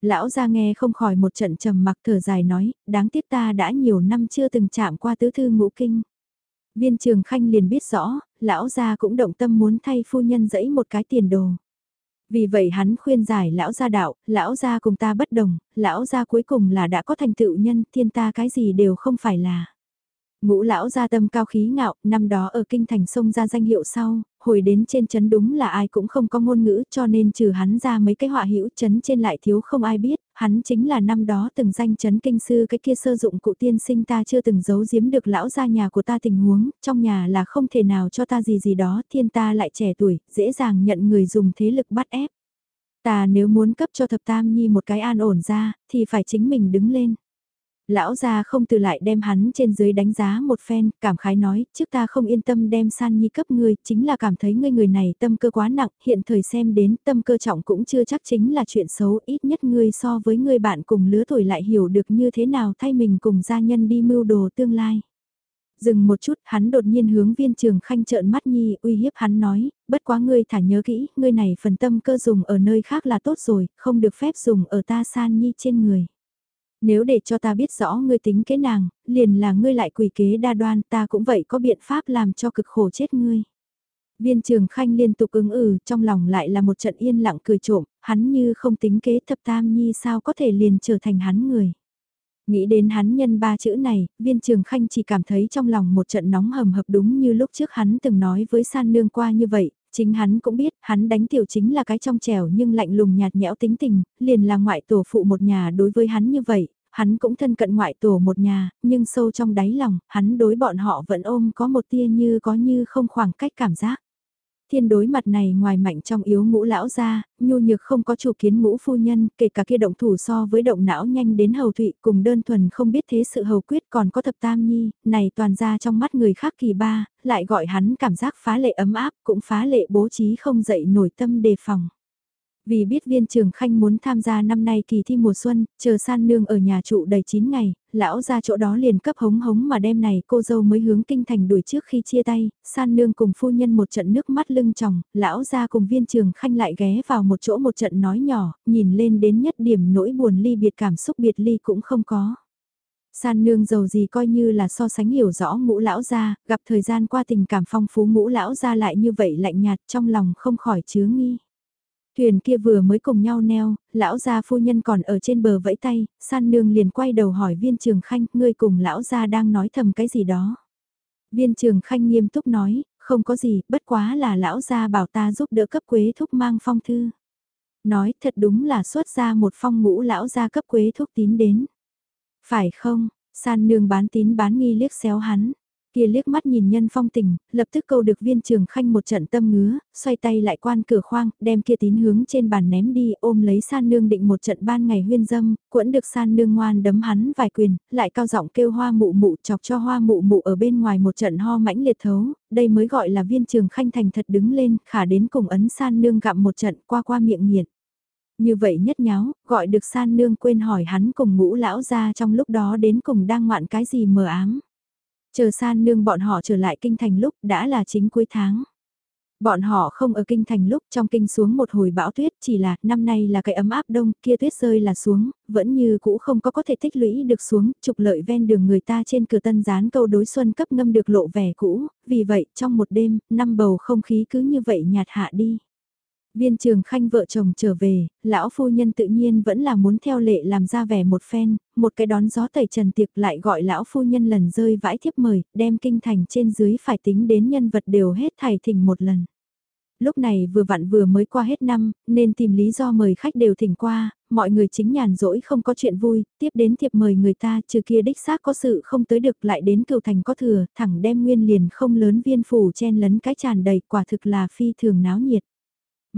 Lão gia nghe không khỏi một trận trầm mặc thở dài nói, đáng tiếc ta đã nhiều năm chưa từng chạm qua tứ thư ngũ kinh. Viên trường khanh liền biết rõ, lão gia cũng động tâm muốn thay phu nhân dãy một cái tiền đồ. Vì vậy hắn khuyên giải lão gia đạo, lão gia cùng ta bất đồng, lão gia cuối cùng là đã có thành tựu nhân, thiên ta cái gì đều không phải là. Ngũ lão gia tâm cao khí ngạo, năm đó ở kinh thành sông ra danh hiệu sau, hồi đến trên chấn đúng là ai cũng không có ngôn ngữ cho nên trừ hắn ra mấy cái họa hữu chấn trên lại thiếu không ai biết, hắn chính là năm đó từng danh chấn kinh sư cái kia sơ dụng cụ tiên sinh ta chưa từng giấu giếm được lão gia nhà của ta tình huống, trong nhà là không thể nào cho ta gì gì đó, thiên ta lại trẻ tuổi, dễ dàng nhận người dùng thế lực bắt ép. Ta nếu muốn cấp cho thập tam nhi một cái an ổn ra, thì phải chính mình đứng lên lão gia không từ lại đem hắn trên dưới đánh giá một phen, cảm khái nói, trước ta không yên tâm đem san nhi cấp ngươi, chính là cảm thấy ngươi người này tâm cơ quá nặng, hiện thời xem đến tâm cơ trọng cũng chưa chắc chính là chuyện xấu, ít nhất ngươi so với ngươi bạn cùng lứa tuổi lại hiểu được như thế nào thay mình cùng gia nhân đi mưu đồ tương lai. Dừng một chút, hắn đột nhiên hướng viên trường khanh trợn mắt nhi, uy hiếp hắn nói, bất quá ngươi thả nhớ kỹ, ngươi này phần tâm cơ dùng ở nơi khác là tốt rồi, không được phép dùng ở ta san nhi trên người. Nếu để cho ta biết rõ ngươi tính kế nàng, liền là ngươi lại quỷ kế đa đoan ta cũng vậy có biện pháp làm cho cực khổ chết ngươi. Viên trường khanh liên tục ứng ừ, trong lòng lại là một trận yên lặng cười trộm, hắn như không tính kế thập tam nhi sao có thể liền trở thành hắn người. Nghĩ đến hắn nhân ba chữ này, viên trường khanh chỉ cảm thấy trong lòng một trận nóng hầm hập đúng như lúc trước hắn từng nói với san nương qua như vậy, chính hắn cũng biết hắn đánh tiểu chính là cái trong trẻo nhưng lạnh lùng nhạt nhẽo tính tình, liền là ngoại tổ phụ một nhà đối với hắn như vậy, hắn cũng thân cận ngoại tổ một nhà, nhưng sâu trong đáy lòng, hắn đối bọn họ vẫn ôm có một tia như có như không khoảng cách cảm giác. Thiên đối mặt này ngoài mạnh trong yếu ngũ lão ra, nhu nhược không có chủ kiến ngũ phu nhân, kể cả kia động thủ so với động não nhanh đến hầu thụy cùng đơn thuần không biết thế sự hầu quyết còn có thập tam nhi, này toàn ra trong mắt người khác kỳ ba, lại gọi hắn cảm giác phá lệ ấm áp, cũng phá lệ bố trí không dậy nổi tâm đề phòng. Vì biết viên trường khanh muốn tham gia năm nay kỳ thi mùa xuân, chờ san nương ở nhà trụ đầy 9 ngày, lão ra chỗ đó liền cấp hống hống mà đêm này cô dâu mới hướng kinh thành đuổi trước khi chia tay, san nương cùng phu nhân một trận nước mắt lưng tròng, lão ra cùng viên trường khanh lại ghé vào một chỗ một trận nói nhỏ, nhìn lên đến nhất điểm nỗi buồn ly biệt cảm xúc biệt ly cũng không có. San nương giàu gì coi như là so sánh hiểu rõ ngũ lão gia, gặp thời gian qua tình cảm phong phú ngũ lão gia lại như vậy lạnh nhạt trong lòng không khỏi chứa nghi. Thuyền kia vừa mới cùng nhau neo, lão gia phu nhân còn ở trên bờ vẫy tay, san nương liền quay đầu hỏi viên trường khanh, ngươi cùng lão gia đang nói thầm cái gì đó. Viên trường khanh nghiêm túc nói, không có gì, bất quá là lão gia bảo ta giúp đỡ cấp quế thúc mang phong thư. Nói thật đúng là xuất ra một phong ngũ lão gia cấp quế thúc tín đến. Phải không, san nương bán tín bán nghi liếc xéo hắn. Kia liếc mắt nhìn nhân phong tình, lập tức câu được viên trường khanh một trận tâm ngứa, xoay tay lại quan cửa khoang, đem kia tín hướng trên bàn ném đi, ôm lấy san nương định một trận ban ngày huyên dâm, quẫn được san nương ngoan đấm hắn vài quyền, lại cao giọng kêu hoa mụ mụ chọc cho hoa mụ mụ ở bên ngoài một trận ho mãnh liệt thấu, đây mới gọi là viên trường khanh thành thật đứng lên, khả đến cùng ấn san nương gặm một trận qua qua miệng nghiện. Như vậy nhất nháo, gọi được san nương quên hỏi hắn cùng ngũ lão ra trong lúc đó đến cùng đang ngoạn cái gì mờ ám. Chờ san nương bọn họ trở lại kinh thành lúc đã là chính cuối tháng. Bọn họ không ở kinh thành lúc trong kinh xuống một hồi bão tuyết chỉ là năm nay là cái ấm áp đông kia tuyết rơi là xuống, vẫn như cũ không có có thể tích lũy được xuống, trục lợi ven đường người ta trên cửa tân gián câu đối xuân cấp ngâm được lộ vẻ cũ, vì vậy trong một đêm, năm bầu không khí cứ như vậy nhạt hạ đi. Viên trường khanh vợ chồng trở về, lão phu nhân tự nhiên vẫn là muốn theo lệ làm ra vẻ một phen, một cái đón gió tẩy trần tiệc lại gọi lão phu nhân lần rơi vãi thiếp mời, đem kinh thành trên dưới phải tính đến nhân vật đều hết thảy thỉnh một lần. Lúc này vừa vặn vừa mới qua hết năm, nên tìm lý do mời khách đều thỉnh qua, mọi người chính nhàn rỗi không có chuyện vui, tiếp đến thiệp mời người ta trừ kia đích xác có sự không tới được lại đến cựu thành có thừa, thẳng đem nguyên liền không lớn viên phủ chen lấn cái tràn đầy quả thực là phi thường náo nhiệt.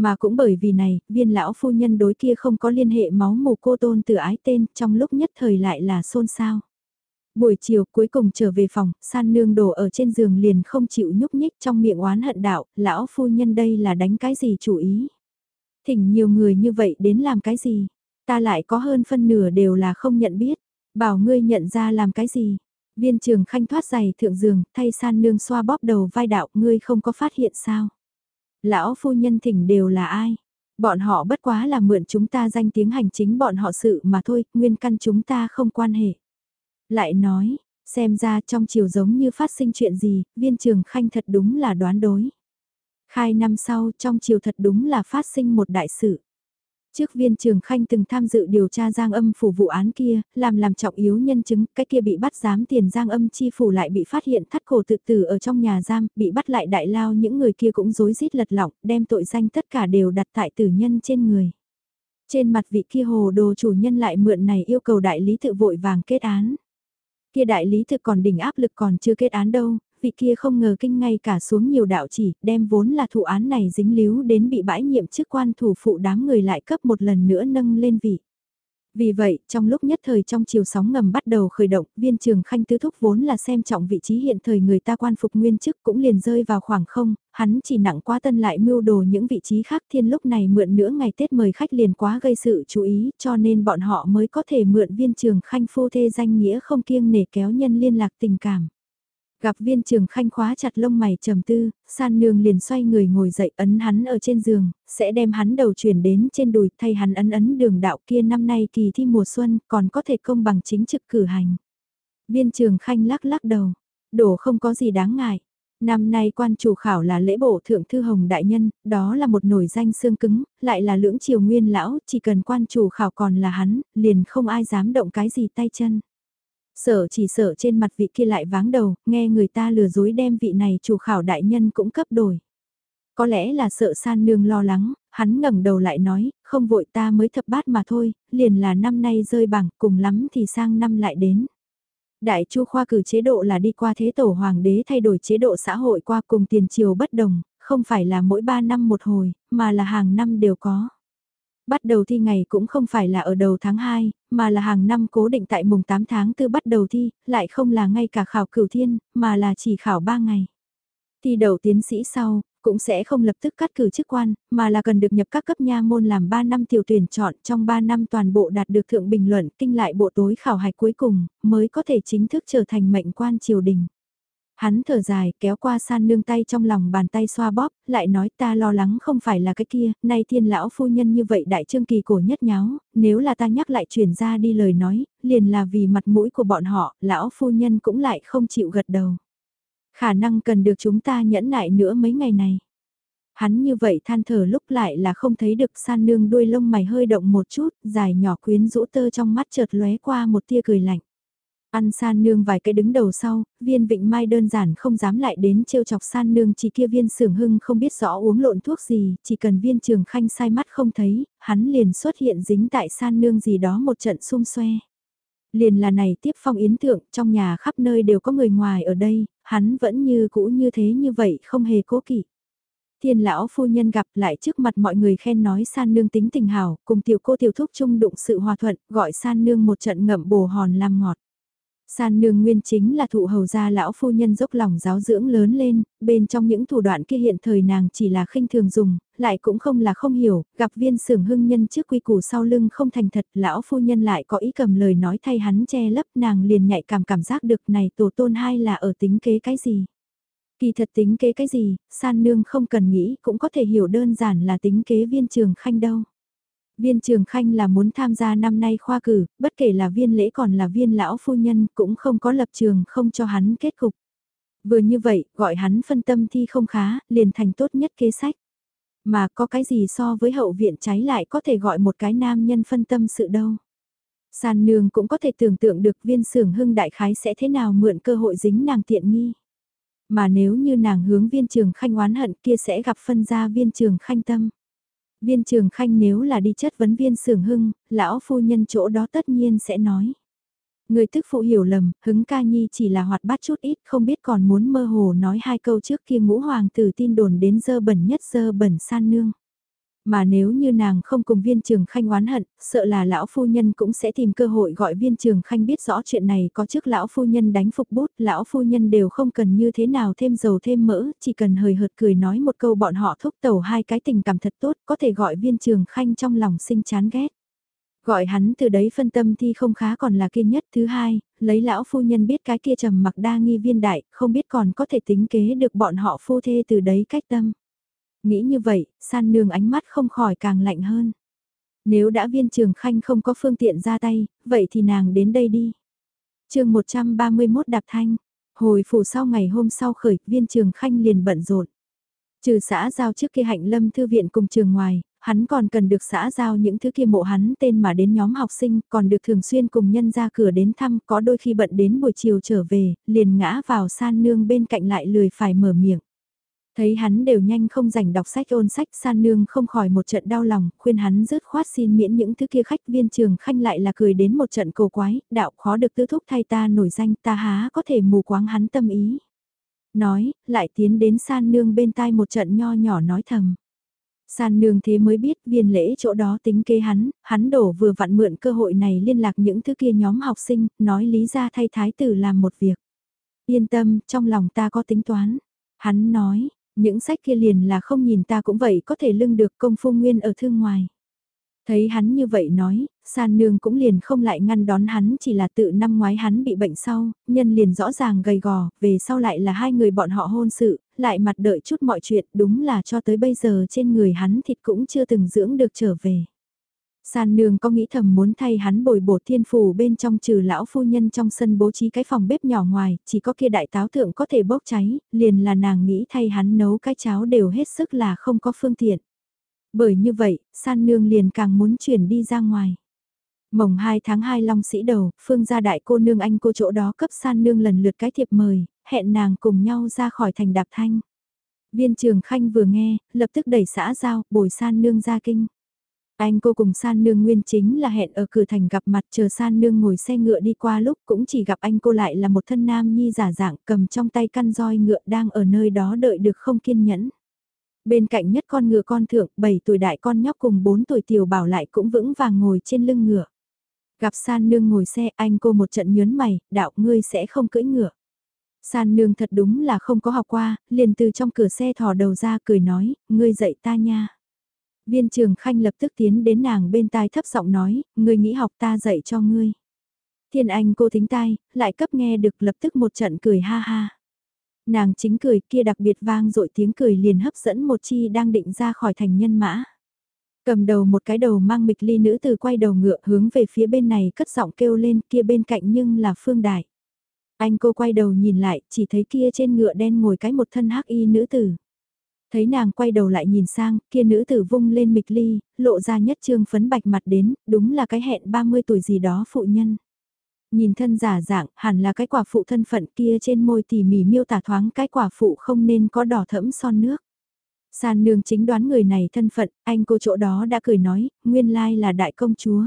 Mà cũng bởi vì này, viên lão phu nhân đối kia không có liên hệ máu mù cô tôn từ ái tên trong lúc nhất thời lại là xôn xao. Buổi chiều cuối cùng trở về phòng, san nương đổ ở trên giường liền không chịu nhúc nhích trong miệng oán hận đạo, lão phu nhân đây là đánh cái gì chủ ý. Thỉnh nhiều người như vậy đến làm cái gì, ta lại có hơn phân nửa đều là không nhận biết, bảo ngươi nhận ra làm cái gì. Viên trường khanh thoát giày thượng giường, thay san nương xoa bóp đầu vai đạo, ngươi không có phát hiện sao. Lão phu nhân thỉnh đều là ai? Bọn họ bất quá là mượn chúng ta danh tiếng hành chính bọn họ sự mà thôi, nguyên căn chúng ta không quan hệ. Lại nói, xem ra trong chiều giống như phát sinh chuyện gì, viên trường khanh thật đúng là đoán đối. Khai năm sau trong chiều thật đúng là phát sinh một đại sự. Trước viên trường khanh từng tham dự điều tra giang âm phủ vụ án kia, làm làm trọng yếu nhân chứng, cái kia bị bắt giám tiền giang âm chi phủ lại bị phát hiện thắt cổ tự tử ở trong nhà giam, bị bắt lại đại lao những người kia cũng rối rít lật lọng, đem tội danh tất cả đều đặt tại tử nhân trên người. Trên mặt vị kia hồ đồ chủ nhân lại mượn này yêu cầu đại lý tự vội vàng kết án. Kia đại lý thực còn đỉnh áp lực còn chưa kết án đâu, vị kia không ngờ kinh ngay cả xuống nhiều đạo chỉ, đem vốn là thụ án này dính líu đến bị bãi nhiệm chức quan thủ phụ đám người lại cấp một lần nữa nâng lên vị. Vì vậy, trong lúc nhất thời trong chiều sóng ngầm bắt đầu khởi động, viên trường khanh tứ thúc vốn là xem trọng vị trí hiện thời người ta quan phục nguyên chức cũng liền rơi vào khoảng không, hắn chỉ nặng quá tân lại mưu đồ những vị trí khác thiên lúc này mượn nữa ngày Tết mời khách liền quá gây sự chú ý cho nên bọn họ mới có thể mượn viên trường khanh phu thê danh nghĩa không kiêng nể kéo nhân liên lạc tình cảm. Gặp viên trường khanh khóa chặt lông mày trầm tư, san nương liền xoay người ngồi dậy ấn hắn ở trên giường, sẽ đem hắn đầu chuyển đến trên đùi thay hắn ấn ấn đường đạo kia năm nay kỳ thi mùa xuân còn có thể công bằng chính trực cử hành. Viên trường khanh lắc lắc đầu, đổ không có gì đáng ngại. Năm nay quan chủ khảo là lễ bộ thượng thư hồng đại nhân, đó là một nổi danh xương cứng, lại là lưỡng triều nguyên lão, chỉ cần quan chủ khảo còn là hắn, liền không ai dám động cái gì tay chân. Sợ chỉ sợ trên mặt vị kia lại váng đầu, nghe người ta lừa dối đem vị này chủ khảo đại nhân cũng cấp đổi. Có lẽ là sợ san nương lo lắng, hắn ngẩng đầu lại nói, không vội ta mới thập bát mà thôi, liền là năm nay rơi bằng, cùng lắm thì sang năm lại đến. Đại chu khoa cử chế độ là đi qua thế tổ hoàng đế thay đổi chế độ xã hội qua cùng tiền triều bất đồng, không phải là mỗi 3 năm một hồi, mà là hàng năm đều có. Bắt đầu thi ngày cũng không phải là ở đầu tháng 2, mà là hàng năm cố định tại mùng 8 tháng tư bắt đầu thi, lại không là ngay cả khảo cửu thiên, mà là chỉ khảo 3 ngày. Thi đầu tiến sĩ sau, cũng sẽ không lập tức cắt cử chức quan, mà là cần được nhập các cấp nha môn làm 3 năm tiểu tuyển chọn trong 3 năm toàn bộ đạt được thượng bình luận kinh lại bộ tối khảo hạch cuối cùng, mới có thể chính thức trở thành mệnh quan triều đình. Hắn thở dài, kéo qua san nương tay trong lòng bàn tay xoa bóp, lại nói ta lo lắng không phải là cái kia, nay thiên lão phu nhân như vậy đại trương kỳ cổ nhất nháo, nếu là ta nhắc lại chuyển ra đi lời nói, liền là vì mặt mũi của bọn họ, lão phu nhân cũng lại không chịu gật đầu. Khả năng cần được chúng ta nhẫn nại nữa mấy ngày này. Hắn như vậy than thở lúc lại là không thấy được san nương đuôi lông mày hơi động một chút, dài nhỏ quyến rũ tơ trong mắt chợt lóe qua một tia cười lạnh. Ăn san nương vài cái đứng đầu sau, viên vịnh mai đơn giản không dám lại đến trêu chọc san nương chỉ kia viên sưởng hưng không biết rõ uống lộn thuốc gì, chỉ cần viên trường khanh sai mắt không thấy, hắn liền xuất hiện dính tại san nương gì đó một trận xung xoe. Liền là này tiếp phong yến thượng, trong nhà khắp nơi đều có người ngoài ở đây, hắn vẫn như cũ như thế như vậy không hề cố kỵ. Thiên lão phu nhân gặp lại trước mặt mọi người khen nói san nương tính tình hảo, cùng tiểu cô tiểu thúc chung đụng sự hòa thuận, gọi san nương một trận ngậm bồ hòn làm ngọt. San nương nguyên chính là thụ hầu gia lão phu nhân dốc lòng giáo dưỡng lớn lên, bên trong những thủ đoạn kia hiện thời nàng chỉ là khinh thường dùng, lại cũng không là không hiểu, gặp viên sưởng hưng nhân trước quy củ sau lưng không thành thật, lão phu nhân lại có ý cầm lời nói thay hắn che lấp nàng liền nhạy cảm cảm giác được này tổ tôn hai là ở tính kế cái gì. Kỳ thật tính kế cái gì, san nương không cần nghĩ cũng có thể hiểu đơn giản là tính kế viên trường khanh đâu. Viên Trường Khanh là muốn tham gia năm nay khoa cử, bất kể là viên lễ còn là viên lão phu nhân cũng không có lập trường không cho hắn kết cục. Vừa như vậy, gọi hắn phân tâm thi không khá, liền thành tốt nhất kế sách. Mà có cái gì so với hậu viện cháy lại có thể gọi một cái nam nhân phân tâm sự đâu. San nương cũng có thể tưởng tượng được viên sưởng hưng đại khái sẽ thế nào mượn cơ hội dính nàng tiện nghi. Mà nếu như nàng hướng viên trường khanh oán hận kia sẽ gặp phân ra viên trường khanh tâm. Viên trường khanh nếu là đi chất vấn viên sưởng hưng, lão phu nhân chỗ đó tất nhiên sẽ nói. Người tức phụ hiểu lầm, hứng ca nhi chỉ là hoạt bát chút ít không biết còn muốn mơ hồ nói hai câu trước kia ngũ hoàng tử tin đồn đến dơ bẩn nhất dơ bẩn san nương. Mà nếu như nàng không cùng viên trường khanh oán hận, sợ là lão phu nhân cũng sẽ tìm cơ hội gọi viên trường khanh biết rõ chuyện này có trước lão phu nhân đánh phục bút, lão phu nhân đều không cần như thế nào thêm dầu thêm mỡ, chỉ cần hời hợt cười nói một câu bọn họ thúc tẩu hai cái tình cảm thật tốt, có thể gọi viên trường khanh trong lòng sinh chán ghét. Gọi hắn từ đấy phân tâm thi không khá còn là kiên nhất thứ hai, lấy lão phu nhân biết cái kia trầm mặc đa nghi viên đại, không biết còn có thể tính kế được bọn họ phu thê từ đấy cách tâm. Nghĩ như vậy, san nương ánh mắt không khỏi càng lạnh hơn. Nếu đã viên trường khanh không có phương tiện ra tay, vậy thì nàng đến đây đi. chương 131 đạp thanh, hồi phủ sau ngày hôm sau khởi, viên trường khanh liền bận rộn. Trừ xã giao trước kia hạnh lâm thư viện cùng trường ngoài, hắn còn cần được xã giao những thứ kia mộ hắn tên mà đến nhóm học sinh, còn được thường xuyên cùng nhân ra cửa đến thăm, có đôi khi bận đến buổi chiều trở về, liền ngã vào san nương bên cạnh lại lười phải mở miệng. Thấy hắn đều nhanh không rảnh đọc sách ôn sách san nương không khỏi một trận đau lòng, khuyên hắn rớt khoát xin miễn những thứ kia khách viên trường khanh lại là cười đến một trận cổ quái, đạo khó được tư thúc thay ta nổi danh ta há có thể mù quáng hắn tâm ý. Nói, lại tiến đến san nương bên tai một trận nho nhỏ nói thầm. San nương thế mới biết viên lễ chỗ đó tính kế hắn, hắn đổ vừa vặn mượn cơ hội này liên lạc những thứ kia nhóm học sinh, nói lý ra thay thái tử làm một việc. Yên tâm, trong lòng ta có tính toán. Hắn nói, những sách kia liền là không nhìn ta cũng vậy có thể lưng được công phu nguyên ở thương ngoài. Thấy hắn như vậy nói, san nương cũng liền không lại ngăn đón hắn chỉ là tự năm ngoái hắn bị bệnh sau, nhân liền rõ ràng gầy gò, về sau lại là hai người bọn họ hôn sự, lại mặt đợi chút mọi chuyện đúng là cho tới bây giờ trên người hắn thịt cũng chưa từng dưỡng được trở về. San nương có nghĩ thầm muốn thay hắn bồi bổ thiên phủ bên trong trừ lão phu nhân trong sân bố trí cái phòng bếp nhỏ ngoài, chỉ có kia đại táo thượng có thể bốc cháy, liền là nàng nghĩ thay hắn nấu cái cháo đều hết sức là không có phương tiện. Bởi như vậy, san nương liền càng muốn chuyển đi ra ngoài. Mồng 2 tháng 2 long sĩ đầu, phương gia đại cô nương anh cô chỗ đó cấp san nương lần lượt cái thiệp mời, hẹn nàng cùng nhau ra khỏi thành đạp thanh. Viên trường khanh vừa nghe, lập tức đẩy xã giao, bồi san nương ra kinh. Anh cô cùng san nương nguyên chính là hẹn ở cửa thành gặp mặt chờ san nương ngồi xe ngựa đi qua lúc cũng chỉ gặp anh cô lại là một thân nam nhi giả dạng cầm trong tay căn roi ngựa đang ở nơi đó đợi được không kiên nhẫn. Bên cạnh nhất con ngựa con thượng, 7 tuổi đại con nhóc cùng 4 tuổi tiểu bảo lại cũng vững vàng ngồi trên lưng ngựa. Gặp san nương ngồi xe anh cô một trận nhớn mày, đạo ngươi sẽ không cưỡi ngựa. San nương thật đúng là không có học qua, liền từ trong cửa xe thò đầu ra cười nói, ngươi dạy ta nha. Viên trường khanh lập tức tiến đến nàng bên tai thấp giọng nói, ngươi nghĩ học ta dạy cho ngươi. Thiên anh cô thính tai, lại cấp nghe được lập tức một trận cười ha ha. Nàng chính cười kia đặc biệt vang dội tiếng cười liền hấp dẫn một chi đang định ra khỏi thành nhân mã. Cầm đầu một cái đầu mang mịch ly nữ từ quay đầu ngựa hướng về phía bên này cất giọng kêu lên kia bên cạnh nhưng là phương đại. Anh cô quay đầu nhìn lại, chỉ thấy kia trên ngựa đen ngồi cái một thân hắc y nữ tử. Thấy nàng quay đầu lại nhìn sang, kia nữ tử vung lên mịch ly, lộ ra nhất trương phấn bạch mặt đến, đúng là cái hẹn 30 tuổi gì đó phụ nhân. Nhìn thân giả dạng, hẳn là cái quả phụ thân phận kia trên môi tỉ mỉ miêu tả thoáng cái quả phụ không nên có đỏ thẫm son nước. San nương chính đoán người này thân phận, anh cô chỗ đó đã cười nói, nguyên lai là đại công chúa.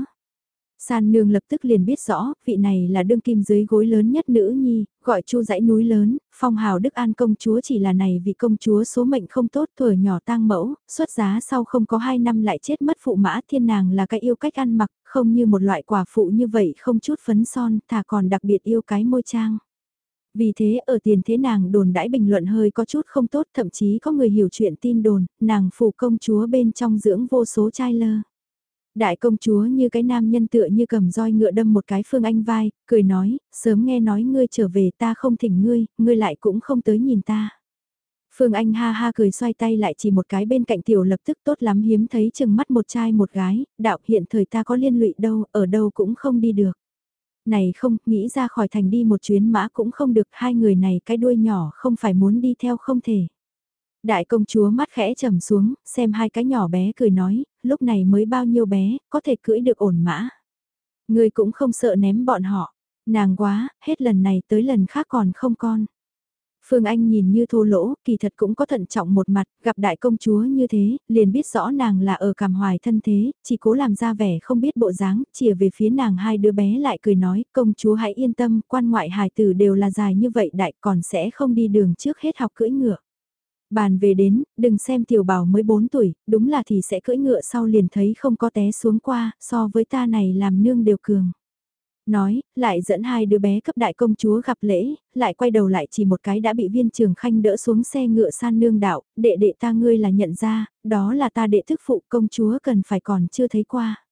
San nương lập tức liền biết rõ, vị này là đương kim dưới gối lớn nhất nữ nhi, gọi chu dãy núi lớn, phong hào Đức An công chúa chỉ là này vì công chúa số mệnh không tốt tuổi nhỏ tang mẫu, xuất giá sau không có hai năm lại chết mất phụ mã thiên nàng là cái yêu cách ăn mặc, không như một loại quả phụ như vậy không chút phấn son, thà còn đặc biệt yêu cái môi trang. Vì thế ở tiền thế nàng đồn đãi bình luận hơi có chút không tốt thậm chí có người hiểu chuyện tin đồn, nàng phụ công chúa bên trong dưỡng vô số trai lơ. Đại công chúa như cái nam nhân tựa như cầm roi ngựa đâm một cái Phương Anh vai, cười nói, sớm nghe nói ngươi trở về ta không thỉnh ngươi, ngươi lại cũng không tới nhìn ta. Phương Anh ha ha cười xoay tay lại chỉ một cái bên cạnh tiểu lập tức tốt lắm hiếm thấy chừng mắt một trai một gái, đạo hiện thời ta có liên lụy đâu, ở đâu cũng không đi được. Này không, nghĩ ra khỏi thành đi một chuyến mã cũng không được, hai người này cái đuôi nhỏ không phải muốn đi theo không thể. Đại công chúa mắt khẽ trầm xuống, xem hai cái nhỏ bé cười nói, lúc này mới bao nhiêu bé, có thể cưỡi được ổn mã. Người cũng không sợ ném bọn họ, nàng quá, hết lần này tới lần khác còn không con. Phương Anh nhìn như thô lỗ, kỳ thật cũng có thận trọng một mặt, gặp đại công chúa như thế, liền biết rõ nàng là ở cảm hoài thân thế, chỉ cố làm ra vẻ không biết bộ dáng, chìa về phía nàng hai đứa bé lại cười nói, công chúa hãy yên tâm, quan ngoại hài tử đều là dài như vậy đại còn sẽ không đi đường trước hết học cưỡi ngựa. Bàn về đến, đừng xem tiểu bảo mới 4 tuổi, đúng là thì sẽ cưỡi ngựa sau liền thấy không có té xuống qua, so với ta này làm nương đều cường. Nói, lại dẫn hai đứa bé cấp đại công chúa gặp lễ, lại quay đầu lại chỉ một cái đã bị viên trường khanh đỡ xuống xe ngựa san nương đạo, đệ đệ ta ngươi là nhận ra, đó là ta đệ thức phụ công chúa cần phải còn chưa thấy qua.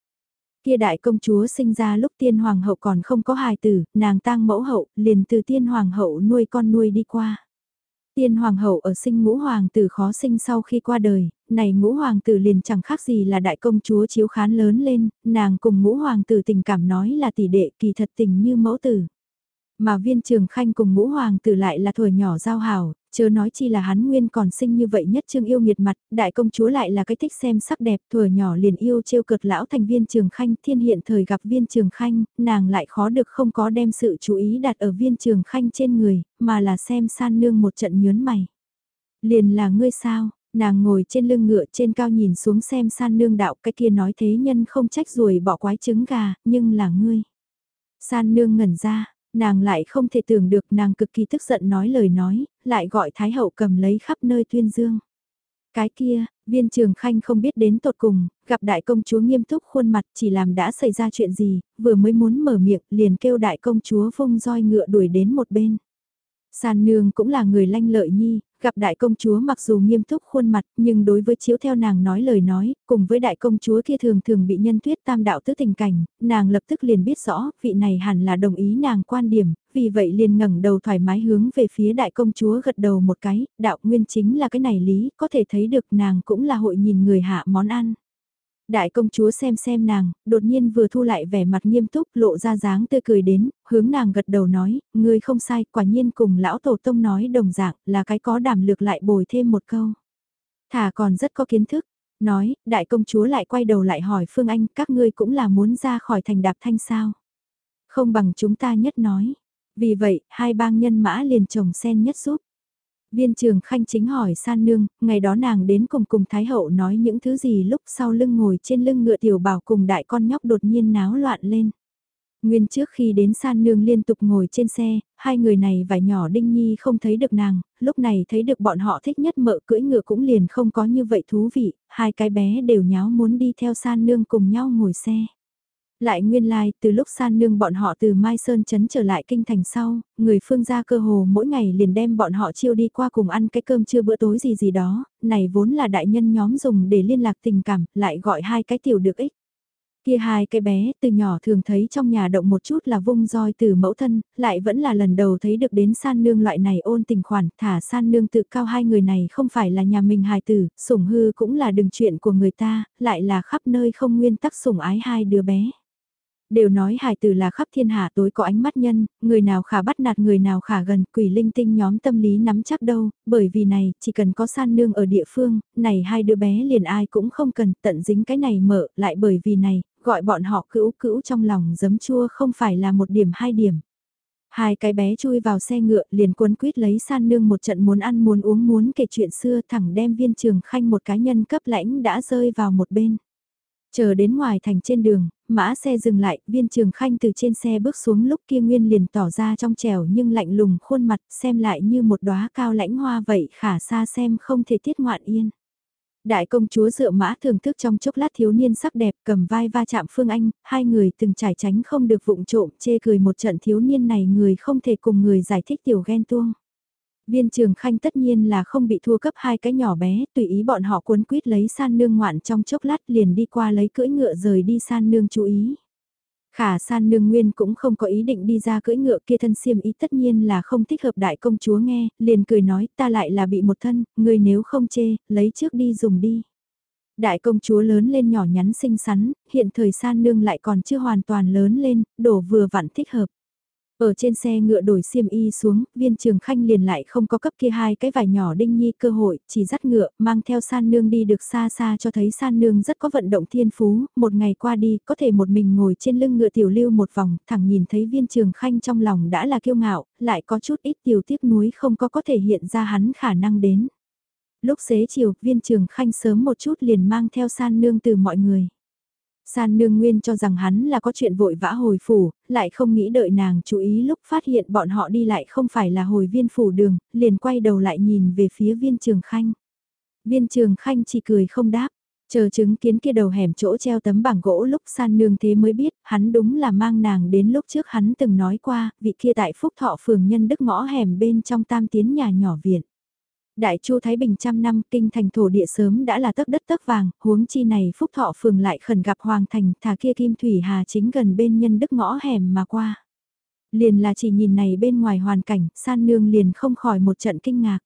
Kia đại công chúa sinh ra lúc tiên hoàng hậu còn không có hài tử, nàng tang mẫu hậu, liền từ tiên hoàng hậu nuôi con nuôi đi qua. Tiên hoàng hậu ở sinh ngũ hoàng tử khó sinh sau khi qua đời, này ngũ hoàng tử liền chẳng khác gì là đại công chúa chiếu khán lớn lên, nàng cùng ngũ hoàng tử tình cảm nói là tỷ đệ kỳ thật tình như mẫu tử. Mà viên trường khanh cùng ngũ hoàng tử lại là tuổi nhỏ giao hảo, chớ nói chi là hắn nguyên còn sinh như vậy nhất trương yêu nghiệt mặt, đại công chúa lại là cái thích xem sắc đẹp tuổi nhỏ liền yêu trêu cợt lão thành viên trường khanh thiên hiện thời gặp viên trường khanh, nàng lại khó được không có đem sự chú ý đặt ở viên trường khanh trên người, mà là xem san nương một trận nhớn mày. Liền là ngươi sao, nàng ngồi trên lưng ngựa trên cao nhìn xuống xem san nương đạo cái kia nói thế nhân không trách ruồi bỏ quái trứng gà, nhưng là ngươi. San nương ngẩn ra, Nàng lại không thể tưởng được nàng cực kỳ tức giận nói lời nói, lại gọi Thái Hậu cầm lấy khắp nơi tuyên dương. Cái kia, viên trường khanh không biết đến tột cùng, gặp đại công chúa nghiêm túc khuôn mặt chỉ làm đã xảy ra chuyện gì, vừa mới muốn mở miệng liền kêu đại công chúa vung roi ngựa đuổi đến một bên. sàn nương cũng là người lanh lợi nhi, gặp đại công chúa mặc dù nghiêm túc khuôn mặt, nhưng đối với chiếu theo nàng nói lời nói, cùng với đại công chúa kia thường thường bị nhân tuyết tam đạo tứ tình cảnh, nàng lập tức liền biết rõ, vị này hẳn là đồng ý nàng quan điểm, vì vậy liền ngẩng đầu thoải mái hướng về phía đại công chúa gật đầu một cái, đạo nguyên chính là cái này lý, có thể thấy được nàng cũng là hội nhìn người hạ món ăn. Đại công chúa xem xem nàng, đột nhiên vừa thu lại vẻ mặt nghiêm túc lộ ra dáng tươi cười đến, hướng nàng gật đầu nói, ngươi không sai, quả nhiên cùng lão tổ tông nói đồng dạng là cái có đảm lược lại bồi thêm một câu. Thả còn rất có kiến thức, nói, đại công chúa lại quay đầu lại hỏi Phương Anh, các ngươi cũng là muốn ra khỏi thành đạp thanh sao. Không bằng chúng ta nhất nói. Vì vậy, hai bang nhân mã liền chồng sen nhất giúp. Viên trường khanh chính hỏi san nương, ngày đó nàng đến cùng cùng Thái Hậu nói những thứ gì lúc sau lưng ngồi trên lưng ngựa tiểu bảo cùng đại con nhóc đột nhiên náo loạn lên. Nguyên trước khi đến san nương liên tục ngồi trên xe, hai người này và nhỏ đinh nhi không thấy được nàng, lúc này thấy được bọn họ thích nhất mợ cưỡi ngựa cũng liền không có như vậy thú vị, hai cái bé đều nháo muốn đi theo san nương cùng nhau ngồi xe. Lại nguyên lai, like, từ lúc san nương bọn họ từ Mai Sơn chấn trở lại kinh thành sau, người phương gia cơ hồ mỗi ngày liền đem bọn họ chiêu đi qua cùng ăn cái cơm trưa bữa tối gì gì đó, này vốn là đại nhân nhóm dùng để liên lạc tình cảm, lại gọi hai cái tiểu được ích. Kia hai cái bé từ nhỏ thường thấy trong nhà động một chút là vung roi từ mẫu thân, lại vẫn là lần đầu thấy được đến san nương loại này ôn tình khoản, thả san nương tự cao hai người này không phải là nhà mình hài tử, sủng hư cũng là đừng chuyện của người ta, lại là khắp nơi không nguyên tắc sủng ái hai đứa bé. Đều nói hài tử là khắp thiên hạ tối có ánh mắt nhân, người nào khả bắt nạt người nào khả gần quỷ linh tinh nhóm tâm lý nắm chắc đâu, bởi vì này, chỉ cần có san nương ở địa phương, này hai đứa bé liền ai cũng không cần tận dính cái này mở, lại bởi vì này, gọi bọn họ cữu cữu trong lòng giấm chua không phải là một điểm hai điểm. Hai cái bé chui vào xe ngựa liền cuốn quýt lấy san nương một trận muốn ăn muốn uống muốn kể chuyện xưa thẳng đem viên trường khanh một cá nhân cấp lãnh đã rơi vào một bên. Chờ đến ngoài thành trên đường, mã xe dừng lại, viên trường khanh từ trên xe bước xuống lúc kia nguyên liền tỏ ra trong trèo nhưng lạnh lùng khuôn mặt xem lại như một đóa cao lãnh hoa vậy khả xa xem không thể tiết ngoạn yên. Đại công chúa dựa mã thưởng thức trong chốc lát thiếu niên sắc đẹp cầm vai va chạm Phương Anh, hai người từng trải tránh không được vụng trộm chê cười một trận thiếu niên này người không thể cùng người giải thích tiểu ghen tuông. Viên trường khanh tất nhiên là không bị thua cấp hai cái nhỏ bé, tùy ý bọn họ cuốn quýt lấy san nương ngoạn trong chốc lát liền đi qua lấy cưỡi ngựa rời đi san nương chú ý. Khả san nương nguyên cũng không có ý định đi ra cưỡi ngựa kia thân xiêm ý tất nhiên là không thích hợp đại công chúa nghe, liền cười nói ta lại là bị một thân, người nếu không chê, lấy trước đi dùng đi. Đại công chúa lớn lên nhỏ nhắn xinh xắn, hiện thời san nương lại còn chưa hoàn toàn lớn lên, đổ vừa vặn thích hợp. Ở trên xe ngựa đổi xiêm y xuống, viên trường khanh liền lại không có cấp kia hai cái vải nhỏ đinh nhi cơ hội, chỉ dắt ngựa, mang theo san nương đi được xa xa cho thấy san nương rất có vận động thiên phú, một ngày qua đi, có thể một mình ngồi trên lưng ngựa tiểu lưu một vòng, thẳng nhìn thấy viên trường khanh trong lòng đã là kiêu ngạo, lại có chút ít tiểu tiếc nuối không có có thể hiện ra hắn khả năng đến. Lúc xế chiều, viên trường khanh sớm một chút liền mang theo san nương từ mọi người. San nương nguyên cho rằng hắn là có chuyện vội vã hồi phủ, lại không nghĩ đợi nàng chú ý lúc phát hiện bọn họ đi lại không phải là hồi viên phủ đường, liền quay đầu lại nhìn về phía viên trường khanh. Viên trường khanh chỉ cười không đáp, chờ chứng kiến kia đầu hẻm chỗ treo tấm bảng gỗ lúc san nương thế mới biết, hắn đúng là mang nàng đến lúc trước hắn từng nói qua, vị kia tại phúc thọ phường nhân đức ngõ hẻm bên trong tam tiến nhà nhỏ viện. Đại Chu Thái Bình trăm năm kinh thành thổ địa sớm đã là tấc đất tấc vàng, huống chi này phúc thọ phường lại khẩn gặp hoàng thành, thả kia kim thủy hà chính gần bên nhân đức ngõ hẻm mà qua. Liền là chỉ nhìn này bên ngoài hoàn cảnh, san nương liền không khỏi một trận kinh ngạc.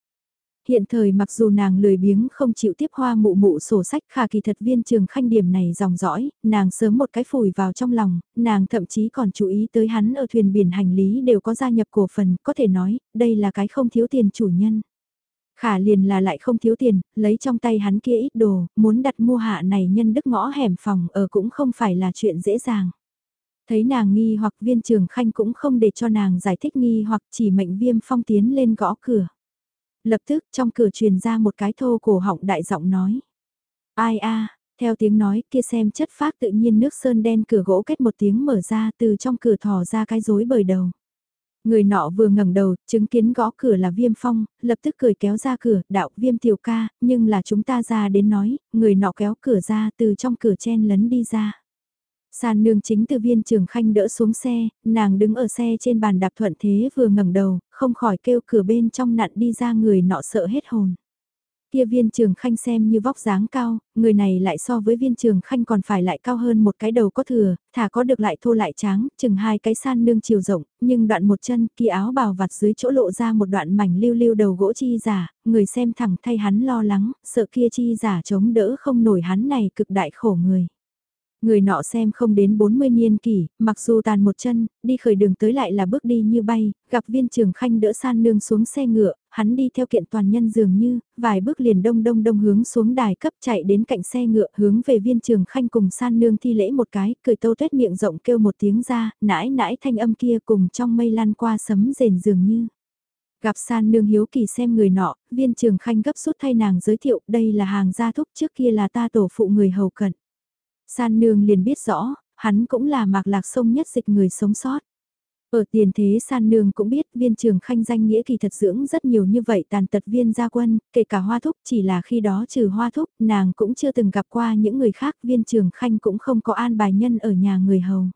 Hiện thời mặc dù nàng lười biếng không chịu tiếp hoa mụ mụ sổ sách khả kỳ thật viên trường khanh điểm này dòng dõi, nàng sớm một cái phủi vào trong lòng, nàng thậm chí còn chú ý tới hắn ở thuyền biển hành lý đều có gia nhập cổ phần, có thể nói, đây là cái không thiếu tiền chủ nhân. Khả liền là lại không thiếu tiền, lấy trong tay hắn kia ít đồ, muốn đặt mua hạ này nhân đức ngõ hẻm phòng ở cũng không phải là chuyện dễ dàng. Thấy nàng nghi hoặc viên trường khanh cũng không để cho nàng giải thích nghi hoặc chỉ mệnh viêm phong tiến lên gõ cửa. Lập tức trong cửa truyền ra một cái thô cổ họng đại giọng nói. Ai a theo tiếng nói kia xem chất phác tự nhiên nước sơn đen cửa gỗ kết một tiếng mở ra từ trong cửa thò ra cái rối bời đầu. Người nọ vừa ngẩng đầu, chứng kiến gõ cửa là viêm phong, lập tức cười kéo ra cửa, đạo viêm tiểu ca, nhưng là chúng ta ra đến nói, người nọ kéo cửa ra từ trong cửa chen lấn đi ra. sàn nương chính từ viên trường khanh đỡ xuống xe, nàng đứng ở xe trên bàn đạp thuận thế vừa ngẩng đầu, không khỏi kêu cửa bên trong nặn đi ra người nọ sợ hết hồn. Kia viên trường khanh xem như vóc dáng cao, người này lại so với viên trường khanh còn phải lại cao hơn một cái đầu có thừa, thả có được lại thô lại tráng, chừng hai cái san nương chiều rộng, nhưng đoạn một chân kia áo bào vặt dưới chỗ lộ ra một đoạn mảnh lưu lưu đầu gỗ chi giả, người xem thẳng thay hắn lo lắng, sợ kia chi giả chống đỡ không nổi hắn này cực đại khổ người. Người nọ xem không đến 40 niên kỷ, mặc dù tàn một chân, đi khởi đường tới lại là bước đi như bay, gặp viên trường khanh đỡ san nương xuống xe ngựa, hắn đi theo kiện toàn nhân dường như, vài bước liền đông đông đông hướng xuống đài cấp chạy đến cạnh xe ngựa hướng về viên trường khanh cùng san nương thi lễ một cái, cười tâu tuét miệng rộng kêu một tiếng ra, nãi nãi thanh âm kia cùng trong mây lan qua sấm rền dường như. Gặp san nương hiếu kỳ xem người nọ, viên trường khanh gấp rút thay nàng giới thiệu đây là hàng gia thúc trước kia là ta tổ phụ người hầu cận. San nương liền biết rõ, hắn cũng là mạc lạc sông nhất dịch người sống sót. Ở tiền thế san nương cũng biết viên trường khanh danh nghĩa kỳ thật dưỡng rất nhiều như vậy tàn tật viên gia quân, kể cả hoa thúc chỉ là khi đó trừ hoa thúc nàng cũng chưa từng gặp qua những người khác viên trường khanh cũng không có an bài nhân ở nhà người hầu.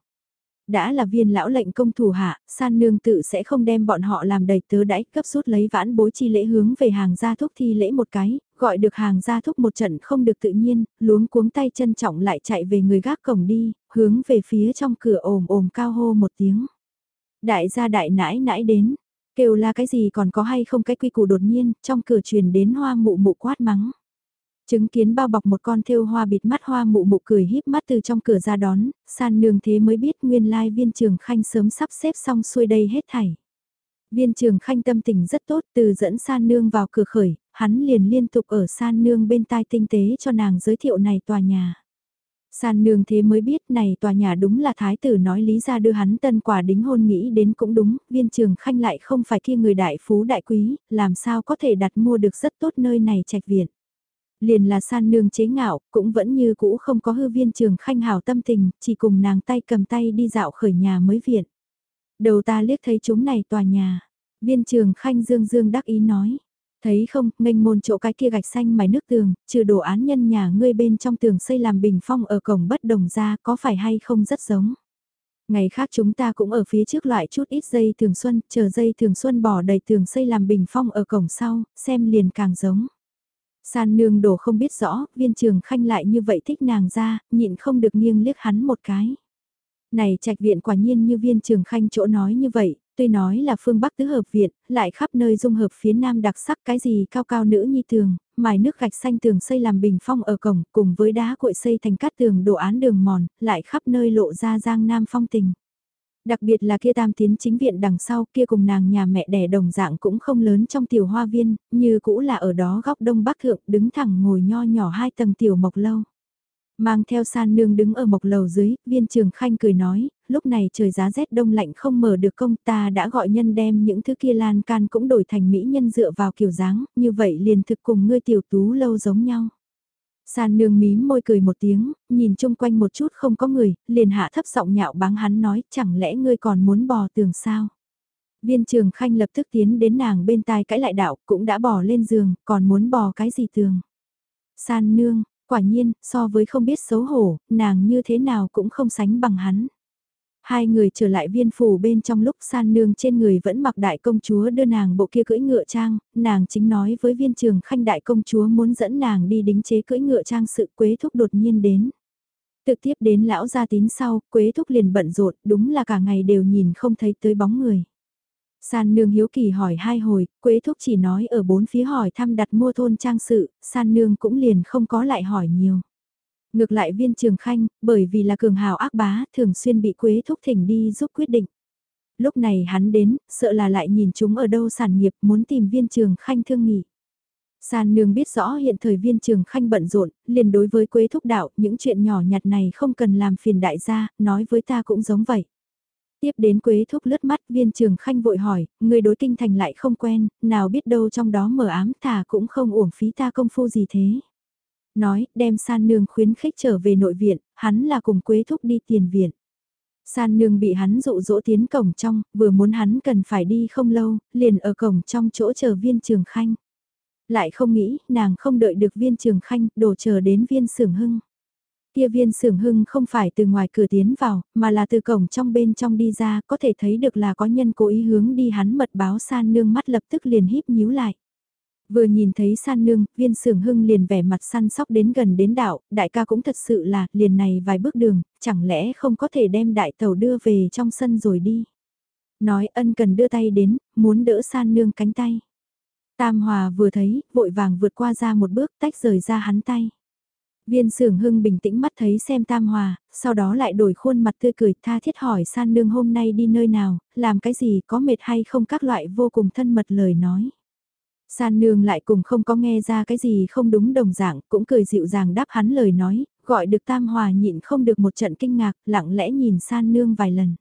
Đã là viên lão lệnh công thủ hạ, san nương tự sẽ không đem bọn họ làm đầy tớ đãi cấp rút lấy vãn bối chi lễ hướng về hàng gia thúc thi lễ một cái, gọi được hàng gia thúc một trận không được tự nhiên, luống cuống tay chân trọng lại chạy về người gác cổng đi, hướng về phía trong cửa ồm ồm cao hô một tiếng. Đại gia đại nãi nãi đến, kêu la cái gì còn có hay không cái quy củ đột nhiên, trong cửa truyền đến hoa mụ mụ quát mắng. Chứng kiến bao bọc một con thêu hoa bịt mắt hoa mụ mụ cười híp mắt từ trong cửa ra đón, san nương thế mới biết nguyên lai viên trường khanh sớm sắp xếp xong xuôi đây hết thảy. Viên trường khanh tâm tình rất tốt từ dẫn san nương vào cửa khởi, hắn liền liên tục ở san nương bên tai tinh tế cho nàng giới thiệu này tòa nhà. San nương thế mới biết này tòa nhà đúng là thái tử nói lý ra đưa hắn tân quả đính hôn nghĩ đến cũng đúng, viên trường khanh lại không phải kia người đại phú đại quý, làm sao có thể đặt mua được rất tốt nơi này trạch viện. Liền là san nương chế ngạo, cũng vẫn như cũ không có hư viên trường khanh hảo tâm tình, chỉ cùng nàng tay cầm tay đi dạo khởi nhà mới viện. Đầu ta liếc thấy chúng này tòa nhà, viên trường khanh dương dương đắc ý nói. Thấy không, nghênh môn chỗ cái kia gạch xanh mài nước tường, trừ đồ án nhân nhà ngươi bên trong tường xây làm bình phong ở cổng bất đồng ra có phải hay không rất giống. Ngày khác chúng ta cũng ở phía trước loại chút ít dây thường xuân, chờ dây thường xuân bỏ đầy tường xây làm bình phong ở cổng sau, xem liền càng giống. San nương đồ không biết rõ, viên trường khanh lại như vậy thích nàng ra, nhịn không được nghiêng liếc hắn một cái. Này trạch viện quả nhiên như viên trường khanh chỗ nói như vậy, tuy nói là phương Bắc tứ hợp viện, lại khắp nơi dung hợp phía Nam đặc sắc cái gì cao cao nữ nhi tường, mài nước gạch xanh tường xây làm bình phong ở cổng, cùng với đá cuội xây thành cát tường đồ án đường mòn, lại khắp nơi lộ ra giang Nam phong tình. Đặc biệt là kia tam tiến chính viện đằng sau kia cùng nàng nhà mẹ đẻ đồng dạng cũng không lớn trong tiểu hoa viên, như cũ là ở đó góc đông bắc thượng đứng thẳng ngồi nho nhỏ hai tầng tiểu mộc lâu. Mang theo san nương đứng ở mộc lầu dưới, viên trường khanh cười nói, lúc này trời giá rét đông lạnh không mở được công ta đã gọi nhân đem những thứ kia lan can cũng đổi thành mỹ nhân dựa vào kiểu dáng, như vậy liền thực cùng ngươi tiểu tú lâu giống nhau. San nương mím môi cười một tiếng, nhìn chung quanh một chút không có người, liền hạ thấp giọng nhạo báng hắn nói, chẳng lẽ ngươi còn muốn bò tường sao? Viên trường khanh lập tức tiến đến nàng bên tai cãi lại đạo, cũng đã bò lên giường, còn muốn bò cái gì tường? San nương, quả nhiên, so với không biết xấu hổ, nàng như thế nào cũng không sánh bằng hắn. Hai người trở lại viên phủ bên trong lúc san nương trên người vẫn mặc đại công chúa đưa nàng bộ kia cưỡi ngựa trang, nàng chính nói với viên trường khanh đại công chúa muốn dẫn nàng đi đính chế cưỡi ngựa trang sự quế thúc đột nhiên đến. tự tiếp đến lão gia tín sau, quế thúc liền bận rộn, đúng là cả ngày đều nhìn không thấy tới bóng người. San nương hiếu kỳ hỏi hai hồi, quế thúc chỉ nói ở bốn phía hỏi thăm đặt mua thôn trang sự, san nương cũng liền không có lại hỏi nhiều. Ngược lại viên trường khanh, bởi vì là cường hào ác bá, thường xuyên bị quế thúc thỉnh đi giúp quyết định. Lúc này hắn đến, sợ là lại nhìn chúng ở đâu sản nghiệp muốn tìm viên trường khanh thương nghị. San nương biết rõ hiện thời viên trường khanh bận rộn, liền đối với quế thúc đạo, những chuyện nhỏ nhặt này không cần làm phiền đại gia, nói với ta cũng giống vậy. Tiếp đến quế thúc lướt mắt viên trường khanh vội hỏi, người đối kinh thành lại không quen, nào biết đâu trong đó mở ám thả cũng không uổng phí ta công phu gì thế. Nói, đem san nương khuyến khích trở về nội viện, hắn là cùng quế thúc đi tiền viện. San nương bị hắn dụ dỗ tiến cổng trong, vừa muốn hắn cần phải đi không lâu, liền ở cổng trong chỗ chờ viên trường khanh. Lại không nghĩ, nàng không đợi được viên trường khanh, đổ chờ đến viên sưởng hưng. Kia viên sưởng hưng không phải từ ngoài cửa tiến vào, mà là từ cổng trong bên trong đi ra, có thể thấy được là có nhân cố ý hướng đi hắn mật báo san nương mắt lập tức liền híp nhíu lại. Vừa nhìn thấy san nương, viên sưởng hưng liền vẻ mặt săn sóc đến gần đến đạo đại ca cũng thật sự là, liền này vài bước đường, chẳng lẽ không có thể đem đại tàu đưa về trong sân rồi đi. Nói ân cần đưa tay đến, muốn đỡ san nương cánh tay. Tam Hòa vừa thấy, vội vàng vượt qua ra một bước tách rời ra hắn tay. Viên sưởng hưng bình tĩnh mắt thấy xem tam hòa, sau đó lại đổi khuôn mặt tươi cười tha thiết hỏi san nương hôm nay đi nơi nào, làm cái gì có mệt hay không các loại vô cùng thân mật lời nói. San nương lại cùng không có nghe ra cái gì không đúng đồng dạng, cũng cười dịu dàng đáp hắn lời nói, gọi được tam hòa nhịn không được một trận kinh ngạc, lặng lẽ nhìn san nương vài lần.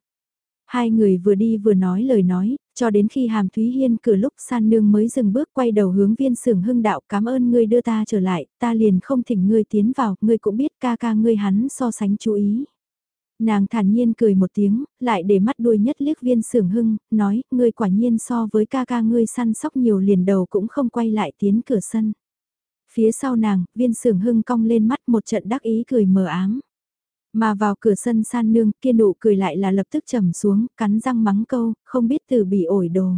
Hai người vừa đi vừa nói lời nói, cho đến khi Hàm Thúy Hiên cửa lúc san nương mới dừng bước quay đầu hướng viên sưởng hưng đạo cảm ơn ngươi đưa ta trở lại, ta liền không thỉnh ngươi tiến vào, ngươi cũng biết ca ca ngươi hắn so sánh chú ý. Nàng thản nhiên cười một tiếng, lại để mắt đuôi nhất liếc viên sưởng hưng, nói, ngươi quả nhiên so với ca ca ngươi săn sóc nhiều liền đầu cũng không quay lại tiến cửa sân. Phía sau nàng, viên sưởng hưng cong lên mắt một trận đắc ý cười mờ ám. Mà vào cửa sân san nương kia nụ cười lại là lập tức trầm xuống, cắn răng mắng câu, không biết từ bị ổi đồ.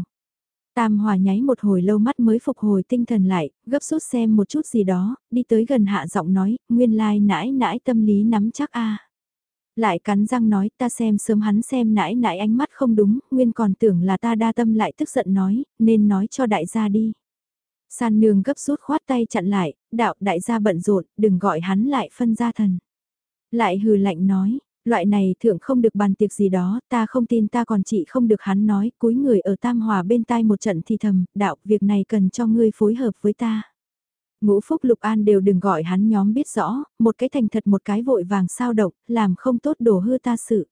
Tam Hòa nháy một hồi lâu mắt mới phục hồi tinh thần lại, gấp rút xem một chút gì đó, đi tới gần hạ giọng nói, nguyên lai nãi nãi tâm lý nắm chắc a. Lại cắn răng nói ta xem sớm hắn xem nãi nãi ánh mắt không đúng, nguyên còn tưởng là ta đa tâm lại tức giận nói, nên nói cho đại gia đi. San nương gấp rút khoát tay chặn lại, đạo đại gia bận rộn, đừng gọi hắn lại phân gia thần. Lại hừ lạnh nói, loại này thượng không được bàn tiệc gì đó, ta không tin ta còn chị không được hắn nói, cúi người ở tam hòa bên tai một trận thì thầm, đạo, việc này cần cho ngươi phối hợp với ta. Ngũ Phúc Lục An đều đừng gọi hắn nhóm biết rõ, một cái thành thật một cái vội vàng sao động, làm không tốt đổ hư ta sự.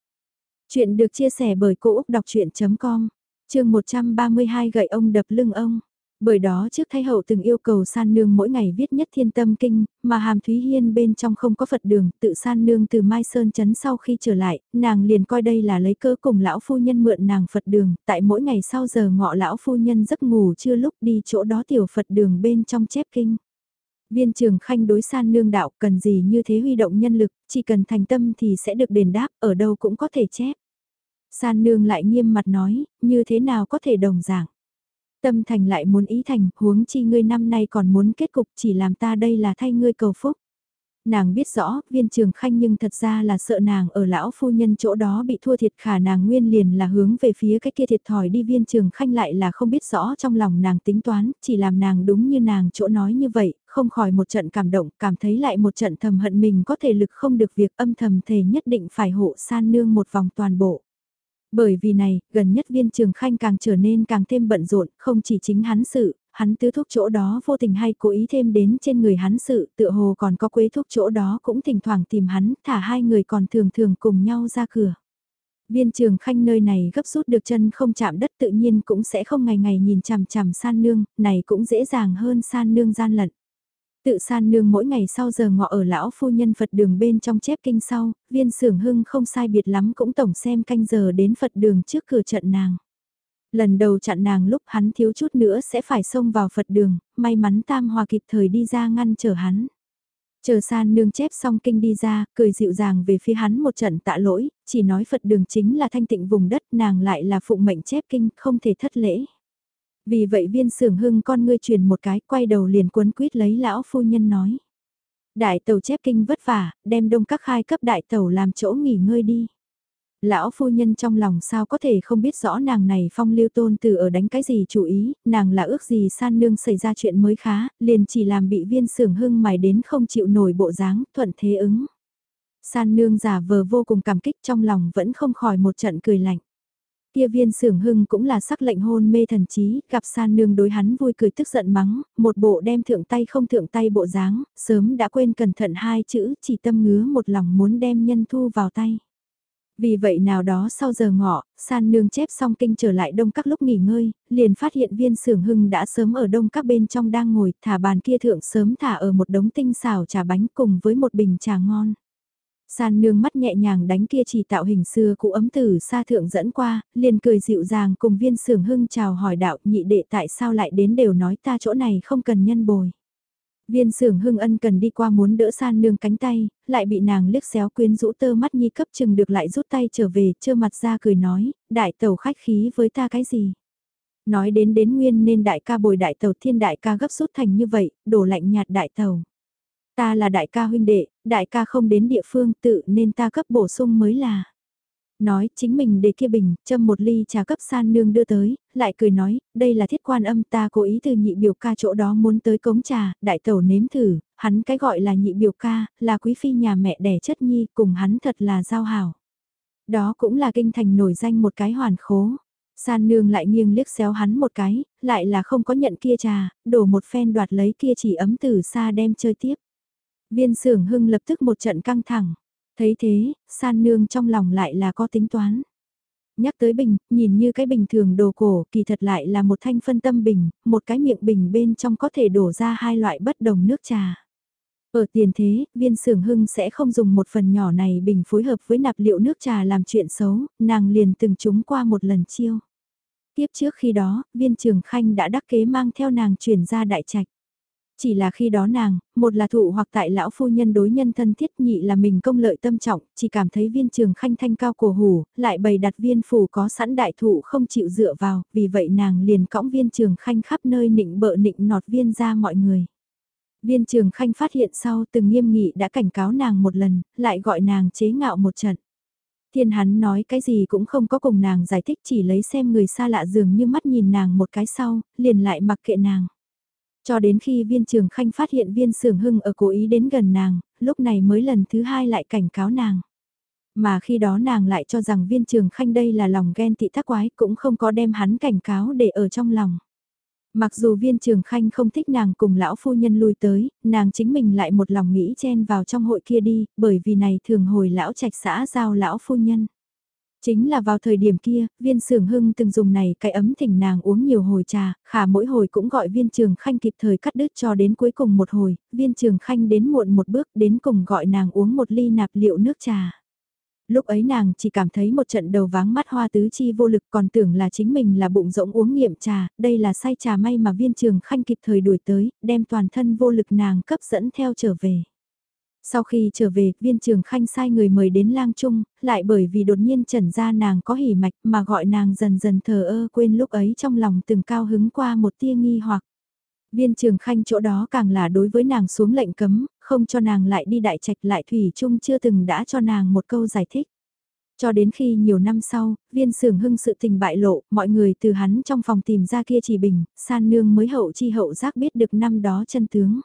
Chuyện được chia sẻ bởi Cô Úc Đọc Chuyện.com, chương 132 gậy ông đập lưng ông. Bởi đó trước Thái Hậu từng yêu cầu san nương mỗi ngày viết nhất thiên tâm kinh, mà hàm Thúy Hiên bên trong không có Phật đường, tự san nương từ Mai Sơn Chấn sau khi trở lại, nàng liền coi đây là lấy cơ cùng lão phu nhân mượn nàng Phật đường, tại mỗi ngày sau giờ ngọ lão phu nhân giấc ngủ chưa lúc đi chỗ đó tiểu Phật đường bên trong chép kinh. Viên trường khanh đối san nương đạo cần gì như thế huy động nhân lực, chỉ cần thành tâm thì sẽ được đền đáp, ở đâu cũng có thể chép. San nương lại nghiêm mặt nói, như thế nào có thể đồng giảng. Tâm thành lại muốn ý thành, huống chi ngươi năm nay còn muốn kết cục chỉ làm ta đây là thay ngươi cầu phúc. Nàng biết rõ, viên trường khanh nhưng thật ra là sợ nàng ở lão phu nhân chỗ đó bị thua thiệt khả nàng nguyên liền là hướng về phía cái kia thiệt thòi đi viên trường khanh lại là không biết rõ trong lòng nàng tính toán, chỉ làm nàng đúng như nàng chỗ nói như vậy, không khỏi một trận cảm động, cảm thấy lại một trận thầm hận mình có thể lực không được việc âm thầm thề nhất định phải hộ san nương một vòng toàn bộ. Bởi vì này, gần nhất viên trường khanh càng trở nên càng thêm bận rộn, không chỉ chính hắn sự, hắn tứ thuốc chỗ đó vô tình hay cố ý thêm đến trên người hắn sự, tựa hồ còn có quế thuốc chỗ đó cũng thỉnh thoảng tìm hắn, thả hai người còn thường thường cùng nhau ra cửa. Viên trường khanh nơi này gấp rút được chân không chạm đất tự nhiên cũng sẽ không ngày ngày nhìn chằm chằm san nương, này cũng dễ dàng hơn san nương gian lận. Tự san nương mỗi ngày sau giờ ngọ ở lão phu nhân Phật đường bên trong chép kinh sau, viên sưởng hưng không sai biệt lắm cũng tổng xem canh giờ đến Phật đường trước cửa trận nàng. Lần đầu chặn nàng lúc hắn thiếu chút nữa sẽ phải xông vào Phật đường, may mắn tam hòa kịp thời đi ra ngăn chở hắn. Chờ san nương chép xong kinh đi ra, cười dịu dàng về phía hắn một trận tạ lỗi, chỉ nói Phật đường chính là thanh tịnh vùng đất nàng lại là phụ mệnh chép kinh, không thể thất lễ. Vì vậy viên sưởng hưng con ngươi truyền một cái quay đầu liền cuốn quýt lấy lão phu nhân nói. Đại tàu chép kinh vất vả, đem đông các khai cấp đại tàu làm chỗ nghỉ ngơi đi. Lão phu nhân trong lòng sao có thể không biết rõ nàng này phong lưu tôn từ ở đánh cái gì chủ ý, nàng là ước gì san nương xảy ra chuyện mới khá, liền chỉ làm bị viên sưởng hưng mài đến không chịu nổi bộ dáng, thuận thế ứng. San nương giả vờ vô cùng cảm kích trong lòng vẫn không khỏi một trận cười lạnh. Kia viên sưởng hưng cũng là sắc lệnh hôn mê thần trí, gặp san nương đối hắn vui cười tức giận mắng, một bộ đem thượng tay không thượng tay bộ dáng, sớm đã quên cẩn thận hai chữ, chỉ tâm ngứa một lòng muốn đem nhân thu vào tay. Vì vậy nào đó sau giờ ngọ, san nương chép xong kinh trở lại đông các lúc nghỉ ngơi, liền phát hiện viên sưởng hưng đã sớm ở đông các bên trong đang ngồi, thả bàn kia thượng sớm thả ở một đống tinh xào trà bánh cùng với một bình trà ngon. San nương mắt nhẹ nhàng đánh kia chỉ tạo hình xưa cũ ấm từ xa thượng dẫn qua, liền cười dịu dàng cùng viên sưởng hưng chào hỏi đạo nhị đệ tại sao lại đến đều nói ta chỗ này không cần nhân bồi. Viên sưởng hưng ân cần đi qua muốn đỡ san nương cánh tay, lại bị nàng liếc xéo quyến rũ tơ mắt nhi cấp chừng được lại rút tay trở về, trơ mặt ra cười nói, đại tàu khách khí với ta cái gì. Nói đến đến nguyên nên đại ca bồi đại tàu thiên đại ca gấp rút thành như vậy, đổ lạnh nhạt đại tàu. Ta là đại ca huynh đệ, đại ca không đến địa phương tự nên ta cấp bổ sung mới là. Nói chính mình để kia bình, châm một ly trà cấp san nương đưa tới, lại cười nói, đây là thiết quan âm ta cố ý từ nhị biểu ca chỗ đó muốn tới cống trà, đại tẩu nếm thử, hắn cái gọi là nhị biểu ca, là quý phi nhà mẹ đẻ chất nhi, cùng hắn thật là giao hảo. Đó cũng là kinh thành nổi danh một cái hoàn khố. San nương lại nghiêng liếc xéo hắn một cái, lại là không có nhận kia trà, đổ một phen đoạt lấy kia chỉ ấm từ xa đem chơi tiếp. Viên sưởng hưng lập tức một trận căng thẳng. Thấy thế, san nương trong lòng lại là có tính toán. Nhắc tới bình, nhìn như cái bình thường đồ cổ, kỳ thật lại là một thanh phân tâm bình, một cái miệng bình bên trong có thể đổ ra hai loại bất đồng nước trà. Ở tiền thế, viên sưởng hưng sẽ không dùng một phần nhỏ này bình phối hợp với nạp liệu nước trà làm chuyện xấu, nàng liền từng chúng qua một lần chiêu. Tiếp trước khi đó, viên trường khanh đã đắc kế mang theo nàng chuyển ra đại trạch. Chỉ là khi đó nàng, một là thụ hoặc tại lão phu nhân đối nhân thân thiết nhị là mình công lợi tâm trọng, chỉ cảm thấy viên trường khanh thanh cao cổ hủ, lại bày đặt viên phủ có sẵn đại thụ không chịu dựa vào, vì vậy nàng liền cõng viên trường khanh khắp nơi nịnh bợ nịnh nọt viên ra mọi người. Viên trường khanh phát hiện sau từng nghiêm nghị đã cảnh cáo nàng một lần, lại gọi nàng chế ngạo một trận. Thiên hắn nói cái gì cũng không có cùng nàng giải thích chỉ lấy xem người xa lạ dường như mắt nhìn nàng một cái sau, liền lại mặc kệ nàng. Cho đến khi viên trường khanh phát hiện viên sưởng hưng ở cố ý đến gần nàng, lúc này mới lần thứ hai lại cảnh cáo nàng. Mà khi đó nàng lại cho rằng viên trường khanh đây là lòng ghen tị thắc quái cũng không có đem hắn cảnh cáo để ở trong lòng. Mặc dù viên trường khanh không thích nàng cùng lão phu nhân lui tới, nàng chính mình lại một lòng nghĩ chen vào trong hội kia đi, bởi vì này thường hồi lão trạch xã giao lão phu nhân. Chính là vào thời điểm kia, viên sưởng hưng từng dùng này cái ấm thỉnh nàng uống nhiều hồi trà, khả mỗi hồi cũng gọi viên trường khanh kịp thời cắt đứt cho đến cuối cùng một hồi, viên trường khanh đến muộn một bước đến cùng gọi nàng uống một ly nạp liệu nước trà. Lúc ấy nàng chỉ cảm thấy một trận đầu váng mắt hoa tứ chi vô lực còn tưởng là chính mình là bụng rỗng uống nghiệm trà, đây là say trà may mà viên trường khanh kịp thời đuổi tới, đem toàn thân vô lực nàng cấp dẫn theo trở về. Sau khi trở về, viên trường khanh sai người mời đến lang trung, lại bởi vì đột nhiên trần ra nàng có hỉ mạch mà gọi nàng dần dần thờ ơ quên lúc ấy trong lòng từng cao hứng qua một tia nghi hoặc. Viên trường khanh chỗ đó càng là đối với nàng xuống lệnh cấm, không cho nàng lại đi đại trạch lại thủy chung chưa từng đã cho nàng một câu giải thích. Cho đến khi nhiều năm sau, viên sưởng hưng sự tình bại lộ, mọi người từ hắn trong phòng tìm ra kia chỉ bình, san nương mới hậu chi hậu giác biết được năm đó chân tướng.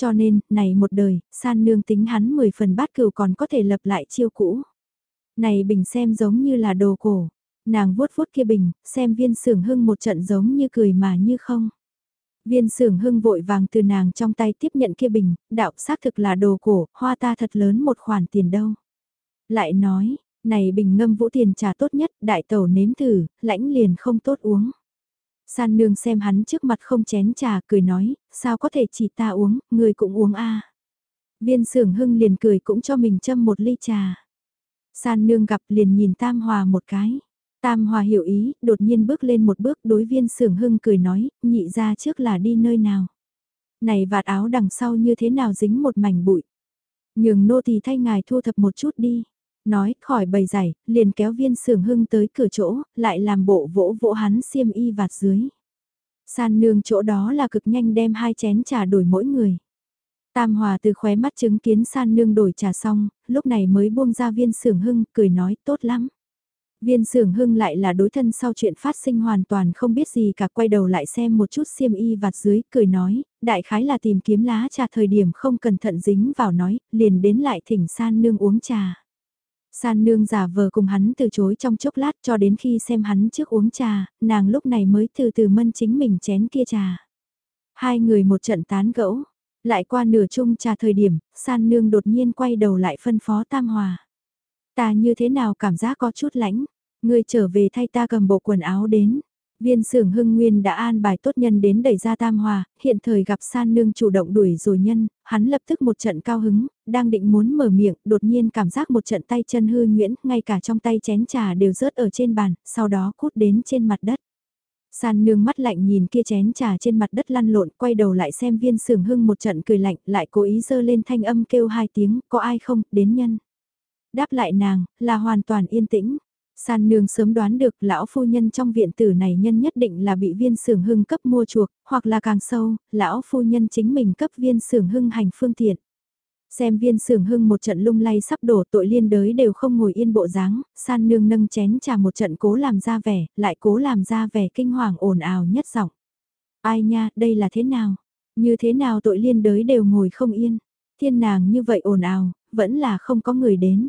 Cho nên, này một đời, san nương tính hắn 10 phần bát cửu còn có thể lập lại chiêu cũ. Này bình xem giống như là đồ cổ. Nàng vuốt vuốt kia bình, xem viên sưởng hưng một trận giống như cười mà như không. Viên sưởng hưng vội vàng từ nàng trong tay tiếp nhận kia bình, đạo xác thực là đồ cổ, hoa ta thật lớn một khoản tiền đâu. Lại nói, này bình ngâm vũ tiền trà tốt nhất, đại tẩu nếm thử, lãnh liền không tốt uống. San nương xem hắn trước mặt không chén trà cười nói, sao có thể chỉ ta uống, người cũng uống a. Viên sưởng hưng liền cười cũng cho mình châm một ly trà. San nương gặp liền nhìn Tam Hòa một cái. Tam Hòa hiểu ý, đột nhiên bước lên một bước đối viên sưởng hưng cười nói, nhị ra trước là đi nơi nào. Này vạt áo đằng sau như thế nào dính một mảnh bụi. Nhường nô thì thay ngài thu thập một chút đi. Nói, khỏi bày giải, liền kéo viên sưởng hưng tới cửa chỗ, lại làm bộ vỗ vỗ hắn xiêm y vạt dưới. San nương chỗ đó là cực nhanh đem hai chén trà đổi mỗi người. Tam Hòa từ khóe mắt chứng kiến san nương đổi trà xong, lúc này mới buông ra viên sưởng hưng, cười nói tốt lắm. Viên sưởng hưng lại là đối thân sau chuyện phát sinh hoàn toàn không biết gì cả quay đầu lại xem một chút xiêm y vạt dưới, cười nói, đại khái là tìm kiếm lá trà thời điểm không cẩn thận dính vào nói, liền đến lại thỉnh san nương uống trà. San nương giả vờ cùng hắn từ chối trong chốc lát cho đến khi xem hắn trước uống trà, nàng lúc này mới từ từ mân chính mình chén kia trà. Hai người một trận tán gẫu, lại qua nửa chung trà thời điểm, san nương đột nhiên quay đầu lại phân phó tam hòa. Ta như thế nào cảm giác có chút lãnh, người trở về thay ta cầm bộ quần áo đến. Viên xưởng hưng nguyên đã an bài tốt nhân đến đẩy ra tam hòa, hiện thời gặp san nương chủ động đuổi rồi nhân, hắn lập tức một trận cao hứng, đang định muốn mở miệng, đột nhiên cảm giác một trận tay chân hư nhuyễn, ngay cả trong tay chén trà đều rớt ở trên bàn, sau đó cút đến trên mặt đất. San nương mắt lạnh nhìn kia chén trà trên mặt đất lăn lộn, quay đầu lại xem viên sưởng hưng một trận cười lạnh, lại cố ý dơ lên thanh âm kêu hai tiếng, có ai không, đến nhân. Đáp lại nàng, là hoàn toàn yên tĩnh, San nương sớm đoán được lão phu nhân trong viện tử này nhân nhất định là bị viên sưởng hưng cấp mua chuộc, hoặc là càng sâu, lão phu nhân chính mình cấp viên sưởng hưng hành phương tiện. Xem viên sưởng hưng một trận lung lay sắp đổ tội liên đới đều không ngồi yên bộ dáng, san nương nâng chén trà một trận cố làm ra vẻ, lại cố làm ra vẻ kinh hoàng ồn ào nhất giọng. Ai nha, đây là thế nào? Như thế nào tội liên đới đều ngồi không yên? Thiên nàng như vậy ồn ào, vẫn là không có người đến.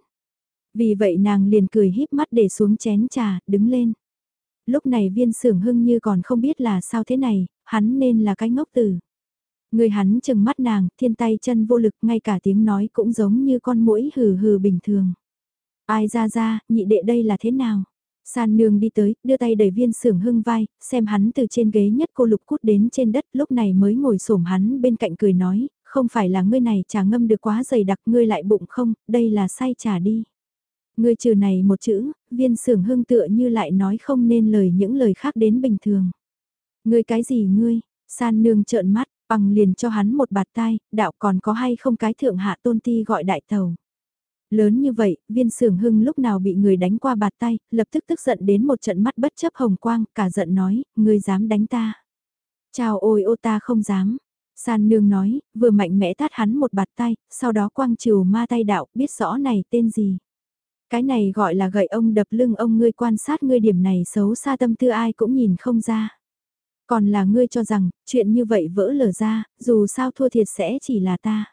Vì vậy nàng liền cười híp mắt để xuống chén trà, đứng lên. Lúc này viên sưởng hưng như còn không biết là sao thế này, hắn nên là cái ngốc tử. Người hắn chừng mắt nàng, thiên tay chân vô lực, ngay cả tiếng nói cũng giống như con mũi hừ hừ bình thường. Ai ra ra, nhị đệ đây là thế nào? San nương đi tới, đưa tay đẩy viên sưởng hưng vai, xem hắn từ trên ghế nhất cô lục cút đến trên đất, lúc này mới ngồi xổm hắn bên cạnh cười nói, không phải là ngươi này trà ngâm được quá dày đặc ngươi lại bụng không, đây là say trà đi. Ngươi trừ này một chữ, viên sưởng hưng tựa như lại nói không nên lời những lời khác đến bình thường. Ngươi cái gì ngươi, san nương trợn mắt, bằng liền cho hắn một bạt tai, đạo còn có hay không cái thượng hạ tôn ti gọi đại tàu. Lớn như vậy, viên sưởng hưng lúc nào bị người đánh qua bạt tay, lập tức tức giận đến một trận mắt bất chấp hồng quang, cả giận nói, ngươi dám đánh ta. Chào ôi ô ta không dám. San nương nói, vừa mạnh mẽ tát hắn một bạt tay, sau đó quang trừ ma tay đạo, biết rõ này tên gì. Cái này gọi là gậy ông đập lưng ông ngươi quan sát ngươi điểm này xấu xa tâm tư ai cũng nhìn không ra. Còn là ngươi cho rằng, chuyện như vậy vỡ lở ra, dù sao thua thiệt sẽ chỉ là ta.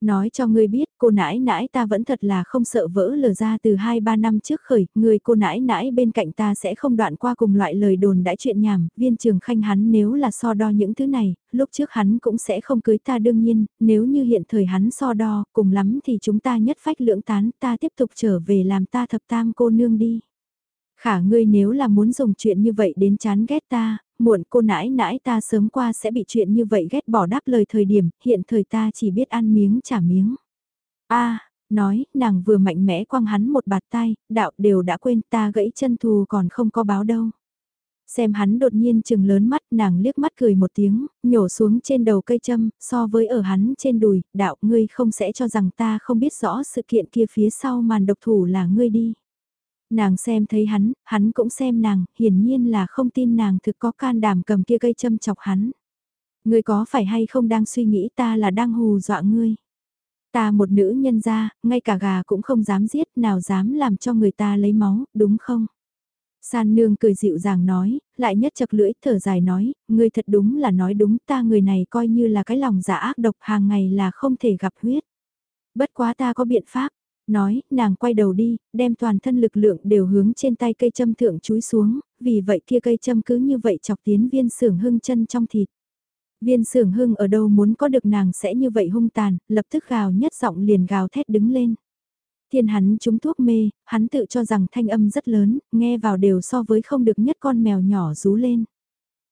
Nói cho ngươi biết, cô nãi nãi ta vẫn thật là không sợ vỡ lờ ra từ 2-3 năm trước khởi, người cô nãi nãi bên cạnh ta sẽ không đoạn qua cùng loại lời đồn đãi chuyện nhảm, viên trường khanh hắn nếu là so đo những thứ này, lúc trước hắn cũng sẽ không cưới ta đương nhiên, nếu như hiện thời hắn so đo, cùng lắm thì chúng ta nhất phách lưỡng tán, ta tiếp tục trở về làm ta thập tam cô nương đi. Khả ngươi nếu là muốn dùng chuyện như vậy đến chán ghét ta, muộn cô nãi nãi ta sớm qua sẽ bị chuyện như vậy ghét bỏ đáp lời thời điểm, hiện thời ta chỉ biết ăn miếng trả miếng. a nói, nàng vừa mạnh mẽ quăng hắn một bạt tay, đạo đều đã quên ta gãy chân thù còn không có báo đâu. Xem hắn đột nhiên chừng lớn mắt nàng liếc mắt cười một tiếng, nhổ xuống trên đầu cây châm, so với ở hắn trên đùi, đạo ngươi không sẽ cho rằng ta không biết rõ sự kiện kia phía sau màn độc thủ là ngươi đi. Nàng xem thấy hắn, hắn cũng xem nàng, hiển nhiên là không tin nàng thực có can đảm cầm kia cây châm chọc hắn. Ngươi có phải hay không đang suy nghĩ ta là đang hù dọa ngươi? Ta một nữ nhân ra, ngay cả gà cũng không dám giết, nào dám làm cho người ta lấy máu, đúng không? San nương cười dịu dàng nói, lại nhất chật lưỡi thở dài nói, ngươi thật đúng là nói đúng ta người này coi như là cái lòng giả ác độc hàng ngày là không thể gặp huyết. Bất quá ta có biện pháp, nói, nàng quay đầu đi, đem toàn thân lực lượng đều hướng trên tay cây châm thượng chúi xuống, vì vậy kia cây châm cứ như vậy chọc tiến viên sưởng hưng chân trong thịt. Viên sưởng hưng ở đâu muốn có được nàng sẽ như vậy hung tàn, lập tức gào nhất giọng liền gào thét đứng lên. Thiên hắn trúng thuốc mê, hắn tự cho rằng thanh âm rất lớn, nghe vào đều so với không được nhất con mèo nhỏ rú lên.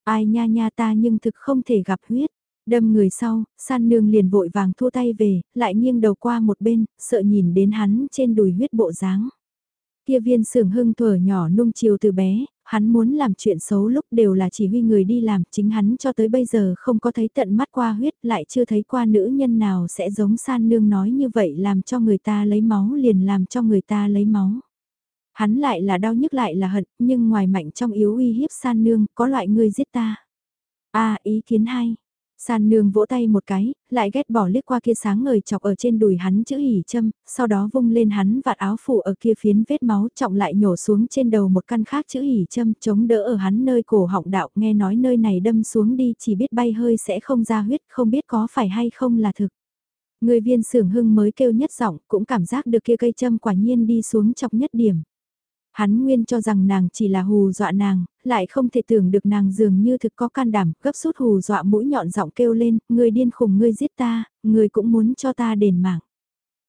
Ai nha nha ta nhưng thực không thể gặp huyết. Đâm người sau, san nương liền vội vàng thua tay về, lại nghiêng đầu qua một bên, sợ nhìn đến hắn trên đùi huyết bộ dáng. Kia viên sưởng hưng thuở nhỏ nung chiều từ bé, hắn muốn làm chuyện xấu lúc đều là chỉ huy người đi làm, chính hắn cho tới bây giờ không có thấy tận mắt qua huyết, lại chưa thấy qua nữ nhân nào sẽ giống san nương nói như vậy làm cho người ta lấy máu liền làm cho người ta lấy máu. Hắn lại là đau nhức lại là hận, nhưng ngoài mạnh trong yếu uy hiếp san nương, có loại người giết ta. a ý kiến hay. San nương vỗ tay một cái, lại ghét bỏ liếc qua kia sáng ngời chọc ở trên đùi hắn chữ hỉ châm, sau đó vung lên hắn vạt áo phủ ở kia phiến vết máu trọng lại nhổ xuống trên đầu một căn khác chữ hỉ châm chống đỡ ở hắn nơi cổ họng đạo nghe nói nơi này đâm xuống đi chỉ biết bay hơi sẽ không ra huyết không biết có phải hay không là thực. Người viên sưởng hưng mới kêu nhất giọng cũng cảm giác được kia cây châm quả nhiên đi xuống chọc nhất điểm. Hắn nguyên cho rằng nàng chỉ là hù dọa nàng, lại không thể tưởng được nàng dường như thực có can đảm, gấp rút hù dọa mũi nhọn giọng kêu lên, người điên khùng ngươi giết ta, người cũng muốn cho ta đền mạng.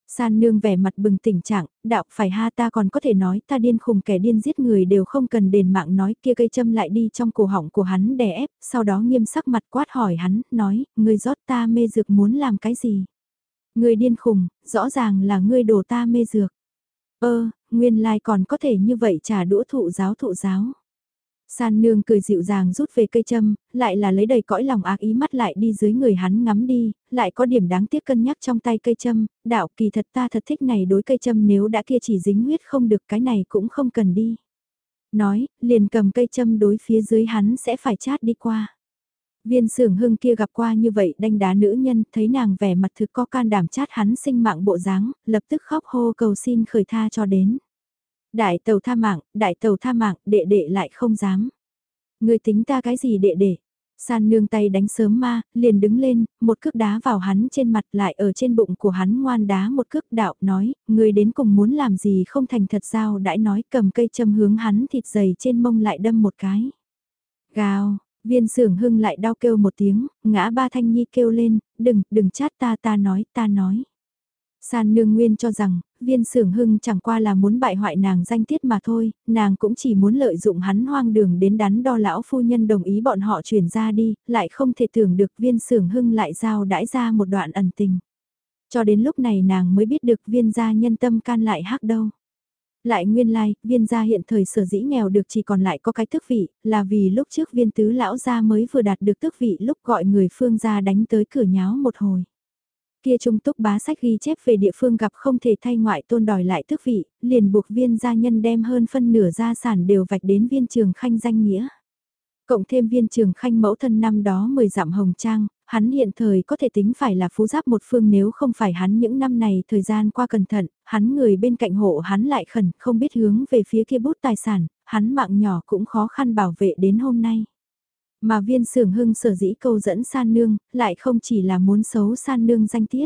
San nương vẻ mặt bừng tỉnh trạng, đạo phải ha ta còn có thể nói ta điên khùng kẻ điên giết người đều không cần đền mạng nói kia cây châm lại đi trong cổ họng của hắn đè ép, sau đó nghiêm sắc mặt quát hỏi hắn, nói, người rót ta mê dược muốn làm cái gì? Người điên khùng, rõ ràng là ngươi đổ ta mê dược. Ơ, nguyên lai còn có thể như vậy trả đũa thụ giáo thụ giáo. San nương cười dịu dàng rút về cây châm, lại là lấy đầy cõi lòng ác ý mắt lại đi dưới người hắn ngắm đi, lại có điểm đáng tiếc cân nhắc trong tay cây châm, đạo kỳ thật ta thật thích này đối cây châm nếu đã kia chỉ dính huyết không được cái này cũng không cần đi. Nói, liền cầm cây châm đối phía dưới hắn sẽ phải chát đi qua. Viên sưởng hưng kia gặp qua như vậy đanh đá nữ nhân, thấy nàng vẻ mặt thực có can đảm chát hắn sinh mạng bộ dáng, lập tức khóc hô cầu xin khởi tha cho đến. Đại tàu tha mạng, đại tàu tha mạng, đệ đệ lại không dám. Người tính ta cái gì đệ đệ? San nương tay đánh sớm ma, liền đứng lên, một cước đá vào hắn trên mặt lại ở trên bụng của hắn ngoan đá một cước đạo nói, người đến cùng muốn làm gì không thành thật sao đãi nói cầm cây châm hướng hắn thịt dày trên mông lại đâm một cái. Gào, viên sưởng hưng lại đau kêu một tiếng, ngã ba thanh nhi kêu lên, đừng, đừng chát ta ta nói, ta nói. San nương nguyên cho rằng, viên sưởng hưng chẳng qua là muốn bại hoại nàng danh tiết mà thôi, nàng cũng chỉ muốn lợi dụng hắn hoang đường đến đắn đo lão phu nhân đồng ý bọn họ chuyển ra đi, lại không thể tưởng được viên sưởng hưng lại giao đãi ra một đoạn ẩn tình. Cho đến lúc này nàng mới biết được viên gia nhân tâm can lại hắc đâu. Lại nguyên lai, like, viên gia hiện thời sở dĩ nghèo được chỉ còn lại có cái tước vị, là vì lúc trước viên tứ lão gia mới vừa đạt được tước vị lúc gọi người phương gia đánh tới cửa nháo một hồi. Kia trung túc bá sách ghi chép về địa phương gặp không thể thay ngoại tôn đòi lại tước vị, liền buộc viên gia nhân đem hơn phân nửa gia sản đều vạch đến viên trường khanh danh nghĩa. Cộng thêm viên trường khanh mẫu thân năm đó 10 dặm hồng trang, hắn hiện thời có thể tính phải là phú giáp một phương nếu không phải hắn những năm này thời gian qua cẩn thận, hắn người bên cạnh hộ hắn lại khẩn không biết hướng về phía kia bút tài sản, hắn mạng nhỏ cũng khó khăn bảo vệ đến hôm nay. Mà viên sưởng hưng sở dĩ câu dẫn san nương, lại không chỉ là muốn xấu san nương danh tiết.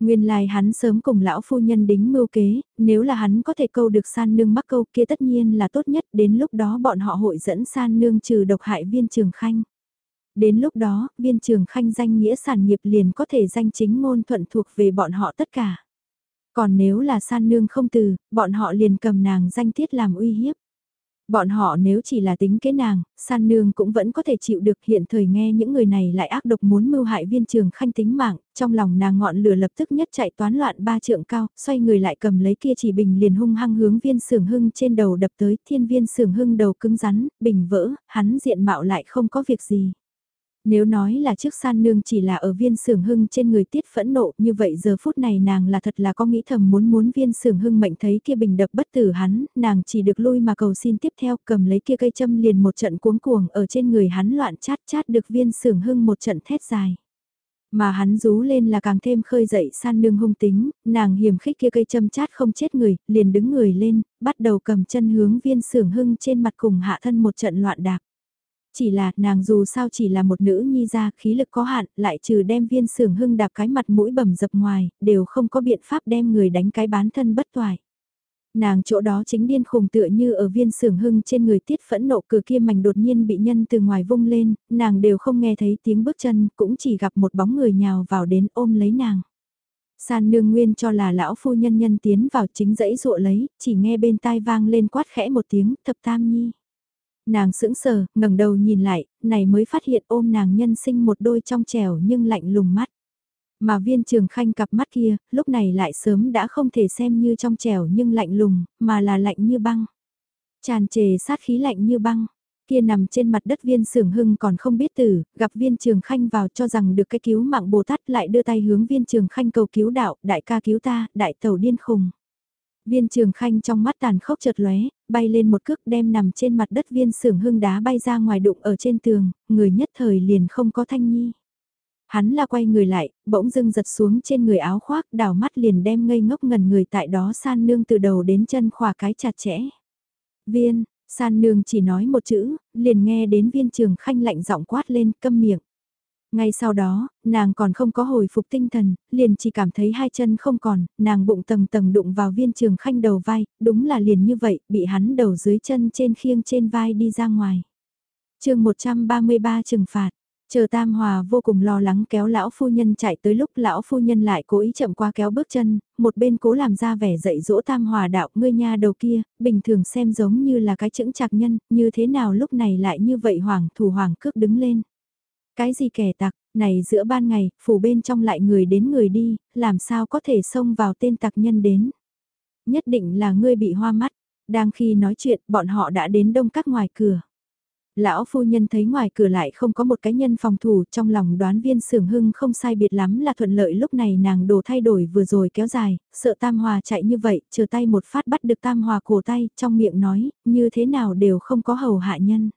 Nguyên lai hắn sớm cùng lão phu nhân đính mưu kế, nếu là hắn có thể câu được san nương mắc câu kia tất nhiên là tốt nhất, đến lúc đó bọn họ hội dẫn san nương trừ độc hại viên trường khanh. Đến lúc đó, viên trường khanh danh nghĩa sản nghiệp liền có thể danh chính ngôn thuận thuộc về bọn họ tất cả. Còn nếu là san nương không từ, bọn họ liền cầm nàng danh tiết làm uy hiếp. Bọn họ nếu chỉ là tính kế nàng, san nương cũng vẫn có thể chịu được hiện thời nghe những người này lại ác độc muốn mưu hại viên trường khanh tính mạng, trong lòng nàng ngọn lửa lập tức nhất chạy toán loạn ba trượng cao, xoay người lại cầm lấy kia chỉ bình liền hung hăng hướng viên sưởng hưng trên đầu đập tới, thiên viên sưởng hưng đầu cứng rắn, bình vỡ, hắn diện mạo lại không có việc gì. Nếu nói là trước san nương chỉ là ở viên sưởng hưng trên người tiết phẫn nộ như vậy giờ phút này nàng là thật là có nghĩ thầm muốn muốn viên sưởng hưng mệnh thấy kia bình đập bất tử hắn, nàng chỉ được lui mà cầu xin tiếp theo cầm lấy kia cây châm liền một trận cuống cuồng ở trên người hắn loạn chát chát được viên sưởng hưng một trận thét dài. Mà hắn rú lên là càng thêm khơi dậy san nương hung tính, nàng hiểm khích kia cây châm chát không chết người, liền đứng người lên, bắt đầu cầm chân hướng viên sưởng hưng trên mặt cùng hạ thân một trận loạn đạp. Chỉ là nàng dù sao chỉ là một nữ nhi ra khí lực có hạn lại trừ đem viên sưởng hưng đạp cái mặt mũi bầm dập ngoài, đều không có biện pháp đem người đánh cái bán thân bất toại. Nàng chỗ đó chính điên khùng tựa như ở viên sưởng hưng trên người tiết phẫn nộ cửa kia mảnh đột nhiên bị nhân từ ngoài vung lên, nàng đều không nghe thấy tiếng bước chân, cũng chỉ gặp một bóng người nhào vào đến ôm lấy nàng. San nương nguyên cho là lão phu nhân nhân tiến vào chính dãy dụa lấy, chỉ nghe bên tai vang lên quát khẽ một tiếng, thập tam nhi. Nàng sững sờ, ngẩng đầu nhìn lại, này mới phát hiện ôm nàng nhân sinh một đôi trong trẻo nhưng lạnh lùng mắt. Mà viên trường khanh cặp mắt kia, lúc này lại sớm đã không thể xem như trong trẻo nhưng lạnh lùng, mà là lạnh như băng. Tràn trề sát khí lạnh như băng. Kia nằm trên mặt đất viên sưởng hưng còn không biết tử, gặp viên trường khanh vào cho rằng được cái cứu mạng Bồ Tát lại đưa tay hướng viên trường khanh cầu cứu đạo, đại ca cứu ta, đại tàu điên khùng. Viên trường khanh trong mắt tàn khốc chợt lóe, bay lên một cước đem nằm trên mặt đất viên sưởng hưng đá bay ra ngoài đụng ở trên tường, người nhất thời liền không có thanh nhi. Hắn là quay người lại, bỗng dưng giật xuống trên người áo khoác đảo mắt liền đem ngây ngốc ngần người tại đó san nương từ đầu đến chân khỏa cái chặt chẽ. Viên, san nương chỉ nói một chữ, liền nghe đến viên trường khanh lạnh giọng quát lên câm miệng. Ngay sau đó, nàng còn không có hồi phục tinh thần, liền chỉ cảm thấy hai chân không còn, nàng bụng tầng tầng đụng vào viên trường khanh đầu vai, đúng là liền như vậy, bị hắn đầu dưới chân trên khiêng trên vai đi ra ngoài. chương 133 trừng phạt, chờ Tam Hòa vô cùng lo lắng kéo lão phu nhân chạy tới lúc lão phu nhân lại cố ý chậm qua kéo bước chân, một bên cố làm ra vẻ dạy dỗ Tam Hòa đạo ngươi nha đầu kia, bình thường xem giống như là cái chững chạc nhân, như thế nào lúc này lại như vậy hoàng thủ hoàng cước đứng lên. Cái gì kẻ tặc, này giữa ban ngày, phủ bên trong lại người đến người đi, làm sao có thể xông vào tên tặc nhân đến. Nhất định là ngươi bị hoa mắt, đang khi nói chuyện bọn họ đã đến đông các ngoài cửa. Lão phu nhân thấy ngoài cửa lại không có một cái nhân phòng thủ trong lòng đoán viên sưởng hưng không sai biệt lắm là thuận lợi lúc này nàng đồ thay đổi vừa rồi kéo dài, sợ tam hòa chạy như vậy, chờ tay một phát bắt được tam hòa cổ tay, trong miệng nói, như thế nào đều không có hầu hạ nhân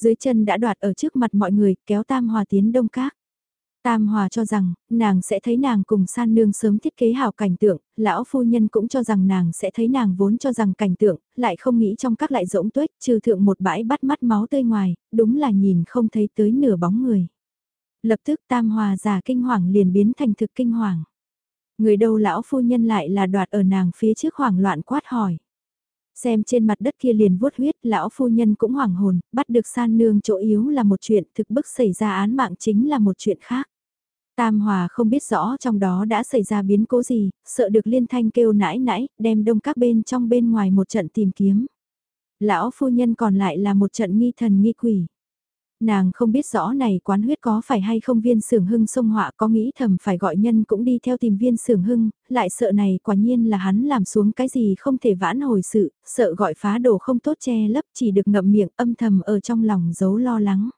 dưới chân đã đoạt ở trước mặt mọi người, kéo Tam Hòa tiến đông các. Tam Hòa cho rằng, nàng sẽ thấy nàng cùng san nương sớm thiết kế hào cảnh tượng, lão phu nhân cũng cho rằng nàng sẽ thấy nàng vốn cho rằng cảnh tượng, lại không nghĩ trong các lại rỗng tuếch, trừ thượng một bãi bắt mắt máu tươi ngoài, đúng là nhìn không thấy tới nửa bóng người. Lập tức Tam Hòa giả kinh hoàng liền biến thành thực kinh hoàng. Người đâu lão phu nhân lại là đoạt ở nàng phía trước hoảng loạn quát hỏi. Xem trên mặt đất kia liền vuốt huyết, lão phu nhân cũng hoảng hồn, bắt được san nương chỗ yếu là một chuyện, thực bức xảy ra án mạng chính là một chuyện khác. Tam Hòa không biết rõ trong đó đã xảy ra biến cố gì, sợ được liên thanh kêu nãi nãi, đem đông các bên trong bên ngoài một trận tìm kiếm. Lão phu nhân còn lại là một trận nghi thần nghi quỷ. Nàng không biết rõ này quán huyết có phải hay không viên sưởng hưng sông họa có nghĩ thầm phải gọi nhân cũng đi theo tìm viên sưởng hưng, lại sợ này quả nhiên là hắn làm xuống cái gì không thể vãn hồi sự, sợ gọi phá đồ không tốt che lấp chỉ được ngậm miệng âm thầm ở trong lòng giấu lo lắng.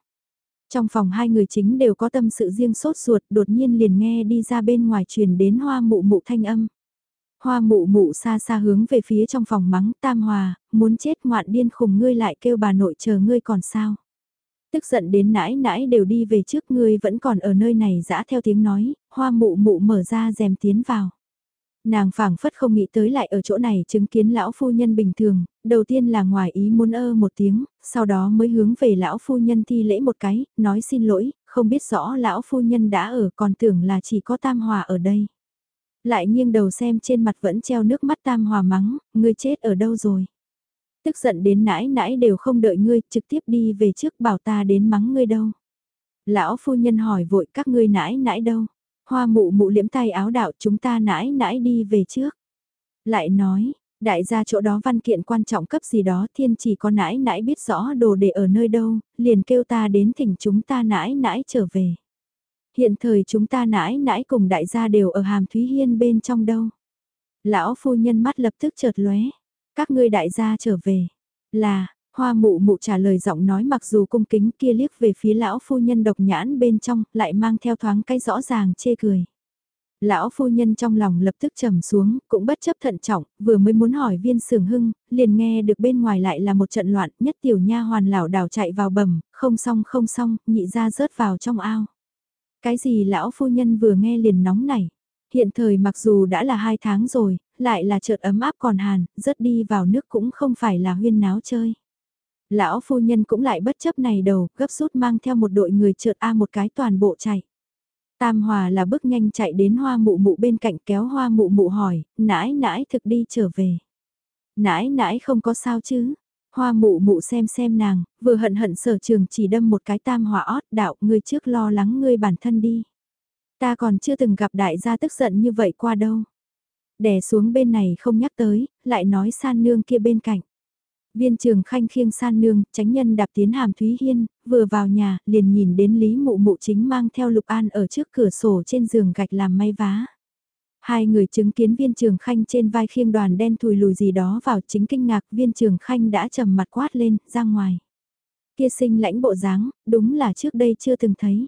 Trong phòng hai người chính đều có tâm sự riêng sốt ruột đột nhiên liền nghe đi ra bên ngoài truyền đến hoa mụ mụ thanh âm. Hoa mụ mụ xa xa hướng về phía trong phòng mắng tam hòa, muốn chết ngoạn điên khùng ngươi lại kêu bà nội chờ ngươi còn sao. Tức giận đến nãi nãi đều đi về trước ngươi vẫn còn ở nơi này dã theo tiếng nói, hoa mụ mụ mở ra rèm tiến vào. Nàng phảng phất không nghĩ tới lại ở chỗ này chứng kiến lão phu nhân bình thường, đầu tiên là ngoài ý muốn ơ một tiếng, sau đó mới hướng về lão phu nhân thi lễ một cái, nói xin lỗi, không biết rõ lão phu nhân đã ở còn tưởng là chỉ có tam hòa ở đây. Lại nghiêng đầu xem trên mặt vẫn treo nước mắt tam hòa mắng, ngươi chết ở đâu rồi. Tức giận đến nãi nãi đều không đợi ngươi, trực tiếp đi về trước bảo ta đến mắng ngươi đâu. Lão phu nhân hỏi vội các ngươi nãi nãi đâu. Hoa mụ mụ liễm tay áo đạo chúng ta nãi nãi đi về trước. Lại nói, đại gia chỗ đó văn kiện quan trọng cấp gì đó thiên chỉ có nãi nãi biết rõ đồ để ở nơi đâu, liền kêu ta đến thỉnh chúng ta nãi nãi trở về. Hiện thời chúng ta nãi nãi cùng đại gia đều ở hàm Thúy Hiên bên trong đâu. Lão phu nhân mắt lập tức chợt lóe các ngươi đại gia trở về. Là, hoa mụ mụ trả lời giọng nói mặc dù cung kính kia liếc về phía lão phu nhân độc nhãn bên trong, lại mang theo thoáng cái rõ ràng chê cười. Lão phu nhân trong lòng lập tức trầm xuống, cũng bất chấp thận trọng, vừa mới muốn hỏi viên sường hưng, liền nghe được bên ngoài lại là một trận loạn, nhất tiểu nha hoàn lão đảo chạy vào bầm, không xong không xong, nhị ra rớt vào trong ao. Cái gì lão phu nhân vừa nghe liền nóng nảy. Hiện thời mặc dù đã là hai tháng rồi, lại là chợt ấm áp còn hàn, rớt đi vào nước cũng không phải là huyên náo chơi. Lão phu nhân cũng lại bất chấp này đầu, gấp rút mang theo một đội người chợt A một cái toàn bộ chạy. Tam Hòa là bước nhanh chạy đến hoa mụ mụ bên cạnh kéo hoa mụ mụ hỏi, nãi nãi thực đi trở về. Nãi nãi không có sao chứ. Hoa mụ mụ xem xem nàng, vừa hận hận sở trường chỉ đâm một cái tam hòa ót đạo ngươi trước lo lắng ngươi bản thân đi. Ta còn chưa từng gặp đại gia tức giận như vậy qua đâu đè xuống bên này không nhắc tới, lại nói san nương kia bên cạnh. Viên trường khanh khiêng san nương, tránh nhân đạp tiến hàm Thúy Hiên, vừa vào nhà, liền nhìn đến Lý Mụ Mụ chính mang theo Lục An ở trước cửa sổ trên giường gạch làm may vá. Hai người chứng kiến viên trường khanh trên vai khiêng đoàn đen thùi lùi gì đó vào chính kinh ngạc viên trường khanh đã trầm mặt quát lên, ra ngoài. Kia sinh lãnh bộ dáng, đúng là trước đây chưa từng thấy.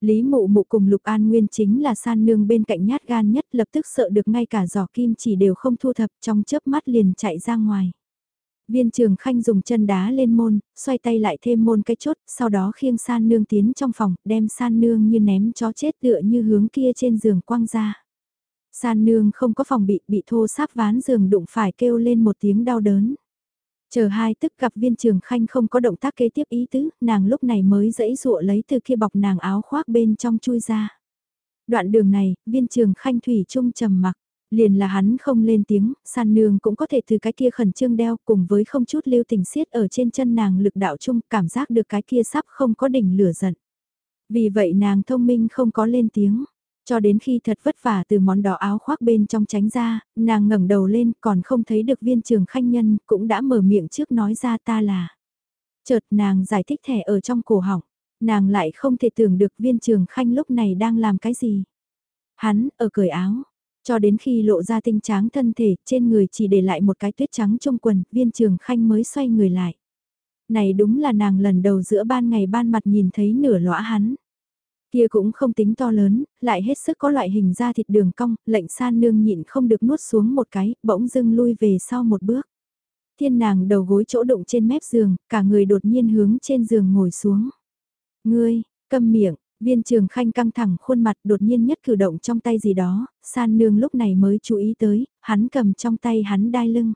Lý mụ mụ cùng Lục An Nguyên chính là san nương bên cạnh nhát gan nhất lập tức sợ được ngay cả giỏ kim chỉ đều không thu thập trong chớp mắt liền chạy ra ngoài. Viên trường khanh dùng chân đá lên môn, xoay tay lại thêm môn cái chốt, sau đó khiêng san nương tiến trong phòng, đem san nương như ném chó chết tựa như hướng kia trên giường quăng ra. San nương không có phòng bị, bị thô sáp ván giường đụng phải kêu lên một tiếng đau đớn. Chờ hai tức gặp viên trường khanh không có động tác kế tiếp ý tứ, nàng lúc này mới dẫy dụa lấy từ kia bọc nàng áo khoác bên trong chui ra. Đoạn đường này, viên trường khanh thủy trung trầm mặc, liền là hắn không lên tiếng, san nương cũng có thể từ cái kia khẩn trương đeo cùng với không chút lưu tình siết ở trên chân nàng lực đạo chung cảm giác được cái kia sắp không có đỉnh lửa giận. Vì vậy nàng thông minh không có lên tiếng. Cho đến khi thật vất vả từ món đỏ áo khoác bên trong tránh ra, nàng ngẩng đầu lên còn không thấy được viên trường khanh nhân, cũng đã mở miệng trước nói ra ta là. Chợt nàng giải thích thẻ ở trong cổ họng, nàng lại không thể tưởng được viên trường khanh lúc này đang làm cái gì. Hắn, ở cởi áo, cho đến khi lộ ra tinh tráng thân thể, trên người chỉ để lại một cái tuyết trắng trong quần, viên trường khanh mới xoay người lại. Này đúng là nàng lần đầu giữa ban ngày ban mặt nhìn thấy nửa lõa hắn. Kia cũng không tính to lớn, lại hết sức có loại hình da thịt đường cong, lệnh san nương nhịn không được nuốt xuống một cái, bỗng dưng lui về sau một bước. Thiên nàng đầu gối chỗ đụng trên mép giường, cả người đột nhiên hướng trên giường ngồi xuống. Ngươi, câm miệng, viên trường khanh căng thẳng khuôn mặt đột nhiên nhất cử động trong tay gì đó, san nương lúc này mới chú ý tới, hắn cầm trong tay hắn đai lưng.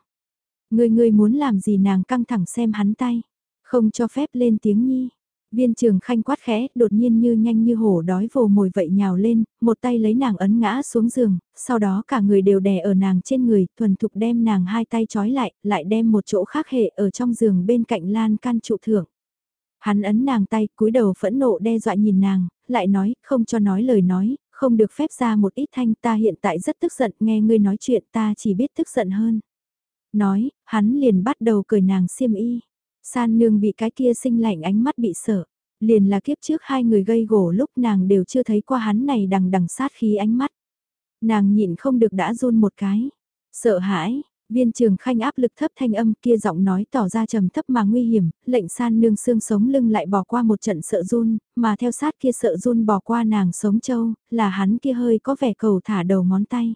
Ngươi ngươi muốn làm gì nàng căng thẳng xem hắn tay, không cho phép lên tiếng nhi. Viên trường khanh quát khẽ, đột nhiên như nhanh như hổ đói vồ mồi vậy nhào lên, một tay lấy nàng ấn ngã xuống giường, sau đó cả người đều đè ở nàng trên người, thuần thục đem nàng hai tay trói lại, lại đem một chỗ khác hệ ở trong giường bên cạnh lan can trụ thượng. Hắn ấn nàng tay, cúi đầu phẫn nộ đe dọa nhìn nàng, lại nói, không cho nói lời nói, không được phép ra một ít thanh ta hiện tại rất tức giận, nghe ngươi nói chuyện ta chỉ biết tức giận hơn. Nói, hắn liền bắt đầu cười nàng xiêm y. San nương bị cái kia sinh lạnh ánh mắt bị sợ. Liền là kiếp trước hai người gây gổ lúc nàng đều chưa thấy qua hắn này đằng đằng sát khí ánh mắt. Nàng nhịn không được đã run một cái. Sợ hãi, viên trường khanh áp lực thấp thanh âm kia giọng nói tỏ ra trầm thấp mà nguy hiểm, lệnh san nương xương sống lưng lại bỏ qua một trận sợ run, mà theo sát kia sợ run bỏ qua nàng sống châu, là hắn kia hơi có vẻ cầu thả đầu ngón tay.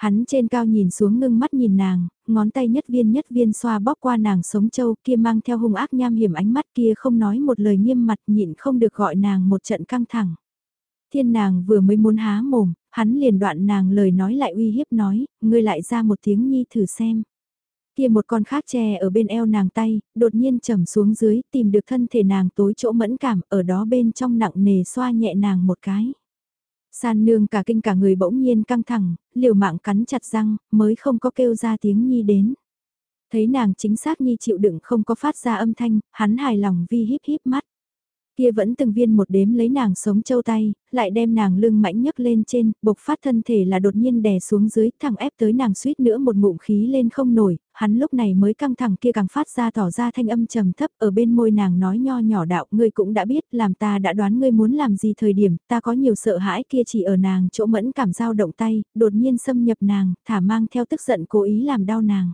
Hắn trên cao nhìn xuống ngưng mắt nhìn nàng, ngón tay nhất viên nhất viên xoa bóp qua nàng sống châu kia mang theo hung ác nham hiểm ánh mắt kia không nói một lời nghiêm mặt nhịn không được gọi nàng một trận căng thẳng. Thiên nàng vừa mới muốn há mồm, hắn liền đoạn nàng lời nói lại uy hiếp nói, ngươi lại ra một tiếng nhi thử xem. Kia một con khác chè ở bên eo nàng tay, đột nhiên trầm xuống dưới tìm được thân thể nàng tối chỗ mẫn cảm ở đó bên trong nặng nề xoa nhẹ nàng một cái. San nương cả kinh cả người bỗng nhiên căng thẳng, liều mạng cắn chặt răng, mới không có kêu ra tiếng nhi đến. Thấy nàng chính xác nhi chịu đựng không có phát ra âm thanh, hắn hài lòng vi híp híp mắt. Kia vẫn từng viên một đếm lấy nàng sống châu tay, lại đem nàng lưng mãnh nhấc lên trên, bộc phát thân thể là đột nhiên đè xuống dưới, thẳng ép tới nàng suýt nữa một ngụm khí lên không nổi, hắn lúc này mới căng thẳng kia càng phát ra tỏ ra thanh âm trầm thấp ở bên môi nàng nói nho nhỏ đạo, ngươi cũng đã biết, làm ta đã đoán ngươi muốn làm gì thời điểm, ta có nhiều sợ hãi kia chỉ ở nàng chỗ mẫn cảm giao động tay, đột nhiên xâm nhập nàng, thả mang theo tức giận cố ý làm đau nàng.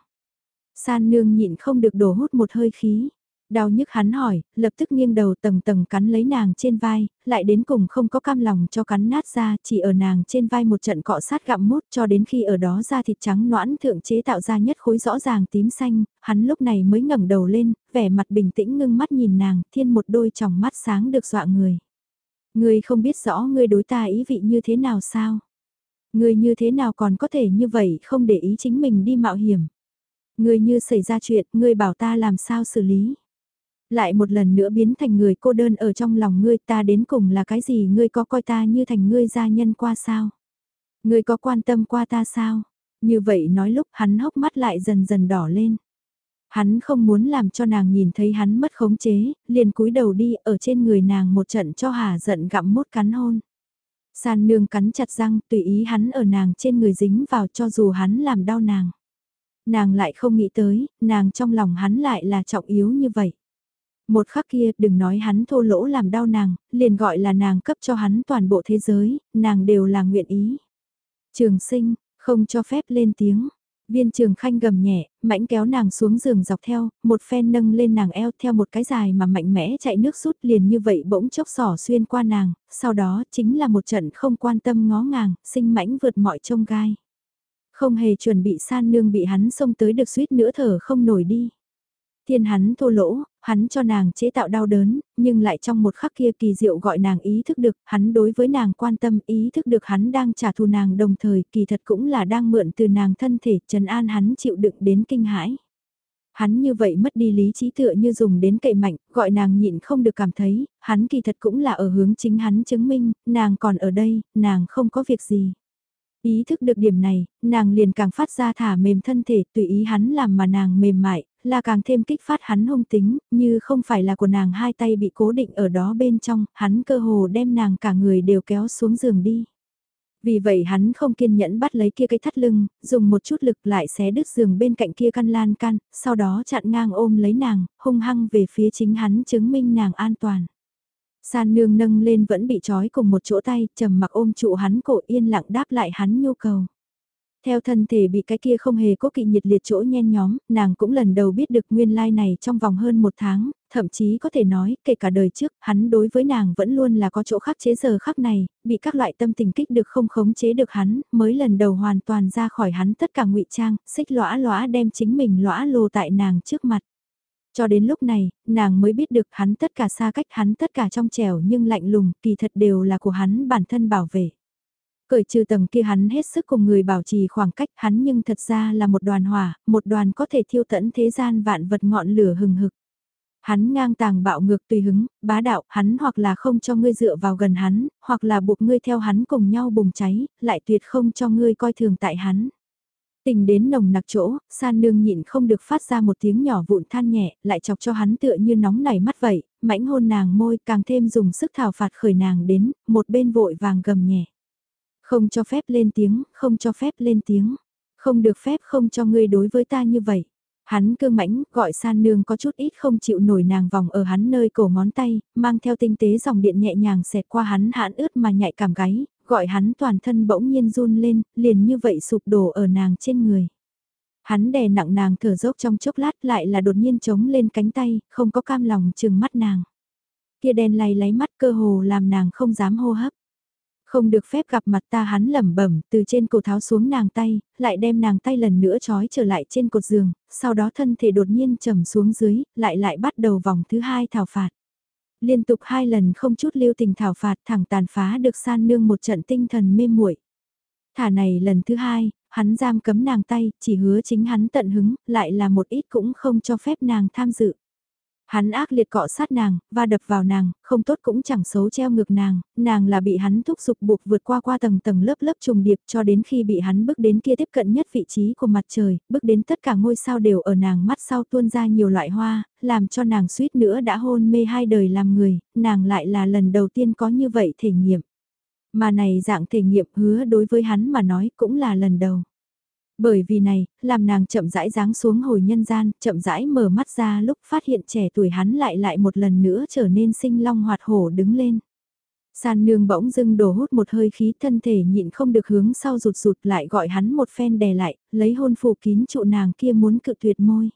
San nương nhịn không được đổ hút một hơi khí. Đau nhức hắn hỏi, lập tức nghiêng đầu tầng tầng cắn lấy nàng trên vai, lại đến cùng không có cam lòng cho cắn nát ra, chỉ ở nàng trên vai một trận cọ sát gặm mút cho đến khi ở đó da thịt trắng noãn thượng chế tạo ra nhất khối rõ ràng tím xanh, hắn lúc này mới ngẩng đầu lên, vẻ mặt bình tĩnh ngưng mắt nhìn nàng, thiên một đôi tròng mắt sáng được dọa người. Ngươi không biết rõ ngươi đối ta ý vị như thế nào sao? Ngươi như thế nào còn có thể như vậy không để ý chính mình đi mạo hiểm? Ngươi như xảy ra chuyện, ngươi bảo ta làm sao xử lý? Lại một lần nữa biến thành người cô đơn ở trong lòng ngươi ta đến cùng là cái gì ngươi có coi ta như thành ngươi gia nhân qua sao? Ngươi có quan tâm qua ta sao? Như vậy nói lúc hắn hốc mắt lại dần dần đỏ lên. Hắn không muốn làm cho nàng nhìn thấy hắn mất khống chế, liền cúi đầu đi ở trên người nàng một trận cho hà giận gặm mốt cắn hôn. San nương cắn chặt răng tùy ý hắn ở nàng trên người dính vào cho dù hắn làm đau nàng. Nàng lại không nghĩ tới, nàng trong lòng hắn lại là trọng yếu như vậy. Một khắc kia, đừng nói hắn thô lỗ làm đau nàng, liền gọi là nàng cấp cho hắn toàn bộ thế giới, nàng đều là nguyện ý. Trường sinh, không cho phép lên tiếng. Viên trường khanh gầm nhẹ, mãnh kéo nàng xuống giường dọc theo, một phen nâng lên nàng eo theo một cái dài mà mạnh mẽ chạy nước rút liền như vậy bỗng chốc sỏ xuyên qua nàng, sau đó chính là một trận không quan tâm ngó ngàng, sinh mãnh vượt mọi trông gai. Không hề chuẩn bị san nương bị hắn xông tới được suýt nữa thở không nổi đi. Thiên hắn thô lỗ, hắn cho nàng chế tạo đau đớn, nhưng lại trong một khắc kia kỳ diệu gọi nàng ý thức được, hắn đối với nàng quan tâm ý thức được hắn đang trả thù nàng đồng thời kỳ thật cũng là đang mượn từ nàng thân thể trần an hắn chịu đựng đến kinh hãi. Hắn như vậy mất đi lý trí tựa như dùng đến cậy mạnh, gọi nàng nhịn không được cảm thấy, hắn kỳ thật cũng là ở hướng chính hắn chứng minh, nàng còn ở đây, nàng không có việc gì. Ý thức được điểm này, nàng liền càng phát ra thả mềm thân thể tùy ý hắn làm mà nàng mềm mại, là càng thêm kích phát hắn hung tính, như không phải là của nàng hai tay bị cố định ở đó bên trong, hắn cơ hồ đem nàng cả người đều kéo xuống giường đi. Vì vậy hắn không kiên nhẫn bắt lấy kia cái thắt lưng, dùng một chút lực lại xé đứt giường bên cạnh kia căn lan can, sau đó chặn ngang ôm lấy nàng, hung hăng về phía chính hắn chứng minh nàng an toàn. San nương nâng lên vẫn bị trói cùng một chỗ tay, trầm mặc ôm trụ hắn cổ yên lặng đáp lại hắn nhu cầu. Theo thân thể bị cái kia không hề có kỵ nhiệt liệt chỗ nhen nhóm, nàng cũng lần đầu biết được nguyên lai này trong vòng hơn một tháng, thậm chí có thể nói, kể cả đời trước, hắn đối với nàng vẫn luôn là có chỗ khắc chế giờ khắc này, bị các loại tâm tình kích được không khống chế được hắn, mới lần đầu hoàn toàn ra khỏi hắn tất cả ngụy trang, xích lõa lõa đem chính mình lõa lồ tại nàng trước mặt. Cho đến lúc này, nàng mới biết được hắn tất cả xa cách hắn tất cả trong trẻo nhưng lạnh lùng, kỳ thật đều là của hắn bản thân bảo vệ. Cởi trừ tầng kia hắn hết sức cùng người bảo trì khoảng cách hắn nhưng thật ra là một đoàn hỏa, một đoàn có thể thiêu tẫn thế gian vạn vật ngọn lửa hừng hực. Hắn ngang tàng bạo ngược tùy hứng, bá đạo, hắn hoặc là không cho ngươi dựa vào gần hắn, hoặc là buộc ngươi theo hắn cùng nhau bùng cháy, lại tuyệt không cho ngươi coi thường tại hắn. Tình đến nồng nặc chỗ, san nương nhịn không được phát ra một tiếng nhỏ vụn than nhẹ, lại chọc cho hắn tựa như nóng nảy mắt vậy, mãnh hôn nàng môi càng thêm dùng sức thảo phạt khởi nàng đến, một bên vội vàng gầm nhẹ. Không cho phép lên tiếng, không cho phép lên tiếng. Không được phép không cho ngươi đối với ta như vậy. Hắn cương mãnh, gọi san nương có chút ít không chịu nổi nàng vòng ở hắn nơi cổ ngón tay, mang theo tinh tế dòng điện nhẹ nhàng xẹt qua hắn hãn ướt mà nhạy cảm gáy, gọi hắn toàn thân bỗng nhiên run lên, liền như vậy sụp đổ ở nàng trên người. Hắn đè nặng nàng thở dốc trong chốc lát lại là đột nhiên trống lên cánh tay, không có cam lòng chừng mắt nàng. Kia đèn lay lấy mắt cơ hồ làm nàng không dám hô hấp. Không được phép gặp mặt ta hắn lẩm bẩm từ trên cổ tháo xuống nàng tay, lại đem nàng tay lần nữa trói trở lại trên cột giường, sau đó thân thể đột nhiên trầm xuống dưới, lại lại bắt đầu vòng thứ hai thảo phạt. Liên tục hai lần không chút lưu tình thảo phạt thẳng tàn phá được san nương một trận tinh thần mê muội. Thả này lần thứ hai, hắn giam cấm nàng tay, chỉ hứa chính hắn tận hứng, lại là một ít cũng không cho phép nàng tham dự. Hắn ác liệt cọ sát nàng, va đập vào nàng, không tốt cũng chẳng xấu treo ngược nàng, nàng là bị hắn thúc giục buộc vượt qua qua tầng tầng lớp lớp trùng điệp cho đến khi bị hắn bước đến kia tiếp cận nhất vị trí của mặt trời, bước đến tất cả ngôi sao đều ở nàng mắt sau tuôn ra nhiều loại hoa, làm cho nàng suýt nữa đã hôn mê hai đời làm người, nàng lại là lần đầu tiên có như vậy thể nghiệm. Mà này dạng thể nghiệm hứa đối với hắn mà nói cũng là lần đầu. Bởi vì này, làm nàng chậm rãi dáng xuống hồi nhân gian, chậm rãi mở mắt ra lúc phát hiện trẻ tuổi hắn lại lại một lần nữa trở nên sinh long hoạt hổ đứng lên. San nương bỗng dưng đổ hút một hơi khí thân thể nhịn không được hướng sau rụt rụt lại gọi hắn một phen đè lại, lấy hôn phủ kín trụ nàng kia muốn cự tuyệt môi.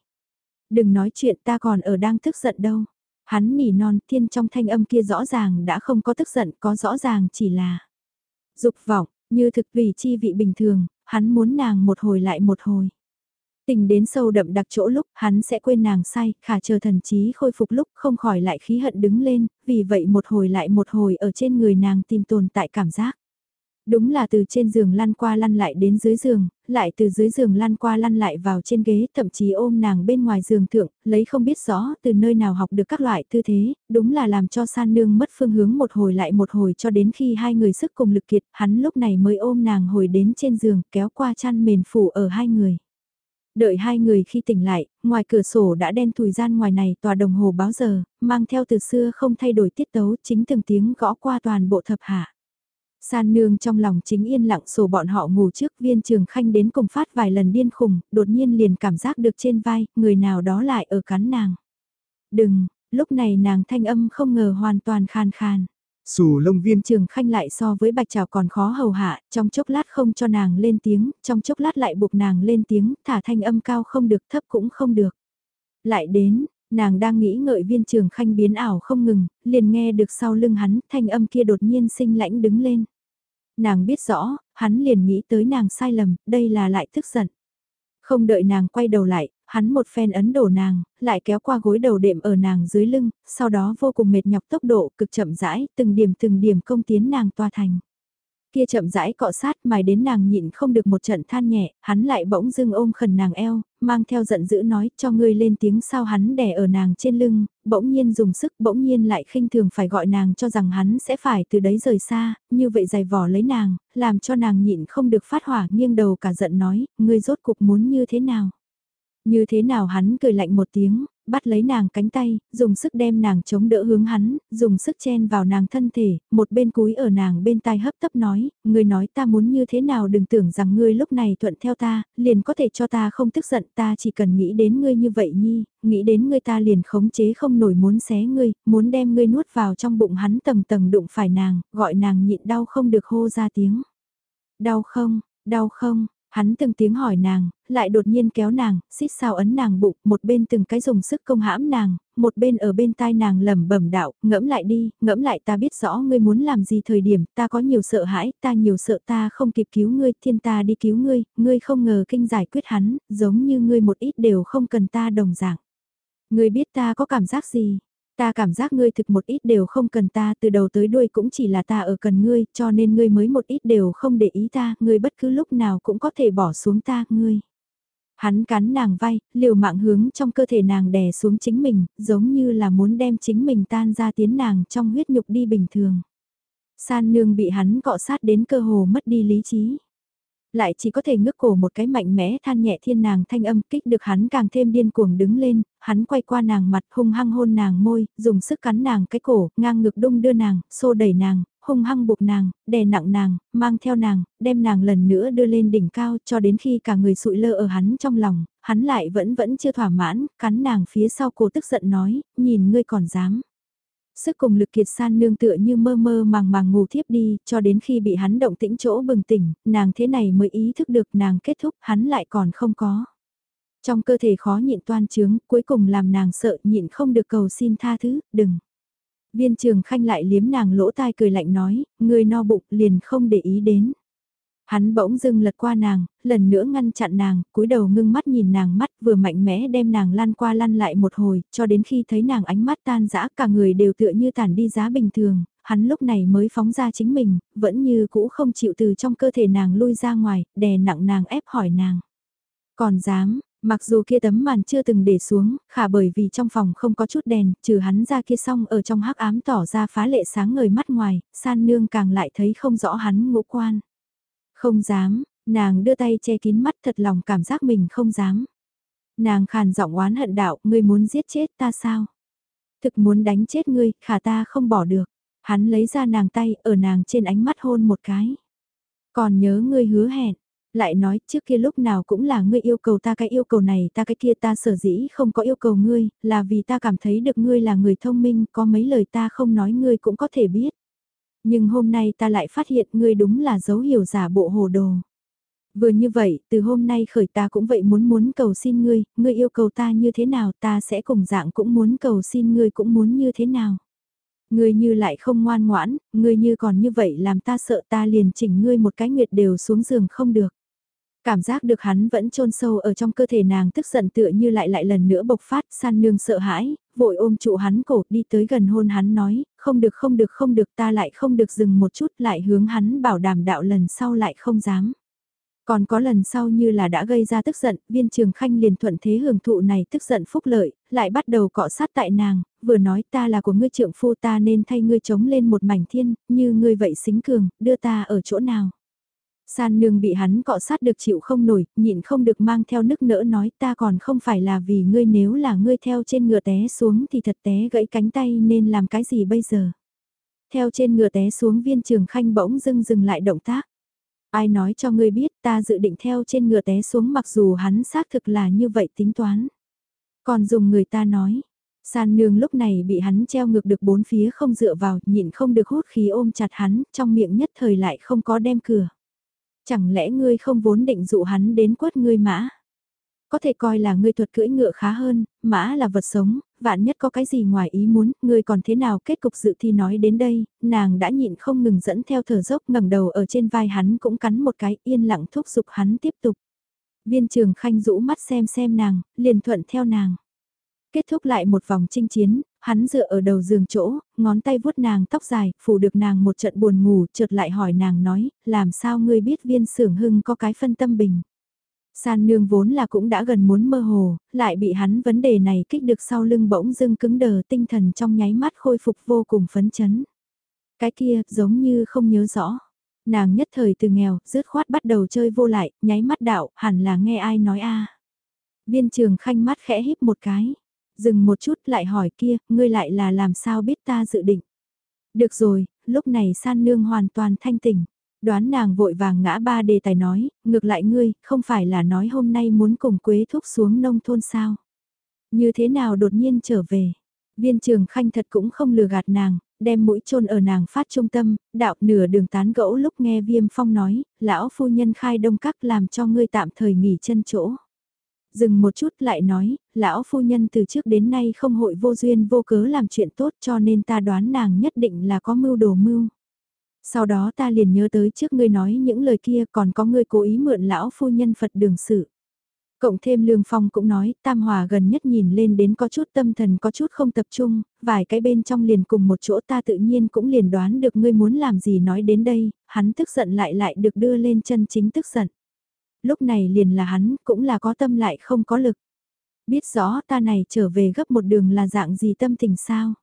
Đừng nói chuyện ta còn ở đang tức giận đâu. Hắn nỉ non thiên trong thanh âm kia rõ ràng đã không có tức giận có rõ ràng chỉ là dục vọng, như thực vì chi vị bình thường, hắn muốn nàng một hồi lại một hồi. Tình đến sâu đậm đặc chỗ lúc hắn sẽ quên nàng sai, khả chờ thần trí khôi phục lúc không khỏi lại khí hận đứng lên, vì vậy một hồi lại một hồi ở trên người nàng tìm tồn tại cảm giác. Đúng là từ trên giường lăn qua lăn lại đến dưới giường, lại từ dưới giường lăn qua lăn lại vào trên ghế, thậm chí ôm nàng bên ngoài giường thượng, lấy không biết rõ từ nơi nào học được các loại tư thế, đúng là làm cho san nương mất phương hướng một hồi lại một hồi cho đến khi hai người sức cùng lực kiệt, hắn lúc này mới ôm nàng hồi đến trên giường, kéo qua chăn mền phủ ở hai người. Đợi hai người khi tỉnh lại, ngoài cửa sổ đã đen thùi gian ngoài này tòa đồng hồ báo giờ, mang theo từ xưa không thay đổi tiết tấu chính từng tiếng gõ qua toàn bộ thập hạ. San nương trong lòng chính yên lặng sổ bọn họ ngủ trước viên trường khanh đến cùng phát vài lần điên khùng, đột nhiên liền cảm giác được trên vai, người nào đó lại ở cắn nàng. Đừng, lúc này nàng thanh âm không ngờ hoàn toàn khan khan. Xù lông viên trường khanh lại so với bạch trào còn khó hầu hạ, trong chốc lát không cho nàng lên tiếng, trong chốc lát lại buộc nàng lên tiếng, thả thanh âm cao không được thấp cũng không được. Lại đến, nàng đang nghĩ ngợi viên trường khanh biến ảo không ngừng, liền nghe được sau lưng hắn, thanh âm kia đột nhiên sinh lãnh đứng lên. Nàng biết rõ, hắn liền nghĩ tới nàng sai lầm, đây là lại tức giận. Không đợi nàng quay đầu lại, hắn một phen ấn đổ nàng, lại kéo qua gối đầu đệm ở nàng dưới lưng, sau đó vô cùng mệt nhọc tốc độ cực chậm rãi, từng điểm từng điểm công tiến nàng toa thành. Kia chậm rãi cọ sát mài đến nàng nhịn không được một trận than nhẹ, hắn lại bỗng dưng ôm khẩn nàng eo, mang theo giận dữ nói cho ngươi lên tiếng sao hắn đè ở nàng trên lưng, bỗng nhiên dùng sức bỗng nhiên lại khinh thường phải gọi nàng cho rằng hắn sẽ phải từ đấy rời xa, như vậy giày vỏ lấy nàng, làm cho nàng nhịn không được phát hỏa nghiêng đầu cả giận nói, ngươi rốt cục muốn như thế nào. Như thế nào hắn cười lạnh một tiếng, bắt lấy nàng cánh tay, dùng sức đem nàng chống đỡ hướng hắn, dùng sức chen vào nàng thân thể, một bên cúi ở nàng bên tai hấp tấp nói, ngươi nói ta muốn như thế nào đừng tưởng rằng ngươi lúc này thuận theo ta, liền có thể cho ta không tức giận ta chỉ cần nghĩ đến ngươi như vậy nhi, nghĩ đến ngươi ta liền khống chế không nổi muốn xé ngươi, muốn đem ngươi nuốt vào trong bụng hắn tầng tầng đụng phải nàng, gọi nàng nhịn đau không được hô ra tiếng. Đau không, đau không, Hắn từng tiếng hỏi nàng, lại đột nhiên kéo nàng, xít sao ấn nàng bụng, một bên từng cái dùng sức công hãm nàng, một bên ở bên tai nàng lẩm bẩm đạo, ngẫm lại đi, ngẫm lại ta biết rõ ngươi muốn làm gì thời điểm, ta có nhiều sợ hãi, ta nhiều sợ ta không kịp cứu ngươi, thiên ta đi cứu ngươi, ngươi không ngờ kinh giải quyết hắn, giống như ngươi một ít đều không cần ta đồng dạng. Ngươi biết ta có cảm giác gì, Ta cảm giác ngươi thực một ít đều không cần ta, từ đầu tới đuôi cũng chỉ là ta ở cần ngươi, cho nên ngươi mới một ít đều không để ý ta, ngươi bất cứ lúc nào cũng có thể bỏ xuống ta, ngươi. Hắn cắn nàng vai, liều mạng hướng trong cơ thể nàng đè xuống chính mình, giống như là muốn đem chính mình tan ra tiến nàng trong huyết nhục đi bình thường. San nương bị hắn cọ sát đến cơ hồ mất đi lý trí lại chỉ có thể ngước cổ một cái mạnh mẽ than nhẹ thiên nàng thanh âm kích được hắn càng thêm điên cuồng đứng lên, hắn quay qua nàng mặt hung hăng hôn nàng môi, dùng sức cắn nàng cái cổ, ngang ngực đung đưa nàng, xô đẩy nàng, hung hăng buộc nàng, đè nặng nàng, mang theo nàng, đem nàng lần nữa đưa lên đỉnh cao cho đến khi cả người sụi lơ ở hắn trong lòng, hắn lại vẫn vẫn chưa thỏa mãn, cắn nàng phía sau cổ tức giận nói, nhìn ngươi còn dám. Sức cùng lực kiệt san nương tựa như mơ mơ màng màng ngủ thiếp đi, cho đến khi bị hắn động tĩnh chỗ bừng tỉnh, nàng thế này mới ý thức được nàng kết thúc, hắn lại còn không có. Trong cơ thể khó nhịn toan trướng, cuối cùng làm nàng sợ nhịn không được cầu xin tha thứ, đừng. Viên trường khanh lại liếm nàng lỗ tai cười lạnh nói, người no bụng liền không để ý đến. Hắn bỗng dưng lật qua nàng, lần nữa ngăn chặn nàng, cúi đầu ngưng mắt nhìn nàng mắt vừa mạnh mẽ đem nàng lăn qua lăn lại một hồi, cho đến khi thấy nàng ánh mắt tan dã cả người đều tựa như tàn đi giá bình thường, hắn lúc này mới phóng ra chính mình, vẫn như cũ không chịu từ trong cơ thể nàng lui ra ngoài, đè nặng nàng ép hỏi nàng. Còn dám, Mặc dù kia tấm màn chưa từng để xuống, khả bởi vì trong phòng không có chút đèn, trừ hắn ra kia xong ở trong hắc ám tỏ ra phá lệ sáng ngời mắt ngoài, san nương càng lại thấy không rõ hắn ngũ quan. Không dám, nàng đưa tay che kín mắt thật lòng cảm giác mình không dám. Nàng khàn giọng oán hận đạo, ngươi muốn giết chết ta sao? Thực muốn đánh chết ngươi, khả ta không bỏ được. Hắn lấy ra nàng tay, ở nàng trên ánh mắt hôn một cái. Còn nhớ ngươi hứa hẹn, lại nói trước kia lúc nào cũng là ngươi yêu cầu ta cái yêu cầu này ta cái kia ta sở dĩ không có yêu cầu ngươi, là vì ta cảm thấy được ngươi là người thông minh, có mấy lời ta không nói ngươi cũng có thể biết. Nhưng hôm nay ta lại phát hiện ngươi đúng là dấu hiểu giả bộ hồ đồ. Vừa như vậy, từ hôm nay khởi ta cũng vậy muốn muốn cầu xin ngươi, ngươi yêu cầu ta như thế nào ta sẽ cùng dạng cũng muốn cầu xin ngươi cũng muốn như thế nào. Ngươi như lại không ngoan ngoãn, ngươi như còn như vậy làm ta sợ ta liền chỉnh ngươi một cái nguyệt đều xuống giường không được. Cảm giác được hắn vẫn trôn sâu ở trong cơ thể nàng tức giận tựa như lại lại lần nữa bộc phát, san nương sợ hãi, vội ôm trụ hắn cổ đi tới gần hôn hắn nói, không được không được không được ta lại không được dừng một chút lại hướng hắn bảo đảm đạo lần sau lại không dám. Còn có lần sau như là đã gây ra tức giận, viên trường khanh liền thuận thế hưởng thụ này tức giận phúc lợi, lại bắt đầu cọ sát tại nàng, vừa nói ta là của ngươi trượng phu ta nên thay ngươi chống lên một mảnh thiên, như ngươi vậy xính cường, đưa ta ở chỗ nào. San nương bị hắn cọ sát được chịu không nổi, nhịn không được mang theo nức nỡ nói ta còn không phải là vì ngươi nếu là ngươi theo trên ngựa té xuống thì thật té gãy cánh tay nên làm cái gì bây giờ. Theo trên ngựa té xuống viên trường khanh bỗng dưng dừng lại động tác. Ai nói cho ngươi biết ta dự định theo trên ngựa té xuống mặc dù hắn xác thực là như vậy tính toán. Còn dùng người ta nói, San nương lúc này bị hắn treo ngược được bốn phía không dựa vào, nhịn không được hút khí ôm chặt hắn, trong miệng nhất thời lại không có đem cửa. Chẳng lẽ ngươi không vốn định dụ hắn đến quất ngươi mã? Có thể coi là ngươi thuật cưỡi ngựa khá hơn, mã là vật sống, vạn nhất có cái gì ngoài ý muốn, ngươi còn thế nào kết cục dự thi nói đến đây, nàng đã nhịn không ngừng dẫn theo thở dốc ngẩng đầu ở trên vai hắn cũng cắn một cái yên lặng thúc giục hắn tiếp tục. Viên trường khanh rũ mắt xem xem nàng, liền thuận theo nàng. Kết thúc lại một vòng chinh chiến, hắn dựa ở đầu giường chỗ, ngón tay vuốt nàng tóc dài, phủ được nàng một trận buồn ngủ, chợt lại hỏi nàng nói, làm sao ngươi biết viên sưởng hưng có cái phân tâm bình. San nương vốn là cũng đã gần muốn mơ hồ, lại bị hắn vấn đề này kích được sau lưng bỗng dưng cứng đờ tinh thần trong nháy mắt khôi phục vô cùng phấn chấn. Cái kia giống như không nhớ rõ. Nàng nhất thời từ nghèo, rứt khoát bắt đầu chơi vô lại, nháy mắt đạo, hẳn là nghe ai nói a Viên trường khanh mắt khẽ híp một cái. Dừng một chút lại hỏi kia, ngươi lại là làm sao biết ta dự định. Được rồi, lúc này san nương hoàn toàn thanh tỉnh. Đoán nàng vội vàng ngã ba đề tài nói, ngược lại ngươi, không phải là nói hôm nay muốn cùng Quế Thúc xuống nông thôn sao. Như thế nào đột nhiên trở về. Viên trường khanh thật cũng không lừa gạt nàng, đem mũi chôn ở nàng phát trung tâm, đạo nửa đường tán gẫu lúc nghe viêm phong nói, lão phu nhân khai đông các làm cho ngươi tạm thời nghỉ chân chỗ. Dừng một chút lại nói, lão phu nhân từ trước đến nay không hội vô duyên vô cớ làm chuyện tốt cho nên ta đoán nàng nhất định là có mưu đồ mưu. Sau đó ta liền nhớ tới trước ngươi nói những lời kia còn có ngươi cố ý mượn lão phu nhân Phật đường sự. Cộng thêm Lương Phong cũng nói, Tam Hòa gần nhất nhìn lên đến có chút tâm thần có chút không tập trung, vài cái bên trong liền cùng một chỗ ta tự nhiên cũng liền đoán được ngươi muốn làm gì nói đến đây, hắn tức giận lại lại được đưa lên chân chính tức giận. Lúc này liền là hắn, cũng là có tâm lại không có lực. Biết rõ ta này trở về gấp một đường là dạng gì tâm tình sao?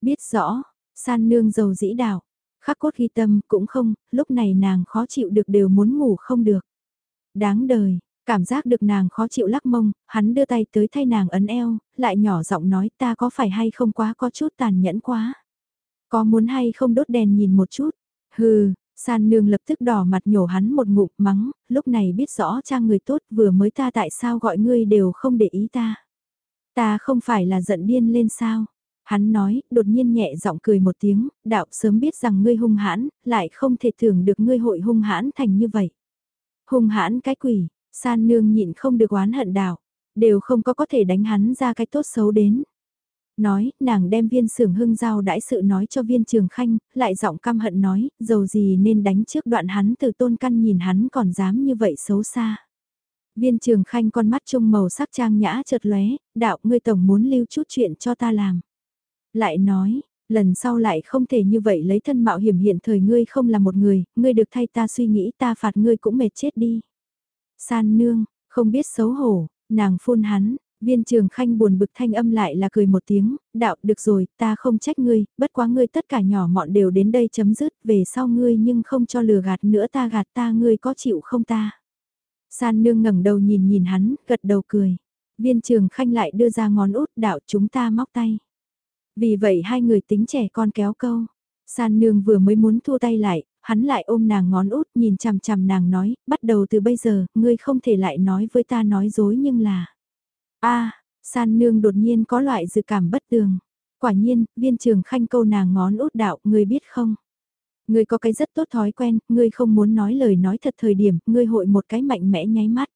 Biết rõ, san nương dầu dĩ đạo, khắc cốt ghi tâm cũng không, lúc này nàng khó chịu được đều muốn ngủ không được. Đáng đời, Cảm giác được nàng khó chịu lắc mông, hắn đưa tay tới thay nàng ấn eo, lại nhỏ giọng nói ta có phải hay không quá có chút tàn nhẫn quá. Có muốn hay không đốt đèn nhìn một chút. Hừ, san nương lập tức đỏ mặt nhổ hắn một ngụm mắng, lúc này biết rõ trang người tốt vừa mới ta tại sao gọi ngươi đều không để ý ta. Ta không phải là giận điên lên sao. Hắn nói, đột nhiên nhẹ giọng cười một tiếng, đạo sớm biết rằng ngươi hung hãn, lại không thể tưởng được ngươi hội hung hãn thành như vậy. Hung hãn cái quỷ, San nương nhịn không được oán hận đạo, đều không có có thể đánh hắn ra cái tốt xấu đến. Nói, nàng đem viên sưởng hưng giao đãi sự nói cho viên trường khanh, lại giọng căm hận nói, dầu gì nên đánh trước đoạn hắn từ tôn căn nhìn hắn còn dám như vậy xấu xa. Viên trường khanh con mắt trung màu sắc trang nhã chợt lóe, đạo ngươi tổng muốn lưu chút chuyện cho ta làm. Lại nói, lần sau lại không thể như vậy lấy thân mạo hiểm hiện thời ngươi không là một người, ngươi được thay ta suy nghĩ ta phạt ngươi cũng mệt chết đi. San nương, không biết xấu hổ, nàng phun hắn, viên trường khanh buồn bực thanh âm lại là cười một tiếng, đạo được rồi, ta không trách ngươi, bất quá ngươi tất cả nhỏ mọn đều đến đây chấm dứt, về sau ngươi nhưng không cho lừa gạt nữa ta gạt ta ngươi có chịu không ta. San nương ngẩng đầu nhìn nhìn hắn, gật đầu cười. Viên trường khanh lại đưa ra ngón út đạo chúng ta móc tay. Vì vậy hai người tính trẻ con kéo câu. San nương vừa mới muốn thua tay lại, hắn lại ôm nàng ngón út nhìn chằm chằm nàng nói, bắt đầu từ bây giờ, ngươi không thể lại nói với ta nói dối nhưng là a san nương đột nhiên có loại dự cảm bất tường. Quả nhiên, viên trường khanh câu nàng ngón út đạo, ngươi biết không? Ngươi có cái rất tốt thói quen, ngươi không muốn nói lời nói thật thời điểm, ngươi hội một cái mạnh mẽ nháy mắt.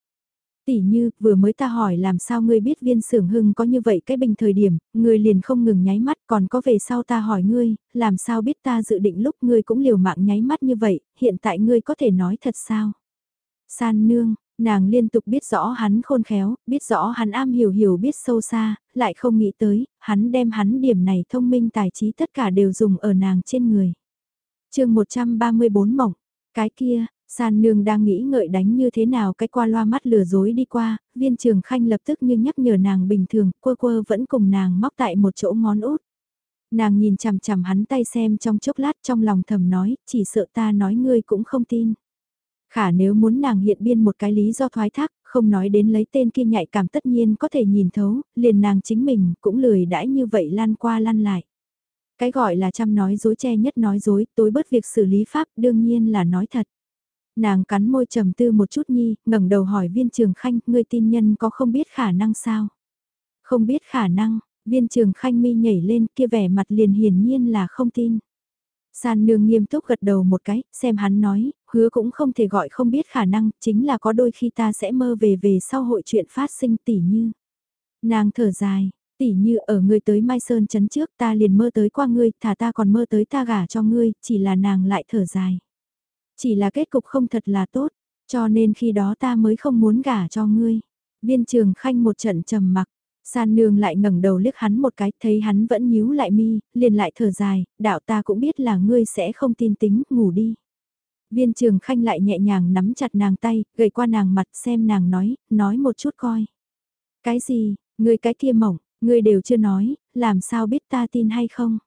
Tỷ như, vừa mới ta hỏi làm sao ngươi biết viên sưởng hưng có như vậy cái bình thời điểm, ngươi liền không ngừng nháy mắt còn có về sau ta hỏi ngươi, làm sao biết ta dự định lúc ngươi cũng liều mạng nháy mắt như vậy, hiện tại ngươi có thể nói thật sao? San nương, nàng liên tục biết rõ hắn khôn khéo, biết rõ hắn am hiểu hiểu biết sâu xa, lại không nghĩ tới, hắn đem hắn điểm này thông minh tài trí tất cả đều dùng ở nàng trên người. chương 134 mộng, cái kia, San nương đang nghĩ ngợi đánh như thế nào cái qua loa mắt lừa dối đi qua, viên trường khanh lập tức như nhắc nhở nàng bình thường, quơ quơ vẫn cùng nàng móc tại một chỗ ngón út. Nàng nhìn chằm chằm hắn tay xem trong chốc lát trong lòng thầm nói, chỉ sợ ta nói ngươi cũng không tin. Khả nếu muốn nàng hiện biên một cái lý do thoái thác, không nói đến lấy tên kia nhạy cảm tất nhiên có thể nhìn thấu, liền nàng chính mình cũng lười đãi như vậy lan qua lan lại. Cái gọi là chăm nói dối che nhất nói dối, tối bớt việc xử lý pháp đương nhiên là nói thật. Nàng cắn môi trầm tư một chút nhi, ngẩng đầu hỏi viên trường khanh, ngươi tin nhân có không biết khả năng sao? Không biết khả năng, viên trường khanh mi nhảy lên kia vẻ mặt liền hiển nhiên là không tin. San nương nghiêm túc gật đầu một cái, xem hắn nói, hứa cũng không thể gọi không biết khả năng, chính là có đôi khi ta sẽ mơ về về sau hội chuyện phát sinh tỉ như. Nàng thở dài, tỉ như ở ngươi tới Mai Sơn chấn trước ta liền mơ tới qua ngươi, thả ta còn mơ tới ta gả cho ngươi, chỉ là nàng lại thở dài. Chỉ là kết cục không thật là tốt, cho nên khi đó ta mới không muốn gả cho ngươi. Viên trường khanh một trận trầm mặc, san nương lại ngẩng đầu liếc hắn một cái, thấy hắn vẫn nhíu lại mi, liền lại thở dài, đạo ta cũng biết là ngươi sẽ không tin tính, ngủ đi. Viên trường khanh lại nhẹ nhàng nắm chặt nàng tay, gầy qua nàng mặt xem nàng nói, nói một chút coi. Cái gì, ngươi cái kia mỏng, ngươi đều chưa nói, làm sao biết ta tin hay không?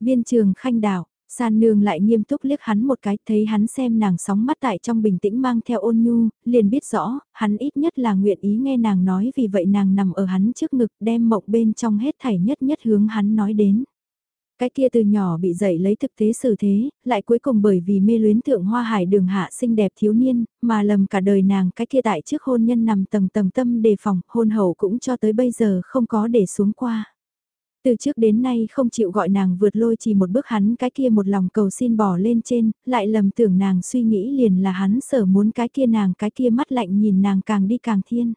Viên trường khanh đạo, San nương lại nghiêm túc liếc hắn một cái, thấy hắn xem nàng sóng mắt tại trong bình tĩnh mang theo ôn nhu, liền biết rõ, hắn ít nhất là nguyện ý nghe nàng nói vì vậy nàng nằm ở hắn trước ngực đem mộng bên trong hết thảy nhất nhất hướng hắn nói đến. Cái kia từ nhỏ bị dạy lấy thực tế xử thế, lại cuối cùng bởi vì mê luyến thượng hoa hải đường hạ xinh đẹp thiếu niên, mà lầm cả đời nàng cái kia tại trước hôn nhân nằm tầng tầng tâm đề phòng, hôn hậu cũng cho tới bây giờ không có để xuống qua. Từ trước đến nay không chịu gọi nàng vượt lôi chỉ một bước hắn cái kia một lòng cầu xin bỏ lên trên, lại lầm tưởng nàng suy nghĩ liền là hắn sở muốn cái kia nàng cái kia mắt lạnh nhìn nàng càng đi càng thiên.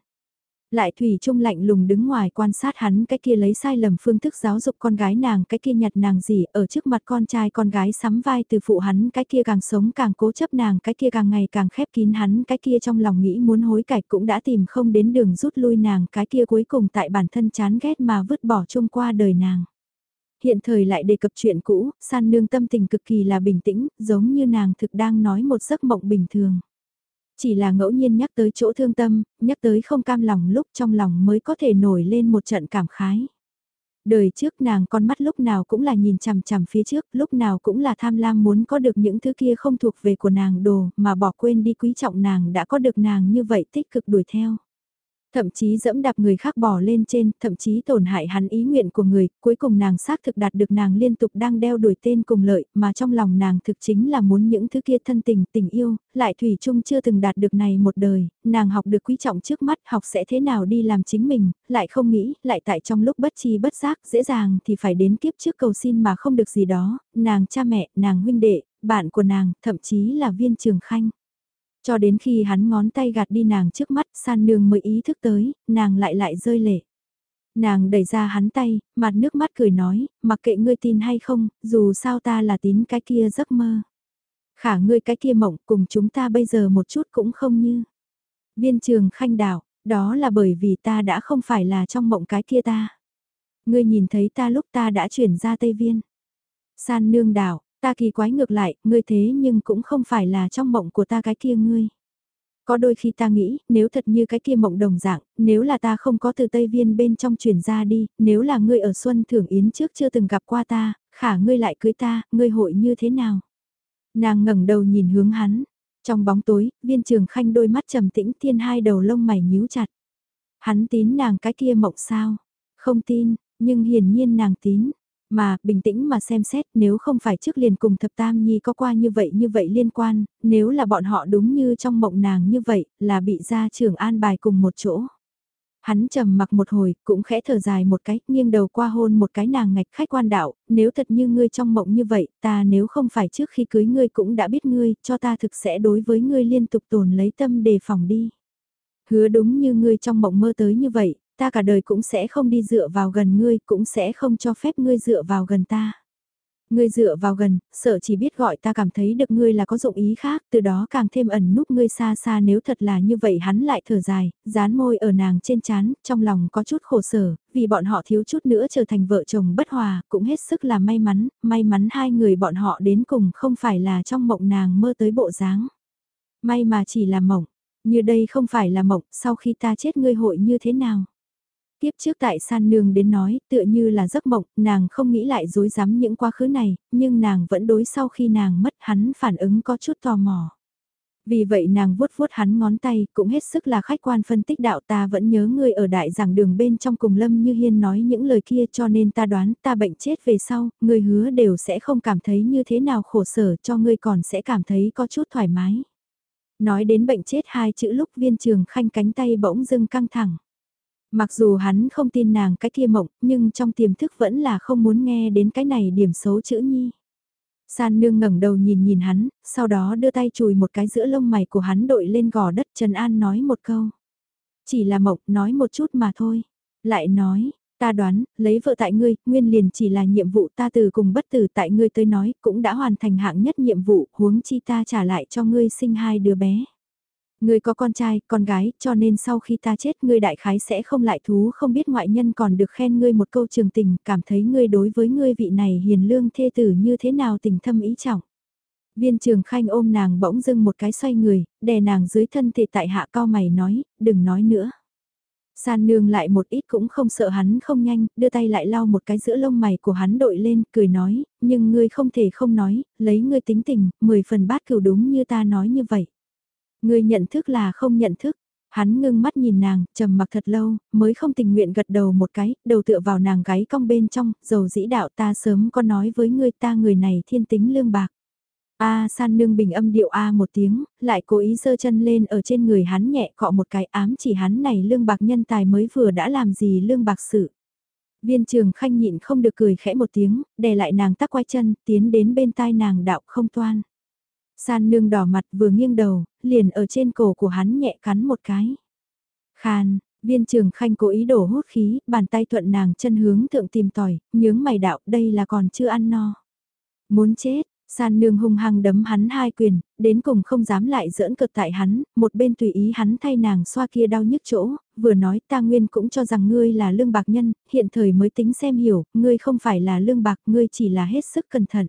Lại Thủy Trung lạnh lùng đứng ngoài quan sát hắn cái kia lấy sai lầm phương thức giáo dục con gái nàng cái kia nhặt nàng gì ở trước mặt con trai con gái sắm vai từ phụ hắn cái kia càng sống càng cố chấp nàng cái kia càng ngày càng khép kín hắn cái kia trong lòng nghĩ muốn hối cải cũng đã tìm không đến đường rút lui nàng cái kia cuối cùng tại bản thân chán ghét mà vứt bỏ chung qua đời nàng. Hiện thời lại đề cập chuyện cũ, san nương tâm tình cực kỳ là bình tĩnh, giống như nàng thực đang nói một giấc mộng bình thường. Chỉ là ngẫu nhiên nhắc tới chỗ thương tâm, nhắc tới không cam lòng lúc trong lòng mới có thể nổi lên một trận cảm khái. Đời trước nàng con mắt lúc nào cũng là nhìn chằm chằm phía trước, lúc nào cũng là tham lam muốn có được những thứ kia không thuộc về của nàng đồ mà bỏ quên đi quý trọng nàng đã có được nàng như vậy tích cực đuổi theo. Thậm chí dẫm đạp người khác bỏ lên trên, thậm chí tổn hại hắn ý nguyện của người, cuối cùng nàng xác thực đạt được nàng liên tục đang đeo đuổi tên cùng lợi, mà trong lòng nàng thực chính là muốn những thứ kia thân tình, tình yêu, lại Thủy chung chưa từng đạt được này một đời, nàng học được quý trọng trước mắt, học sẽ thế nào đi làm chính mình, lại không nghĩ, lại tại trong lúc bất chi bất giác, dễ dàng thì phải đến kiếp trước cầu xin mà không được gì đó, nàng cha mẹ, nàng huynh đệ, bạn của nàng, thậm chí là viên trường khanh. Cho đến khi hắn ngón tay gạt đi nàng trước mắt, san nương mới ý thức tới, nàng lại lại rơi lệ. Nàng đẩy ra hắn tay, mặt nước mắt cười nói, mặc kệ ngươi tin hay không, dù sao ta là tín cái kia giấc mơ. Khả ngươi cái kia mộng cùng chúng ta bây giờ một chút cũng không như. Viên trường khanh đảo, đó là bởi vì ta đã không phải là trong mộng cái kia ta. Ngươi nhìn thấy ta lúc ta đã chuyển ra Tây Viên. San nương đảo, Ta kỳ quái ngược lại, ngươi thế nhưng cũng không phải là trong mộng của ta cái kia ngươi. Có đôi khi ta nghĩ, nếu thật như cái kia mộng đồng dạng, nếu là ta không có từ Tây Viên bên trong chuyển ra đi, nếu là ngươi ở Xuân Thưởng Yến trước chưa từng gặp qua ta, khả ngươi lại cưới ta, ngươi hội như thế nào? Nàng ngẩng đầu nhìn hướng hắn, trong bóng tối, viên trường khanh đôi mắt trầm tĩnh thiên hai đầu lông mày nhíu chặt. Hắn tín nàng cái kia mộng sao? Không tin, nhưng hiển nhiên nàng tín, mà, bình tĩnh mà xem xét nếu không phải trước liền cùng thập tam nhi có qua như vậy như vậy liên quan, nếu là bọn họ đúng như trong mộng nàng như vậy, là bị gia trưởng an bài cùng một chỗ. Hắn trầm mặc một hồi, cũng khẽ thở dài một cái, nghiêng đầu qua hôn một cái nàng ngạch khách quan đạo, nếu thật như ngươi trong mộng như vậy, ta nếu không phải trước khi cưới ngươi cũng đã biết ngươi, cho ta thực sẽ đối với ngươi liên tục tồn lấy tâm đề phòng đi. Hứa đúng như ngươi trong mộng mơ tới như vậy, ta cả đời cũng sẽ không đi dựa vào gần ngươi, cũng sẽ không cho phép ngươi dựa vào gần ta. Ngươi dựa vào gần, sợ chỉ biết gọi ta cảm thấy được ngươi là có dụng ý khác, từ đó càng thêm ẩn núp ngươi xa xa nếu thật là như vậy hắn lại thở dài, dán môi ở nàng trên chán, trong lòng có chút khổ sở, vì bọn họ thiếu chút nữa trở thành vợ chồng bất hòa, cũng hết sức là may mắn, may mắn hai người bọn họ đến cùng không phải là trong mộng nàng mơ tới bộ dáng. May mà chỉ là mộng, như đây không phải là mộng, sau khi ta chết ngươi hội như thế nào? Tiếp trước tại san nương đến nói, tựa như là giấc mộng, nàng không nghĩ lại dối rắm những quá khứ này, nhưng nàng vẫn đối sau khi nàng mất hắn phản ứng có chút tò mò. Vì vậy nàng vuốt vuốt hắn ngón tay, cũng hết sức là khách quan phân tích đạo ta vẫn nhớ người ở đại giảng đường bên trong cùng Lâm Như Hiên nói những lời kia cho nên ta đoán ta bệnh chết về sau, người hứa đều sẽ không cảm thấy như thế nào khổ sở cho ngươi còn sẽ cảm thấy có chút thoải mái. Nói đến bệnh chết hai chữ lúc viên trường khanh cánh tay bỗng dưng căng thẳng. Mặc dù hắn không tin nàng cái kia mộng, nhưng trong tiềm thức vẫn là không muốn nghe đến cái này điểm xấu chữ nhi. San nương ngẩng đầu nhìn nhìn hắn, sau đó đưa tay chùi một cái giữa lông mày của hắn đội lên gò đất Trần An nói một câu. Chỉ là mộng, nói một chút mà thôi. Lại nói, ta đoán, lấy vợ tại ngươi, nguyên liền chỉ là nhiệm vụ ta từ cùng bất tử tại ngươi tới nói, cũng đã hoàn thành hạng nhất nhiệm vụ, huống chi ta trả lại cho ngươi sinh hai đứa bé. Ngươi có con trai, con gái, cho nên sau khi ta chết ngươi đại khái sẽ không lại thú không biết ngoại nhân còn được khen ngươi một câu trường tình, cảm thấy ngươi đối với ngươi vị này hiền lương thê tử như thế nào tình thâm ý trọng. Viên trường khanh ôm nàng bỗng dưng một cái xoay người, đè nàng dưới thân thì tại hạ cao mày nói, đừng nói nữa. San nương lại một ít cũng không sợ hắn không nhanh, đưa tay lại lau một cái giữa lông mày của hắn đội lên, cười nói, nhưng ngươi không thể không nói, lấy ngươi tính tình, mười phần bát cửu đúng như ta nói như vậy. Ngươi nhận thức là không nhận thức. Hắn ngưng mắt nhìn nàng, trầm mặc thật lâu, mới không tình nguyện gật đầu một cái, đầu tựa vào nàng gáy cong bên trong, dầu dĩ đạo ta sớm có nói với ngươi ta người này thiên tính lương bạc. A san nương bình âm điệu A một tiếng, lại cố ý giơ chân lên ở trên người hắn nhẹ cọ một cái ám chỉ hắn này lương bạc nhân tài mới vừa đã làm gì lương bạc sự. Viên trường khanh nhịn không được cười khẽ một tiếng, đè lại nàng tắc quay chân, tiến đến bên tai nàng đạo không toan. San nương đỏ mặt vừa nghiêng đầu, liền ở trên cổ của hắn nhẹ cắn một cái. Khan, viên trường khanh cố ý đổ hút khí, bàn tay thuận nàng chân hướng thượng tìm tỏi, nhướng mày đạo đây là còn chưa ăn no. Muốn chết, San nương hung hăng đấm hắn hai quyền, đến cùng không dám lại giỡn cực tại hắn, một bên tùy ý hắn thay nàng xoa kia đau nhức chỗ, vừa nói ta nguyên cũng cho rằng ngươi là lương bạc nhân, hiện thời mới tính xem hiểu, ngươi không phải là lương bạc, ngươi chỉ là hết sức cẩn thận.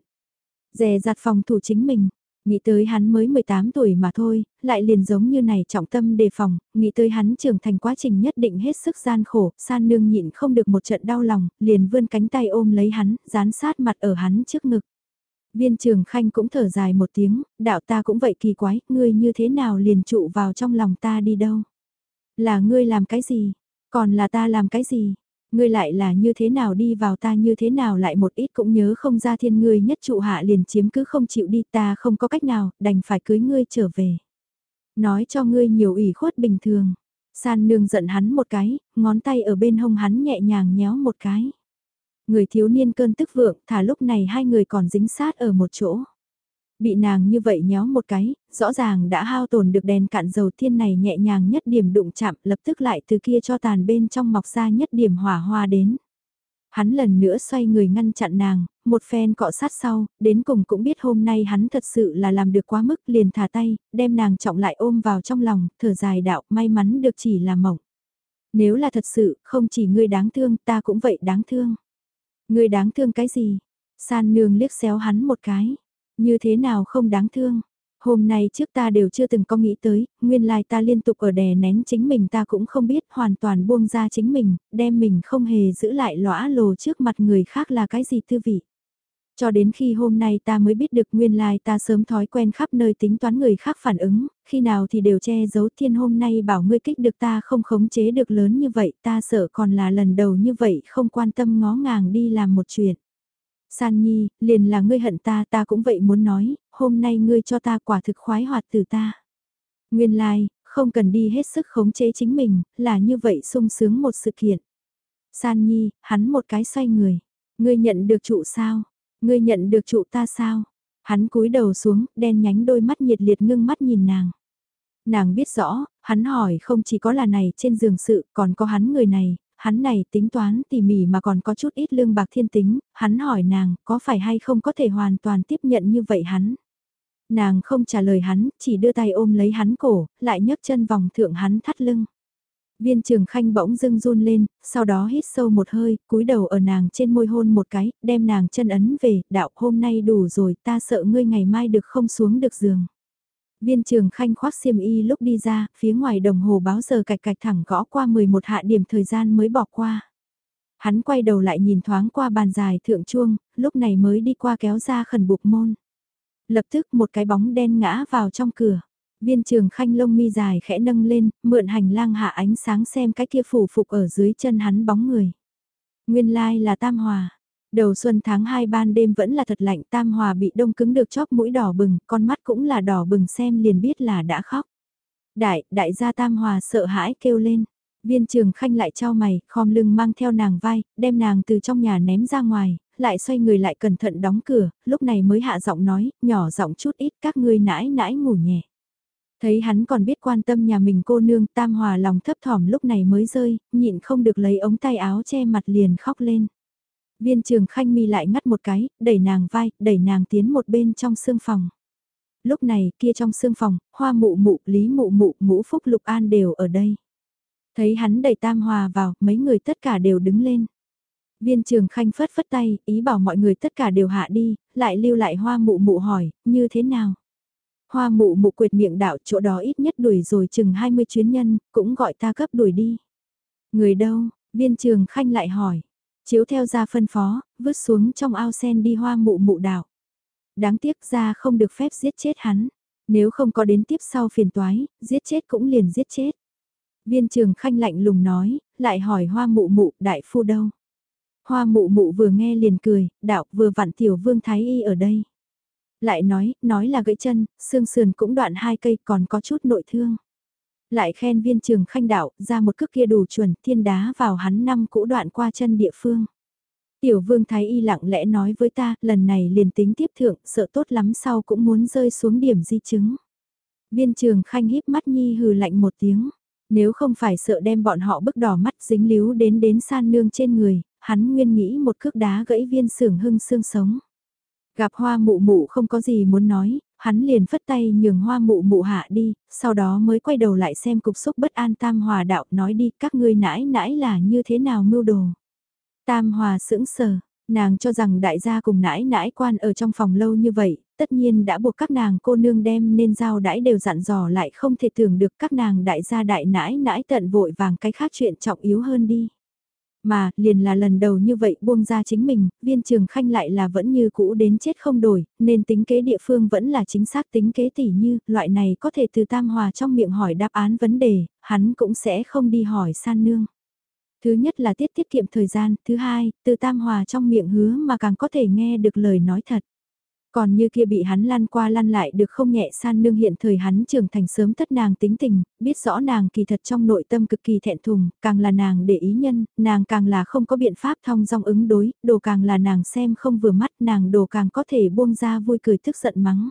Dè dặt phòng thủ chính mình, nghĩ tới hắn mới 18 tuổi mà thôi, lại liền giống như này trọng tâm đề phòng, nghĩ tới hắn trưởng thành quá trình nhất định hết sức gian khổ, san nương nhịn không được một trận đau lòng, liền vươn cánh tay ôm lấy hắn, dán sát mặt ở hắn trước ngực. Viên trường khanh cũng thở dài một tiếng, đạo ta cũng vậy kỳ quái, ngươi như thế nào liền trụ vào trong lòng ta đi đâu? Là ngươi làm cái gì? Còn là ta làm cái gì? Ngươi lại là như thế nào đi vào ta như thế nào lại một ít cũng nhớ không ra thiên ngươi nhất trụ hạ liền chiếm cứ không chịu đi ta không có cách nào, đành phải cưới ngươi trở về. Nói cho ngươi nhiều ủy khuất bình thường. San nương giận hắn một cái, ngón tay ở bên hông hắn nhẹ nhàng nhéo một cái. Người thiếu niên cơn tức vượng, thả lúc này hai người còn dính sát ở một chỗ. Bị nàng như vậy nhéo một cái, rõ ràng đã hao tổn được đèn cạn dầu thiên này nhẹ nhàng nhất điểm đụng chạm lập tức lại từ kia cho tàn bên trong mọc ra nhất điểm hỏa hoa đến. Hắn lần nữa xoay người ngăn chặn nàng, một phen cọ sát sau, đến cùng cũng biết hôm nay hắn thật sự là làm được quá mức liền thả tay, đem nàng trọng lại ôm vào trong lòng, thở dài đạo may mắn được chỉ là mỏng. Nếu là thật sự, không chỉ ngươi đáng thương, ta cũng vậy đáng thương. Ngươi đáng thương cái gì? San nương liếc xéo hắn một cái. Như thế nào không đáng thương? Hôm nay trước ta đều chưa từng có nghĩ tới, nguyên lai ta liên tục ở đè nén chính mình ta cũng không biết hoàn toàn buông ra chính mình, đem mình không hề giữ lại lõa lồ trước mặt người khác là cái gì thư vị. Cho đến khi hôm nay ta mới biết được nguyên lai ta sớm thói quen khắp nơi tính toán người khác phản ứng, khi nào thì đều che giấu thiên hôm nay bảo ngươi kích được ta không khống chế được lớn như vậy ta sợ còn là lần đầu như vậy không quan tâm ngó ngàng đi làm một chuyện. San Nhi, liền là ngươi hận ta ta cũng vậy muốn nói, hôm nay ngươi cho ta quả thực khoái hoạt từ ta. Nguyên lai, không cần đi hết sức khống chế chính mình, là như vậy sung sướng một sự kiện. San Nhi, hắn một cái xoay người. Ngươi nhận được trụ sao? Ngươi nhận được trụ ta sao? Hắn cúi đầu xuống, đen nhánh đôi mắt nhiệt liệt ngưng mắt nhìn nàng. Nàng biết rõ, hắn hỏi không chỉ có là này trên giường sự, còn có hắn người này, hắn này tính toán tỉ mỉ mà còn có chút ít lương bạc thiên tính, hắn hỏi nàng có phải hay không có thể hoàn toàn tiếp nhận như vậy hắn. Nàng không trả lời hắn, chỉ đưa tay ôm lấy hắn cổ, lại nhấc chân vòng thượng hắn thắt lưng. Viên trường khanh bỗng dưng run lên, sau đó hít sâu một hơi, cúi đầu ở nàng trên môi hôn một cái, đem nàng chân ấn về, đạo hôm nay đủ rồi, ta sợ ngươi ngày mai được không xuống được giường. Viên trường khanh khoác xiêm y lúc đi ra, phía ngoài đồng hồ báo giờ cạch cạch thẳng gõ qua 11 hạ điểm thời gian mới bỏ qua. Hắn quay đầu lại nhìn thoáng qua bàn dài thượng chuông, lúc này mới đi qua kéo ra khẩn buộc môn. Lập tức một cái bóng đen ngã vào trong cửa. Viên trường khanh lông mi dài khẽ nâng lên, mượn hành lang hạ ánh sáng xem cái kia phủ phục ở dưới chân hắn bóng người. Nguyên lai là Tam Hòa. Đầu xuân tháng 2 ban đêm vẫn là thật lạnh Tam Hòa bị đông cứng được chóp mũi đỏ bừng, con mắt cũng là đỏ bừng xem liền biết là đã khóc. Đại, đại gia Tam Hòa sợ hãi kêu lên. Viên trường khanh lại trao mày, khom lưng mang theo nàng vai, đem nàng từ trong nhà ném ra ngoài, lại xoay người lại cẩn thận đóng cửa, lúc này mới hạ giọng nói, nhỏ giọng chút ít các ngươi nãi nãi ngủ nhẹ. Thấy hắn còn biết quan tâm nhà mình cô nương tam hòa lòng thấp thỏm lúc này mới rơi, nhịn không được lấy ống tay áo che mặt liền khóc lên. Viên trường khanh mi lại ngắt một cái, đẩy nàng vai, đẩy nàng tiến một bên trong sương phòng. Lúc này kia trong sương phòng, hoa mụ mụ, lý mụ mụ, ngũ phúc lục an đều ở đây. Thấy hắn đẩy tam hòa vào, mấy người tất cả đều đứng lên. Viên trường khanh phất phất tay, ý bảo mọi người tất cả đều hạ đi, lại lưu lại hoa mụ mụ hỏi, như thế nào? Hoa mụ mụ quyệt miệng đạo chỗ đó ít nhất đuổi rồi chừng 20 chuyến nhân, cũng gọi ta cấp đuổi đi. Người đâu, viên trường khanh lại hỏi. Chiếu theo ra phân phó, vứt xuống trong ao sen đi hoa mụ mụ đạo. Đáng tiếc ra không được phép giết chết hắn. Nếu không có đến tiếp sau phiền toái, giết chết cũng liền giết chết. Viên trường khanh lạnh lùng nói, lại hỏi hoa mụ mụ đại phu đâu. Hoa mụ mụ vừa nghe liền cười, đạo vừa vặn tiểu vương thái y ở đây. Lại nói, nói là gãy chân, xương sườn cũng đoạn hai cây còn có chút nội thương. Lại khen viên trường khanh đạo, ra một cước kia đủ chuẩn, thiên đá vào hắn năm cũ đoạn qua chân địa phương. Tiểu vương thái y lặng lẽ nói với ta, lần này liền tính tiếp thượng, sợ tốt lắm sau cũng muốn rơi xuống điểm di chứng. Viên trường khanh híp mắt nhi hừ lạnh một tiếng. Nếu không phải sợ đem bọn họ bức đỏ mắt dính líu đến đến san nương trên người, hắn nguyên nghĩ một cước đá gãy viên sưởng hưng xương sống. Gặp hoa mụ mụ không có gì muốn nói, hắn liền phất tay nhường hoa mụ mụ hạ đi, sau đó mới quay đầu lại xem cục xúc bất an tam hòa đạo nói đi các ngươi nãi nãi là như thế nào mưu đồ. Tam hòa sững sờ, nàng cho rằng đại gia cùng nãi nãi quan ở trong phòng lâu như vậy, tất nhiên đã buộc các nàng cô nương đem nên giao đãi đều dặn dò lại không thể tưởng được các nàng đại gia đại nãi nãi tận vội vàng cái khác chuyện trọng yếu hơn đi. Mà, liền là lần đầu như vậy buông ra chính mình, viên trường khanh lại là vẫn như cũ đến chết không đổi, nên tính kế địa phương vẫn là chính xác tính kế tỉ như, loại này có thể từ tam hòa trong miệng hỏi đáp án vấn đề, hắn cũng sẽ không đi hỏi san nương. Thứ nhất là tiết tiết kiệm thời gian, thứ hai, từ tam hòa trong miệng hứa mà càng có thể nghe được lời nói thật. Còn như kia bị hắn lăn qua lăn lại được không nhẹ san nương hiện thời hắn trưởng thành sớm thất nàng tính tình, biết rõ nàng kỳ thật trong nội tâm cực kỳ thẹn thùng, càng là nàng để ý nhân, nàng càng là không có biện pháp thong dong ứng đối, đồ càng là nàng xem không vừa mắt nàng đồ càng có thể buông ra vui cười tức giận mắng.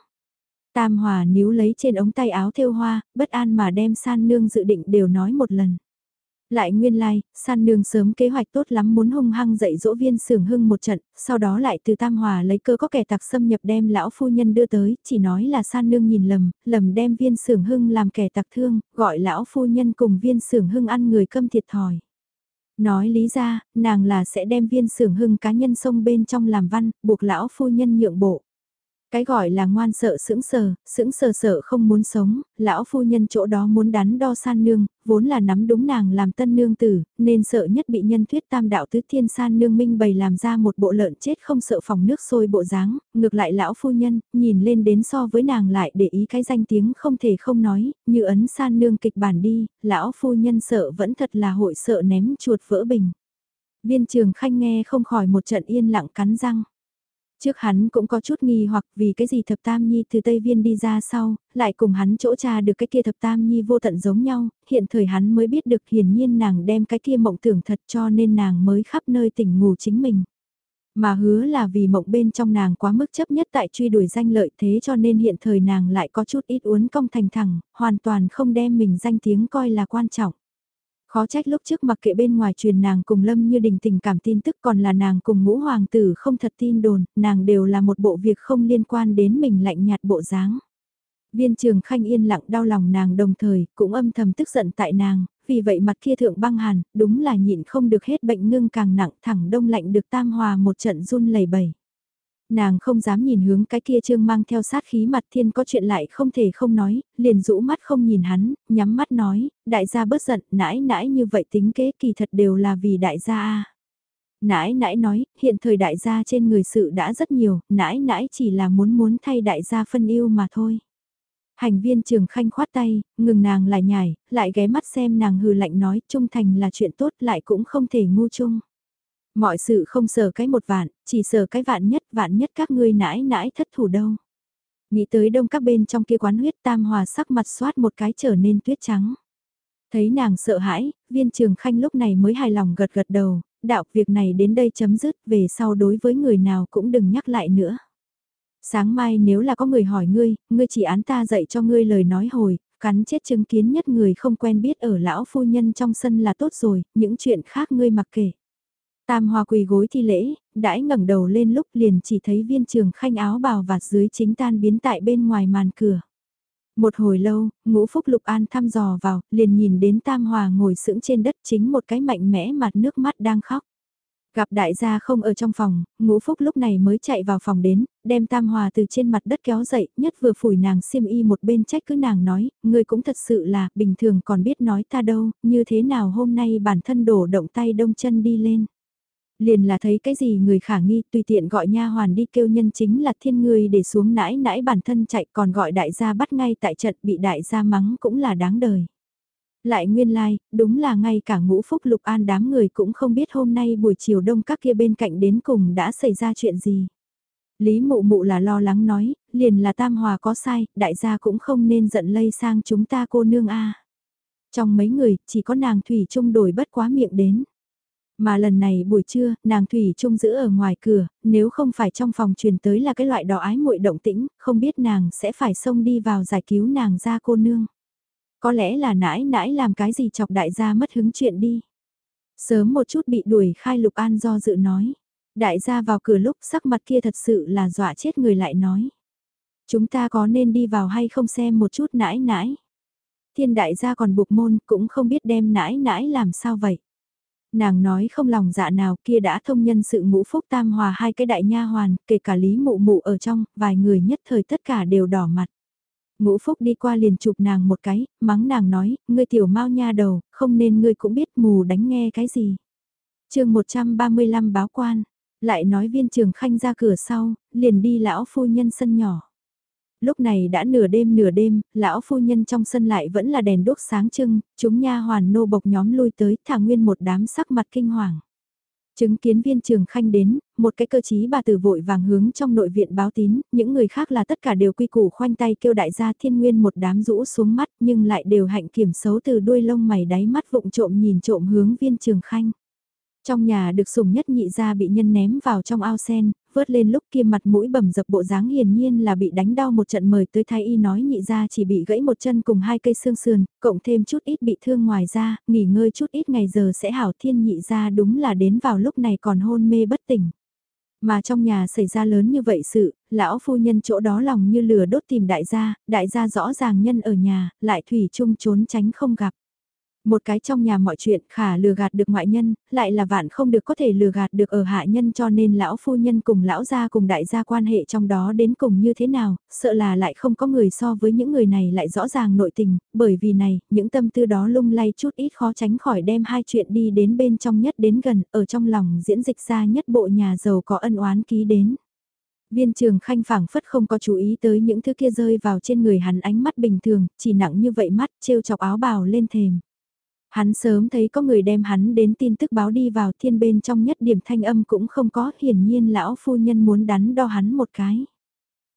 Tam hòa níu lấy trên ống tay áo thêu hoa, bất an mà đem san nương dự định đều nói một lần. Lại nguyên lai, like, san nương sớm kế hoạch tốt lắm muốn hung hăng dạy dỗ viên sưởng hưng một trận, sau đó lại từ tam hòa lấy cơ có kẻ tặc xâm nhập đem lão phu nhân đưa tới, chỉ nói là san nương nhìn lầm, lầm đem viên sưởng hưng làm kẻ tặc thương, gọi lão phu nhân cùng viên sưởng hưng ăn người câm thiệt thòi. Nói lý ra, nàng là sẽ đem viên sưởng hưng cá nhân sông bên trong làm văn, buộc lão phu nhân nhượng bộ. Cái gọi là ngoan sợ sững sờ, sững sờ sợ không muốn sống, lão phu nhân chỗ đó muốn đắn đo san nương, vốn là nắm đúng nàng làm tân nương tử, nên sợ nhất bị nhân thuyết tam đạo tứ thiên san nương minh bày làm ra một bộ lợn chết không sợ phòng nước sôi bộ dáng, ngược lại lão phu nhân, nhìn lên đến so với nàng lại để ý cái danh tiếng không thể không nói, như ấn san nương kịch bản đi, lão phu nhân sợ vẫn thật là hội sợ ném chuột vỡ bình. Viên trường khanh nghe không khỏi một trận yên lặng cắn răng. Trước hắn cũng có chút nghi hoặc vì cái gì thập tam nhi từ Tây Viên đi ra sau, lại cùng hắn chỗ cha được cái kia thập tam nhi vô tận giống nhau, hiện thời hắn mới biết được hiển nhiên nàng đem cái kia mộng tưởng thật cho nên nàng mới khắp nơi tỉnh ngủ chính mình. Mà hứa là vì mộng bên trong nàng quá mức chấp nhất tại truy đuổi danh lợi thế cho nên hiện thời nàng lại có chút ít uốn cong thành thẳng, hoàn toàn không đem mình danh tiếng coi là quan trọng. Khó trách lúc trước mặc kệ bên ngoài truyền nàng cùng Lâm như đình tình cảm tin tức còn là nàng cùng ngũ hoàng tử không thật tin đồn, nàng đều là một bộ việc không liên quan đến mình lạnh nhạt bộ dáng. Viên trường khanh yên lặng đau lòng nàng đồng thời, cũng âm thầm tức giận tại nàng, vì vậy mặt kia thượng băng hàn, đúng là nhịn không được hết bệnh ngưng càng nặng thẳng đông lạnh được tam hòa một trận run lẩy bẩy. Nàng không dám nhìn hướng cái kia trương mang theo sát khí mặt thiên có chuyện lại không thể không nói, liền rũ mắt không nhìn hắn, nhắm mắt nói, đại gia bớt giận, nãi nãi như vậy tính kế kỳ thật đều là vì đại gia a Nãi nãi nói, hiện thời đại gia trên người sự đã rất nhiều, nãi nãi chỉ là muốn muốn thay đại gia phân yêu mà thôi. Hành viên trường khanh khoát tay, ngừng nàng lại nhảy, lại ghé mắt xem nàng hừ lạnh nói trung thành là chuyện tốt lại cũng không thể ngu chung. Mọi sự không sợ cái một vạn, chỉ sợ cái vạn nhất, vạn nhất các ngươi nãi nãi thất thủ đâu. Nghĩ tới đông các bên trong kia quán huyết tam hòa sắc mặt xoát một cái trở nên tuyết trắng. Thấy nàng sợ hãi, viên trường khanh lúc này mới hài lòng gật gật đầu, đạo việc này đến đây chấm dứt, về sau đối với người nào cũng đừng nhắc lại nữa. Sáng mai nếu là có người hỏi ngươi, ngươi chỉ án ta dạy cho ngươi lời nói hồi, cắn chết chứng kiến nhất người không quen biết ở lão phu nhân trong sân là tốt rồi, những chuyện khác ngươi mặc kệ. Tam hoa quỳ gối thi lễ, đãi ngẩng đầu lên lúc liền chỉ thấy viên trường khanh áo bào vạt dưới chính tan biến tại bên ngoài màn cửa. Một hồi lâu, ngũ phúc lục an thăm dò vào, liền nhìn đến tam hòa ngồi sững trên đất chính một cái mạnh mẽ mặt nước mắt đang khóc. Gặp đại gia không ở trong phòng, ngũ phúc lúc này mới chạy vào phòng đến, đem tam hòa từ trên mặt đất kéo dậy, nhất vừa phủi nàng xiêm y một bên trách cứ nàng nói, người cũng thật sự là, bình thường còn biết nói ta đâu, như thế nào hôm nay bản thân đổ động tay đông chân đi lên liền là thấy cái gì người khả nghi tùy tiện gọi nha hoàn đi kêu nhân chính là thiên người để xuống nãi nãi bản thân chạy còn gọi đại gia bắt ngay tại trận bị đại gia mắng cũng là đáng đời. Lại nguyên lai, like, đúng là ngay cả ngũ phúc lục an đám người cũng không biết hôm nay buổi chiều đông các kia bên cạnh đến cùng đã xảy ra chuyện gì. Lý mụ mụ là lo lắng nói, liền là tam hòa có sai, đại gia cũng không nên giận lây sang chúng ta cô nương a Trong mấy người, chỉ có nàng Thủy Trung đổi bất quá miệng đến. Mà lần này buổi trưa, nàng Thủy Trung giữ ở ngoài cửa, nếu không phải trong phòng truyền tới là cái loại đỏ ái muội động tĩnh, không biết nàng sẽ phải xông đi vào giải cứu nàng ra cô nương. Có lẽ là nãi nãi làm cái gì chọc đại gia mất hứng chuyện đi. Sớm một chút bị đuổi khai Lục An do dự nói. Đại gia vào cửa lúc sắc mặt kia thật sự là dọa chết người lại nói. Chúng ta có nên đi vào hay không xem một chút nãi nãi. Thiên đại gia còn buộc môn cũng không biết đem nãi nãi làm sao vậy. Nàng nói không lòng dạ nào kia đã thông nhân sự ngũ phúc tam hòa hai cái đại nha hoàn, kể cả lý mụ mụ ở trong, vài người nhất thời tất cả đều đỏ mặt. Ngũ phúc đi qua liền chụp nàng một cái, mắng nàng nói, ngươi tiểu mau nha đầu, không nên ngươi cũng biết mù đánh nghe cái gì. chương 135 báo quan, lại nói viên trường khanh ra cửa sau, liền đi lão phu nhân sân nhỏ. Lúc này đã nửa đêm nửa đêm, lão phu nhân trong sân lại vẫn là đèn đốt sáng trưng, chúng nha hoàn nô bộc nhóm lui tới thả nguyên một đám sắc mặt kinh hoàng. Chứng kiến viên trường khanh đến, một cái cơ chí bà tử vội vàng hướng trong nội viện báo tín, những người khác là tất cả đều quy củ khoanh tay kêu đại gia thiên nguyên một đám rũ xuống mắt nhưng lại đều hạnh kiểm xấu từ đuôi lông mày đáy mắt vụng trộm nhìn trộm hướng viên trường khanh. Trong nhà được sùng nhất nhị gia bị nhân ném vào trong ao sen, vớt lên lúc kia mặt mũi bầm dập bộ dáng hiển nhiên là bị đánh đau một trận mời tới thái y nói nhị ra chỉ bị gãy một chân cùng hai cây xương sườn, cộng thêm chút ít bị thương ngoài ra, nghỉ ngơi chút ít ngày giờ sẽ hảo thiên nhị ra đúng là đến vào lúc này còn hôn mê bất tỉnh. Mà trong nhà xảy ra lớn như vậy sự, lão phu nhân chỗ đó lòng như lửa đốt tìm đại gia, đại gia rõ ràng nhân ở nhà, lại thủy chung trốn tránh không gặp. Một cái trong nhà mọi chuyện khả lừa gạt được ngoại nhân, lại là vạn không được có thể lừa gạt được ở hạ nhân cho nên lão phu nhân cùng lão gia cùng đại gia quan hệ trong đó đến cùng như thế nào, sợ là lại không có người so với những người này lại rõ ràng nội tình, bởi vì này, những tâm tư đó lung lay chút ít khó tránh khỏi đem hai chuyện đi đến bên trong nhất đến gần, ở trong lòng diễn dịch ra nhất bộ nhà giàu có ân oán ký đến. Viên trường khanh phảng phất không có chú ý tới những thứ kia rơi vào trên người hắn ánh mắt bình thường, chỉ nặng như vậy mắt, trêu chọc áo bào lên thềm. Hắn sớm thấy có người đem hắn đến tin tức báo đi vào thiên bên trong nhất điểm thanh âm cũng không có, hiển nhiên lão phu nhân muốn đắn đo hắn một cái.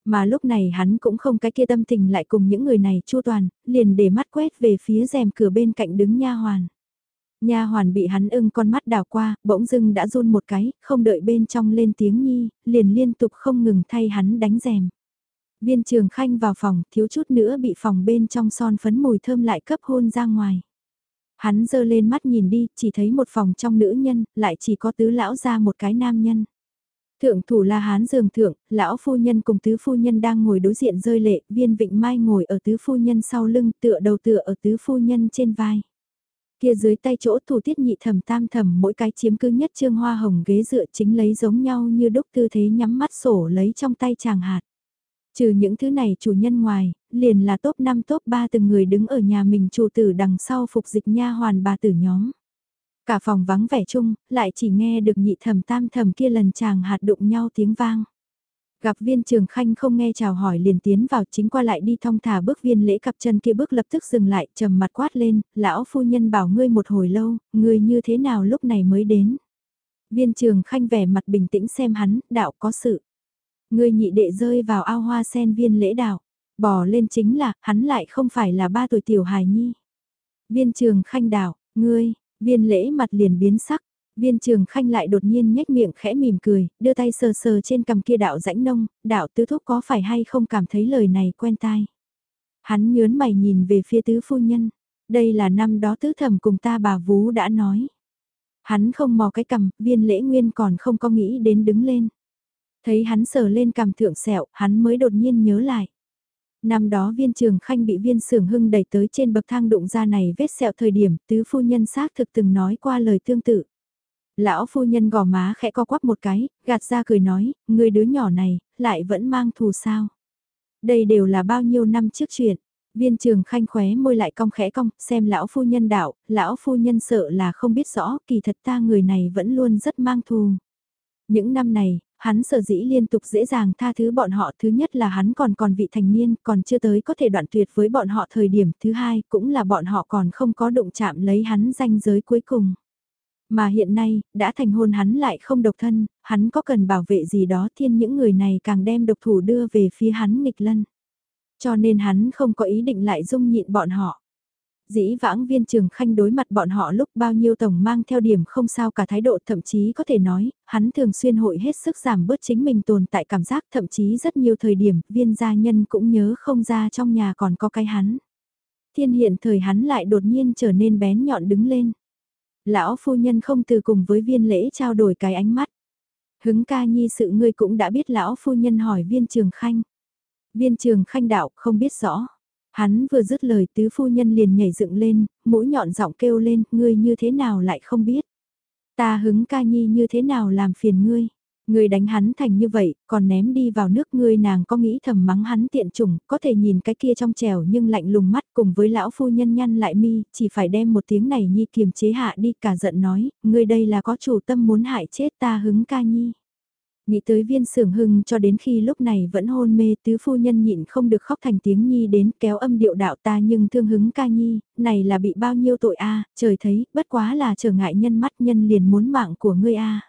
Mà lúc này hắn cũng không cái kia tâm tình lại cùng những người này chu toàn, liền để mắt quét về phía rèm cửa bên cạnh đứng nha hoàn. Nha hoàn bị hắn ưng con mắt đào qua, bỗng dưng đã run một cái, không đợi bên trong lên tiếng nhi, liền liên tục không ngừng thay hắn đánh rèm. Viên trường khanh vào phòng, thiếu chút nữa bị phòng bên trong son phấn mùi thơm lại cấp hôn ra ngoài. Hắn dơ lên mắt nhìn đi, chỉ thấy một phòng trong nữ nhân, lại chỉ có tứ lão ra một cái nam nhân. Thượng thủ la hán giường thượng, lão phu nhân cùng tứ phu nhân đang ngồi đối diện rơi lệ, viên vịnh mai ngồi ở tứ phu nhân sau lưng tựa đầu tựa ở tứ phu nhân trên vai. Kia dưới tay chỗ thủ tiết nhị thầm tam thầm mỗi cái chiếm cứ nhất trương hoa hồng ghế dựa chính lấy giống nhau như đúc tư thế nhắm mắt sổ lấy trong tay chàng hạt. Trừ những thứ này chủ nhân ngoài, liền là top 5 top 3 từng người đứng ở nhà mình chủ tử đằng sau phục dịch nha hoàn bà tử nhóm. Cả phòng vắng vẻ chung, lại chỉ nghe được nhị thầm tam thầm kia lần chàng hạt đụng nhau tiếng vang. Gặp viên trường khanh không nghe chào hỏi liền tiến vào chính qua lại đi thong thả bước viên lễ cặp chân kia bước lập tức dừng lại trầm mặt quát lên, lão phu nhân bảo ngươi một hồi lâu, ngươi như thế nào lúc này mới đến. Viên trường khanh vẻ mặt bình tĩnh xem hắn, đạo có sự. Ngươi nhị đệ rơi vào ao hoa sen viên lễ đạo, bò lên chính là, hắn lại không phải là ba tuổi tiểu hài nhi. Viên trường khanh đạo, ngươi, viên lễ mặt liền biến sắc, viên trường khanh lại đột nhiên nhếch miệng khẽ mỉm cười, đưa tay sờ sờ trên cầm kia đạo rãnh nông, đạo tứ thúc có phải hay không cảm thấy lời này quen tai. Hắn nhớn mày nhìn về phía tứ phu nhân, đây là năm đó tứ thẩm cùng ta bà vú đã nói. Hắn không mò cái cầm, viên lễ nguyên còn không có nghĩ đến đứng lên. Thấy hắn sờ lên cằm thượng sẹo, hắn mới đột nhiên nhớ lại. Năm đó viên trường khanh bị viên sưởng hưng đẩy tới trên bậc thang đụng ra này vết sẹo thời điểm tứ phu nhân xác thực từng nói qua lời tương tự. Lão phu nhân gò má khẽ co quắp một cái, gạt ra cười nói, người đứa nhỏ này, lại vẫn mang thù sao. Đây đều là bao nhiêu năm trước chuyện. Viên trường khanh khóe môi lại cong khẽ cong, xem lão phu nhân đạo, lão phu nhân sợ là không biết rõ, kỳ thật ta người này vẫn luôn rất mang thù. Những năm này, hắn sở dĩ liên tục dễ dàng tha thứ bọn họ thứ nhất là hắn còn còn vị thành niên còn chưa tới có thể đoạn tuyệt với bọn họ thời điểm thứ hai cũng là bọn họ còn không có đụng chạm lấy hắn danh giới cuối cùng. Mà hiện nay, đã thành hôn hắn lại không độc thân, hắn có cần bảo vệ gì đó thiên những người này càng đem độc thủ đưa về phía hắn nghịch lân. Cho nên hắn không có ý định lại dung nhịn bọn họ. Dĩ vãng viên trường khanh đối mặt bọn họ lúc bao nhiêu tổng mang theo điểm không sao cả thái độ thậm chí có thể nói, hắn thường xuyên hội hết sức giảm bớt chính mình tồn tại cảm giác thậm chí rất nhiều thời điểm viên gia nhân cũng nhớ không ra trong nhà còn có cái hắn. Thiên hiện thời hắn lại đột nhiên trở nên bén nhọn đứng lên. Lão phu nhân không từ cùng với viên lễ trao đổi cái ánh mắt. Hứng ca nhi sự ngươi cũng đã biết lão phu nhân hỏi viên trường khanh. Viên trường khanh đạo không biết rõ. Hắn vừa dứt lời tứ phu nhân liền nhảy dựng lên, mũi nhọn giọng kêu lên, ngươi như thế nào lại không biết. Ta hứng ca nhi như thế nào làm phiền ngươi. Ngươi đánh hắn thành như vậy, còn ném đi vào nước ngươi nàng có nghĩ thầm mắng hắn tiện trùng có thể nhìn cái kia trong trèo nhưng lạnh lùng mắt cùng với lão phu nhân nhăn lại mi, chỉ phải đem một tiếng này nhi kiềm chế hạ đi cả giận nói, ngươi đây là có chủ tâm muốn hại chết ta hứng ca nhi. Nghĩ tới viên sưởng hưng cho đến khi lúc này vẫn hôn mê tứ phu nhân nhịn không được khóc thành tiếng nhi đến kéo âm điệu đạo ta nhưng thương hứng ca nhi, này là bị bao nhiêu tội a trời thấy, bất quá là trở ngại nhân mắt nhân liền muốn mạng của ngươi a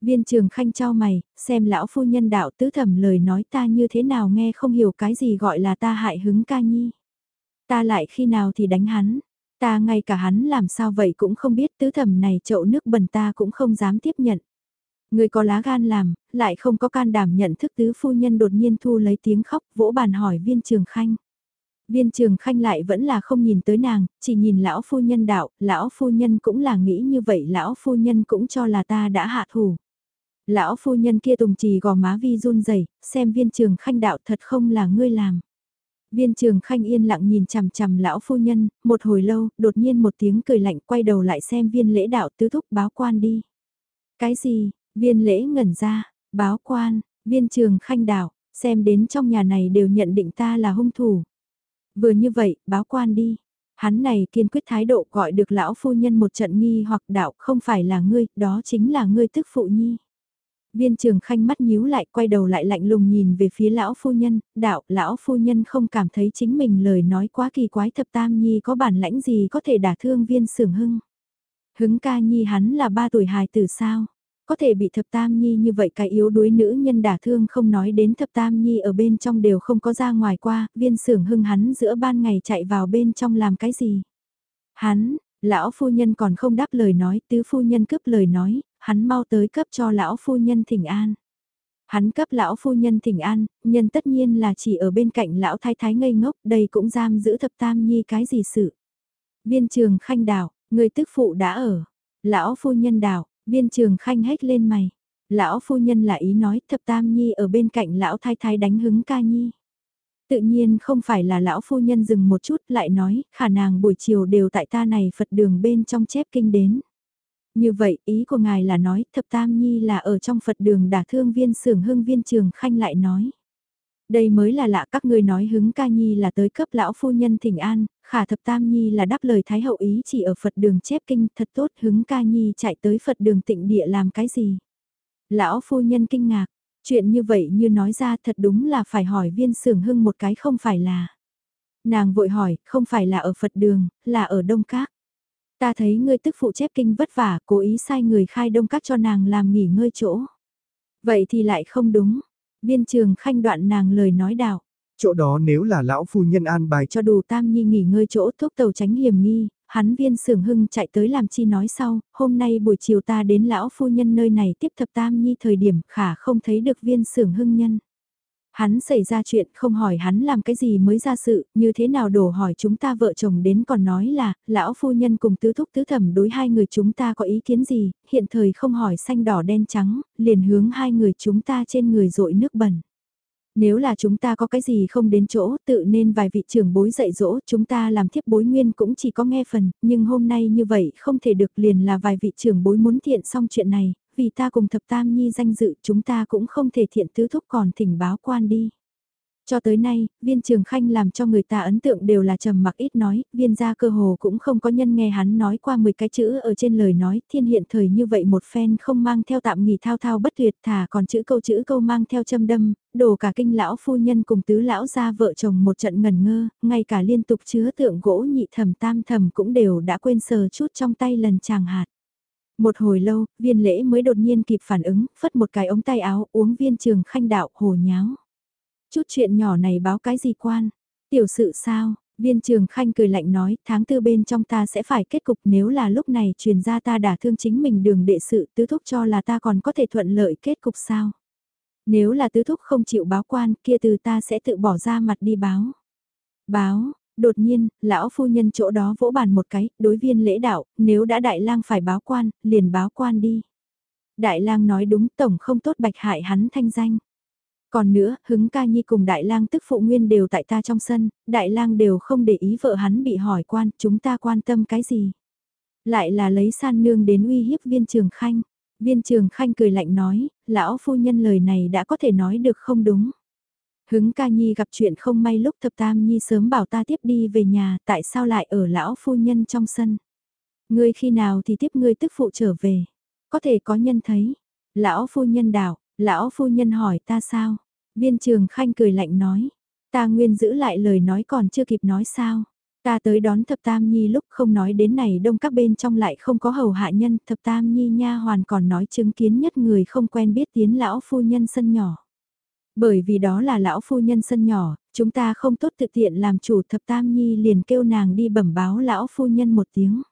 Viên trường khanh cho mày, xem lão phu nhân đạo tứ thẩm lời nói ta như thế nào nghe không hiểu cái gì gọi là ta hại hứng ca nhi. Ta lại khi nào thì đánh hắn, ta ngay cả hắn làm sao vậy cũng không biết tứ thẩm này chậu nước bẩn ta cũng không dám tiếp nhận. Người có lá gan làm, lại không có can đảm nhận thức tứ phu nhân đột nhiên thu lấy tiếng khóc vỗ bàn hỏi viên trường khanh. Viên trường khanh lại vẫn là không nhìn tới nàng, chỉ nhìn lão phu nhân đạo, lão phu nhân cũng là nghĩ như vậy, lão phu nhân cũng cho là ta đã hạ thủ. Lão phu nhân kia tùng trì gò má vi run rẩy xem viên trường khanh đạo thật không là ngươi làm. Viên trường khanh yên lặng nhìn chằm chằm lão phu nhân, một hồi lâu, đột nhiên một tiếng cười lạnh quay đầu lại xem viên lễ đạo tứ thúc báo quan đi. Cái gì, viên lễ ngẩn ra, báo quan, viên trường khanh đạo, xem đến trong nhà này đều nhận định ta là hung thủ. Vừa như vậy, báo quan đi. Hắn này kiên quyết thái độ gọi được lão phu nhân một trận nghi hoặc đạo không phải là ngươi, đó chính là ngươi tức phụ nhi. Viên trường khanh mắt nhíu lại quay đầu lại lạnh lùng nhìn về phía lão phu nhân, đạo, lão phu nhân không cảm thấy chính mình lời nói quá kỳ quái thập tam nhi có bản lãnh gì có thể đả thương viên sưởng hưng. Hứng ca nhi hắn là ba tuổi hài tử sao? Có thể bị thập tam nhi như vậy cái yếu đuối nữ nhân đả thương không nói đến thập tam nhi ở bên trong đều không có ra ngoài qua, viên sưởng hưng hắn giữa ban ngày chạy vào bên trong làm cái gì? Hắn, lão phu nhân còn không đáp lời nói, tứ phu nhân cướp lời nói, hắn mau tới cấp cho lão phu nhân thỉnh an. Hắn cấp lão phu nhân thỉnh an, nhân tất nhiên là chỉ ở bên cạnh lão thái thái ngây ngốc, đây cũng giam giữ thập tam nhi cái gì sự. Viên trường khanh đảo, người tức phụ đã ở. Lão phu nhân đảo, viên trường khanh hét lên mày. Lão phu nhân là ý nói thập tam nhi ở bên cạnh lão thái thái đánh hứng ca nhi. Tự nhiên không phải là lão phu nhân dừng một chút lại nói khả nàng buổi chiều đều tại ta này Phật đường bên trong chép kinh đến. Như vậy, ý của ngài là nói, thập tam nhi là ở trong Phật đường đả thương viên sưởng hưng viên trường khanh lại nói. Đây mới là lạ các ngươi nói hứng ca nhi là tới cấp lão phu nhân thỉnh an, khả thập tam nhi là đáp lời thái hậu ý chỉ ở Phật đường chép kinh thật tốt hứng ca nhi chạy tới Phật đường tịnh địa làm cái gì. Lão phu nhân kinh ngạc, chuyện như vậy như nói ra thật đúng là phải hỏi viên sưởng hưng một cái không phải là. Nàng vội hỏi, không phải là ở Phật đường, là ở Đông Các. Ta thấy ngươi tức phụ chép kinh vất vả, cố ý sai người khai đông các cho nàng làm nghỉ ngơi chỗ. Vậy thì lại không đúng. Viên trường khanh đoạn nàng lời nói đạo. Chỗ đó nếu là lão phu nhân an bài cho đủ tam nhi nghỉ ngơi chỗ thuốc tàu tránh hiểm nghi, hắn viên sưởng hưng chạy tới làm chi nói sau, hôm nay buổi chiều ta đến lão phu nhân nơi này tiếp thập tam nhi thời điểm khả không thấy được viên sưởng hưng nhân. Hắn xảy ra chuyện không hỏi hắn làm cái gì mới ra sự, như thế nào đổ hỏi chúng ta vợ chồng đến còn nói là, lão phu nhân cùng tứ thúc tứ thẩm đối hai người chúng ta có ý kiến gì, hiện thời không hỏi xanh đỏ đen trắng, liền hướng hai người chúng ta trên người rội nước bẩn. Nếu là chúng ta có cái gì không đến chỗ, tự nên vài vị trưởng bối dạy dỗ, chúng ta làm thiếp bối nguyên cũng chỉ có nghe phần, nhưng hôm nay như vậy không thể được liền là vài vị trưởng bối muốn thiện xong chuyện này, vì ta cùng thập tam nhi danh dự chúng ta cũng không thể thiện tứ thúc còn thỉnh báo quan đi. Cho tới nay, viên trường khanh làm cho người ta ấn tượng đều là trầm mặc ít nói, viên gia cơ hồ cũng không có nhân nghe hắn nói qua 10 cái chữ ở trên lời nói, thiên hiện thời như vậy một phen không mang theo tạm nghỉ thao thao bất tuyệt thả còn chữ câu chữ câu mang theo châm đâm, đồ cả kinh lão phu nhân cùng tứ lão gia vợ chồng một trận ngần ngơ, ngay cả liên tục chứa tượng gỗ nhị thầm tam thầm cũng đều đã quên sờ chút trong tay lần chàng hạt. Một hồi lâu, viên lễ mới đột nhiên kịp phản ứng, phất một cái ống tay áo uống viên trường khanh đạo hồ nháo. Chút chuyện nhỏ này báo cái gì quan? Tiểu sự sao? Viên trường khanh cười lạnh nói, tháng tư bên trong ta sẽ phải kết cục nếu là lúc này truyền ra ta đả thương chính mình đường đệ sự tứ thúc cho là ta còn có thể thuận lợi kết cục sao. Nếu là tứ thúc không chịu báo quan kia từ ta sẽ tự bỏ ra mặt đi báo. Báo, đột nhiên, lão phu nhân chỗ đó vỗ bàn một cái, đối viên lễ đạo, nếu đã đại lang phải báo quan, liền báo quan đi. Đại lang nói đúng tổng không tốt bạch hại hắn thanh danh. Còn nữa, hứng ca nhi cùng đại lang tức phụ nguyên đều tại ta trong sân, đại lang đều không để ý vợ hắn bị hỏi quan, chúng ta quan tâm cái gì. Lại là lấy san nương đến uy hiếp viên trường khanh. Viên trường khanh cười lạnh nói, lão phu nhân lời này đã có thể nói được không đúng. Hứng ca nhi gặp chuyện không may lúc thập tam nhi sớm bảo ta tiếp đi về nhà, tại sao lại ở lão phu nhân trong sân. Ngươi khi nào thì tiếp ngươi tức phụ trở về. Có thể có nhân thấy. Lão phu nhân đảo, lão phu nhân hỏi ta sao. Viên trường khanh cười lạnh nói. Ta nguyên giữ lại lời nói còn chưa kịp nói sao. Ta tới đón thập tam nhi lúc không nói đến này đông các bên trong lại không có hầu hạ nhân, thập tam nhi nha hoàn còn nói chứng kiến nhất người không quen biết tiến lão phu nhân sân nhỏ. Bởi vì đó là lão phu nhân sân nhỏ, chúng ta không tốt tự tiện làm chủ thập tam nhi liền kêu nàng đi bẩm báo lão phu nhân một tiếng.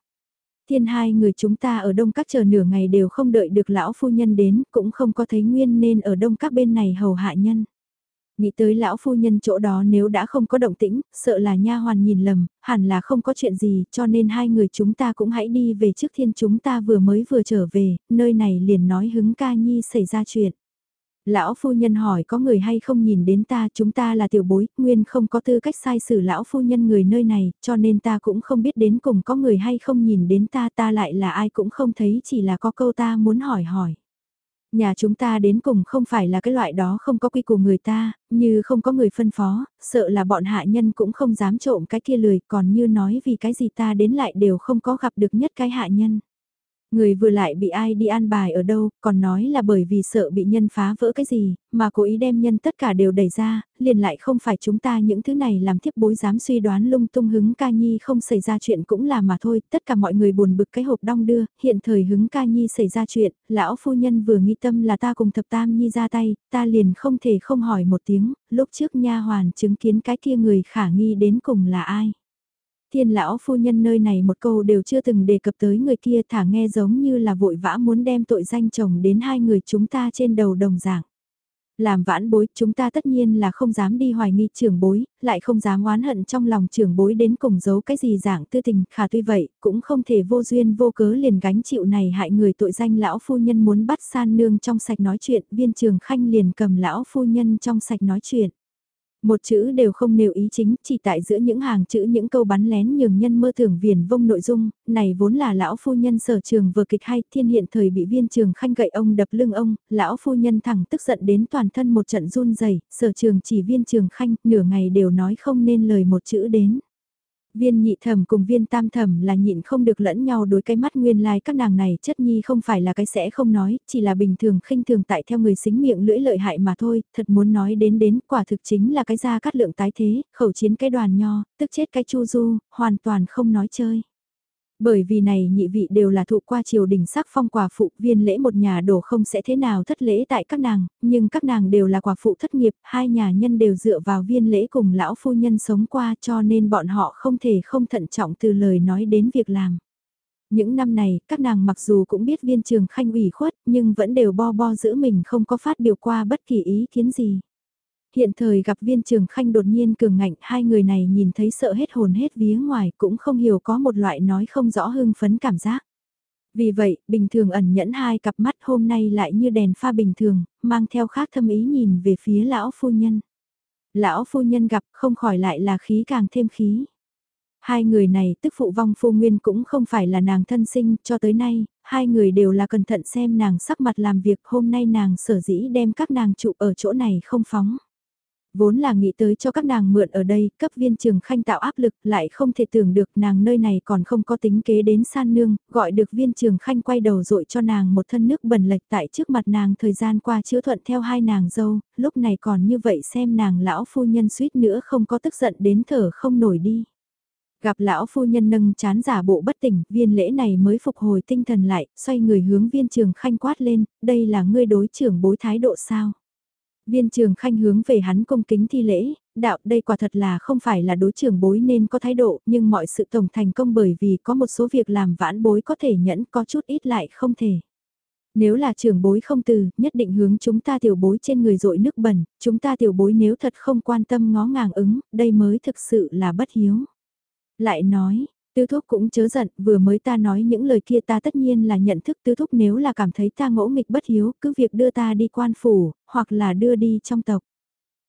Thiên hai người chúng ta ở đông các chờ nửa ngày đều không đợi được lão phu nhân đến, cũng không có thấy nguyên nên ở đông các bên này hầu hạ nhân. Nghĩ tới lão phu nhân chỗ đó nếu đã không có động tĩnh, sợ là nha hoàn nhìn lầm, hẳn là không có chuyện gì, cho nên hai người chúng ta cũng hãy đi về trước thiên chúng ta vừa mới vừa trở về, nơi này liền nói hứng ca nhi xảy ra chuyện. Lão phu nhân hỏi có người hay không nhìn đến ta, chúng ta là tiểu bối, nguyên không có tư cách sai xử lão phu nhân người nơi này, cho nên ta cũng không biết đến cùng có người hay không nhìn đến ta, ta lại là ai cũng không thấy, chỉ là có câu ta muốn hỏi hỏi. Nhà chúng ta đến cùng không phải là cái loại đó không có quy củ người ta, như không có người phân phó, sợ là bọn hạ nhân cũng không dám trộm cái kia lười, còn như nói vì cái gì ta đến lại đều không có gặp được nhất cái hạ nhân. Người vừa lại bị ai đi an bài ở đâu, còn nói là bởi vì sợ bị nhân phá vỡ cái gì, mà cố ý đem nhân tất cả đều đẩy ra, liền lại không phải chúng ta những thứ này làm thiếp bối dám suy đoán lung tung hứng ca nhi không xảy ra chuyện cũng là mà thôi, tất cả mọi người buồn bực cái hộp đong đưa, hiện thời hứng ca nhi xảy ra chuyện, lão phu nhân vừa nghi tâm là ta cùng thập tam nhi ra tay, ta liền không thể không hỏi một tiếng, lúc trước nha hoàn chứng kiến cái kia người khả nghi đến cùng là ai thiên lão phu nhân nơi này một câu đều chưa từng đề cập tới người kia thả nghe giống như là vội vã muốn đem tội danh chồng đến hai người chúng ta trên đầu đồng dạng. Làm vãn bối, chúng ta tất nhiên là không dám đi hoài nghi trưởng bối, lại không dám oán hận trong lòng trưởng bối đến cùng giấu cái gì dạng tư tình, khả tuy vậy, cũng không thể vô duyên vô cớ liền gánh chịu này hại người tội danh lão phu nhân muốn bắt san nương trong sạch nói chuyện, viên trường khanh liền cầm lão phu nhân trong sạch nói chuyện. Một chữ đều không nêu ý chính, chỉ tại giữa những hàng chữ những câu bắn lén nhường nhân mơ tưởng viền vông nội dung, này vốn là lão phu nhân sở trường vừa kịch hay, thiên hiện thời bị viên trường khanh gậy ông đập lưng ông, lão phu nhân thẳng tức giận đến toàn thân một trận run rẩy sở trường chỉ viên trường khanh, nửa ngày đều nói không nên lời một chữ đến. Viên nhị thẩm cùng viên tam thẩm là nhịn không được lẫn nhau đối cái mắt nguyên lai like các nàng này chất nhi không phải là cái sẽ không nói, chỉ là bình thường khinh thường tại theo người xính miệng lưỡi lợi hại mà thôi, thật muốn nói đến đến quả thực chính là cái ra cắt lượng tái thế, khẩu chiến cái đoàn nho, tức chết cái chu du, hoàn toàn không nói chơi. Bởi vì này nhị vị đều là thụ qua triều đình sắc phong quả phụ viên lễ một nhà đổ không sẽ thế nào thất lễ tại các nàng, nhưng các nàng đều là quả phụ thất nghiệp, hai nhà nhân đều dựa vào viên lễ cùng lão phu nhân sống qua cho nên bọn họ không thể không thận trọng từ lời nói đến việc làm. Những năm này, các nàng mặc dù cũng biết viên trường khanh ủy khuất, nhưng vẫn đều bo bo giữ mình không có phát biểu qua bất kỳ ý kiến gì hiện thời gặp viên trường khanh đột nhiên cường ngạnh hai người này nhìn thấy sợ hết hồn hết vía ngoài cũng không hiểu có một loại nói không rõ hưng phấn cảm giác. Vì vậy, bình thường ẩn nhẫn hai cặp mắt hôm nay lại như đèn pha bình thường, mang theo khác thâm ý nhìn về phía lão phu nhân. Lão phu nhân gặp không khỏi lại là khí càng thêm khí. Hai người này tức phụ vong phu nguyên cũng không phải là nàng thân sinh, cho tới nay, hai người đều là cẩn thận xem nàng sắc mặt làm việc hôm nay nàng sở dĩ đem các nàng trụ ở chỗ này không phóng vốn là nghĩ tới cho các nàng mượn ở đây, cấp viên trường khanh tạo áp lực, lại không thể tưởng được nàng nơi này còn không có tính kế đến san nương, gọi được viên trường khanh quay đầu dội cho nàng một thân nước bẩn lệch tại trước mặt nàng thời gian qua chữa thuận theo hai nàng dâu, lúc này còn như vậy xem nàng lão phu nhân suýt nữa không có tức giận đến thở không nổi đi. Gặp lão phu nhân nâng chán giả bộ bất tỉnh, viên lễ này mới phục hồi tinh thần lại, xoay người hướng viên trường khanh quát lên, đây là ngươi đối trưởng bối thái độ sao? Viên trường khanh hướng về hắn cung kính thi lễ, đạo đây quả thật là không phải là đối trưởng bối nên có thái độ, nhưng mọi sự tổng thành công bởi vì có một số việc làm vãn bối có thể nhẫn có chút ít lại không thể. Nếu là trưởng bối không từ, nhất định hướng chúng ta tiểu bối trên người dội nước bẩn, chúng ta tiểu bối nếu thật không quan tâm ngó ngàng ứng, đây mới thực sự là bất hiếu. Lại nói, Tư thúc cũng chớ giận, vừa mới ta nói những lời kia ta tất nhiên là nhận thức Tư thúc nếu là cảm thấy ta ngỗ nghịch bất hiếu, cứ việc đưa ta đi quan phủ, hoặc là đưa đi trong tộc.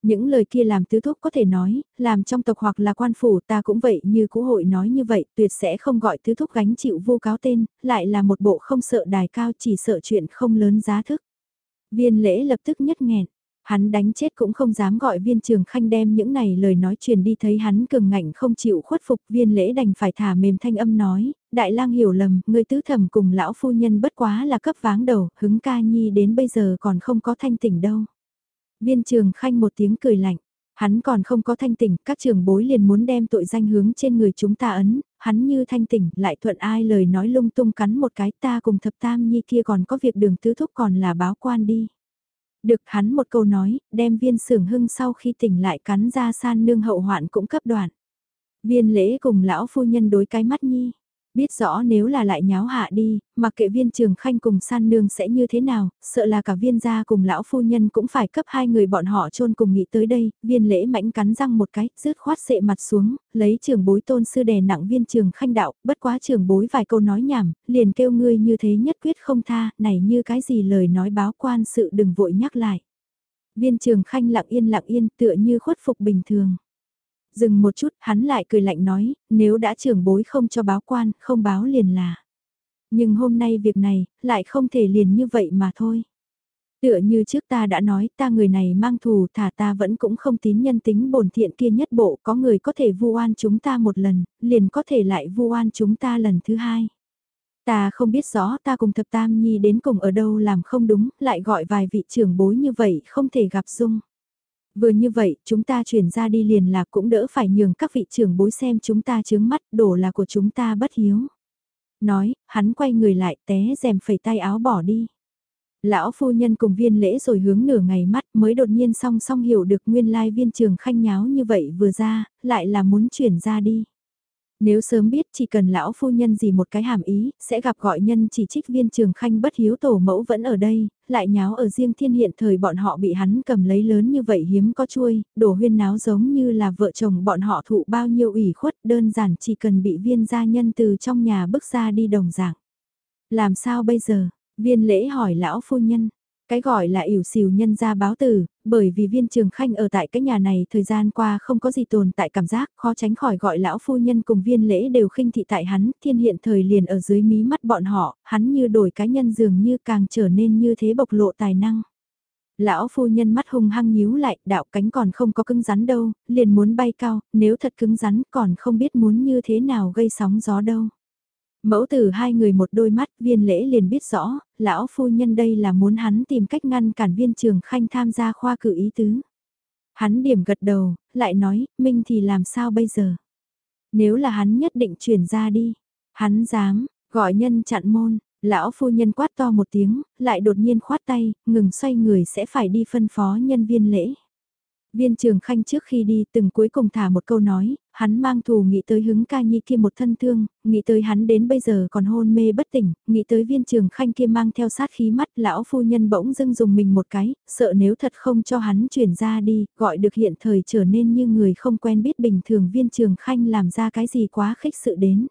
Những lời kia làm tứ thúc có thể nói, làm trong tộc hoặc là quan phủ ta cũng vậy như cũ hội nói như vậy, tuyệt sẽ không gọi tứ thúc gánh chịu vô cáo tên, lại là một bộ không sợ đài cao chỉ sợ chuyện không lớn giá thức. Viên lễ lập tức nhất nghẹn, Hắn đánh chết cũng không dám gọi viên trường khanh đem những này lời nói truyền đi thấy hắn cường ngạnh không chịu khuất phục viên lễ đành phải thả mềm thanh âm nói, đại lang hiểu lầm, người tứ thẩm cùng lão phu nhân bất quá là cấp váng đầu, hứng ca nhi đến bây giờ còn không có thanh tỉnh đâu. Viên trường khanh một tiếng cười lạnh, hắn còn không có thanh tỉnh, các trường bối liền muốn đem tội danh hướng trên người chúng ta ấn, hắn như thanh tỉnh, lại thuận ai lời nói lung tung cắn một cái ta cùng thập tam nhi kia còn có việc đường tứ thúc còn là báo quan đi. Được hắn một câu nói, đem viên sưởng hưng sau khi tỉnh lại cắn ra san nương hậu hoạn cũng cấp đoạn. Viên lễ cùng lão phu nhân đối cái mắt nhi. Biết rõ nếu là lại nháo hạ đi, mà kệ viên trường khanh cùng san nương sẽ như thế nào, sợ là cả viên gia cùng lão phu nhân cũng phải cấp hai người bọn họ chôn cùng nghĩ tới đây, viên lễ mãnh cắn răng một cái, rứt khoát sệ mặt xuống, lấy trường bối tôn sư đè nặng viên trường khanh đạo, bất quá trường bối vài câu nói nhảm, liền kêu ngươi như thế nhất quyết không tha, này như cái gì lời nói báo quan sự đừng vội nhắc lại. Viên trường khanh lặng yên lặng yên tựa như khuất phục bình thường. Dừng một chút, hắn lại cười lạnh nói, nếu đã trưởng bối không cho báo quan, không báo liền là. Nhưng hôm nay việc này, lại không thể liền như vậy mà thôi. Tựa như trước ta đã nói, ta người này mang thù thả ta vẫn cũng không tín nhân tính bổn thiện kia nhất bộ, có người có thể vu oan chúng ta một lần, liền có thể lại vu oan chúng ta lần thứ hai. Ta không biết rõ ta cùng thập tam nhi đến cùng ở đâu làm không đúng, lại gọi vài vị trưởng bối như vậy không thể gặp dung. Vừa như vậy, chúng ta chuyển ra đi liền là cũng đỡ phải nhường các vị trưởng bối xem chúng ta chướng mắt, đổ là của chúng ta bất hiếu. Nói, hắn quay người lại té rèm phẩy tay áo bỏ đi. Lão phu nhân cùng viên lễ rồi hướng nửa ngày mắt mới đột nhiên song song hiểu được nguyên lai viên trường khanh nháo như vậy vừa ra, lại là muốn chuyển ra đi. Nếu sớm biết chỉ cần lão phu nhân gì một cái hàm ý, sẽ gặp gọi nhân chỉ trích viên trường khanh bất hiếu tổ mẫu vẫn ở đây, lại nháo ở riêng thiên hiện thời bọn họ bị hắn cầm lấy lớn như vậy hiếm có chui đổ huyên náo giống như là vợ chồng bọn họ thụ bao nhiêu ủy khuất đơn giản chỉ cần bị viên gia nhân từ trong nhà bước ra đi đồng dạng. Làm sao bây giờ? Viên lễ hỏi lão phu nhân, cái gọi là ỉu xìu nhân gia báo tử, bởi vì viên trường khanh ở tại cái nhà này thời gian qua không có gì tồn tại cảm giác, khó tránh khỏi gọi lão phu nhân cùng viên lễ đều khinh thị tại hắn, thiên hiện thời liền ở dưới mí mắt bọn họ, hắn như đổi cá nhân dường như càng trở nên như thế bộc lộ tài năng. Lão phu nhân mắt hung hăng nhíu lại, đạo cánh còn không có cứng rắn đâu, liền muốn bay cao, nếu thật cứng rắn còn không biết muốn như thế nào gây sóng gió đâu. Mẫu tử hai người một đôi mắt viên lễ liền biết rõ, lão phu nhân đây là muốn hắn tìm cách ngăn cản viên trường khanh tham gia khoa cử ý tứ. Hắn điểm gật đầu, lại nói, Minh thì làm sao bây giờ? Nếu là hắn nhất định chuyển ra đi, hắn dám, gọi nhân chặn môn, lão phu nhân quát to một tiếng, lại đột nhiên khoát tay, ngừng xoay người sẽ phải đi phân phó nhân viên lễ. Viên trường khanh trước khi đi từng cuối cùng thả một câu nói, hắn mang thù nghĩ tới hứng ca nhi kia một thân thương, nghĩ tới hắn đến bây giờ còn hôn mê bất tỉnh, nghĩ tới viên trường khanh kia mang theo sát khí mắt lão phu nhân bỗng dưng dùng mình một cái, sợ nếu thật không cho hắn chuyển ra đi, gọi được hiện thời trở nên như người không quen biết bình thường viên trường khanh làm ra cái gì quá khích sự đến.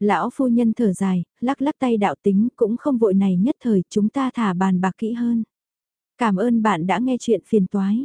Lão phu nhân thở dài, lắc lắc tay đạo tính cũng không vội này nhất thời chúng ta thả bàn bạc kỹ hơn. Cảm ơn bạn đã nghe chuyện phiền toái.